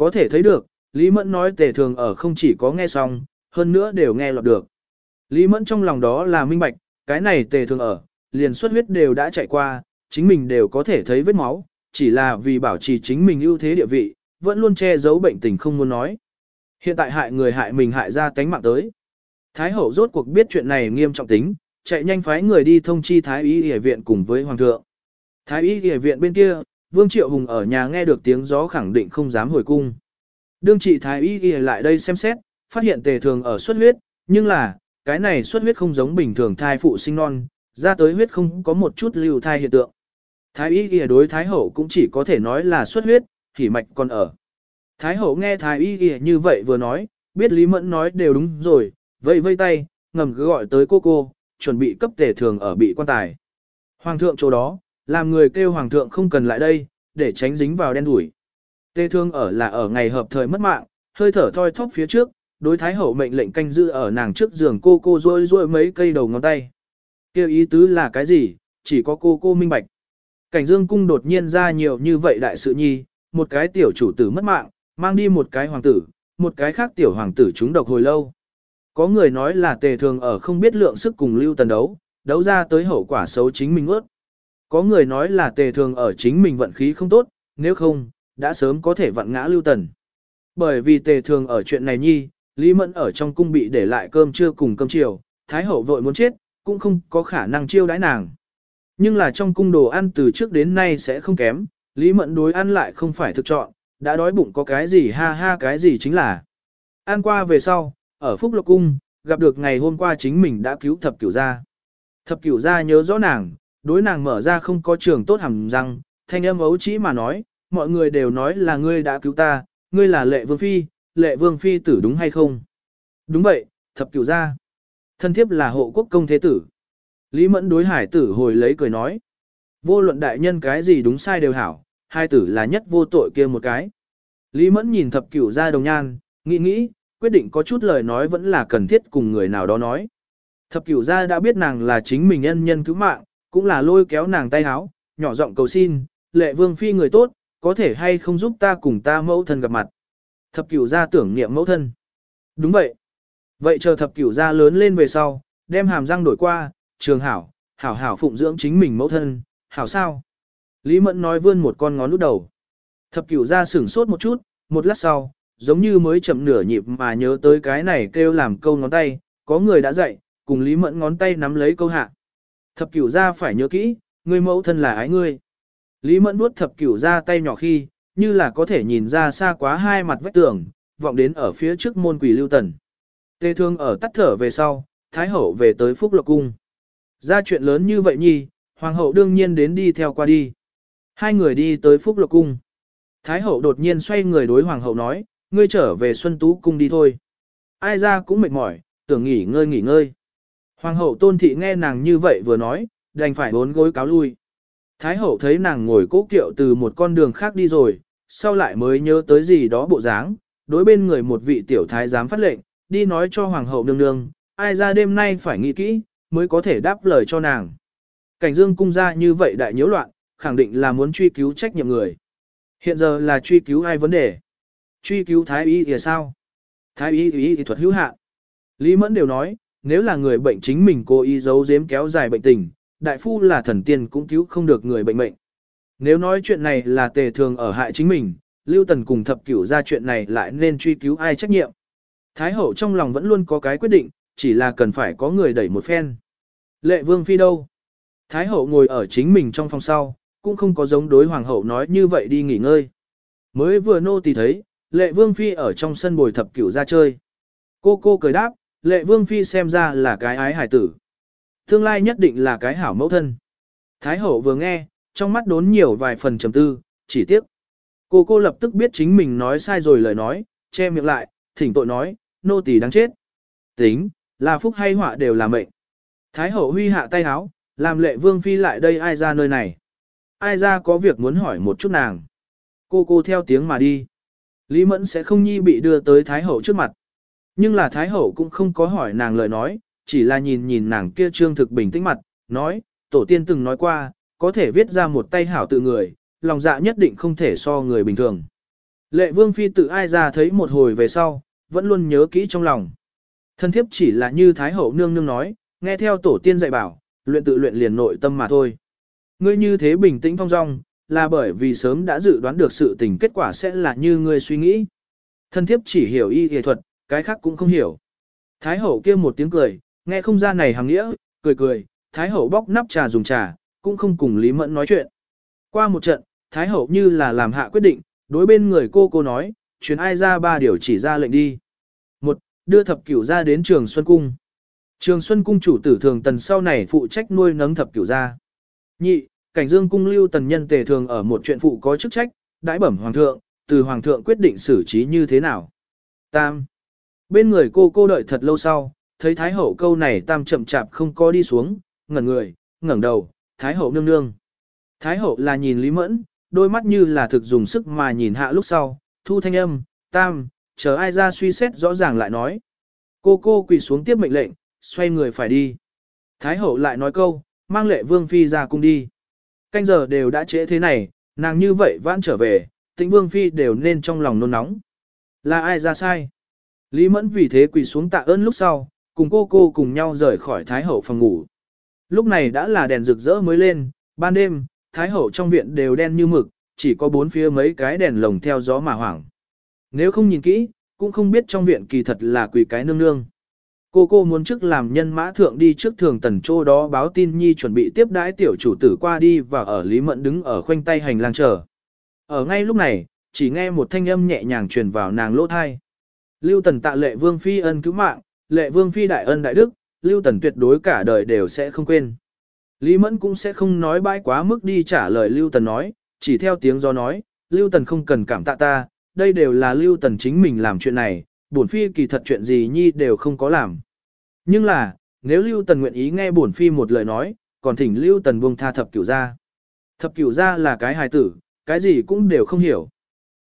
Có thể thấy được, Lý Mẫn nói tề thường ở không chỉ có nghe xong, hơn nữa đều nghe lọt được. Lý Mẫn trong lòng đó là minh bạch, cái này tề thường ở, liền xuất huyết đều đã chạy qua, chính mình đều có thể thấy vết máu, chỉ là vì bảo trì chính mình ưu thế địa vị, vẫn luôn che giấu bệnh tình không muốn nói. Hiện tại hại người hại mình hại ra tánh mạng tới. Thái hậu rốt cuộc biết chuyện này nghiêm trọng tính, chạy nhanh phái người đi thông chi Thái y y viện cùng với Hoàng thượng. Thái y y viện bên kia, Vương Triệu Hùng ở nhà nghe được tiếng gió khẳng định không dám hồi cung. Đương trị Thái y y lại đây xem xét, phát hiện tề thường ở xuất huyết, nhưng là, cái này xuất huyết không giống bình thường thai phụ sinh non, ra tới huyết không có một chút lưu thai hiện tượng. Thái y y đối Thái hậu cũng chỉ có thể nói là xuất huyết, thì mạch còn ở. Thái hậu nghe Thái y y như vậy vừa nói, biết Lý Mẫn nói đều đúng rồi, vây vây tay, ngầm cứ gọi tới cô cô, chuẩn bị cấp tề thường ở bị quan tài. Hoàng thượng chỗ đó, làm người kêu hoàng thượng không cần lại đây, để tránh dính vào đen đủi. Tề thương ở là ở ngày hợp thời mất mạng, hơi thở thoi thóp phía trước, đối thái hậu mệnh lệnh canh giữ ở nàng trước giường cô cô rôi rôi mấy cây đầu ngón tay. Kêu ý tứ là cái gì, chỉ có cô cô minh bạch. Cảnh dương cung đột nhiên ra nhiều như vậy đại sự nhi, một cái tiểu chủ tử mất mạng, mang đi một cái hoàng tử, một cái khác tiểu hoàng tử chúng độc hồi lâu. Có người nói là tề thường ở không biết lượng sức cùng lưu tần đấu, đấu ra tới hậu quả xấu chính mình ướt. Có người nói là tề thường ở chính mình vận khí không tốt, nếu không, đã sớm có thể vặn ngã lưu tần. Bởi vì tề thường ở chuyện này nhi, Lý Mẫn ở trong cung bị để lại cơm trưa cùng cơm chiều, Thái hậu vội muốn chết, cũng không có khả năng chiêu đãi nàng. Nhưng là trong cung đồ ăn từ trước đến nay sẽ không kém, Lý Mẫn đối ăn lại không phải thực chọn, đã đói bụng có cái gì ha ha cái gì chính là. Ăn qua về sau, ở Phúc Lộc Cung, gặp được ngày hôm qua chính mình đã cứu thập cửu gia. Thập cửu gia nhớ rõ nàng, đối nàng mở ra không có trường tốt hẳn răng, thanh âm ấu chỉ mà nói, mọi người đều nói là ngươi đã cứu ta, ngươi là lệ vương phi, lệ vương phi tử đúng hay không? Đúng vậy, thập cửu gia. Thân thiếp là hộ quốc công thế tử. Lý mẫn đối hải tử hồi lấy cười nói. Vô luận đại nhân cái gì đúng sai đều hảo, hai tử là nhất vô tội kia một cái. Lý mẫn nhìn thập cửu gia đồng nhan, nghĩ nghĩ, quyết định có chút lời nói vẫn là cần thiết cùng người nào đó nói. Thập cửu gia đã biết nàng là chính mình nhân nhân cứu mạng, cũng là lôi kéo nàng tay háo, nhỏ giọng cầu xin, lệ vương phi người tốt, có thể hay không giúp ta cùng ta mẫu thân gặp mặt. Thập cửu gia tưởng niệm mẫu thân. Đúng vậy. Vậy chờ thập cửu gia lớn lên về sau, đem hàm răng đổi qua, trường hảo, hảo hảo phụng dưỡng chính mình mẫu thân, hảo sao? Lý Mẫn nói vươn một con ngón út đầu. Thập cửu gia sửng sốt một chút, một lát sau, giống như mới chậm nửa nhịp mà nhớ tới cái này kêu làm câu ngón tay, có người đã dạy, cùng Lý Mẫn ngón tay nắm lấy câu hạ. Thập cửu ra phải nhớ kỹ, người mẫu thân là ái ngươi. Lý Mẫn nuốt thập cửu ra tay nhỏ khi, như là có thể nhìn ra xa quá hai mặt vách tường, vọng đến ở phía trước môn quỷ lưu tần. Tê thương ở tắt thở về sau, Thái Hậu về tới Phúc Lộc Cung. Ra chuyện lớn như vậy nhi, Hoàng hậu đương nhiên đến đi theo qua đi. Hai người đi tới Phúc Lộc Cung. Thái Hậu đột nhiên xoay người đối Hoàng hậu nói, ngươi trở về Xuân Tú cung đi thôi. Ai ra cũng mệt mỏi, tưởng nghỉ ngơi nghỉ ngơi. Hoàng hậu tôn thị nghe nàng như vậy vừa nói, đành phải bốn gối cáo lui. Thái hậu thấy nàng ngồi cố kiệu từ một con đường khác đi rồi, sau lại mới nhớ tới gì đó bộ dáng, đối bên người một vị tiểu thái giám phát lệnh, đi nói cho hoàng hậu nương nương, ai ra đêm nay phải nghĩ kỹ, mới có thể đáp lời cho nàng. Cảnh dương cung ra như vậy đại nhiễu loạn, khẳng định là muốn truy cứu trách nhiệm người. Hiện giờ là truy cứu ai vấn đề. Truy cứu thái y thì sao? Thái y thì thuật hữu hạn. Lý Mẫn đều nói, nếu là người bệnh chính mình cố ý giấu giếm kéo dài bệnh tình, đại phu là thần tiên cũng cứu không được người bệnh mệnh. Nếu nói chuyện này là tề thường ở hại chính mình, Lưu Tần cùng thập cửu ra chuyện này lại nên truy cứu ai trách nhiệm. Thái hậu trong lòng vẫn luôn có cái quyết định, chỉ là cần phải có người đẩy một phen. Lệ vương phi đâu? Thái hậu ngồi ở chính mình trong phòng sau, cũng không có giống đối hoàng hậu nói như vậy đi nghỉ ngơi. Mới vừa nô tỳ thấy, lệ vương phi ở trong sân bồi thập cửu ra chơi. Cô cô cười đáp, lệ vương phi xem ra là cái ái hải tử. Tương lai nhất định là cái hảo mẫu thân. Thái hậu vừa nghe, trong mắt đốn nhiều vài phần trầm tư, chỉ tiếc. Cô cô lập tức biết chính mình nói sai rồi lời nói, che miệng lại, thỉnh tội nói, nô tỳ đáng chết. Tính, là phúc hay họa đều là mệnh. Thái hậu huy hạ tay háo, làm lệ vương phi lại đây ai ra nơi này. Ai ra có việc muốn hỏi một chút nàng. Cô cô theo tiếng mà đi. Lý Mẫn sẽ không nhi bị đưa tới Thái hậu trước mặt. Nhưng là Thái hậu cũng không có hỏi nàng lời nói, chỉ là nhìn nhìn nàng kia trương thực bình tĩnh mặt, nói, tổ tiên từng nói qua, có thể viết ra một tay hảo tự người, lòng dạ nhất định không thể so người bình thường. Lệ vương phi tự ai ra thấy một hồi về sau, vẫn luôn nhớ kỹ trong lòng. Thân thiếp chỉ là như Thái hậu nương nương nói, nghe theo tổ tiên dạy bảo, luyện tự luyện liền nội tâm mà thôi. Ngươi như thế bình tĩnh phong dong, là bởi vì sớm đã dự đoán được sự tình kết quả sẽ là như ngươi suy nghĩ. Thân thiếp chỉ hiểu y y thuật, cái khác cũng không hiểu. Thái hậu kia một tiếng cười, nghe không ra này hàng nghĩa, cười cười, Thái hậu bóc nắp trà dùng trà, cũng không cùng Lý Mẫn nói chuyện. Qua một trận, Thái hậu như là làm hạ quyết định, đối bên người cô cô nói, chuyến ai ra ba điều chỉ ra lệnh đi. Một, đưa thập cửu ra đến trường Xuân Cung. Trường Xuân Cung chủ tử thường tần sau này phụ trách nuôi nấng thập cửu gia. Nhị, cảnh dương cung lưu tần nhân tề thường ở một chuyện phụ có chức trách, đãi bẩm hoàng thượng, từ hoàng thượng quyết định xử trí như thế nào. Tam. Bên người cô cô đợi thật lâu sau, thấy thái hậu câu này tam chậm chạp không có đi xuống, ngẩn người, ngẩng đầu, thái hậu nương nương. Thái hậu là nhìn Lý Mẫn, đôi mắt như là thực dùng sức mà nhìn hạ lúc sau, thu thanh âm, tam, chờ ai ra suy xét rõ ràng lại nói. Cô cô quỳ xuống tiếp mệnh lệnh, xoay người phải đi. Thái hậu lại nói câu, mang lệ vương phi ra cung đi. Canh giờ đều đã trễ thế này, nàng như vậy vãn trở về, tĩnh vương phi đều nên trong lòng nôn nóng. Là ai ra sai? Lý mẫn vì thế quỳ xuống tạ ơn lúc sau, cùng cô cô cùng nhau rời khỏi thái hậu phòng ngủ. Lúc này đã là đèn rực rỡ mới lên, ban đêm, thái hậu trong viện đều đen như mực, chỉ có bốn phía mấy cái đèn lồng theo gió mà hoảng. Nếu không nhìn kỹ, cũng không biết trong viện kỳ thật là quỳ cái nương nương. Cô cô muốn trước làm nhân mã thượng đi trước thường tần châu đó báo tin nhi chuẩn bị tiếp đãi tiểu chủ tử qua đi và ở Lý Mẫn đứng ở khoanh tay hành lang chờ. Ở ngay lúc này, chỉ nghe một thanh âm nhẹ nhàng truyền vào nàng lỗ thai. Lưu tần tạ lệ vương phi ân cứu mạng, lệ vương phi đại ân đại đức, lưu tần tuyệt đối cả đời đều sẽ không quên. Lý Mẫn cũng sẽ không nói bãi quá mức đi trả lời lưu tần nói, chỉ theo tiếng do nói, lưu tần không cần cảm tạ ta, đây đều là lưu tần chính mình làm chuyện này, bổn phi kỳ thật chuyện gì nhi đều không có làm. Nhưng là, nếu Lưu Tần nguyện ý nghe bổn phi một lời nói, còn thỉnh Lưu Tần buông tha thập cửu gia. Thập cửu gia là cái hài tử, cái gì cũng đều không hiểu.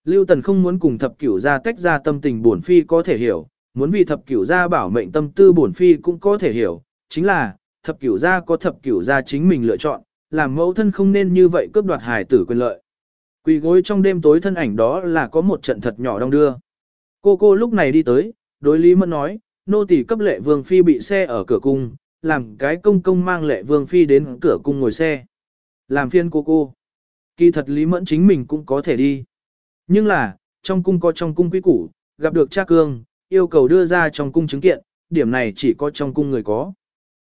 Lưu Tần không muốn cùng thập cửu gia tách ra tâm tình bổn phi có thể hiểu, muốn vì thập cửu gia bảo mệnh tâm tư bổn phi cũng có thể hiểu, chính là, thập cửu gia có thập cửu gia chính mình lựa chọn, làm mẫu thân không nên như vậy cướp đoạt hài tử quyền lợi. Quỳ gối trong đêm tối thân ảnh đó là có một trận thật nhỏ đông đưa. Cô cô lúc này đi tới, đối Lý Mẫn nói, nô tỳ cấp lệ vương phi bị xe ở cửa cung, làm cái công công mang lệ vương phi đến cửa cung ngồi xe. Làm phiên cô cô. Kỳ thật Lý Mẫn chính mình cũng có thể đi. Nhưng là, trong cung có trong cung quý củ, gặp được cha cương, yêu cầu đưa ra trong cung chứng kiện, điểm này chỉ có trong cung người có.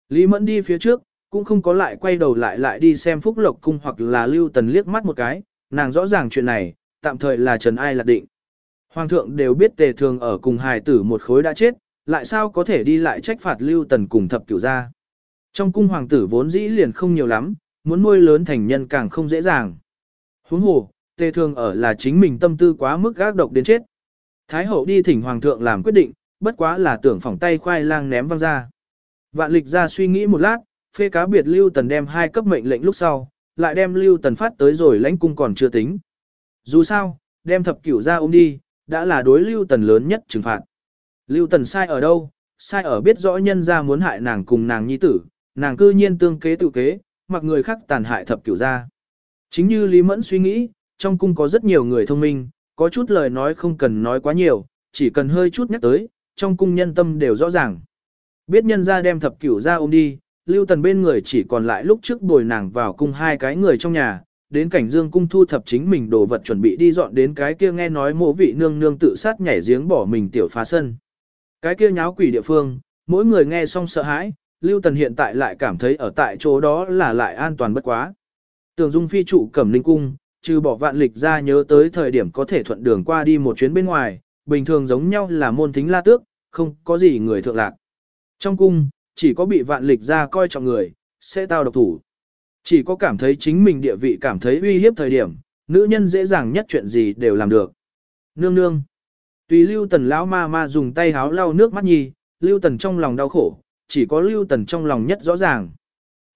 Lý Mẫn đi phía trước, cũng không có lại quay đầu lại lại đi xem Phúc Lộc cung hoặc là Lưu Tần liếc mắt một cái, nàng rõ ràng chuyện này, tạm thời là Trần Ai lạc định. Hoàng thượng đều biết tề thường ở cùng hài tử một khối đã chết, lại sao có thể đi lại trách phạt lưu tần cùng thập cửu gia. Trong cung hoàng tử vốn dĩ liền không nhiều lắm, muốn nuôi lớn thành nhân càng không dễ dàng. Huống hồ, tề thường ở là chính mình tâm tư quá mức gác độc đến chết. Thái hậu đi thỉnh hoàng thượng làm quyết định, bất quá là tưởng phỏng tay khoai lang ném văng ra. Vạn lịch ra suy nghĩ một lát, phê cá biệt lưu tần đem hai cấp mệnh lệnh lúc sau, lại đem lưu tần phát tới rồi lãnh cung còn chưa tính. Dù sao, đem thập cửu ra ôm đi, đã là đối Lưu Tần lớn nhất trừng phạt. Lưu Tần sai ở đâu? Sai ở biết rõ nhân ra muốn hại nàng cùng nàng nhi tử, nàng cư nhiên tương kế tự kế, mặc người khác tàn hại thập cửu ra. Chính như Lý Mẫn suy nghĩ, trong cung có rất nhiều người thông minh, có chút lời nói không cần nói quá nhiều, chỉ cần hơi chút nhắc tới, trong cung nhân tâm đều rõ ràng. Biết nhân ra đem thập cửu ra ôm đi, Lưu Tần bên người chỉ còn lại lúc trước bồi nàng vào cung hai cái người trong nhà, đến cảnh dương cung thu thập chính mình đồ vật chuẩn bị đi dọn đến cái kia nghe nói mộ vị nương nương tự sát nhảy giếng bỏ mình tiểu phá sân. Cái kia nháo quỷ địa phương, mỗi người nghe xong sợ hãi, Lưu Tần hiện tại lại cảm thấy ở tại chỗ đó là lại an toàn bất quá. Tường Dung phi trụ cẩm linh cung, trừ bỏ vạn lịch ra nhớ tới thời điểm có thể thuận đường qua đi một chuyến bên ngoài, bình thường giống nhau là môn thính la tước, không có gì người thượng lạc. Trong cung, chỉ có bị vạn lịch ra coi trọng người, sẽ tao độc thủ. Chỉ có cảm thấy chính mình địa vị cảm thấy uy hiếp thời điểm, nữ nhân dễ dàng nhất chuyện gì đều làm được. Nương nương. Tùy lưu tần lão ma ma dùng tay háo lau nước mắt nhi, lưu tần trong lòng đau khổ, chỉ có lưu tần trong lòng nhất rõ ràng.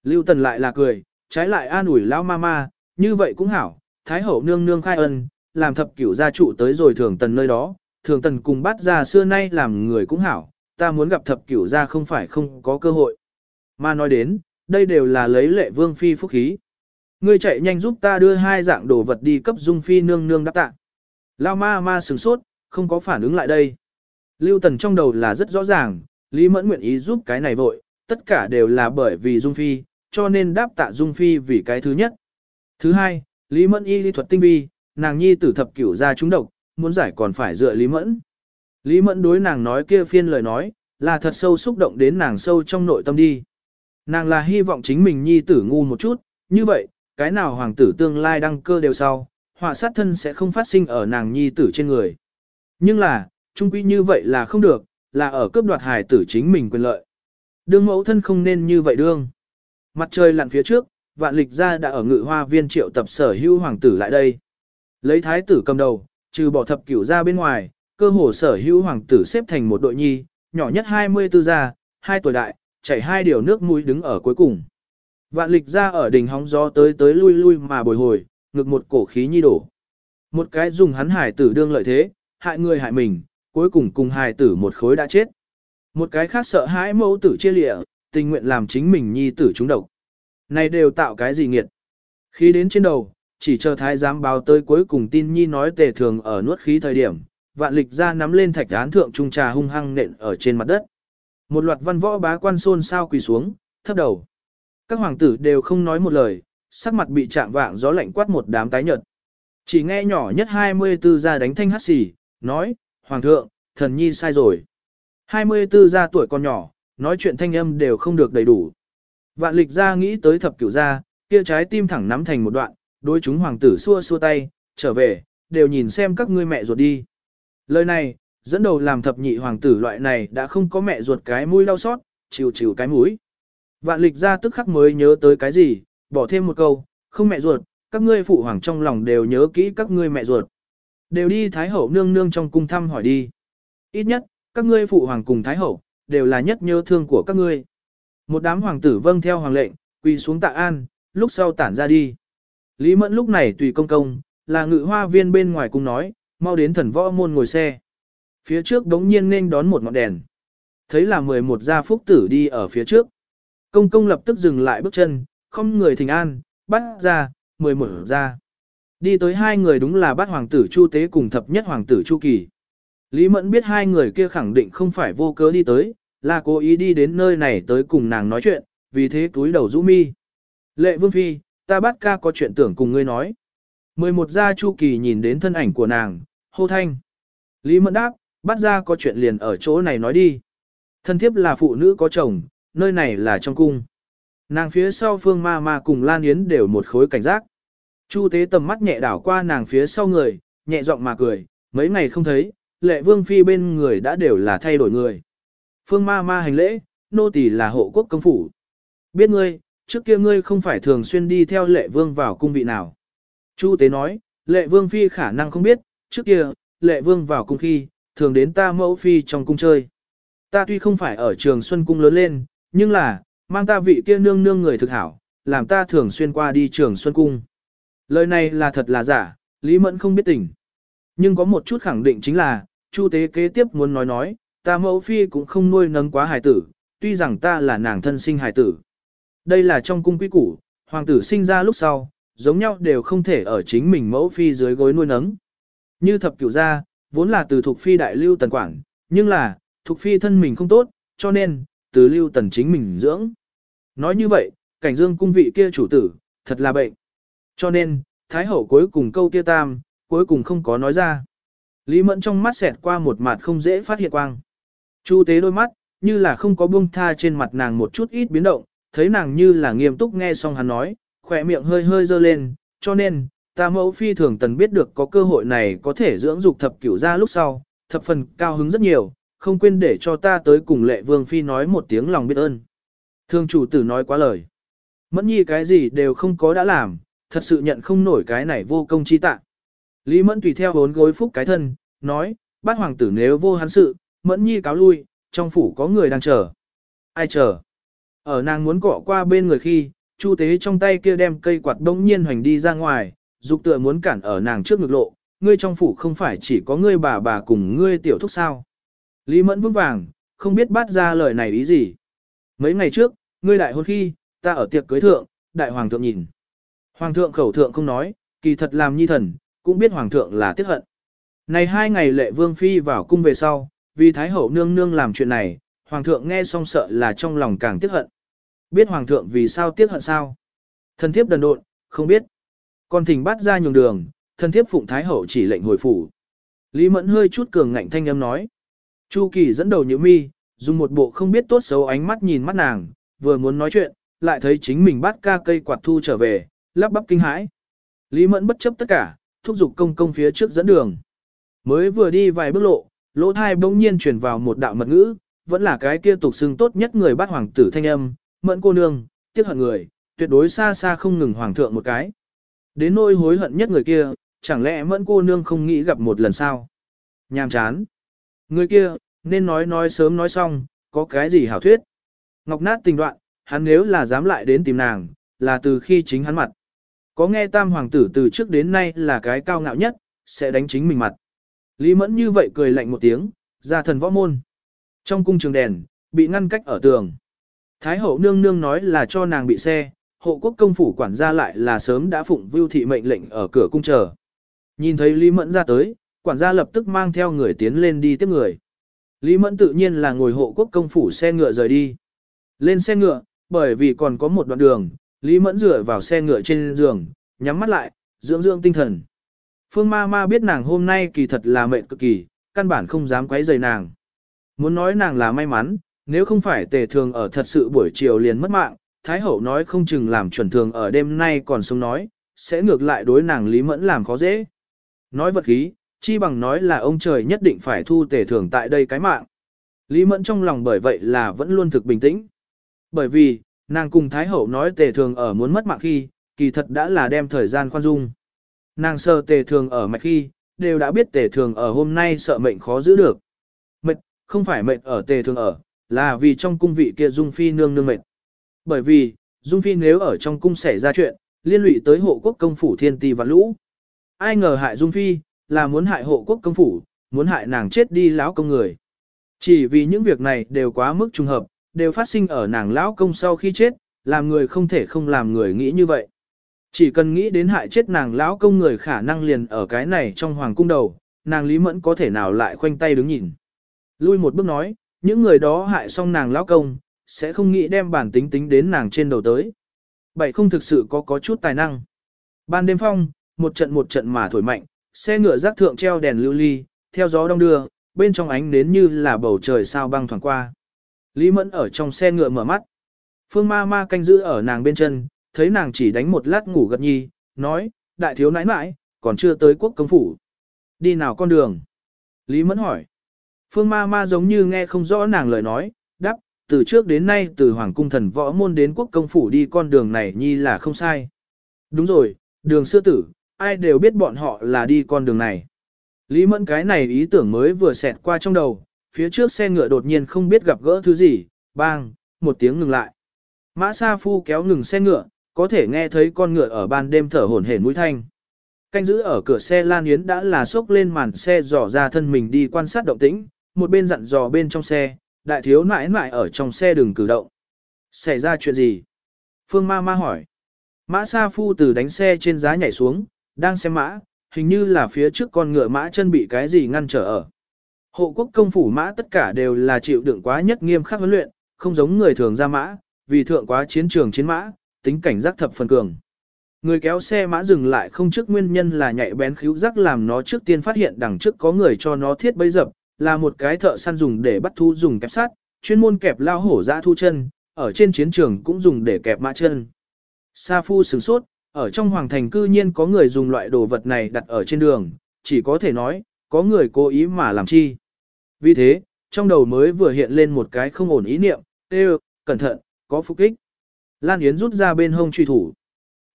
Lưu tần lại là cười, trái lại an ủi lão ma ma, như vậy cũng hảo, thái hậu nương nương khai ân, làm thập cửu gia trụ tới rồi thường tần nơi đó, thường tần cùng bắt ra xưa nay làm người cũng hảo, ta muốn gặp thập cửu gia không phải không có cơ hội. Ma nói đến, đây đều là lấy lệ vương phi phúc khí. Ngươi chạy nhanh giúp ta đưa hai dạng đồ vật đi cấp dung phi nương nương đáp tạ. Lao ma ma sửng sốt, không có phản ứng lại đây. Lưu Tần trong đầu là rất rõ ràng, Lý Mẫn nguyện ý giúp cái này vội, tất cả đều là bởi vì Dung Phi, cho nên đáp tạ Dung Phi vì cái thứ nhất. Thứ hai, Lý Mẫn y lý thuật tinh vi, nàng nhi tử thập cửu ra trúng độc, muốn giải còn phải dựa Lý Mẫn. Lý Mẫn đối nàng nói kia phiên lời nói, là thật sâu xúc động đến nàng sâu trong nội tâm đi. Nàng là hy vọng chính mình nhi tử ngu một chút, như vậy, cái nào hoàng tử tương lai đăng cơ đều sau, họa sát thân sẽ không phát sinh ở nàng nhi tử trên người. Nhưng là, trung quy như vậy là không được, là ở cướp đoạt hài tử chính mình quyền lợi. Đương mẫu thân không nên như vậy đương. Mặt trời lặn phía trước, vạn lịch gia đã ở ngự hoa viên triệu tập sở hữu hoàng tử lại đây. Lấy thái tử cầm đầu, trừ bỏ thập cửu ra bên ngoài, cơ hồ sở hữu hoàng tử xếp thành một đội nhi, nhỏ nhất 24 gia, hai tuổi đại, chảy hai điều nước mũi đứng ở cuối cùng. Vạn lịch ra ở đỉnh hóng gió tới tới lui lui mà bồi hồi, ngực một cổ khí nhi đổ. Một cái dùng hắn hải tử đương lợi thế, hại người hại mình, cuối cùng cùng hải tử một khối đã chết. Một cái khác sợ hãi mẫu tử chia lịa, tình nguyện làm chính mình nhi tử trúng độc. Này đều tạo cái gì nghiệt. Khí đến trên đầu, chỉ chờ thái giám báo tới cuối cùng tin nhi nói tề thường ở nuốt khí thời điểm, vạn lịch ra nắm lên thạch án thượng trung trà hung hăng nện ở trên mặt đất. Một loạt văn võ bá quan xôn sao quỳ xuống, thấp đầu. Các hoàng tử đều không nói một lời, sắc mặt bị chạm vạng gió lạnh quát một đám tái nhợt. Chỉ nghe nhỏ nhất 24 ra đánh thanh hát xì, nói, Hoàng thượng, thần nhi sai rồi. 24 ra tuổi còn nhỏ, nói chuyện thanh âm đều không được đầy đủ. Vạn lịch ra nghĩ tới thập cửu gia, kia trái tim thẳng nắm thành một đoạn, đối chúng hoàng tử xua xua tay, trở về, đều nhìn xem các ngươi mẹ ruột đi. Lời này, dẫn đầu làm thập nhị hoàng tử loại này đã không có mẹ ruột cái mũi đau xót, chịu chịu cái mũi. Vạn lịch ra tức khắc mới nhớ tới cái gì, bỏ thêm một câu, không mẹ ruột, các ngươi phụ hoàng trong lòng đều nhớ kỹ các ngươi mẹ ruột. Đều đi Thái Hậu nương nương trong cung thăm hỏi đi. Ít nhất, các ngươi phụ hoàng cùng Thái Hậu, đều là nhất nhớ thương của các ngươi. Một đám hoàng tử vâng theo hoàng lệnh, quỳ xuống tạ an, lúc sau tản ra đi. Lý Mẫn lúc này tùy công công, là ngự hoa viên bên ngoài cung nói, mau đến thần võ môn ngồi xe. Phía trước đống nhiên nên đón một ngọn đèn. Thấy là 11 gia phúc tử đi ở phía trước. Công công lập tức dừng lại bước chân, không người thỉnh an, bắt ra, 11 ra. Đi tới hai người đúng là bắt hoàng tử Chu Tế cùng thập nhất hoàng tử Chu Kỳ. Lý Mẫn biết hai người kia khẳng định không phải vô cớ đi tới, là cố ý đi đến nơi này tới cùng nàng nói chuyện, vì thế túi đầu rũ mi. Lệ Vương Phi, ta bắt ca có chuyện tưởng cùng ngươi nói. 11 gia Chu Kỳ nhìn đến thân ảnh của nàng, hô thanh. Lý Mẫn đáp, bắt ra có chuyện liền ở chỗ này nói đi. Thân thiếp là phụ nữ có chồng, nơi này là trong cung. Nàng phía sau phương ma ma cùng Lan Yến đều một khối cảnh giác. Chu tế tầm mắt nhẹ đảo qua nàng phía sau người, nhẹ giọng mà cười, mấy ngày không thấy, lệ vương phi bên người đã đều là thay đổi người. Phương ma ma hành lễ, nô tỳ là hộ quốc công phủ. Biết ngươi, trước kia ngươi không phải thường xuyên đi theo lệ vương vào cung vị nào. Chu tế nói, lệ vương phi khả năng không biết, trước kia, lệ vương vào cung khi, thường đến ta mẫu phi trong cung chơi. Ta tuy không phải ở trường Xuân Cung lớn lên, nhưng là, mang ta vị kia nương nương người thực hảo, làm ta thường xuyên qua đi trường Xuân Cung. Lời này là thật là giả, Lý Mẫn không biết tình. Nhưng có một chút khẳng định chính là, Chu tế kế tiếp muốn nói nói, ta mẫu phi cũng không nuôi nấng quá hài tử, tuy rằng ta là nàng thân sinh hài tử. Đây là trong cung quý củ, hoàng tử sinh ra lúc sau, giống nhau đều không thể ở chính mình mẫu phi dưới gối nuôi nấng. Như thập cửu gia, vốn là từ thuộc phi đại lưu tần quản, nhưng là, thuộc phi thân mình không tốt, cho nên, từ lưu tần chính mình dưỡng. Nói như vậy, cảnh dương cung vị kia chủ tử, thật là bệnh. Cho nên, Thái Hậu cuối cùng câu kia tam, cuối cùng không có nói ra. Lý Mẫn trong mắt xẹt qua một mặt không dễ phát hiện quang. Chu tế đôi mắt, như là không có buông tha trên mặt nàng một chút ít biến động, thấy nàng như là nghiêm túc nghe xong hắn nói, khỏe miệng hơi hơi dơ lên, cho nên, ta mẫu phi thường tần biết được có cơ hội này có thể dưỡng dục thập cửu ra lúc sau, thập phần cao hứng rất nhiều, không quên để cho ta tới cùng lệ vương phi nói một tiếng lòng biết ơn. Thương chủ tử nói quá lời. Mẫn nhi cái gì đều không có đã làm, thật sự nhận không nổi cái này vô công chi tạ. Lý Mẫn tùy theo bốn gối phúc cái thân, nói, bát hoàng tử nếu vô hắn sự, Mẫn nhi cáo lui, trong phủ có người đang chờ. Ai chờ? Ở nàng muốn cọ qua bên người khi, Chu tế trong tay kia đem cây quạt đông nhiên hoành đi ra ngoài, dục tựa muốn cản ở nàng trước ngực lộ, ngươi trong phủ không phải chỉ có ngươi bà bà cùng ngươi tiểu thúc sao. Lý Mẫn vững vàng, không biết bắt ra lời này ý gì. Mấy ngày trước, ngươi đại hôn khi, ta ở tiệc cưới thượng, đại hoàng thượng nhìn. Hoàng thượng khẩu thượng không nói, kỳ thật làm nhi thần, cũng biết hoàng thượng là tiếc hận. Này hai ngày lệ vương phi vào cung về sau, vì thái hậu nương nương làm chuyện này, hoàng thượng nghe xong sợ là trong lòng càng tiếc hận. Biết hoàng thượng vì sao tiếc hận sao? Thần thiếp đần độn, không biết. Còn thỉnh bắt ra nhường đường, thần thiếp phụng thái hậu chỉ lệnh hồi phủ. Lý Mẫn hơi chút cường ngạnh thanh âm nói. Chu Kỳ dẫn đầu nhữ mi, dùng một bộ không biết tốt xấu ánh mắt nhìn mắt nàng, vừa muốn nói chuyện, lại thấy chính mình bắt ca cây quạt thu trở về, lắp bắp kinh hãi. Lý Mẫn bất chấp tất cả, thúc giục công công phía trước dẫn đường. Mới vừa đi vài bước lộ, lỗ thai bỗng nhiên truyền vào một đạo mật ngữ, vẫn là cái kia tục xưng tốt nhất người bắt hoàng tử thanh âm, mẫn cô nương, tiếc hận người, tuyệt đối xa xa không ngừng hoàng thượng một cái. Đến nỗi hối hận nhất người kia, chẳng lẽ mẫn cô nương không nghĩ gặp một lần sao? Nhàm chán. Người kia, nên nói nói sớm nói xong, có cái gì hảo thuyết. Ngọc nát tình đoạn, hắn nếu là dám lại đến tìm nàng, là từ khi chính hắn mặt. Có nghe tam hoàng tử từ trước đến nay là cái cao ngạo nhất, sẽ đánh chính mình mặt. Lý mẫn như vậy cười lạnh một tiếng, ra thần võ môn. Trong cung trường đèn, bị ngăn cách ở tường. Thái hậu nương nương nói là cho nàng bị xe, hộ quốc công phủ quản gia lại là sớm đã phụng vưu thị mệnh lệnh ở cửa cung chờ. Nhìn thấy Lý Mẫn ra tới, quản gia lập tức mang theo người tiến lên đi tiếp người. Lý Mẫn tự nhiên là ngồi hộ quốc công phủ xe ngựa rời đi. Lên xe ngựa, bởi vì còn có một đoạn đường, Lý Mẫn dựa vào xe ngựa trên giường, nhắm mắt lại, dưỡng dưỡng tinh thần. Phương ma ma biết nàng hôm nay kỳ thật là mệnh cực kỳ, căn bản không dám quấy rầy nàng. Muốn nói nàng là may mắn, nếu không phải tề thường ở thật sự buổi chiều liền mất mạng, Thái Hậu nói không chừng làm chuẩn thường ở đêm nay còn sống nói, sẽ ngược lại đối nàng Lý Mẫn làm khó dễ. Nói vật khí, chi bằng nói là ông trời nhất định phải thu tề thường tại đây cái mạng. Lý Mẫn trong lòng bởi vậy là vẫn luôn thực bình tĩnh. Bởi vì, nàng cùng Thái Hậu nói tề thường ở muốn mất mạng khi, kỳ thật đã là đem thời gian khoan dung. Nàng sợ tề thường ở mạch khi, đều đã biết tề thường ở hôm nay sợ mệnh khó giữ được. Mệt, không phải mệnh ở tề thường ở, là vì trong cung vị kia Dung Phi nương nương mệt. Bởi vì, Dung Phi nếu ở trong cung xảy ra chuyện, liên lụy tới hộ quốc công phủ thiên ti và lũ. Ai ngờ hại Dung Phi, là muốn hại hộ quốc công phủ, muốn hại nàng chết đi lão công người. Chỉ vì những việc này đều quá mức trùng hợp, đều phát sinh ở nàng lão công sau khi chết, làm người không thể không làm người nghĩ như vậy. Chỉ cần nghĩ đến hại chết nàng lão công người khả năng liền ở cái này trong hoàng cung đầu, nàng Lý Mẫn có thể nào lại khoanh tay đứng nhìn. Lui một bước nói, những người đó hại xong nàng lão công, sẽ không nghĩ đem bản tính tính đến nàng trên đầu tới. Bảy không thực sự có có chút tài năng. Ban đêm phong, một trận một trận mà thổi mạnh, xe ngựa rác thượng treo đèn lưu ly, theo gió đông đưa, bên trong ánh nến như là bầu trời sao băng thoảng qua. Lý Mẫn ở trong xe ngựa mở mắt. Phương ma ma canh giữ ở nàng bên chân, thấy nàng chỉ đánh một lát ngủ gật nhi, nói, đại thiếu nãi nãi, còn chưa tới quốc công phủ. Đi nào con đường? Lý Mẫn hỏi. Phương ma ma giống như nghe không rõ nàng lời nói, đáp, từ trước đến nay từ Hoàng cung thần võ môn đến quốc công phủ đi con đường này nhi là không sai. Đúng rồi, đường xưa tử, ai đều biết bọn họ là đi con đường này. Lý Mẫn cái này ý tưởng mới vừa xẹt qua trong đầu, phía trước xe ngựa đột nhiên không biết gặp gỡ thứ gì, bang, một tiếng ngừng lại. Mã Sa Phu kéo ngừng xe ngựa, có thể nghe thấy con ngựa ở ban đêm thở hổn hển mũi thanh. Canh giữ ở cửa xe Lan Yến đã là sốc lên màn xe dò ra thân mình đi quan sát động tĩnh, một bên dặn dò bên trong xe, đại thiếu nãi nãi ở trong xe đừng cử động. Xảy ra chuyện gì? Phương ma ma hỏi. Mã Sa Phu từ đánh xe trên giá nhảy xuống, đang xem mã, hình như là phía trước con ngựa mã chân bị cái gì ngăn trở ở. Hộ quốc công phủ mã tất cả đều là chịu đựng quá nhất nghiêm khắc huấn luyện, không giống người thường ra mã, vì thượng quá chiến trường chiến mã, tính cảnh giác thập phần cường. Người kéo xe mã dừng lại không trước nguyên nhân là nhạy bén khíu giác làm nó trước tiên phát hiện đằng trước có người cho nó thiết bấy dập, là một cái thợ săn dùng để bắt thú dùng kẹp sắt, chuyên môn kẹp lao hổ ra thu chân, ở trên chiến trường cũng dùng để kẹp mã chân. Sa Phu sửng sốt, ở trong hoàng thành cư nhiên có người dùng loại đồ vật này đặt ở trên đường, chỉ có thể nói, có người cố ý mà làm chi. Vì thế, trong đầu mới vừa hiện lên một cái không ổn ý niệm, tê cẩn thận, có phục kích. Lan Yến rút ra bên hông truy thủ.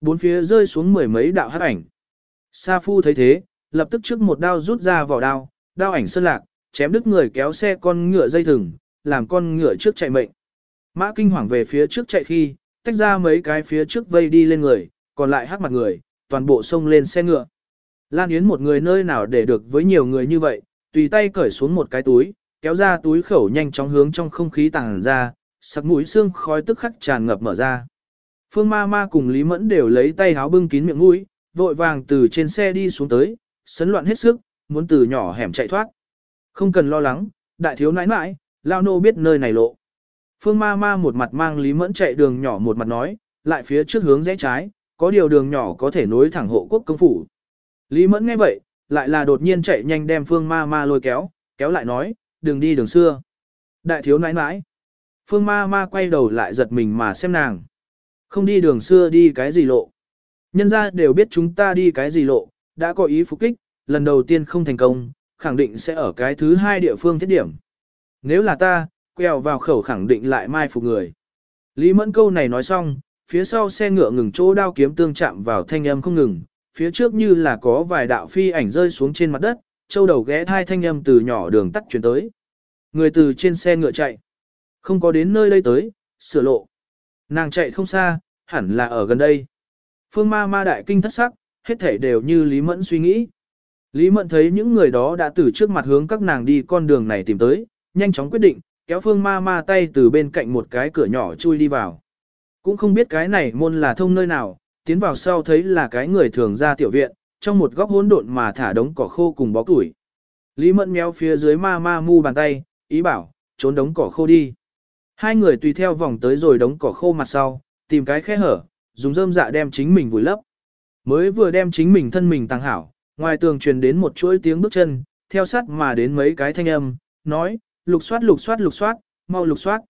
Bốn phía rơi xuống mười mấy đạo hắc ảnh. Sa Phu thấy thế, lập tức trước một đao rút ra vỏ đao, đao ảnh sơn lạc, chém đứt người kéo xe con ngựa dây thừng, làm con ngựa trước chạy mệnh. Mã kinh hoàng về phía trước chạy khi, tách ra mấy cái phía trước vây đi lên người, còn lại hắc mặt người, toàn bộ xông lên xe ngựa. Lan Yến một người nơi nào để được với nhiều người như vậy, tùy tay cởi xuống một cái túi, kéo ra túi khẩu nhanh chóng hướng trong không khí tàng ra, sặc mũi xương khói tức khắc tràn ngập mở ra. Phương ma ma cùng Lý Mẫn đều lấy tay háo bưng kín miệng mũi, vội vàng từ trên xe đi xuống tới, sấn loạn hết sức, muốn từ nhỏ hẻm chạy thoát. Không cần lo lắng, đại thiếu nãi nãi, lao nô biết nơi này lộ. Phương ma ma một mặt mang Lý Mẫn chạy đường nhỏ một mặt nói, lại phía trước hướng rẽ trái, có điều đường nhỏ có thể nối thẳng hộ quốc công phủ. Lý Mẫn nghe vậy, lại là đột nhiên chạy nhanh đem Phương ma ma lôi kéo, kéo lại nói, đừng đi đường xưa. Đại thiếu nãi nãi. Phương ma ma quay đầu lại giật mình mà xem nàng. Không đi đường xưa đi cái gì lộ. Nhân ra đều biết chúng ta đi cái gì lộ, đã có ý phục kích, lần đầu tiên không thành công, khẳng định sẽ ở cái thứ hai địa phương thiết điểm. Nếu là ta, quẹo vào khẩu khẳng định lại mai phục người. Lý Mẫn câu này nói xong, phía sau xe ngựa ngừng chỗ đao kiếm tương chạm vào thanh âm không ngừng, phía trước như là có vài đạo phi ảnh rơi xuống trên mặt đất, châu đầu ghé thai thanh âm từ nhỏ đường tắt chuyển tới. Người từ trên xe ngựa chạy, không có đến nơi đây tới, sửa lộ. Nàng chạy không xa, hẳn là ở gần đây. Phương ma ma đại kinh thất sắc, hết thảy đều như Lý Mẫn suy nghĩ. Lý Mẫn thấy những người đó đã từ trước mặt hướng các nàng đi con đường này tìm tới, nhanh chóng quyết định, kéo phương ma ma tay từ bên cạnh một cái cửa nhỏ chui đi vào. Cũng không biết cái này môn là thông nơi nào, tiến vào sau thấy là cái người thường ra tiểu viện, trong một góc hỗn độn mà thả đống cỏ khô cùng bó củi. Lý Mẫn méo phía dưới ma ma mu bàn tay, ý bảo, trốn đống cỏ khô đi. Hai người tùy theo vòng tới rồi đống cỏ khô mặt sau, tìm cái khe hở, dùng rơm dạ đem chính mình vùi lấp. Mới vừa đem chính mình thân mình tăng hảo, ngoài tường truyền đến một chuỗi tiếng bước chân, theo sát mà đến mấy cái thanh âm, nói, lục soát lục soát lục soát, mau lục soát.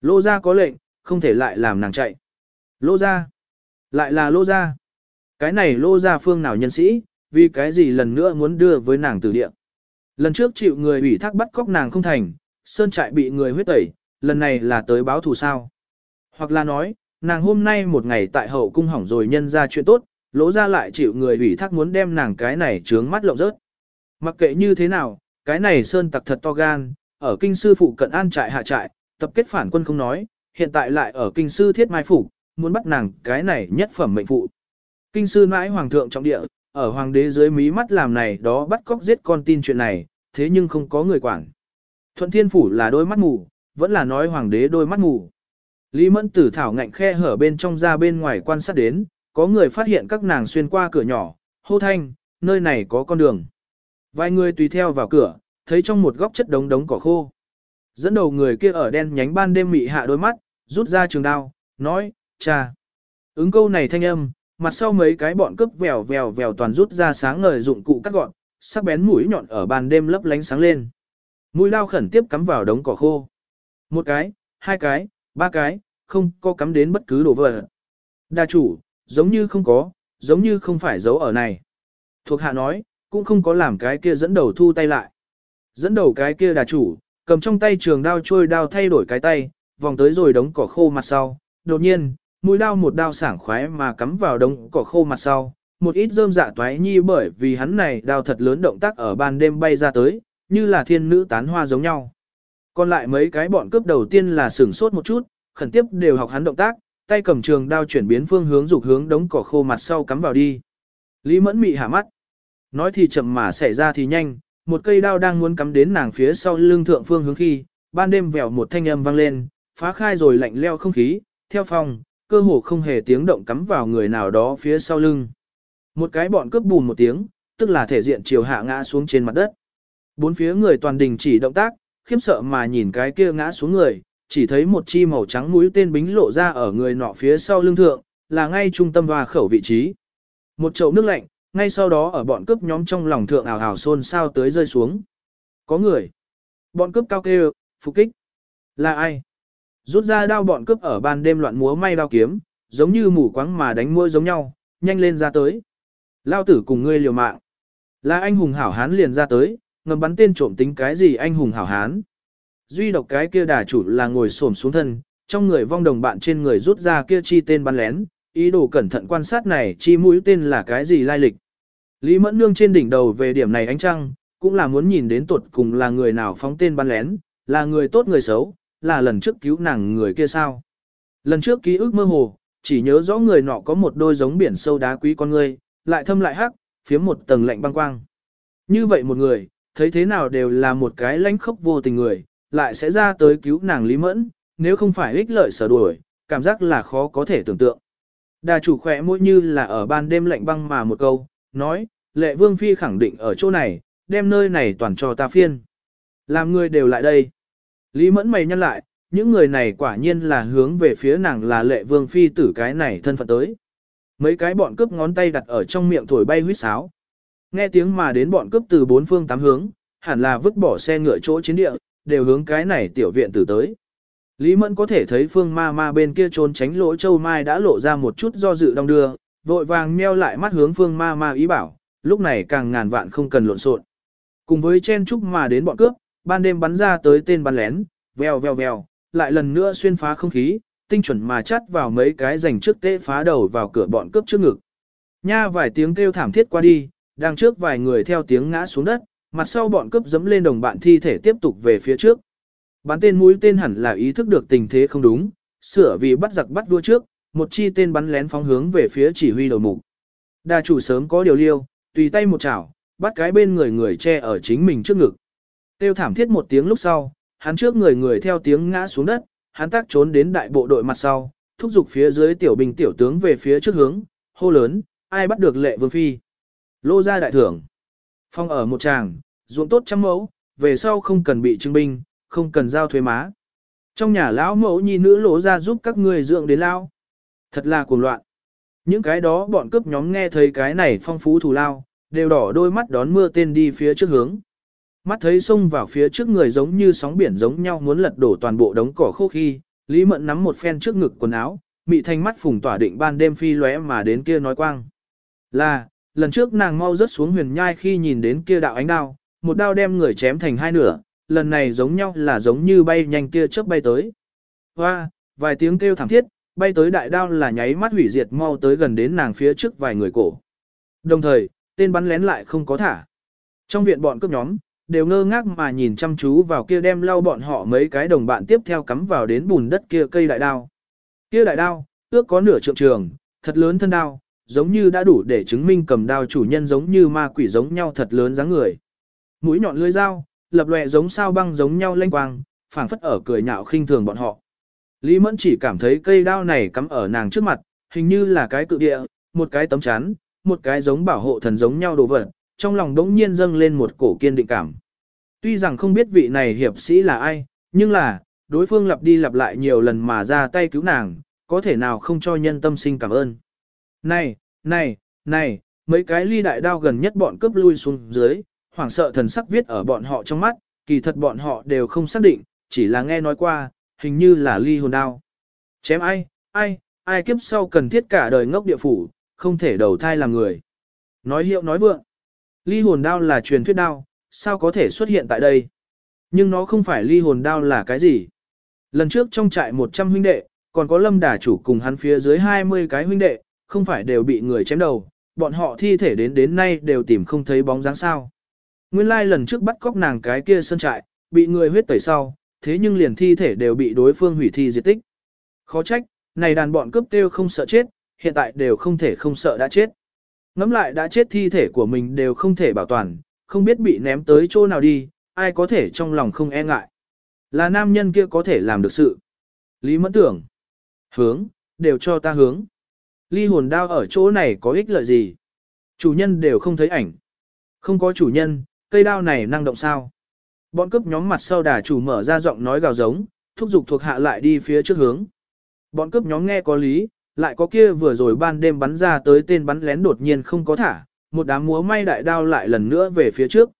Lô gia có lệnh, không thể lại làm nàng chạy. Lô gia, lại là lô gia. Cái này lô gia phương nào nhân sĩ, vì cái gì lần nữa muốn đưa với nàng từ địa. Lần trước chịu người ủy thác bắt cóc nàng không thành, sơn trại bị người huyết tẩy, lần này là tới báo thù sao. Hoặc là nói, nàng hôm nay một ngày tại hậu cung hỏng rồi nhân ra chuyện tốt, lỗ ra lại chịu người ủy thác muốn đem nàng cái này trướng mắt lộng rớt. Mặc kệ như thế nào, cái này sơn tặc thật to gan, ở kinh sư phụ cận an trại hạ trại, tập kết phản quân không nói, hiện tại lại ở kinh sư thiết mai phủ, muốn bắt nàng cái này nhất phẩm mệnh phụ. Kinh sư mãi hoàng thượng trọng địa, ở hoàng đế dưới mí mắt làm này đó bắt cóc giết con tin chuyện này, thế nhưng không có người quản. Thuận thiên phủ là đôi mắt mù, vẫn là nói hoàng đế đôi mắt mù. Lý Mẫn Tử thảo ngạnh khe hở bên trong ra bên ngoài quan sát đến, có người phát hiện các nàng xuyên qua cửa nhỏ, hô thanh, nơi này có con đường. Vài người tùy theo vào cửa, thấy trong một góc chất đống đống cỏ khô. Dẫn đầu người kia ở đen nhánh ban đêm mị hạ đôi mắt, rút ra trường đao, nói, cha. Ứng câu này thanh âm, mặt sau mấy cái bọn cướp vèo vèo vèo toàn rút ra sáng ngời dụng cụ cắt gọn, sắc bén mũi nhọn ở ban đêm lấp lánh sáng lên. Mũi lao khẩn tiếp cắm vào đống cỏ khô. Một cái, hai cái, ba cái, không có cắm đến bất cứ đồ vật. Đa chủ, giống như không có, giống như không phải giấu ở này. Thuộc hạ nói, cũng không có làm cái kia dẫn đầu thu tay lại. Dẫn đầu cái kia đà chủ, cầm trong tay trường đao trôi đao thay đổi cái tay, vòng tới rồi đống cỏ khô mặt sau. Đột nhiên, mũi đao một đao sảng khoái mà cắm vào đống cỏ khô mặt sau. Một ít rơm dạ toái nhi bởi vì hắn này đao thật lớn động tác ở ban đêm bay ra tới, như là thiên nữ tán hoa giống nhau. Còn lại mấy cái bọn cướp đầu tiên là sửng sốt một chút, khẩn tiếp đều học hắn động tác, tay cầm trường đao chuyển biến phương hướng dục hướng đống cỏ khô mặt sau cắm vào đi. Lý Mẫn mị hạ mắt. Nói thì chậm mà xảy ra thì nhanh, một cây đao đang muốn cắm đến nàng phía sau lưng thượng phương hướng khi, ban đêm vèo một thanh âm vang lên, phá khai rồi lạnh leo không khí, theo phòng, cơ hồ không hề tiếng động cắm vào người nào đó phía sau lưng. Một cái bọn cướp bùn một tiếng, tức là thể diện chiều hạ ngã xuống trên mặt đất. Bốn phía người toàn đình chỉ động tác, khiếp sợ mà nhìn cái kia ngã xuống người, chỉ thấy một chi màu trắng mũi tên bính lộ ra ở người nọ phía sau lưng thượng, là ngay trung tâm và khẩu vị trí. Một chậu nước lạnh, ngay sau đó ở bọn cướp nhóm trong lòng thượng ảo ảo xôn sao tới rơi xuống. Có người. Bọn cướp cao kêu, phục kích. Là ai? Rút ra đao bọn cướp ở ban đêm loạn múa may đao kiếm, giống như mù quáng mà đánh mũi giống nhau, nhanh lên ra tới. Lao tử cùng ngươi liều mạng. Là anh hùng hảo hán liền ra tới, ngầm bắn tên trộm tính cái gì anh hùng hảo hán. Duy độc cái kia đà chủ là ngồi xổm xuống thân, trong người vong đồng bạn trên người rút ra kia chi tên bắn lén, ý đồ cẩn thận quan sát này chi mũi tên là cái gì lai lịch. Lý Mẫn Nương trên đỉnh đầu về điểm này ánh trăng, cũng là muốn nhìn đến tuột cùng là người nào phóng tên bắn lén, là người tốt người xấu, là lần trước cứu nàng người kia sao. Lần trước ký ức mơ hồ, chỉ nhớ rõ người nọ có một đôi giống biển sâu đá quý con người, lại thâm lại hắc, phía một tầng lạnh băng quang. Như vậy một người, thấy thế nào đều là một cái lãnh khốc vô tình người, lại sẽ ra tới cứu nàng Lý Mẫn, nếu không phải ích lợi sở đuổi, cảm giác là khó có thể tưởng tượng. Đà chủ khỏe môi như là ở ban đêm lạnh băng mà một câu, nói, lệ vương phi khẳng định ở chỗ này, đem nơi này toàn cho ta phiên. Làm người đều lại đây. Lý mẫn mày nhăn lại, những người này quả nhiên là hướng về phía nàng là lệ vương phi tử cái này thân phận tới. Mấy cái bọn cướp ngón tay đặt ở trong miệng thổi bay huyết sáo. Nghe tiếng mà đến bọn cướp từ bốn phương tám hướng, hẳn là vứt bỏ xe ngựa chỗ chiến địa, đều hướng cái này tiểu viện tử tới. Lý Mẫn có thể thấy phương ma ma bên kia trốn tránh lỗ châu mai đã lộ ra một chút do dự đong đưa, vội vàng meo lại mắt hướng phương ma ma ý bảo, lúc này càng ngàn vạn không cần lộn xộn. Cùng với chen trúc mà đến bọn cướp, ban đêm bắn ra tới tên bắn lén, vèo vèo vèo, lại lần nữa xuyên phá không khí, tinh chuẩn mà chắt vào mấy cái rành trước tê phá đầu vào cửa bọn cướp trước ngực. Nha vài tiếng kêu thảm thiết qua đi, đang trước vài người theo tiếng ngã xuống đất, mặt sau bọn cướp dẫm lên đồng bạn thi thể tiếp tục về phía trước. Bắn tên mũi tên hẳn là ý thức được tình thế không đúng, sửa vì bắt giặc bắt vua trước, một chi tên bắn lén phóng hướng về phía chỉ huy đầu mục. Đa chủ sớm có điều liêu, tùy tay một chảo, bắt cái bên người người che ở chính mình trước ngực. Tiêu thảm thiết một tiếng lúc sau, hắn trước người người theo tiếng ngã xuống đất, hắn tác trốn đến đại bộ đội mặt sau, thúc giục phía dưới tiểu binh tiểu tướng về phía trước hướng, hô lớn, ai bắt được lệ vương phi. Lô ra đại thưởng. Phong ở một tràng, ruộng tốt trăm mẫu, về sau không cần bị trưng binh, không cần giao thuế má. Trong nhà lão mẫu nhi nữ lỗ ra giúp các ngươi dưỡng đến lao. Thật là cuồng loạn. Những cái đó bọn cướp nhóm nghe thấy cái này phong phú thù lao, đều đỏ đôi mắt đón mưa tên đi phía trước hướng. Mắt thấy sông vào phía trước người giống như sóng biển giống nhau muốn lật đổ toàn bộ đống cỏ khô khi, Lý Mận nắm một phen trước ngực quần áo, mị thanh mắt phùng tỏa định ban đêm phi lóe mà đến kia nói quang. Là, lần trước nàng mau rớt xuống huyền nhai khi nhìn đến kia đạo ánh đao, một đao đem người chém thành hai nửa, lần này giống nhau là giống như bay nhanh kia chớp bay tới. Hoa, vài tiếng kêu thảm thiết, bay tới đại đao là nháy mắt hủy diệt mau tới gần đến nàng phía trước vài người cổ. Đồng thời, tên bắn lén lại không có thả. Trong viện bọn cướp nhóm, đều ngơ ngác mà nhìn chăm chú vào kia đem lau bọn họ mấy cái đồng bạn tiếp theo cắm vào đến bùn đất kia cây đại đao. Kia đại đao, ước có nửa trượng trường, thật lớn thân đao, giống như đã đủ để chứng minh cầm đao chủ nhân giống như ma quỷ giống nhau thật lớn dáng người. Mũi nhọn lưỡi dao, lập lòe giống sao băng giống nhau lanh quang, phảng phất ở cười nhạo khinh thường bọn họ. Lý Mẫn chỉ cảm thấy cây đao này cắm ở nàng trước mặt, hình như là cái cự địa, một cái tấm chắn, một cái giống bảo hộ thần giống nhau đồ vật, trong lòng đống nhiên dâng lên một cổ kiên định cảm. Tuy rằng không biết vị này hiệp sĩ là ai, nhưng là, đối phương lặp đi lặp lại nhiều lần mà ra tay cứu nàng, có thể nào không cho nhân tâm sinh cảm ơn. Này, này, này, mấy cái ly đại đao gần nhất bọn cướp lui xuống dưới, hoảng sợ thần sắc viết ở bọn họ trong mắt, kỳ thật bọn họ đều không xác định, chỉ là nghe nói qua, hình như là ly hồn đao. Chém ai, ai, ai kiếp sau cần thiết cả đời ngốc địa phủ, không thể đầu thai làm người. Nói hiệu nói vượng. Ly hồn đao là truyền thuyết đao, sao có thể xuất hiện tại đây? Nhưng nó không phải ly hồn đao là cái gì? Lần trước trong trại 100 huynh đệ, còn có lâm đà chủ cùng hắn phía dưới 20 cái huynh đệ, không phải đều bị người chém đầu, bọn họ thi thể đến đến nay đều tìm không thấy bóng dáng sao. Nguyên lai lần trước bắt cóc nàng cái kia sân trại, bị người huyết tẩy sau, thế nhưng liền thi thể đều bị đối phương hủy thi diệt tích. Khó trách, này đàn bọn cướp kêu không sợ chết, hiện tại đều không thể không sợ đã chết. Ngắm lại đã chết thi thể của mình đều không thể bảo toàn, không biết bị ném tới chỗ nào đi, ai có thể trong lòng không e ngại. Là nam nhân kia có thể làm được sự. Lý mẫn tưởng. Hướng, đều cho ta hướng. Ly hồn đao ở chỗ này có ích lợi gì? Chủ nhân đều không thấy ảnh. Không có chủ nhân, cây đao này năng động sao? Bọn cướp nhóm mặt sau đà chủ mở ra giọng nói gào giống, thúc giục thuộc hạ lại đi phía trước hướng. Bọn cướp nhóm nghe có lý, lại có kia vừa rồi ban đêm bắn ra tới tên bắn lén đột nhiên không có thả, một đám múa may đại đao lại lần nữa về phía trước.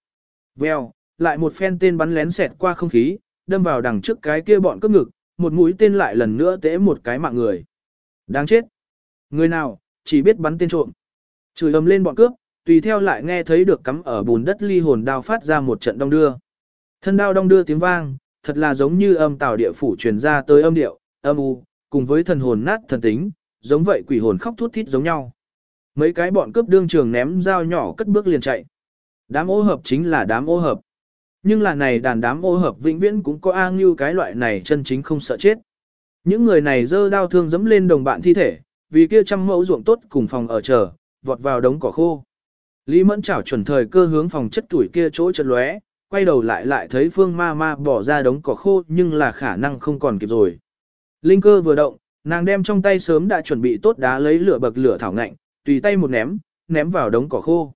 Vèo, lại một phen tên bắn lén xẹt qua không khí, đâm vào đằng trước cái kia bọn cướp ngực, một mũi tên lại lần nữa tễ một cái mạng người. Đáng chết! Người nào, chỉ biết bắn tên trộm. Chửi ầm lên bọn cướp, tùy theo lại nghe thấy được cắm ở bùn đất ly hồn đao phát ra một trận đông đưa. Thân đao đông đưa tiếng vang, thật là giống như âm tào địa phủ truyền ra tới âm điệu, âm u, cùng với thần hồn nát thần tính, giống vậy quỷ hồn khóc thút thít giống nhau. Mấy cái bọn cướp đương trường ném dao nhỏ cất bước liền chạy. Đám ô hợp chính là đám ô hợp. Nhưng là này đàn đám ô hợp vĩnh viễn cũng có A Ngưu cái loại này chân chính không sợ chết. Những người này dơ đao thương dẫm lên đồng bạn thi thể, vì kia trăm mẫu ruộng tốt cùng phòng ở chờ, vọt vào đống cỏ khô. Lý Mẫn chảo chuẩn thời cơ hướng phòng chất tuổi kia chỗ chật lóe, quay đầu lại lại thấy phương ma ma bỏ ra đống cỏ khô nhưng là khả năng không còn kịp rồi. Linh cơ vừa động, nàng đem trong tay sớm đã chuẩn bị tốt đá lấy lửa bậc lửa thảo ngạnh, tùy tay một ném, ném vào đống cỏ khô.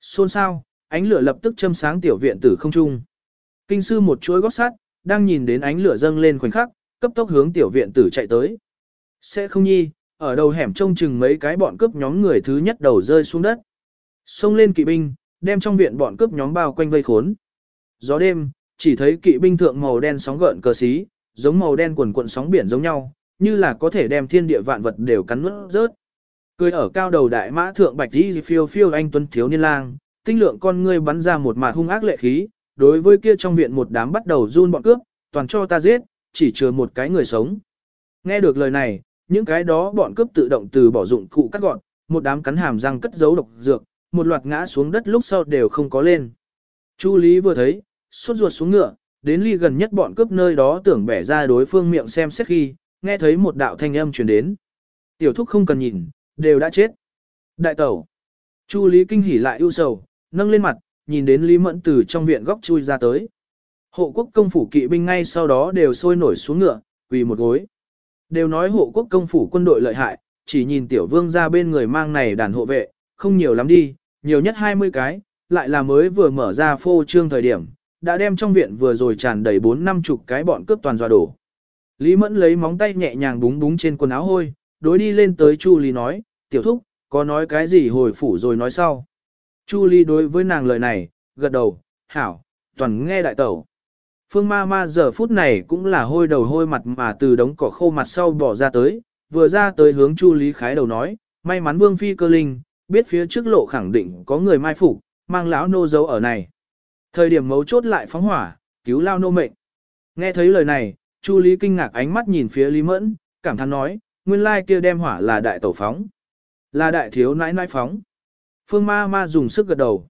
Xôn xao ánh lửa lập tức châm sáng tiểu viện tử không trung. Kinh sư một chuỗi gót sắt, đang nhìn đến ánh lửa dâng lên khoảnh khắc, cấp tốc hướng tiểu viện tử chạy tới. Sẽ không nhi, ở đầu hẻm trông chừng mấy cái bọn cướp nhóm người thứ nhất đầu rơi xuống đất. Xông lên kỵ binh, đem trong viện bọn cướp nhóm bao quanh vây khốn. Gió đêm, chỉ thấy kỵ binh thượng màu đen sóng gợn cờ xí, giống màu đen quần cuộn sóng biển giống nhau, như là có thể đem thiên địa vạn vật đều cắn nuốt rớt. Cười ở cao đầu đại mã thượng bạch đi phiêu phiêu anh tuấn thiếu niên lang, tinh lượng con ngươi bắn ra một mạt hung ác lệ khí, đối với kia trong viện một đám bắt đầu run bọn cướp, toàn cho ta giết, chỉ chừa một cái người sống. Nghe được lời này, những cái đó bọn cướp tự động từ bỏ dụng cụ cắt gọn, một đám cắn hàm răng cất giấu độc dược, một loạt ngã xuống đất lúc sau đều không có lên. Chu Lý vừa thấy, suốt ruột xuống ngựa, đến ly gần nhất bọn cướp nơi đó tưởng bẻ ra đối phương miệng xem xét khi, nghe thấy một đạo thanh âm truyền đến. Tiểu thúc không cần nhìn, đều đã chết. Đại tẩu. Chu Lý kinh hỉ lại ưu sầu, nâng lên mặt, nhìn đến Lý Mẫn từ trong viện góc chui ra tới. Hộ quốc công phủ kỵ binh ngay sau đó đều sôi nổi xuống ngựa, quỳ một gối. Đều nói hộ quốc công phủ quân đội lợi hại, chỉ nhìn tiểu vương ra bên người mang này đàn hộ vệ, không nhiều lắm đi, nhiều nhất 20 cái, lại là mới vừa mở ra phô trương thời điểm, đã đem trong viện vừa rồi tràn đầy bốn năm chục cái bọn cướp toàn dọa đổ. Lý Mẫn lấy móng tay nhẹ nhàng búng búng trên quần áo hôi, đối đi lên tới Chu Lý nói, tiểu thúc, có nói cái gì hồi phủ rồi nói sau. Chu Lý đối với nàng lời này, gật đầu, hảo, toàn nghe đại tẩu. Phương ma ma giờ phút này cũng là hôi đầu hôi mặt mà từ đống cỏ khô mặt sau bỏ ra tới, vừa ra tới hướng Chu Lý khái đầu nói, may mắn vương phi cơ linh, biết phía trước lộ khẳng định có người mai phục, mang lão nô dấu ở này. Thời điểm mấu chốt lại phóng hỏa, cứu lao nô mệnh. Nghe thấy lời này, Chu Lý kinh ngạc ánh mắt nhìn phía Lý Mẫn, cảm thán nói, nguyên lai kia đem hỏa là đại tổ phóng. Là đại thiếu nãi nãi phóng. Phương ma ma dùng sức gật đầu.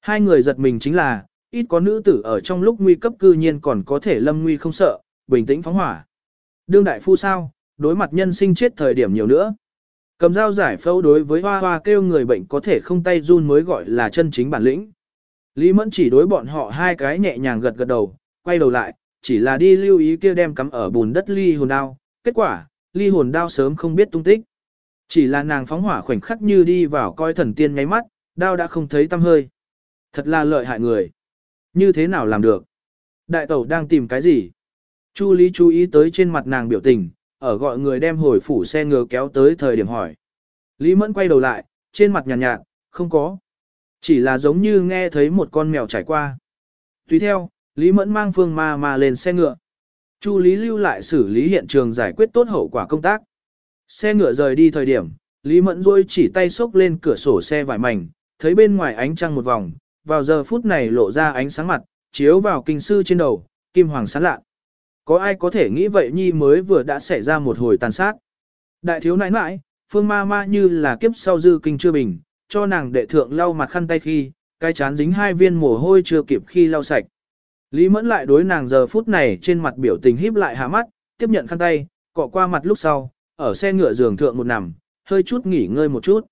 Hai người giật mình chính là, ít có nữ tử ở trong lúc nguy cấp cư nhiên còn có thể lâm nguy không sợ, bình tĩnh phóng hỏa. Đương đại phu sao, đối mặt nhân sinh chết thời điểm nhiều nữa. Cầm dao giải phẫu đối với hoa hoa kêu người bệnh có thể không tay run mới gọi là chân chính bản lĩnh. Lý Mẫn chỉ đối bọn họ hai cái nhẹ nhàng gật gật đầu, quay đầu lại, chỉ là đi lưu ý kia đem cắm ở bùn đất ly hồn đao. Kết quả, ly hồn đao sớm không biết tung tích. Chỉ là nàng phóng hỏa khoảnh khắc như đi vào coi thần tiên nháy mắt, đao đã không thấy tăm hơi. Thật là lợi hại người. Như thế nào làm được? Đại tẩu đang tìm cái gì? Chu Lý chú ý tới trên mặt nàng biểu tình, ở gọi người đem hồi phủ xe ngựa kéo tới thời điểm hỏi. Lý Mẫn quay đầu lại, trên mặt nhàn nhạt, nhạt, không có. Chỉ là giống như nghe thấy một con mèo trải qua. Tùy theo, Lý Mẫn mang phương ma ma lên xe ngựa. Chu Lý lưu lại xử lý hiện trường giải quyết tốt hậu quả công tác. Xe ngựa rời đi thời điểm, Lý Mẫn rôi chỉ tay xốc lên cửa sổ xe vải mảnh, thấy bên ngoài ánh trăng một vòng, vào giờ phút này lộ ra ánh sáng mặt, chiếu vào kinh sư trên đầu, kim hoàng sáng lạ. Có ai có thể nghĩ vậy nhi mới vừa đã xảy ra một hồi tàn sát. Đại thiếu nãi nãi, phương ma ma như là kiếp sau dư kinh chưa bình, cho nàng đệ thượng lau mặt khăn tay khi, cái chán dính hai viên mồ hôi chưa kịp khi lau sạch. Lý mẫn lại đối nàng giờ phút này trên mặt biểu tình híp lại hạ mắt, tiếp nhận khăn tay, cọ qua mặt lúc sau, ở xe ngựa giường thượng một nằm, hơi chút nghỉ ngơi một chút.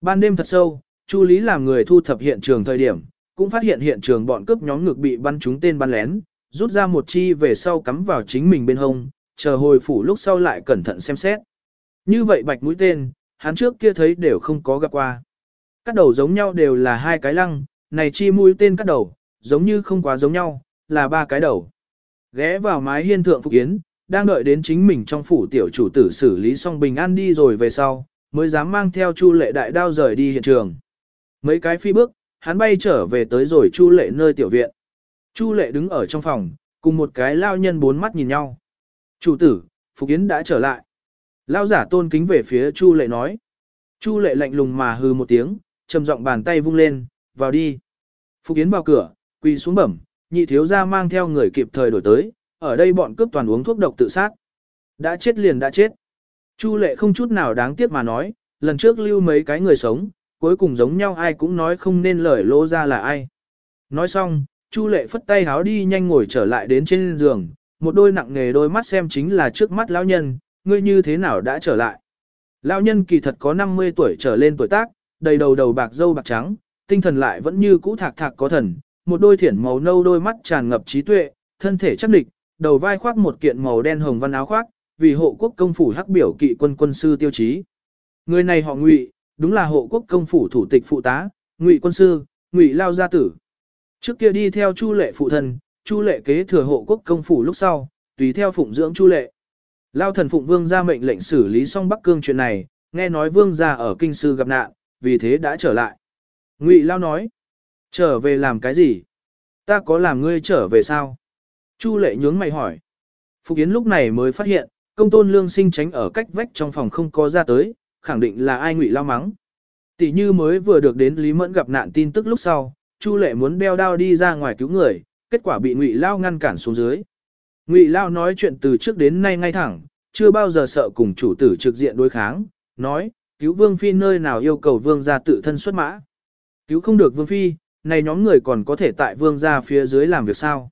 Ban đêm thật sâu, Chu Lý làm người thu thập hiện trường thời điểm, cũng phát hiện hiện trường bọn cướp nhóm ngực bị bắn trúng tên bắn lén, rút ra một chi về sau cắm vào chính mình bên hông, chờ hồi phủ lúc sau lại cẩn thận xem xét. Như vậy bạch mũi tên, hắn trước kia thấy đều không có gặp qua. Các đầu giống nhau đều là hai cái lăng, này chi mũi tên cắt đầu, giống như không quá giống nhau, là ba cái đầu. Ghé vào mái hiên thượng phục yến, đang đợi đến chính mình trong phủ tiểu chủ tử xử lý xong bình an đi rồi về sau, mới dám mang theo chu lệ đại đao rời đi hiện trường. Mấy cái phi bước, hắn bay trở về tới rồi chu lệ nơi tiểu viện. Chu lệ đứng ở trong phòng, cùng một cái lao nhân bốn mắt nhìn nhau. Chủ tử, Phục Yến đã trở lại. Lao giả tôn kính về phía Chu lệ nói. Chu lệ lạnh lùng mà hừ một tiếng, trầm giọng bàn tay vung lên, vào đi. Phục Yến vào cửa, quỳ xuống bẩm, nhị thiếu gia mang theo người kịp thời đổi tới, ở đây bọn cướp toàn uống thuốc độc tự sát. Đã chết liền đã chết. Chu lệ không chút nào đáng tiếc mà nói, lần trước lưu mấy cái người sống, cuối cùng giống nhau ai cũng nói không nên lời lỗ ra là ai. Nói xong, Chu lệ phất tay háo đi nhanh ngồi trở lại đến trên giường, một đôi nặng nghề đôi mắt xem chính là trước mắt lão nhân, ngươi như thế nào đã trở lại. Lão nhân kỳ thật có 50 tuổi trở lên tuổi tác, đầy đầu đầu bạc dâu bạc trắng, tinh thần lại vẫn như cũ thạc thạc có thần, một đôi thiển màu nâu đôi mắt tràn ngập trí tuệ, thân thể chắc địch, đầu vai khoác một kiện màu đen hồng văn áo khoác, vì hộ quốc công phủ hắc biểu kỵ quân quân sư tiêu chí. Người này họ Ngụy, đúng là hộ quốc công phủ thủ tịch phụ tá, Ngụy quân sư, Ngụy lao gia tử. Trước kia đi theo Chu Lệ phụ thân, Chu Lệ kế thừa hộ quốc công phủ lúc sau, tùy theo phụng dưỡng Chu Lệ. Lao thần phụng vương ra mệnh lệnh xử lý xong Bắc Cương chuyện này, nghe nói vương gia ở kinh sư gặp nạn, vì thế đã trở lại. Ngụy Lao nói, trở về làm cái gì? Ta có làm ngươi trở về sao? Chu Lệ nhướng mày hỏi. Phục Yến lúc này mới phát hiện, công tôn lương sinh tránh ở cách vách trong phòng không có ra tới, khẳng định là ai Ngụy Lao mắng. Tỷ như mới vừa được đến Lý Mẫn gặp nạn tin tức lúc sau, Chu Lệ muốn đeo đao đi ra ngoài cứu người, kết quả bị Ngụy Lao ngăn cản xuống dưới. Ngụy Lao nói chuyện từ trước đến nay ngay thẳng, chưa bao giờ sợ cùng chủ tử trực diện đối kháng, nói, cứu Vương Phi nơi nào yêu cầu Vương gia tự thân xuất mã. Cứu không được Vương Phi, này nhóm người còn có thể tại Vương gia phía dưới làm việc sao.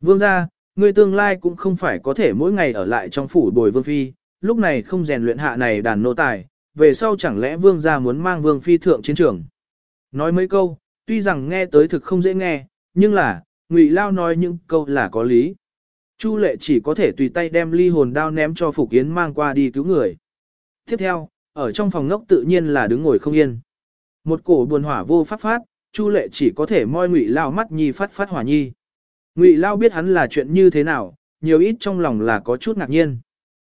Vương gia, người tương lai cũng không phải có thể mỗi ngày ở lại trong phủ bồi Vương Phi, lúc này không rèn luyện hạ này đàn nô tài, về sau chẳng lẽ Vương gia muốn mang Vương Phi thượng chiến trường. Nói mấy câu, tuy rằng nghe tới thực không dễ nghe, nhưng là, Ngụy Lao nói những câu là có lý. Chu lệ chỉ có thể tùy tay đem ly hồn đao ném cho Phục Yến mang qua đi cứu người. Tiếp theo, ở trong phòng ngốc tự nhiên là đứng ngồi không yên. Một cổ buồn hỏa vô pháp phát, Chu lệ chỉ có thể moi Ngụy Lao mắt nhi phát phát hỏa nhi. Ngụy Lao biết hắn là chuyện như thế nào, nhiều ít trong lòng là có chút ngạc nhiên.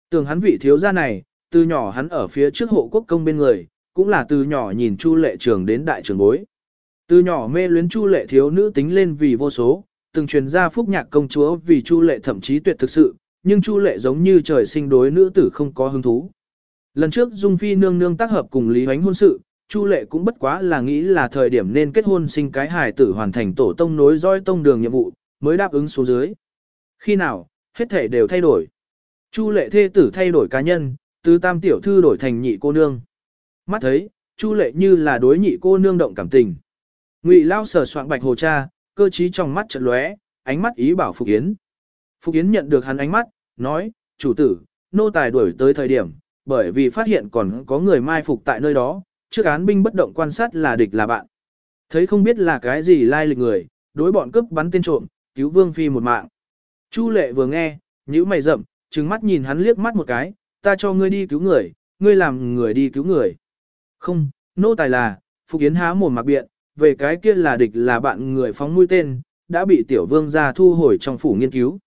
Tưởng hắn vị thiếu gia này, từ nhỏ hắn ở phía trước hộ quốc công bên người, cũng là từ nhỏ nhìn Chu lệ trường đến đại trường bối. Từ nhỏ mê luyến Chu lệ thiếu nữ tính lên vì vô số, từng truyền ra phúc nhạc công chúa vì Chu lệ thậm chí tuyệt thực sự, nhưng Chu lệ giống như trời sinh đối nữ tử không có hứng thú. Lần trước Dung Phi nương nương tác hợp cùng Lý Hoánh hôn sự, Chu lệ cũng bất quá là nghĩ là thời điểm nên kết hôn sinh cái hài tử hoàn thành tổ tông nối dõi tông đường nhiệm vụ, mới đáp ứng xuống dưới. Khi nào, hết thể đều thay đổi. Chu lệ thê tử thay đổi cá nhân, từ tam tiểu thư đổi thành nhị cô nương. Mắt thấy, Chu lệ như là đối nhị cô nương động cảm tình. Ngụy Lao sờ soạn bạch hồ cha, cơ trí trong mắt chợt lóe, ánh mắt ý bảo Phục Yến. Phục Yến nhận được hắn ánh mắt, nói, chủ tử, nô tài đuổi tới thời điểm, bởi vì phát hiện còn có người mai phục tại nơi đó, trước án binh bất động quan sát là địch là bạn. Thấy không biết là cái gì lai lịch người, đối bọn cướp bắn tên trộm, cứu Vương Phi một mạng. Chu lệ vừa nghe, nhíu mày rậm, trừng mắt nhìn hắn liếc mắt một cái, ta cho ngươi đi cứu người, ngươi làm người đi cứu người. Không, nô tài là, Phục Yến há mồm mặc biện, về cái kia là địch là bạn người phóng mũi tên, đã bị tiểu vương gia thu hồi trong phủ nghiên cứu.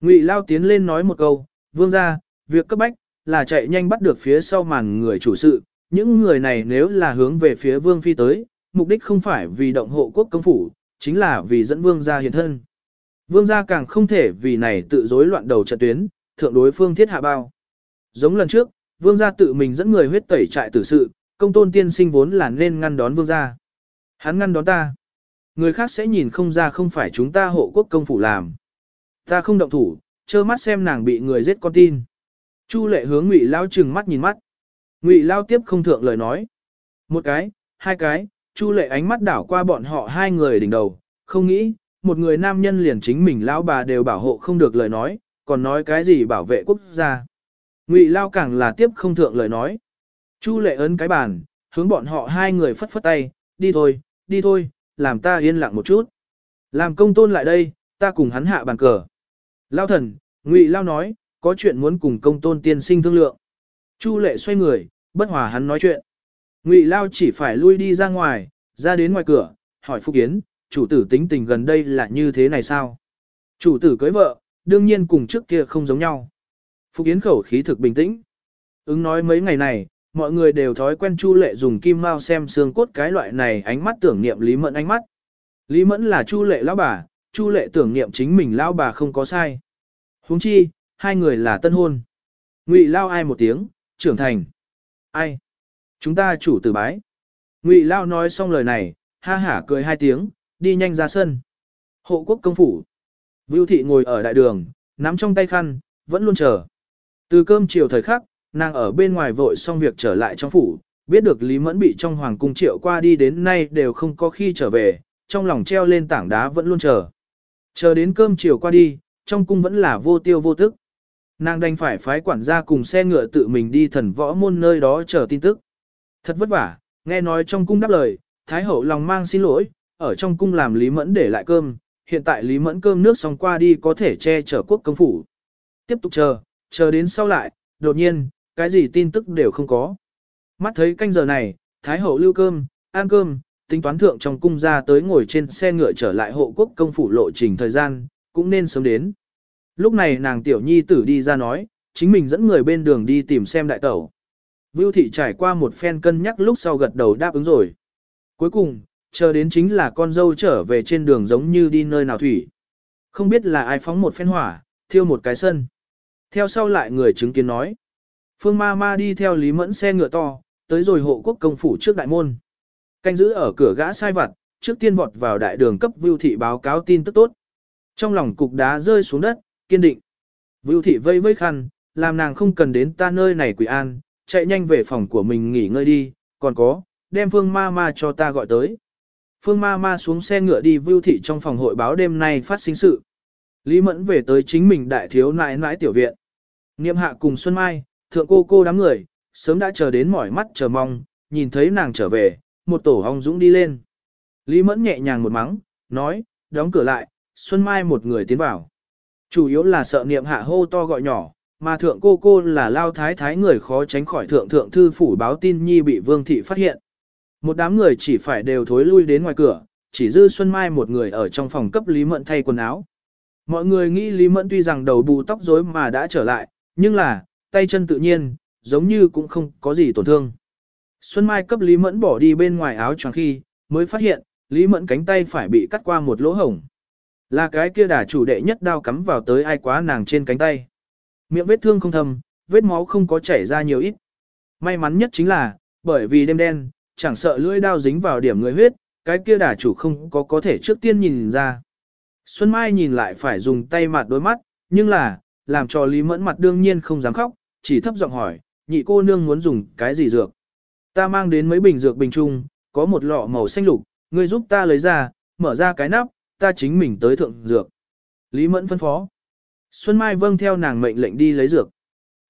Ngụy Lao tiến lên nói một câu, vương gia, việc cấp bách, là chạy nhanh bắt được phía sau màn người chủ sự, những người này nếu là hướng về phía vương phi tới, mục đích không phải vì động hộ quốc công phủ, chính là vì dẫn vương gia hiền thân. Vương gia càng không thể vì này tự rối loạn đầu trận tuyến, thượng đối phương thiết hạ bao. Giống lần trước, vương gia tự mình dẫn người huyết tẩy trại tử sự, công tôn tiên sinh vốn là nên ngăn đón vương gia. Hắn ngăn đón ta. Người khác sẽ nhìn không ra không phải chúng ta hộ quốc công phủ làm. Ta không động thủ, trơ mắt xem nàng bị người giết con tin. Chu lệ hướng ngụy lao chừng mắt nhìn mắt. Ngụy lao tiếp không thượng lời nói. Một cái, hai cái, chu lệ ánh mắt đảo qua bọn họ hai người đỉnh đầu, không nghĩ, một người nam nhân liền chính mình lão bà đều bảo hộ không được lời nói, còn nói cái gì bảo vệ quốc gia. Ngụy lao càng là tiếp không thượng lời nói. Chu lệ ấn cái bàn, hướng bọn họ hai người phất phất tay, đi thôi, đi thôi, làm ta yên lặng một chút. Làm công tôn lại đây, ta cùng hắn hạ bàn cờ. Lao thần, Ngụy Lao nói, có chuyện muốn cùng công tôn tiên sinh thương lượng. Chu lệ xoay người, bất hòa hắn nói chuyện. Ngụy Lao chỉ phải lui đi ra ngoài, ra đến ngoài cửa, hỏi Phúc Yến, chủ tử tính tình gần đây là như thế này sao? Chủ tử cưới vợ, đương nhiên cùng trước kia không giống nhau. Phúc Yến khẩu khí thực bình tĩnh. Ứng nói mấy ngày này, mọi người đều thói quen Chu Lệ dùng kim mao xem xương cốt cái loại này ánh mắt tưởng niệm Lý Mẫn ánh mắt. Lý Mẫn là Chu Lệ lão bà, Chu lệ tưởng niệm chính mình lão bà không có sai. huống chi, hai người là tân hôn. Ngụy lao ai một tiếng, trưởng thành. Ai? Chúng ta chủ tử bái. Ngụy lao nói xong lời này, ha hả cười hai tiếng, đi nhanh ra sân. Hộ quốc công phủ. Vưu thị ngồi ở đại đường, nắm trong tay khăn, vẫn luôn chờ. Từ cơm chiều thời khắc, nàng ở bên ngoài vội xong việc trở lại trong phủ, biết được Lý Mẫn bị trong hoàng cung triệu qua đi đến nay đều không có khi trở về, trong lòng treo lên tảng đá vẫn luôn chờ. Chờ đến cơm chiều qua đi, trong cung vẫn là vô tiêu vô tức. Nàng đành phải phái quản gia cùng xe ngựa tự mình đi thần võ môn nơi đó chờ tin tức. Thật vất vả, nghe nói trong cung đáp lời, Thái hậu lòng mang xin lỗi, ở trong cung làm Lý Mẫn để lại cơm, hiện tại Lý Mẫn cơm nước xong qua đi có thể che chở quốc công phủ. Tiếp tục chờ, chờ đến sau lại, đột nhiên, cái gì tin tức đều không có. Mắt thấy canh giờ này, Thái hậu lưu cơm, ăn cơm, tính toán thượng trong cung ra tới ngồi trên xe ngựa trở lại hộ quốc công phủ lộ trình thời gian, cũng nên sớm đến. Lúc này nàng tiểu nhi tử đi ra nói, chính mình dẫn người bên đường đi tìm xem đại tẩu. Vưu thị trải qua một phen cân nhắc lúc sau gật đầu đáp ứng rồi. Cuối cùng, chờ đến chính là con dâu trở về trên đường giống như đi nơi nào thủy. Không biết là ai phóng một phen hỏa, thiêu một cái sân. Theo sau lại người chứng kiến nói. Phương ma ma đi theo Lý Mẫn xe ngựa to, tới rồi hộ quốc công phủ trước đại môn. Canh giữ ở cửa gã sai vặt, trước tiên vọt vào đại đường cấp Vưu thị báo cáo tin tức tốt. Trong lòng cục đá rơi xuống đất, kiên định. Vưu thị vây vây khăn, làm nàng không cần đến ta nơi này quỷ an, chạy nhanh về phòng của mình nghỉ ngơi đi, còn có, đem Phương ma ma cho ta gọi tới. Phương ma ma xuống xe ngựa đi Vưu thị trong phòng hội báo đêm nay phát sinh sự. Lý Mẫn về tới chính mình đại thiếu nãi nãi tiểu viện. Niệm hạ cùng Xuân Mai, thượng cô cô đám người, sớm đã chờ đến mỏi mắt chờ mong, nhìn thấy nàng trở về, một tổ hong dũng đi lên. Lý Mẫn nhẹ nhàng một mắng, nói, đóng cửa lại, Xuân Mai một người tiến vào. Chủ yếu là sợ niệm hạ hô to gọi nhỏ, mà thượng cô cô là lao thái thái người khó tránh khỏi thượng thượng thư phủ báo tin nhi bị vương thị phát hiện. Một đám người chỉ phải đều thối lui đến ngoài cửa, chỉ dư Xuân Mai một người ở trong phòng cấp Lý Mẫn thay quần áo. Mọi người nghĩ Lý Mẫn tuy rằng đầu bù tóc rối mà đã trở lại, nhưng là, tay chân tự nhiên, giống như cũng không có gì tổn thương. Xuân Mai cấp Lý Mẫn bỏ đi bên ngoài áo choàng khi, mới phát hiện, Lý Mẫn cánh tay phải bị cắt qua một lỗ hổng. Là cái kia đả chủ đệ nhất đao cắm vào tới ai quá nàng trên cánh tay. Miệng vết thương không thâm, vết máu không có chảy ra nhiều ít. May mắn nhất chính là, bởi vì đêm đen, chẳng sợ lưỡi đao dính vào điểm người huyết, cái kia đả chủ không có có thể trước tiên nhìn ra. Xuân Mai nhìn lại phải dùng tay mặt đôi mắt, nhưng là, làm cho Lý Mẫn mặt đương nhiên không dám khóc, chỉ thấp giọng hỏi, nhị cô nương muốn dùng cái gì dược. Ta mang đến mấy bình dược bình trung, có một lọ màu xanh lục, ngươi giúp ta lấy ra, mở ra cái nắp, ta chính mình tới thượng dược. Lý Mẫn phân phó. Xuân Mai vâng theo nàng mệnh lệnh đi lấy dược.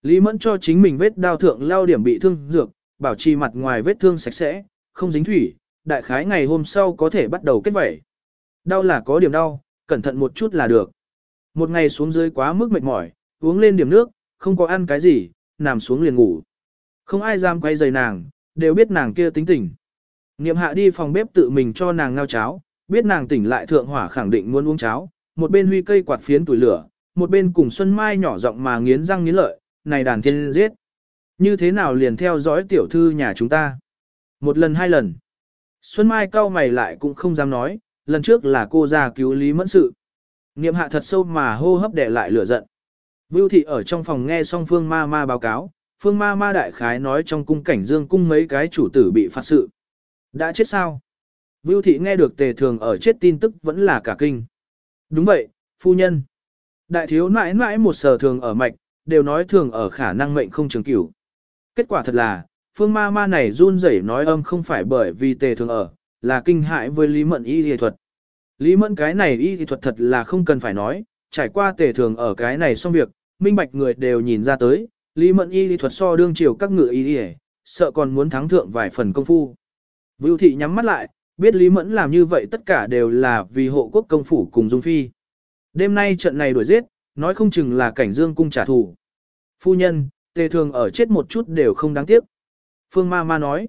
Lý Mẫn cho chính mình vết đao thượng lao điểm bị thương dược, bảo trì mặt ngoài vết thương sạch sẽ, không dính thủy, đại khái ngày hôm sau có thể bắt đầu kết vẩy. Đau là có điểm đau, cẩn thận một chút là được. Một ngày xuống dưới quá mức mệt mỏi, uống lên điểm nước, không có ăn cái gì, nằm xuống liền ngủ. Không ai dám quay giày nàng, đều biết nàng kia tính tỉnh. Niệm hạ đi phòng bếp tự mình cho nàng ngao cháo, biết nàng tỉnh lại thượng hỏa khẳng định muốn uống cháo, một bên huy cây quạt phiến tuổi lửa, một bên cùng Xuân Mai nhỏ giọng mà nghiến răng nghiến lợi, này đàn thiên giết. Như thế nào liền theo dõi tiểu thư nhà chúng ta? Một lần hai lần. Xuân Mai cau mày lại cũng không dám nói, lần trước là cô ra cứu Lý Mẫn sự. Niệm hạ thật sâu mà hô hấp để lại lửa giận. Vưu thị ở trong phòng nghe xong Phương Ma Ma báo cáo, Phương Ma Ma đại khái nói trong cung cảnh dương cung mấy cái chủ tử bị phạt sự. Đã chết sao? Vưu thị nghe được tề thường ở chết tin tức vẫn là cả kinh. Đúng vậy, phu nhân. Đại thiếu mãi mãi một sở thường ở mạch, đều nói thường ở khả năng mệnh không trường cửu. Kết quả thật là, phương ma ma này run rẩy nói âm không phải bởi vì tề thường ở, là kinh hại với Lý Mẫn y y thuật. Lý Mẫn cái này y thì thuật thật là không cần phải nói, trải qua tề thường ở cái này xong việc, minh bạch người đều nhìn ra tới, Lý Mẫn y thì thuật so đương chiều các ngựa y y, sợ còn muốn thắng thượng vài phần công phu. Vưu thị nhắm mắt lại, biết Lý Mẫn làm như vậy tất cả đều là vì hộ quốc công phủ cùng Dung Phi. Đêm nay trận này đuổi giết, nói không chừng là cảnh dương cung trả thù. Phu nhân, tề thường ở chết một chút đều không đáng tiếc. Phương ma ma nói,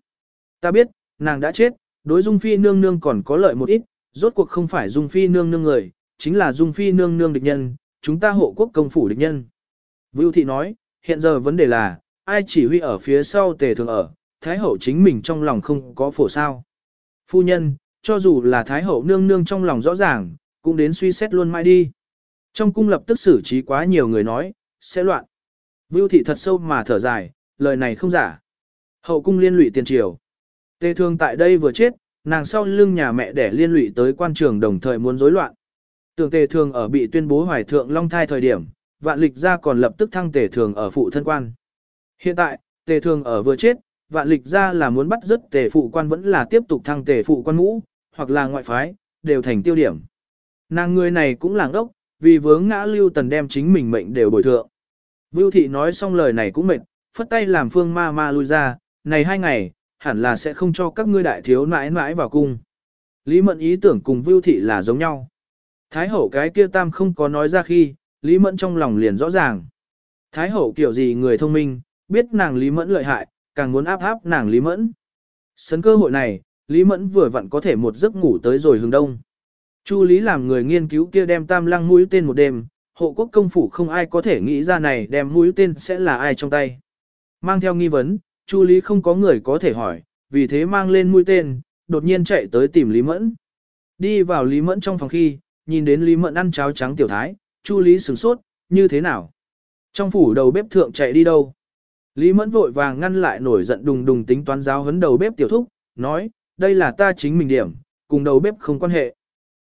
ta biết, nàng đã chết, đối Dung Phi nương nương còn có lợi một ít, rốt cuộc không phải Dung Phi nương nương người, chính là Dung Phi nương nương địch nhân, chúng ta hộ quốc công phủ địch nhân. Vưu thị nói, hiện giờ vấn đề là, ai chỉ huy ở phía sau tề thường ở, Thái hậu chính mình trong lòng không có phổ sao. Phu nhân, cho dù là Thái hậu nương nương trong lòng rõ ràng, cũng đến suy xét luôn mãi đi. Trong cung lập tức xử trí quá nhiều người nói, sẽ loạn. Vưu thị thật sâu mà thở dài, lời này không giả. Hậu cung liên lụy tiền triều. Tề thương tại đây vừa chết, nàng sau lưng nhà mẹ để liên lụy tới quan trường đồng thời muốn rối loạn. Tưởng tề thường ở bị tuyên bố hoài thượng long thai thời điểm, vạn lịch ra còn lập tức thăng tề thường ở phụ thân quan. Hiện tại, tề thường ở vừa chết, vạn lịch ra là muốn bắt dứt tề phụ quan vẫn là tiếp tục thăng tề phụ quan ngũ, hoặc là ngoại phái, đều thành tiêu điểm. Nàng người này cũng làng ốc, vì vướng ngã lưu tần đem chính mình mệnh đều bồi thượng. Vưu thị nói xong lời này cũng mệt, phất tay làm phương ma ma lui ra, này hai ngày, hẳn là sẽ không cho các ngươi đại thiếu nãi nãi vào cung. Lý Mẫn ý tưởng cùng Vưu thị là giống nhau. Thái hậu cái kia tam không có nói ra khi, Lý Mẫn trong lòng liền rõ ràng. Thái hậu kiểu gì người thông minh, biết nàng Lý Mẫn lợi hại, càng muốn áp áp nàng Lý Mẫn. Sấn cơ hội này, Lý Mẫn vừa vặn có thể một giấc ngủ tới rồi hướng đông. Chu Lý làm người nghiên cứu kia đem tam lăng mũi tên một đêm, hộ quốc công phủ không ai có thể nghĩ ra này đem mũi tên sẽ là ai trong tay. Mang theo nghi vấn, Chu Lý không có người có thể hỏi, vì thế mang lên mũi tên, đột nhiên chạy tới tìm Lý Mẫn. Đi vào Lý Mẫn trong phòng khi, nhìn đến Lý Mẫn ăn cháo trắng tiểu thái, Chu Lý sửng sốt, như thế nào? Trong phủ đầu bếp thượng chạy đi đâu? Lý Mẫn vội vàng ngăn lại nổi giận đùng đùng tính toán giáo hấn đầu bếp tiểu thúc, nói, đây là ta chính mình điểm, cùng đầu bếp không quan hệ.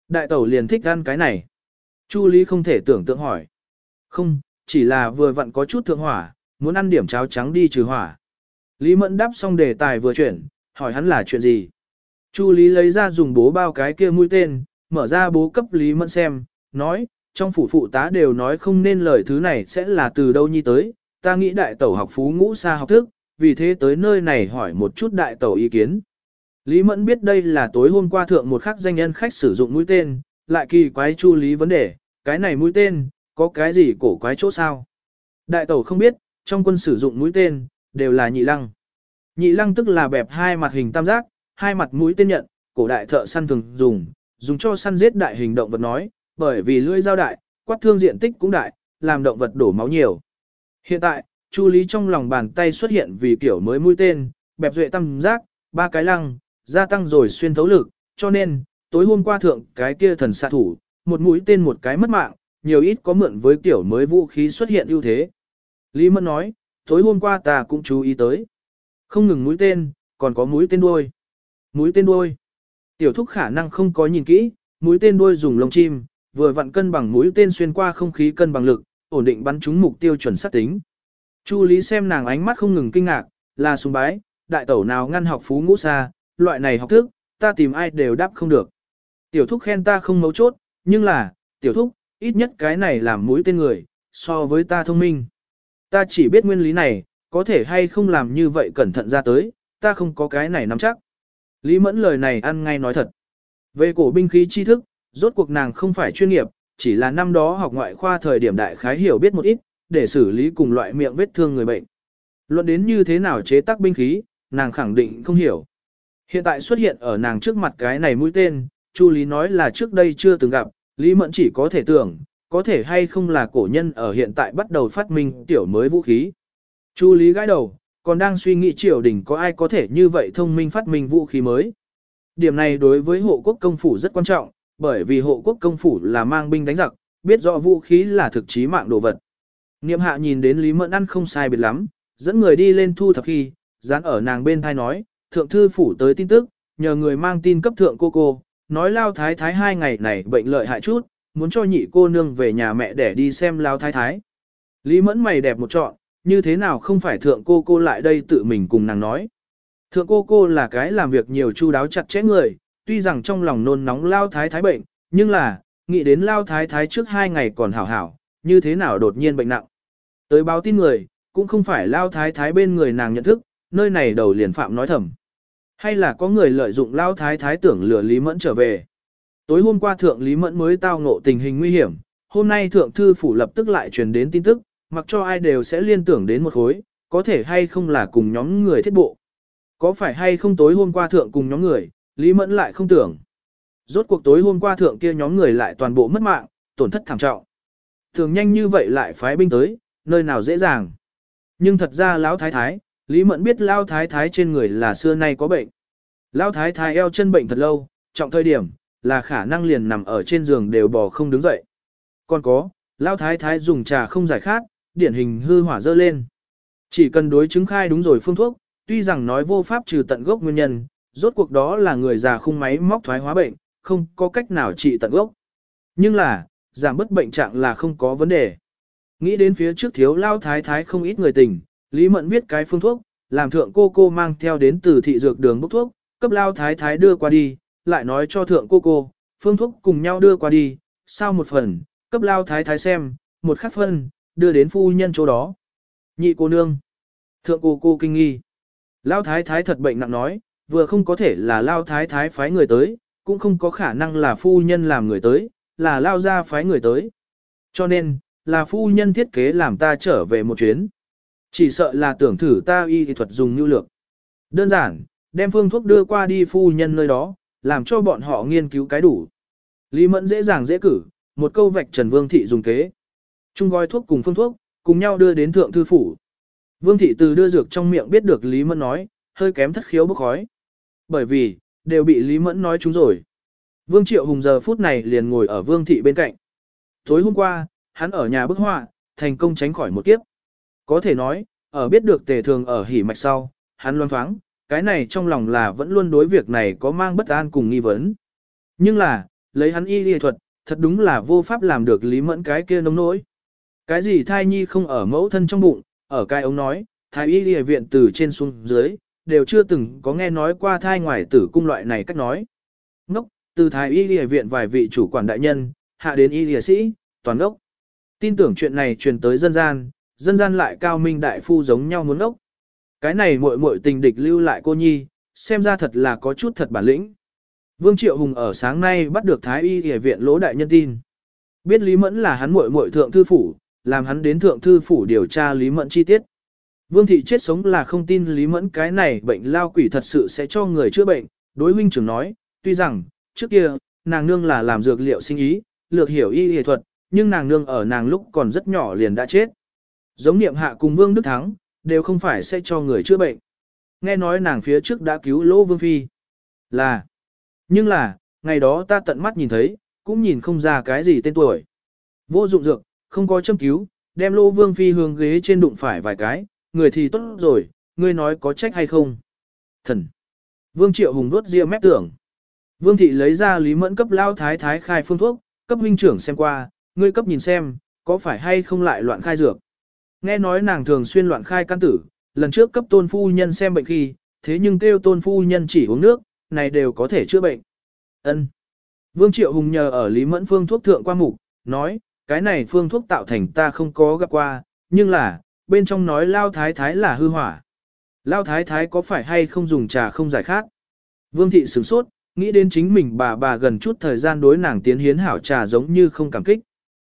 Đại tẩu liền thích ăn cái này. Chu Lý không thể tưởng tượng hỏi. Không, chỉ là vừa vặn có chút thượng hỏa, muốn ăn điểm cháo trắng đi trừ hỏa. Lý Mẫn đáp xong đề tài vừa chuyển, hỏi hắn là chuyện gì. Chu Lý lấy ra dùng bố bao cái kia mũi tên, mở ra bố cấp Lý Mẫn xem, nói, trong phủ phụ tá đều nói không nên lời thứ này sẽ là từ đâu nhi tới, ta nghĩ đại tẩu học phú ngũ xa học thức, vì thế tới nơi này hỏi một chút đại tẩu ý kiến. Lý Mẫn biết đây là tối hôm qua thượng một khắc danh nhân khách sử dụng mũi tên, lại kỳ quái chu lý vấn đề, cái này mũi tên, có cái gì cổ quái chỗ sao? Đại tẩu không biết, trong quân sử dụng mũi tên, đều là nhị lăng. Nhị lăng tức là bẹp hai mặt hình tam giác, hai mặt mũi tên nhận, cổ đại thợ săn thường dùng, dùng cho săn giết đại hình động vật nói, bởi vì lưỡi dao đại, quát thương diện tích cũng đại, làm động vật đổ máu nhiều. Hiện tại, Chu Lý trong lòng bàn tay xuất hiện vì kiểu mới mũi tên, bẹp duệ tam giác, ba cái lăng, gia tăng rồi xuyên thấu lực, cho nên, tối hôm qua thượng cái kia thần xạ thủ, một mũi tên một cái mất mạng, nhiều ít có mượn với kiểu mới vũ khí xuất hiện ưu thế. Lý Mẫn nói, tối hôm qua ta cũng chú ý tới. Không ngừng mũi tên, còn có mũi tên đuôi. Mũi tên đuôi. Tiểu thúc khả năng không có nhìn kỹ, mũi tên đuôi dùng lông chim, vừa vặn cân bằng mũi tên xuyên qua không khí cân bằng lực, ổn định bắn trúng mục tiêu chuẩn xác tính. Chu Lý xem nàng ánh mắt không ngừng kinh ngạc, là sùng bái, đại tẩu nào ngăn học phú ngũ xa, loại này học thức, ta tìm ai đều đáp không được. Tiểu thúc khen ta không mấu chốt, nhưng là, tiểu thúc, ít nhất cái này làm mũi tên người, so với ta thông minh. Ta chỉ biết nguyên lý này, có thể hay không làm như vậy cẩn thận ra tới, ta không có cái này nắm chắc. Lý mẫn lời này ăn ngay nói thật. Về cổ binh khí tri thức, rốt cuộc nàng không phải chuyên nghiệp, chỉ là năm đó học ngoại khoa thời điểm đại khái hiểu biết một ít, để xử lý cùng loại miệng vết thương người bệnh. Luận đến như thế nào chế tác binh khí, nàng khẳng định không hiểu. Hiện tại xuất hiện ở nàng trước mặt cái này mũi tên, Chu Lý nói là trước đây chưa từng gặp, Lý Mẫn chỉ có thể tưởng, có thể hay không là cổ nhân ở hiện tại bắt đầu phát minh tiểu mới vũ khí. Chu Lý gãi đầu, còn đang suy nghĩ triều đình có ai có thể như vậy thông minh phát minh vũ khí mới. Điểm này đối với hộ quốc công phủ rất quan trọng, bởi vì hộ quốc công phủ là mang binh đánh giặc, biết rõ vũ khí là thực chí mạng đồ vật. Niệm hạ nhìn đến Lý Mẫn ăn không sai biệt lắm, dẫn người đi lên thu thập khi, dán ở nàng bên thai nói, thượng thư phủ tới tin tức, nhờ người mang tin cấp thượng cô cô, nói lao thái thái hai ngày này bệnh lợi hại chút, muốn cho nhị cô nương về nhà mẹ để đi xem lao thái thái. Lý mẫn mày đẹp một trọn, như thế nào không phải thượng cô cô lại đây tự mình cùng nàng nói. Thượng cô cô là cái làm việc nhiều chu đáo chặt chẽ người, tuy rằng trong lòng nôn nóng lao thái thái bệnh, nhưng là, nghĩ đến lao thái thái trước hai ngày còn hảo hảo, như thế nào đột nhiên bệnh nặng. Tới báo tin người, cũng không phải lao thái thái bên người nàng nhận thức, nơi này đầu liền phạm nói thầm. Hay là có người lợi dụng lao thái thái tưởng lừa Lý Mẫn trở về. Tối hôm qua thượng Lý Mẫn mới tao ngộ tình hình nguy hiểm, hôm nay thượng thư phủ lập tức lại truyền đến tin tức, mặc cho ai đều sẽ liên tưởng đến một khối, có thể hay không là cùng nhóm người thiết bộ. Có phải hay không tối hôm qua thượng cùng nhóm người, Lý Mẫn lại không tưởng. Rốt cuộc tối hôm qua thượng kia nhóm người lại toàn bộ mất mạng, tổn thất thảm trọng. Thường nhanh như vậy lại phái binh tới, nơi nào dễ dàng. Nhưng thật ra lão thái thái, Lý Mẫn biết lão Thái Thái trên người là xưa nay có bệnh. lão Thái Thái eo chân bệnh thật lâu, trọng thời điểm, là khả năng liền nằm ở trên giường đều bò không đứng dậy. Còn có, lao thái thái dùng trà không giải khát, điển hình hư hỏa dơ lên. Chỉ cần đối chứng khai đúng rồi phương thuốc, tuy rằng nói vô pháp trừ tận gốc nguyên nhân, rốt cuộc đó là người già khung máy móc thoái hóa bệnh, không có cách nào trị tận gốc. Nhưng là, giảm bất bệnh trạng là không có vấn đề. Nghĩ đến phía trước thiếu lao thái thái không ít người tình, Lý Mẫn viết cái phương thuốc, làm thượng cô cô mang theo đến từ thị dược đường bốc thuốc, cấp lao thái thái đưa qua đi, lại nói cho thượng cô cô, phương thuốc cùng nhau đưa qua đi, sao một phần, cấp lao thái thái xem, một khắc phân, đưa đến phu nhân chỗ đó. Nhị cô nương. Thượng cô cô kinh nghi. Lao thái thái thật bệnh nặng nói, vừa không có thể là lao thái thái phái người tới, cũng không có khả năng là phu nhân làm người tới, là lao ra phái người tới. Cho nên, là phu nhân thiết kế làm ta trở về một chuyến. Chỉ sợ là tưởng thử ta y thuật dùng như lược. Đơn giản, đem phương thuốc đưa qua đi phu nhân nơi đó, làm cho bọn họ nghiên cứu cái đủ. Lý Mẫn dễ dàng dễ cử, một câu vạch Trần Vương Thị dùng kế. Trung gói thuốc cùng phương thuốc, cùng nhau đưa đến thượng thư phủ. Vương Thị từ đưa dược trong miệng biết được Lý Mẫn nói, hơi kém thất khiếu bốc khói. Bởi vì, đều bị Lý Mẫn nói chúng rồi. Vương Triệu Hùng giờ phút này liền ngồi ở Vương Thị bên cạnh. Tối hôm qua, hắn ở nhà bức họa, thành công tránh khỏi một kiếp. Có thể nói, ở biết được tề thường ở hỉ mạch sau, hắn loan thoáng, cái này trong lòng là vẫn luôn đối việc này có mang bất an cùng nghi vấn. Nhưng là, lấy hắn y y thuật, thật đúng là vô pháp làm được lý mẫn cái kia nông nỗi. Cái gì thai nhi không ở mẫu thân trong bụng, ở cái ông nói, thái y y viện từ trên xuống dưới, đều chưa từng có nghe nói qua thai ngoài tử cung loại này cách nói. Ngốc, từ thái y y viện vài vị chủ quản đại nhân, hạ đến y y sĩ, toàn ngốc. Tin tưởng chuyện này truyền tới dân gian, dân gian lại cao minh đại phu giống nhau muốn ngốc. Cái này muội muội tình địch lưu lại cô nhi, xem ra thật là có chút thật bản lĩnh. Vương Triệu Hùng ở sáng nay bắt được Thái Y Y viện lỗ đại nhân tin. Biết Lý Mẫn là hắn muội muội thượng thư phủ, làm hắn đến thượng thư phủ điều tra Lý Mẫn chi tiết. Vương thị chết sống là không tin Lý Mẫn cái này bệnh lao quỷ thật sự sẽ cho người chữa bệnh, đối huynh trưởng nói, tuy rằng, trước kia, nàng nương là làm dược liệu sinh ý, lược hiểu y y thuật, nhưng nàng nương ở nàng lúc còn rất nhỏ liền đã chết. Giống niệm hạ cùng Vương Đức Thắng, đều không phải sẽ cho người chữa bệnh. Nghe nói nàng phía trước đã cứu lỗ Vương Phi. Là, nhưng là, ngày đó ta tận mắt nhìn thấy, cũng nhìn không ra cái gì tên tuổi. Vô dụng dược, không có châm cứu, đem lỗ Vương Phi hướng ghế trên đụng phải vài cái, người thì tốt rồi, ngươi nói có trách hay không. Thần. Vương Triệu Hùng đốt ria mép tưởng. Vương Thị lấy ra Lý Mẫn cấp lao thái thái khai phương thuốc, cấp huynh trưởng xem qua, ngươi cấp nhìn xem, có phải hay không lại loạn khai dược. Nghe nói nàng thường xuyên loạn khai căn tử, lần trước cấp tôn phu nhân xem bệnh khi, thế nhưng kêu tôn phu nhân chỉ uống nước, này đều có thể chữa bệnh. Ân. Vương Triệu Hùng nhờ ở Lý Mẫn Phương thuốc thượng qua mục, nói, cái này phương thuốc tạo thành ta không có gặp qua, nhưng là, bên trong nói lao thái thái là hư hỏa. Lao thái thái có phải hay không dùng trà không giải khác? Vương Thị sửng sốt, nghĩ đến chính mình bà bà gần chút thời gian đối nàng tiến hiến hảo trà giống như không cảm kích.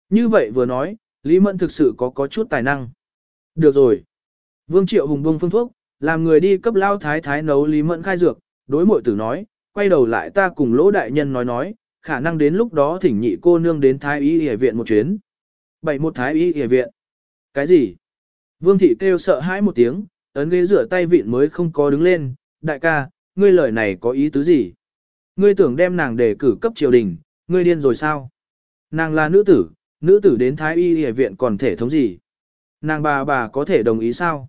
Như vậy vừa nói, Lý Mẫn thực sự có có chút tài năng. Được rồi. Vương Triệu Hùng bông phương thuốc, làm người đi cấp lao thái thái nấu Lý Mẫn khai dược, đối mội tử nói, quay đầu lại ta cùng lỗ đại nhân nói nói, khả năng đến lúc đó thỉnh nhị cô nương đến thái y y viện một chuyến. Bảy một thái y y viện. Cái gì? Vương thị kêu sợ hãi một tiếng, ấn ghế rửa tay vịn mới không có đứng lên, đại ca, ngươi lời này có ý tứ gì? Ngươi tưởng đem nàng để cử cấp triều đình, ngươi điên rồi sao? Nàng là nữ tử, nữ tử đến thái y y viện còn thể thống gì? Nàng bà bà có thể đồng ý sao?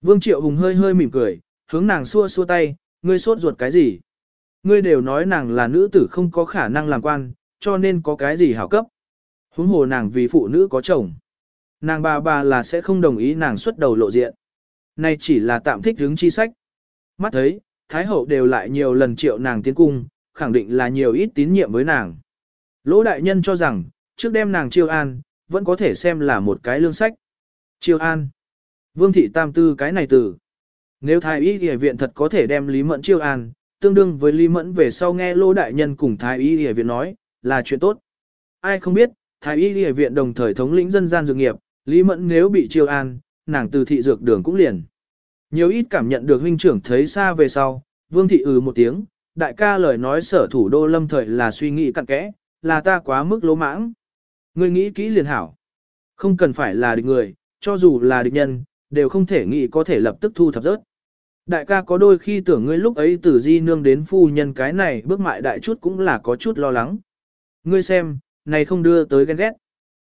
Vương Triệu Hùng hơi hơi mỉm cười, hướng nàng xua xua tay, ngươi sốt ruột cái gì? Ngươi đều nói nàng là nữ tử không có khả năng làm quan, cho nên có cái gì hảo cấp. Huống hồ nàng vì phụ nữ có chồng. Nàng bà bà là sẽ không đồng ý nàng xuất đầu lộ diện. Này chỉ là tạm thích hướng chi sách. Mắt thấy, Thái Hậu đều lại nhiều lần triệu nàng tiến cung, khẳng định là nhiều ít tín nhiệm với nàng. Lỗ đại nhân cho rằng, trước đêm nàng chiêu an, vẫn có thể xem là một cái lương sách. Chiêu an. Vương thị tam tư cái này từ. Nếu thái y y viện thật có thể đem Lý Mẫn chiêu an, tương đương với Lý Mẫn về sau nghe Lô Đại Nhân cùng thái y y viện nói, là chuyện tốt. Ai không biết, thái y y viện đồng thời thống lĩnh dân gian dược nghiệp, Lý Mẫn nếu bị chiêu an, nàng từ thị dược đường cũng liền. Nhiều ít cảm nhận được huynh trưởng thấy xa về sau, Vương thị ừ một tiếng, đại ca lời nói sở thủ đô lâm thời là suy nghĩ cặn kẽ, là ta quá mức lỗ mãng. Ngươi nghĩ kỹ liền hảo. Không cần phải là địch người, cho dù là địch nhân, đều không thể nghĩ có thể lập tức thu thập rớt. Đại ca có đôi khi tưởng ngươi lúc ấy từ di nương đến phu nhân cái này bước mại đại chút cũng là có chút lo lắng. Ngươi xem, này không đưa tới ghen ghét.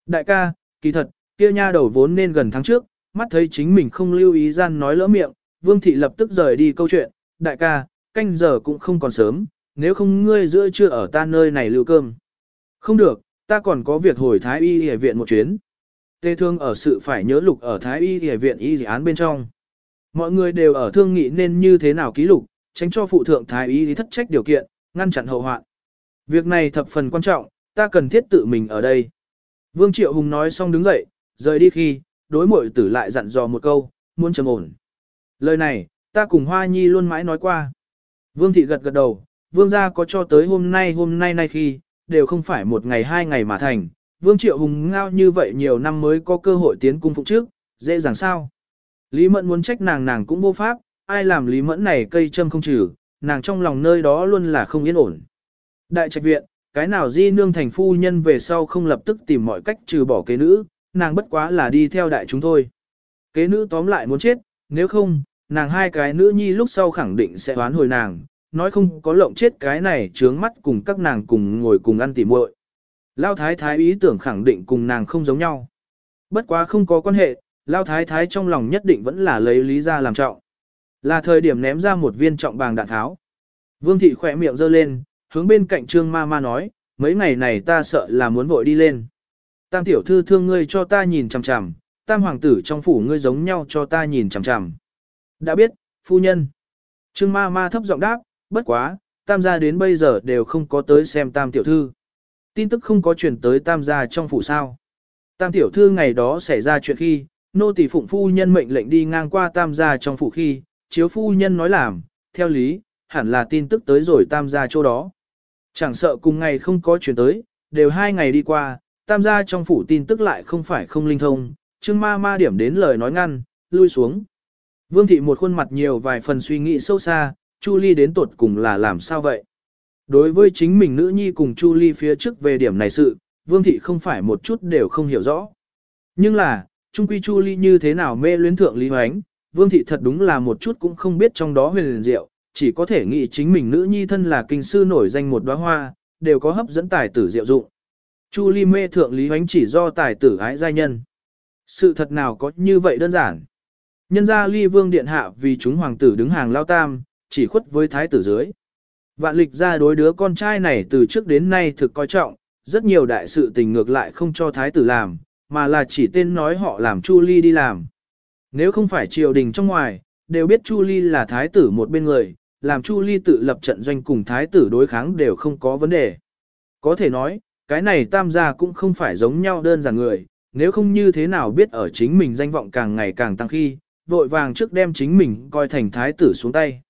Đại ca, kỳ thật, kia nha đầu vốn nên gần tháng trước, mắt thấy chính mình không lưu ý gian nói lỡ miệng, vương thị lập tức rời đi câu chuyện, đại ca, canh giờ cũng không còn sớm, nếu không ngươi giữa trưa ở ta nơi này lưu cơm. Không được, ta còn có việc hồi Thái Y Y viện một chuyến. Tê thương ở sự phải nhớ lục ở Thái Y Y viện y án bên trong. Mọi người đều ở thương nghị nên như thế nào ký lục, tránh cho phụ thượng Thái Y thất trách điều kiện, ngăn chặn hậu hoạn. Việc này thập phần quan trọng, ta cần thiết tự mình ở đây. Vương Triệu Hùng nói xong đứng dậy, rời đi khi, đối mội tử lại dặn dò một câu, muốn trầm ổn. Lời này, ta cùng Hoa Nhi luôn mãi nói qua. Vương Thị gật gật đầu, Vương gia có cho tới hôm nay hôm nay nay khi, đều không phải một ngày hai ngày mà thành. Vương Triệu Hùng ngao như vậy nhiều năm mới có cơ hội tiến cung phục trước, dễ dàng sao. Lý Mẫn muốn trách nàng nàng cũng vô pháp, ai làm Lý Mẫn này cây châm không trừ, nàng trong lòng nơi đó luôn là không yên ổn. Đại trạch viện, cái nào di nương thành phu nhân về sau không lập tức tìm mọi cách trừ bỏ kế nữ, nàng bất quá là đi theo đại chúng thôi. Kế nữ tóm lại muốn chết, nếu không, nàng hai cái nữ nhi lúc sau khẳng định sẽ oán hồi nàng, nói không có lộng chết cái này trướng mắt cùng các nàng cùng ngồi cùng ăn tỉ muội. Lao thái thái ý tưởng khẳng định cùng nàng không giống nhau. Bất quá không có quan hệ, Lao thái thái trong lòng nhất định vẫn là lấy lý ra làm trọng. Là thời điểm ném ra một viên trọng bàng đạn tháo. Vương thị khỏe miệng giơ lên, hướng bên cạnh trương ma ma nói, mấy ngày này ta sợ là muốn vội đi lên. Tam tiểu thư thương ngươi cho ta nhìn chằm chằm, tam hoàng tử trong phủ ngươi giống nhau cho ta nhìn chằm chằm. Đã biết, phu nhân. Trương ma ma thấp giọng đáp, bất quá, tam gia đến bây giờ đều không có tới xem tam tiểu thư. Tin tức không có truyền tới tam gia trong phủ sao. Tam tiểu thư ngày đó xảy ra chuyện khi, nô tỳ phụng phu nhân mệnh lệnh đi ngang qua tam gia trong phủ khi, chiếu phu nhân nói làm, theo lý, hẳn là tin tức tới rồi tam gia chỗ đó. Chẳng sợ cùng ngày không có chuyển tới, đều hai ngày đi qua, tam gia trong phủ tin tức lại không phải không linh thông, trương ma ma điểm đến lời nói ngăn, lui xuống. Vương thị một khuôn mặt nhiều vài phần suy nghĩ sâu xa, Chu Ly đến tuột cùng là làm sao vậy? Đối với chính mình nữ nhi cùng Chu Ly phía trước về điểm này sự, Vương thị không phải một chút đều không hiểu rõ. Nhưng là, trung quy Chu Ly như thế nào mê luyến thượng Lý Hoánh, Vương thị thật đúng là một chút cũng không biết trong đó huyền liền diệu, chỉ có thể nghĩ chính mình nữ nhi thân là kinh sư nổi danh một đóa hoa, đều có hấp dẫn tài tử diệu dụng. Chu Ly mê thượng Lý Hoánh chỉ do tài tử ái giai nhân. Sự thật nào có như vậy đơn giản. Nhân ra Ly Vương Điện Hạ vì chúng hoàng tử đứng hàng lao tam, chỉ khuất với thái tử dưới. Vạn lịch ra đối đứa con trai này từ trước đến nay thực coi trọng, rất nhiều đại sự tình ngược lại không cho thái tử làm, mà là chỉ tên nói họ làm Chu Ly đi làm. Nếu không phải triều đình trong ngoài, đều biết Chu Ly là thái tử một bên người, làm Chu Ly tự lập trận doanh cùng thái tử đối kháng đều không có vấn đề. Có thể nói, cái này tam gia cũng không phải giống nhau đơn giản người, nếu không như thế nào biết ở chính mình danh vọng càng ngày càng tăng khi, vội vàng trước đem chính mình coi thành thái tử xuống tay.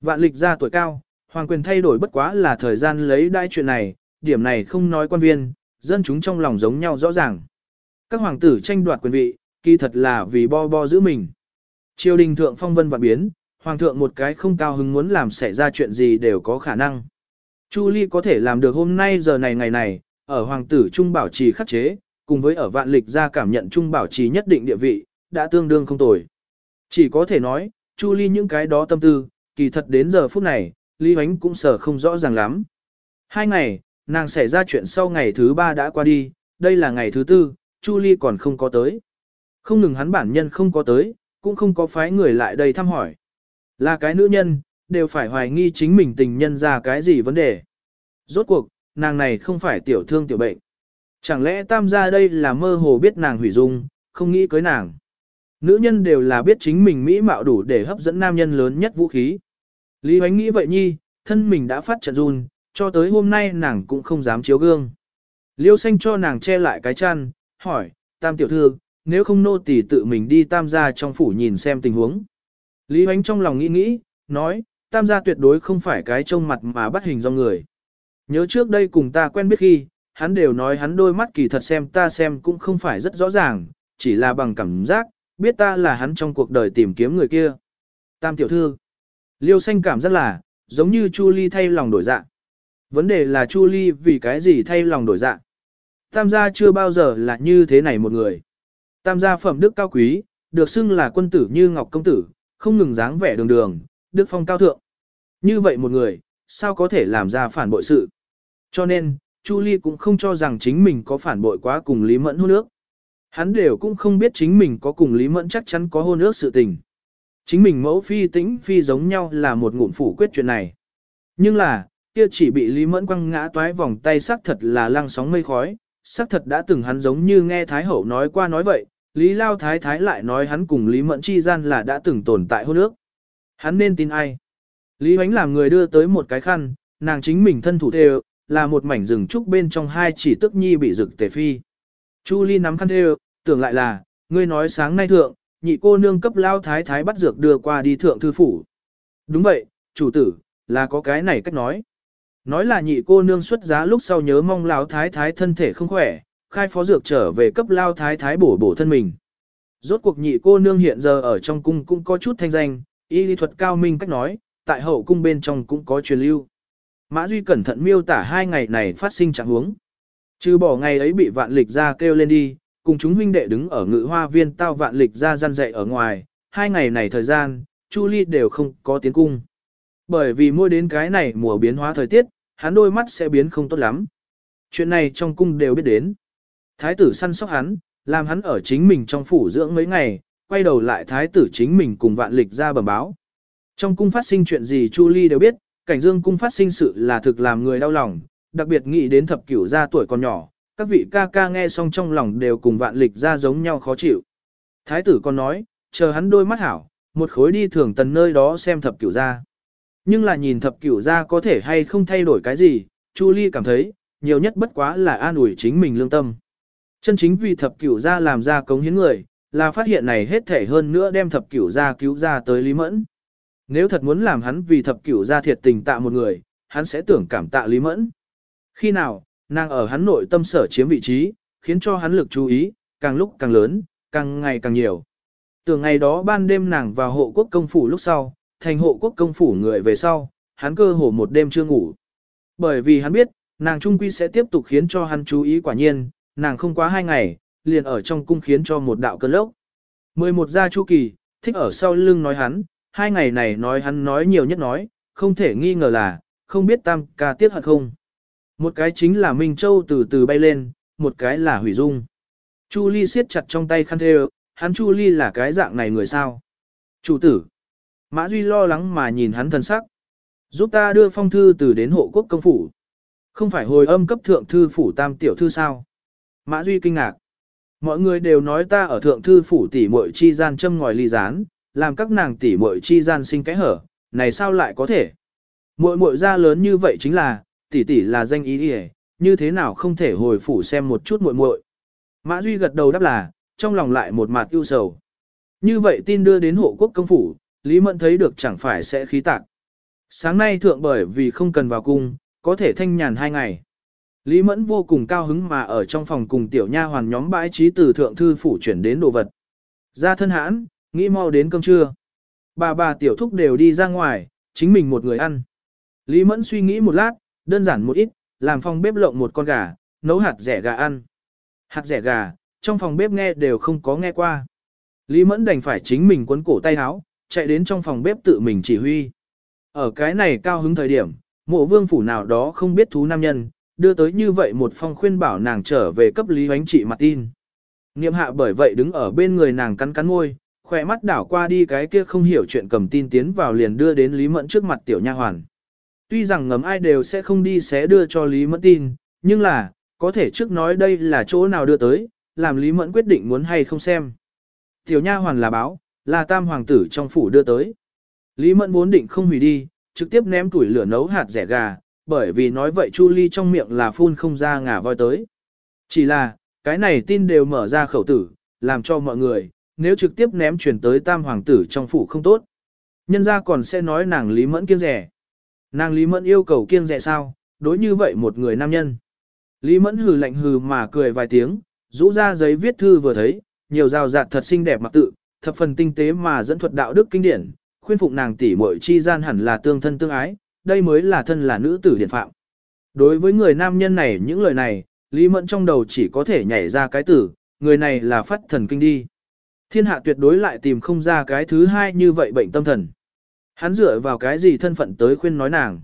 Vạn lịch ra tuổi cao, hoàng quyền thay đổi bất quá là thời gian lấy đai chuyện này, điểm này không nói quan viên, dân chúng trong lòng giống nhau rõ ràng. Các hoàng tử tranh đoạt quyền vị, kỳ thật là vì bo bo giữ mình. Triều đình thượng phong vân vạn biến, hoàng thượng một cái không cao hứng muốn làm xảy ra chuyện gì đều có khả năng. Chu Ly có thể làm được hôm nay giờ này ngày này, ở hoàng tử trung bảo trì khắc chế, cùng với ở vạn lịch ra cảm nhận trung bảo trì nhất định địa vị, đã tương đương không tồi. Chỉ có thể nói, Chu Ly những cái đó tâm tư, kỳ thật đến giờ phút này, Lý Huánh cũng sở không rõ ràng lắm. Hai ngày, nàng xảy ra chuyện sau ngày thứ ba đã qua đi, đây là ngày thứ tư, Chu Ly còn không có tới. Không ngừng hắn bản nhân không có tới, cũng không có phái người lại đây thăm hỏi. Là cái nữ nhân, đều phải hoài nghi chính mình tình nhân ra cái gì vấn đề. Rốt cuộc, nàng này không phải tiểu thương tiểu bệnh. Chẳng lẽ tam gia đây là mơ hồ biết nàng hủy dung, không nghĩ cưới nàng. Nữ nhân đều là biết chính mình mỹ mạo đủ để hấp dẫn nam nhân lớn nhất vũ khí. Lý Hoánh nghĩ vậy nhi, thân mình đã phát trận run, cho tới hôm nay nàng cũng không dám chiếu gương. Liêu xanh cho nàng che lại cái chăn, hỏi, tam tiểu thư, nếu không nô tỳ tự mình đi tam gia trong phủ nhìn xem tình huống. Lý Hoánh trong lòng nghĩ nghĩ, nói, tam gia tuyệt đối không phải cái trông mặt mà bắt hình do người. Nhớ trước đây cùng ta quen biết khi, hắn đều nói hắn đôi mắt kỳ thật xem ta xem cũng không phải rất rõ ràng, chỉ là bằng cảm giác, biết ta là hắn trong cuộc đời tìm kiếm người kia. Tam tiểu thư, liêu xanh cảm rất là, giống như Chu Ly thay lòng đổi dạ. Vấn đề là Chu Ly vì cái gì thay lòng đổi dạ. Tam gia chưa bao giờ là như thế này một người. Tam gia phẩm đức cao quý, được xưng là quân tử như ngọc công tử, không ngừng dáng vẻ đường đường, đức phong cao thượng. Như vậy một người, sao có thể làm ra phản bội sự? Cho nên, Chu Ly cũng không cho rằng chính mình có phản bội quá cùng Lý Mẫn hôn ước. Hắn đều cũng không biết chính mình có cùng Lý Mẫn chắc chắn có hôn ước sự tình. Chính mình mẫu phi tĩnh phi giống nhau là một ngụm phủ quyết chuyện này. Nhưng là, kia chỉ bị Lý Mẫn quăng ngã toái vòng tay xác thật là lăng sóng mây khói, xác thật đã từng hắn giống như nghe Thái Hậu nói qua nói vậy, Lý Lao Thái Thái lại nói hắn cùng Lý Mẫn chi gian là đã từng tồn tại hôn ước. Hắn nên tin ai? Lý Huánh làm người đưa tới một cái khăn, nàng chính mình thân thủ thề, là một mảnh rừng trúc bên trong hai chỉ tức nhi bị rực tề phi. Chu Ly nắm khăn thề, tưởng lại là, ngươi nói sáng nay thượng, nhị cô nương cấp lao thái thái bắt dược đưa qua đi thượng thư phủ. Đúng vậy, chủ tử, là có cái này cách nói. Nói là nhị cô nương xuất giá lúc sau nhớ mong lao thái thái thân thể không khỏe, khai phó dược trở về cấp lao thái thái bổ bổ thân mình. Rốt cuộc nhị cô nương hiện giờ ở trong cung cũng có chút thanh danh, y lý thuật cao minh cách nói, tại hậu cung bên trong cũng có truyền lưu. Mã Duy cẩn thận miêu tả hai ngày này phát sinh trạng huống. Trừ bỏ ngày ấy bị vạn lịch ra kêu lên đi, cùng chúng huynh đệ đứng ở ngự hoa viên tao vạn lịch ra gian dạy ở ngoài, hai ngày này thời gian, Chu Ly đều không có tiến cung. Bởi vì mỗi đến cái này mùa biến hóa thời tiết, hắn đôi mắt sẽ biến không tốt lắm. Chuyện này trong cung đều biết đến. Thái tử săn sóc hắn, làm hắn ở chính mình trong phủ dưỡng mấy ngày, quay đầu lại thái tử chính mình cùng vạn lịch ra bẩm báo. Trong cung phát sinh chuyện gì Chu Ly đều biết, cảnh dương cung phát sinh sự là thực làm người đau lòng, đặc biệt nghĩ đến thập cửu gia tuổi còn nhỏ, các vị ca ca nghe xong trong lòng đều cùng vạn lịch ra giống nhau khó chịu. Thái tử còn nói, chờ hắn đôi mắt hảo, một khối đi thường tần nơi đó xem thập cửu gia. Nhưng là nhìn thập cửu gia có thể hay không thay đổi cái gì, Chu Ly cảm thấy, nhiều nhất bất quá là an ủi chính mình lương tâm. Chân chính vì thập cửu gia làm ra cống hiến người, là phát hiện này hết thể hơn nữa đem thập cửu gia cứu ra tới Lý Mẫn. Nếu thật muốn làm hắn vì thập cửu gia thiệt tình tạ một người, hắn sẽ tưởng cảm tạ Lý Mẫn. Khi nào, nàng ở hắn nội tâm sở chiếm vị trí, khiến cho hắn lực chú ý, càng lúc càng lớn, càng ngày càng nhiều. Tưởng ngày đó ban đêm nàng vào hộ quốc công phủ lúc sau, thành hộ quốc công phủ người về sau, hắn cơ hồ một đêm chưa ngủ. Bởi vì hắn biết, nàng trung quy sẽ tiếp tục khiến cho hắn chú ý quả nhiên, nàng không quá hai ngày, liền ở trong cung khiến cho một đạo cơn lốc. 11 gia chu kỳ, thích ở sau lưng nói hắn, hai ngày này nói hắn nói nhiều nhất nói, không thể nghi ngờ là, không biết tam ca tiếc hận không. Một cái chính là Minh Châu từ từ bay lên, một cái là Hủy Dung. Chu Ly siết chặt trong tay khăn thê hắn Chu Ly là cái dạng này người sao? Chủ tử. Mã Duy lo lắng mà nhìn hắn thần sắc. Giúp ta đưa phong thư từ đến hộ quốc công phủ. Không phải hồi âm cấp thượng thư phủ tam tiểu thư sao? Mã Duy kinh ngạc. Mọi người đều nói ta ở thượng thư phủ tỷ muội chi gian châm ngòi ly gián, làm các nàng tỷ muội chi gian sinh cái hở, này sao lại có thể? Muội muội ra lớn như vậy chính là, tỷ tỷ là danh ý ỉa như thế nào không thể hồi phủ xem một chút muội muội. Mã Duy gật đầu đáp là, trong lòng lại một mặt ưu sầu. Như vậy tin đưa đến hộ quốc công phủ, Lý Mẫn thấy được chẳng phải sẽ khí tạc. Sáng nay thượng bởi vì không cần vào cung, có thể thanh nhàn hai ngày. Lý Mẫn vô cùng cao hứng mà ở trong phòng cùng tiểu nha hoàn nhóm bãi trí từ thượng thư phủ chuyển đến đồ vật. Ra thân hãn, nghĩ mau đến cơm trưa. Bà bà tiểu thúc đều đi ra ngoài, chính mình một người ăn. Lý Mẫn suy nghĩ một lát, đơn giản một ít, làm phòng bếp lộng một con gà, nấu hạt rẻ gà ăn. Hạt rẻ gà, trong phòng bếp nghe đều không có nghe qua. Lý Mẫn đành phải chính mình quấn cổ tay áo, chạy đến trong phòng bếp tự mình chỉ huy. Ở cái này cao hứng thời điểm, mộ vương phủ nào đó không biết thú nam nhân, đưa tới như vậy một phong khuyên bảo nàng trở về cấp Lý Hoánh trị mặt tin. Niệm hạ bởi vậy đứng ở bên người nàng cắn cắn môi, khỏe mắt đảo qua đi cái kia không hiểu chuyện cầm tin tiến vào liền đưa đến Lý Mẫn trước mặt tiểu nha hoàn. Tuy rằng ngầm ai đều sẽ không đi xé đưa cho Lý Mẫn tin, nhưng là, có thể trước nói đây là chỗ nào đưa tới, làm Lý Mẫn quyết định muốn hay không xem. Tiểu nha hoàn là báo, là tam hoàng tử trong phủ đưa tới. Lý Mẫn vốn định không hủy đi, trực tiếp ném tuổi lửa nấu hạt rẻ gà, bởi vì nói vậy Chu Ly trong miệng là phun không ra ngả voi tới. Chỉ là, cái này tin đều mở ra khẩu tử, làm cho mọi người, nếu trực tiếp ném chuyển tới tam hoàng tử trong phủ không tốt. Nhân ra còn sẽ nói nàng Lý Mẫn kiêng rẻ. Nàng Lý Mẫn yêu cầu kiêng dè sao, đối như vậy một người nam nhân. Lý Mẫn hừ lạnh hừ mà cười vài tiếng, rũ ra giấy viết thư vừa thấy, nhiều rào rạt thật xinh đẹp mặc tự, thập phần tinh tế mà dẫn thuật đạo đức kinh điển, khuyên phụng nàng tỷ muội chi gian hẳn là tương thân tương ái, đây mới là thân là nữ tử điện phạm. Đối với người nam nhân này những lời này, Lý Mẫn trong đầu chỉ có thể nhảy ra cái tử, người này là phát thần kinh đi. Thiên hạ tuyệt đối lại tìm không ra cái thứ hai như vậy bệnh tâm thần. Hắn dựa vào cái gì thân phận tới khuyên nói nàng.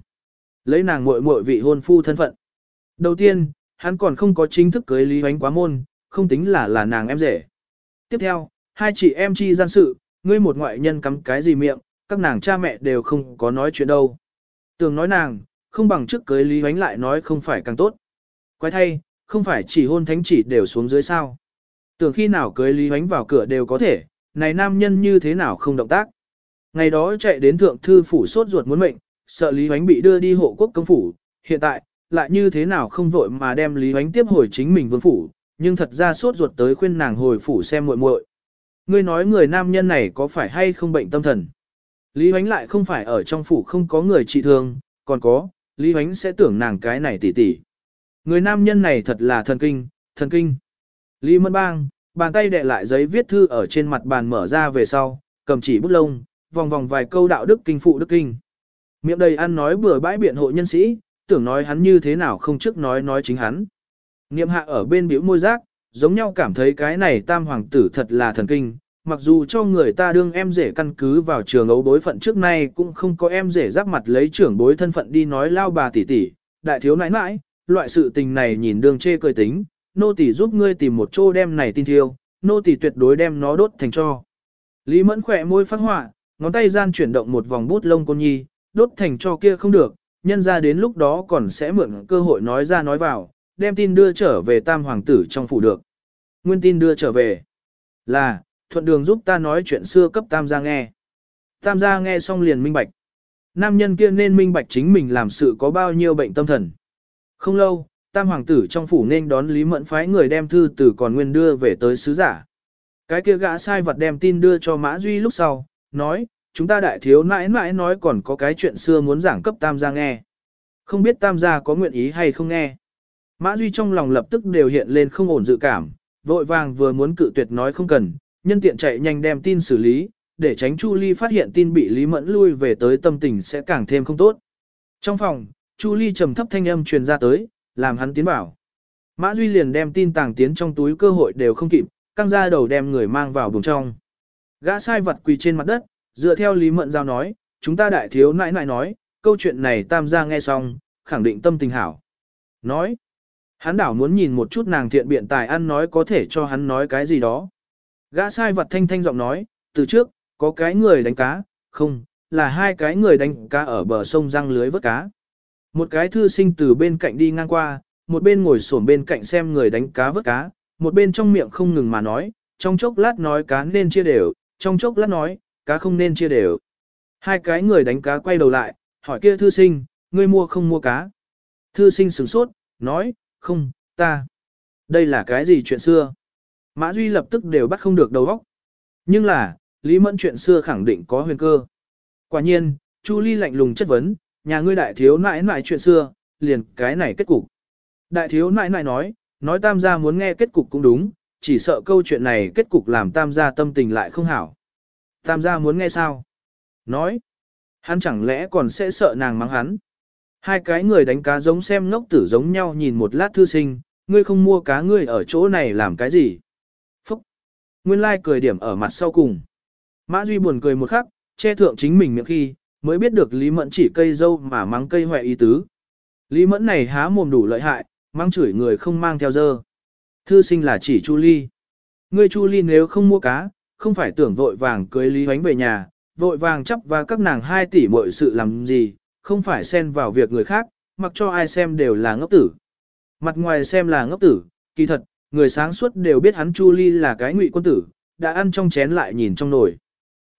Lấy nàng muội muội vị hôn phu thân phận. Đầu tiên, hắn còn không có chính thức cưới Lý Hoánh quá môn, không tính là là nàng em rể. Tiếp theo, hai chị em chi gian sự, ngươi một ngoại nhân cắm cái gì miệng, các nàng cha mẹ đều không có nói chuyện đâu. Tường nói nàng, không bằng trước cưới Lý Hoánh lại nói không phải càng tốt. Quay thay, không phải chỉ hôn thánh chỉ đều xuống dưới sao. Tưởng khi nào cưới Lý Hoánh vào cửa đều có thể, này nam nhân như thế nào không động tác. Ngày đó chạy đến thượng thư phủ sốt ruột muốn mệnh, sợ Lý Hoánh bị đưa đi hộ quốc công phủ, hiện tại, lại như thế nào không vội mà đem Lý Hoánh tiếp hồi chính mình vương phủ, nhưng thật ra sốt ruột tới khuyên nàng hồi phủ xem muội muội. Ngươi nói người nam nhân này có phải hay không bệnh tâm thần? Lý Hoánh lại không phải ở trong phủ không có người trị thương, còn có, Lý Hoánh sẽ tưởng nàng cái này tỉ tỉ. Người nam nhân này thật là thần kinh, thần kinh. Lý Mẫn Bang, bàn tay đệ lại giấy viết thư ở trên mặt bàn mở ra về sau, cầm chỉ bút lông, vòng vòng vài câu đạo đức kinh phụ đức kinh. Miệng đầy ăn nói bừa bãi biện hộ nhân sĩ, tưởng nói hắn như thế nào không trước nói nói chính hắn. Niệm hạ ở bên biểu môi giác, giống nhau cảm thấy cái này tam hoàng tử thật là thần kinh, mặc dù cho người ta đương em rể căn cứ vào trường ấu bối phận trước nay cũng không có em rể giáp mặt lấy trưởng bối thân phận đi nói lao bà tỷ tỷ, đại thiếu nãi nãi, loại sự tình này nhìn đường chê cười tính, nô tỷ giúp ngươi tìm một chỗ đem này tin thiêu, nô tỷ tuyệt đối đem nó đốt thành cho. Lý mẫn khỏe môi phát họa, ngón tay gian chuyển động một vòng bút lông côn nhi, đốt thành cho kia không được, nhân ra đến lúc đó còn sẽ mượn cơ hội nói ra nói vào, đem tin đưa trở về tam hoàng tử trong phủ được. Nguyên tin đưa trở về là, thuận đường giúp ta nói chuyện xưa cấp tam gia nghe. Tam gia nghe xong liền minh bạch. Nam nhân kia nên minh bạch chính mình làm sự có bao nhiêu bệnh tâm thần. Không lâu, tam hoàng tử trong phủ nên đón Lý Mẫn phái người đem thư từ còn nguyên đưa về tới sứ giả. Cái kia gã sai vật đem tin đưa cho Mã Duy lúc sau, nói, chúng ta đại thiếu nãi nãi nói còn có cái chuyện xưa muốn giảng cấp tam gia nghe. Không biết tam gia có nguyện ý hay không nghe. Mã Duy trong lòng lập tức đều hiện lên không ổn dự cảm, vội vàng vừa muốn cự tuyệt nói không cần, nhân tiện chạy nhanh đem tin xử lý, để tránh Chu Ly phát hiện tin bị Lý Mẫn lui về tới tâm tình sẽ càng thêm không tốt. Trong phòng, Chu Ly trầm thấp thanh âm truyền ra tới, làm hắn tiến bảo. Mã Duy liền đem tin tàng tiến trong túi cơ hội đều không kịp, căng ra đầu đem người mang vào buồng trong. Gã sai vật quỳ trên mặt đất, dựa theo Lý Mẫn giao nói, chúng ta đại thiếu nãi nãi nói, câu chuyện này tam gia nghe xong, khẳng định tâm tình hảo. Nói, hắn đảo muốn nhìn một chút nàng thiện biện tài ăn nói có thể cho hắn nói cái gì đó. Gã sai vật thanh thanh giọng nói, từ trước, có cái người đánh cá, không, là hai cái người đánh cá ở bờ sông răng lưới vớt cá. Một cái thư sinh từ bên cạnh đi ngang qua, một bên ngồi xổm bên cạnh xem người đánh cá vớt cá, một bên trong miệng không ngừng mà nói, trong chốc lát nói cá nên chia đều, trong chốc lát nói, cá không nên chia đều. Hai cái người đánh cá quay đầu lại, hỏi kia thư sinh, ngươi mua không mua cá. Thư sinh sửng sốt, nói, không, ta. Đây là cái gì chuyện xưa? Mã Duy lập tức đều bắt không được đầu óc. Nhưng là, Lý Mẫn chuyện xưa khẳng định có huyền cơ. Quả nhiên, Chu Ly lạnh lùng chất vấn, nhà ngươi đại thiếu nãi nãi chuyện xưa, liền cái này kết cục. Đại thiếu nãi nãi nói, nói tam gia muốn nghe kết cục cũng đúng, chỉ sợ câu chuyện này kết cục làm tam gia tâm tình lại không hảo. Tam gia muốn nghe sao? Nói, hắn chẳng lẽ còn sẽ sợ nàng mắng hắn? Hai cái người đánh cá giống xem ngốc tử giống nhau nhìn một lát thư sinh, ngươi không mua cá ngươi ở chỗ này làm cái gì? Phúc! Nguyên lai cười điểm ở mặt sau cùng. Mã Duy buồn cười một khắc, che thượng chính mình miệng khi, mới biết được Lý Mẫn chỉ cây dâu mà mắng cây hoại ý tứ. Lý Mẫn này há mồm đủ lợi hại, mang chửi người không mang theo dơ. Thư sinh là chỉ Chu Ly. Ngươi Chu Ly nếu không mua cá, không phải tưởng vội vàng cưới Lý Huánh về nhà, vội vàng chấp và các nàng hai tỷ mọi sự làm gì, không phải xen vào việc người khác, mặc cho ai xem đều là ngốc tử. Mặt ngoài xem là ngốc tử, kỳ thật, người sáng suốt đều biết hắn Chu Ly là cái ngụy quân tử, đã ăn trong chén lại nhìn trong nồi.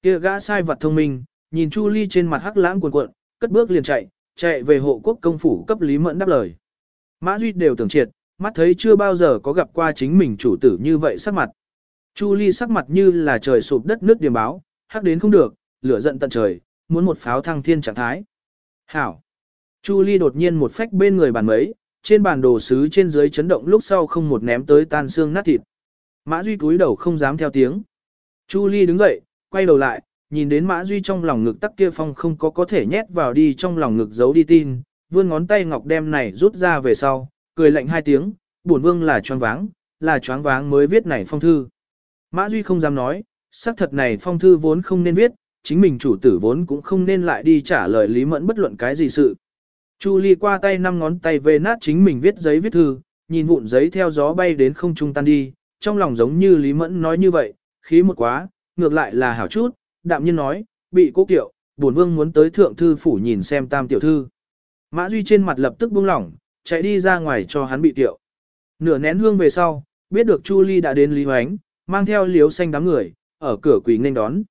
Kia gã sai vật thông minh, nhìn Chu Ly trên mặt hắc lãng cuộn cuộn, cất bước liền chạy, chạy về hộ quốc công phủ cấp Lý Mẫn đáp lời. Mã Duy đều tưởng triệt, mắt thấy chưa bao giờ có gặp qua chính mình chủ tử như vậy sắc mặt. Chu Ly sắc mặt như là trời sụp đất nước điểm báo, hắc đến không được, lửa giận tận trời, muốn một pháo thăng thiên trạng thái. Hảo! Chu Ly đột nhiên một phách bên người bàn mấy, trên bàn đồ sứ trên dưới chấn động lúc sau không một ném tới tan xương nát thịt. Mã Duy cúi đầu không dám theo tiếng. Chu Ly đứng dậy, quay đầu lại, nhìn đến Mã Duy trong lòng ngực tắc kia phong không có có thể nhét vào đi trong lòng ngực giấu đi tin, vươn ngón tay ngọc đem này rút ra về sau, cười lạnh hai tiếng, bổn vương là choáng váng, là choáng váng mới viết này phong thư. Mã Duy không dám nói, xác thật này phong thư vốn không nên viết, chính mình chủ tử vốn cũng không nên lại đi trả lời Lý Mẫn bất luận cái gì sự. Chu Ly qua tay năm ngón tay về nát chính mình viết giấy viết thư, nhìn vụn giấy theo gió bay đến không trung tan đi, trong lòng giống như Lý Mẫn nói như vậy, khí một quá, ngược lại là hảo chút, đạm nhiên nói, bị cố kiệu, bổn vương muốn tới thượng thư phủ nhìn xem tam tiểu thư. Mã Duy trên mặt lập tức buông lỏng, chạy đi ra ngoài cho hắn bị tiệu. Nửa nén hương về sau, biết được Chu Ly đã đến Lý Hoánh, mang theo liếu xanh đám người, ở cửa quỳ nên đón.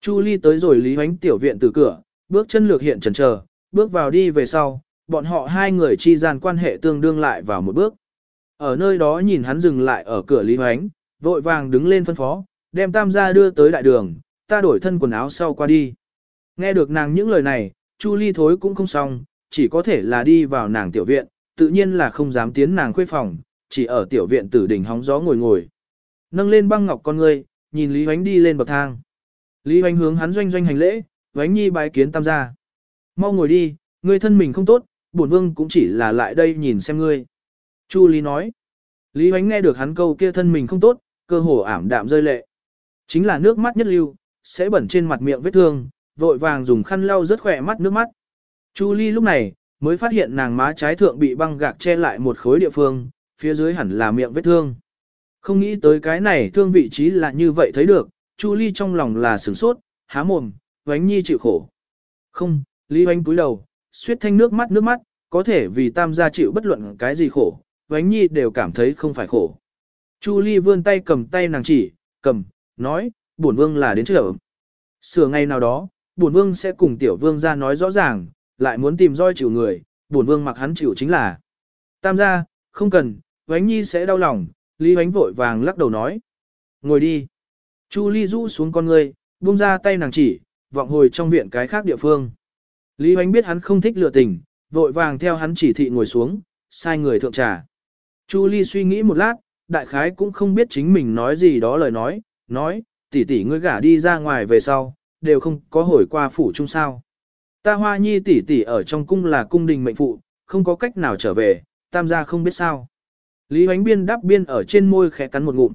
Chu Ly tới rồi Lý Hoánh tiểu viện từ cửa, bước chân lược hiện chần chờ, bước vào đi về sau, bọn họ hai người chi gian quan hệ tương đương lại vào một bước. Ở nơi đó nhìn hắn dừng lại ở cửa Lý Hoánh, vội vàng đứng lên phân phó, đem tam gia đưa tới đại đường, ta đổi thân quần áo sau qua đi. Nghe được nàng những lời này, Chu Ly thối cũng không xong, chỉ có thể là đi vào nàng tiểu viện, tự nhiên là không dám tiến nàng khuê phòng, chỉ ở tiểu viện tử đỉnh hóng gió ngồi ngồi. Nâng lên băng ngọc con ngươi, nhìn Lý Hoánh đi lên bậc thang. Lý Hoánh hướng hắn doanh doanh hành lễ, Hoánh nhi bái kiến tam gia. Mau ngồi đi, ngươi thân mình không tốt, bổn vương cũng chỉ là lại đây nhìn xem ngươi. Chu Lý nói. Lý Hoánh nghe được hắn câu kia thân mình không tốt, cơ hồ ảm đạm rơi lệ. Chính là nước mắt nhất lưu, sẽ bẩn trên mặt miệng vết thương, vội vàng dùng khăn lau rất khỏe mắt nước mắt. Chu Ly lúc này, mới phát hiện nàng má trái thượng bị băng gạc che lại một khối địa phương, phía dưới hẳn là miệng vết thương. Không nghĩ tới cái này thương vị trí là như vậy thấy được, Chu Ly trong lòng là sửng sốt, há mồm, Vánh Nhi chịu khổ. Không, Lý Vánh cúi đầu, suýt thanh nước mắt nước mắt, có thể vì tam gia chịu bất luận cái gì khổ, Vánh Nhi đều cảm thấy không phải khổ. Chu Ly vươn tay cầm tay nàng chỉ, cầm, nói, bổn vương là đến trở. Sửa ngày nào đó, bổn vương sẽ cùng tiểu vương ra nói rõ ràng, lại muốn tìm roi chịu người, bổn vương mặc hắn chịu chính là. Tam gia, không cần, Vánh Nhi sẽ đau lòng, Lý Vánh vội vàng lắc đầu nói. Ngồi đi. Chu Ly rũ xuống con người, buông ra tay nàng chỉ, vọng hồi trong viện cái khác địa phương. Lý Vánh biết hắn không thích lừa tình, vội vàng theo hắn chỉ thị ngồi xuống, sai người thượng trà. Chu Ly suy nghĩ một lát, đại khái cũng không biết chính mình nói gì đó lời nói, nói, tỷ tỷ ngươi gả đi ra ngoài về sau, đều không có hồi qua phủ chung sao. Ta hoa nhi tỷ tỷ ở trong cung là cung đình mệnh phụ, không có cách nào trở về, tam gia không biết sao. Lý Hoánh Biên đáp biên ở trên môi khẽ cắn một ngụm.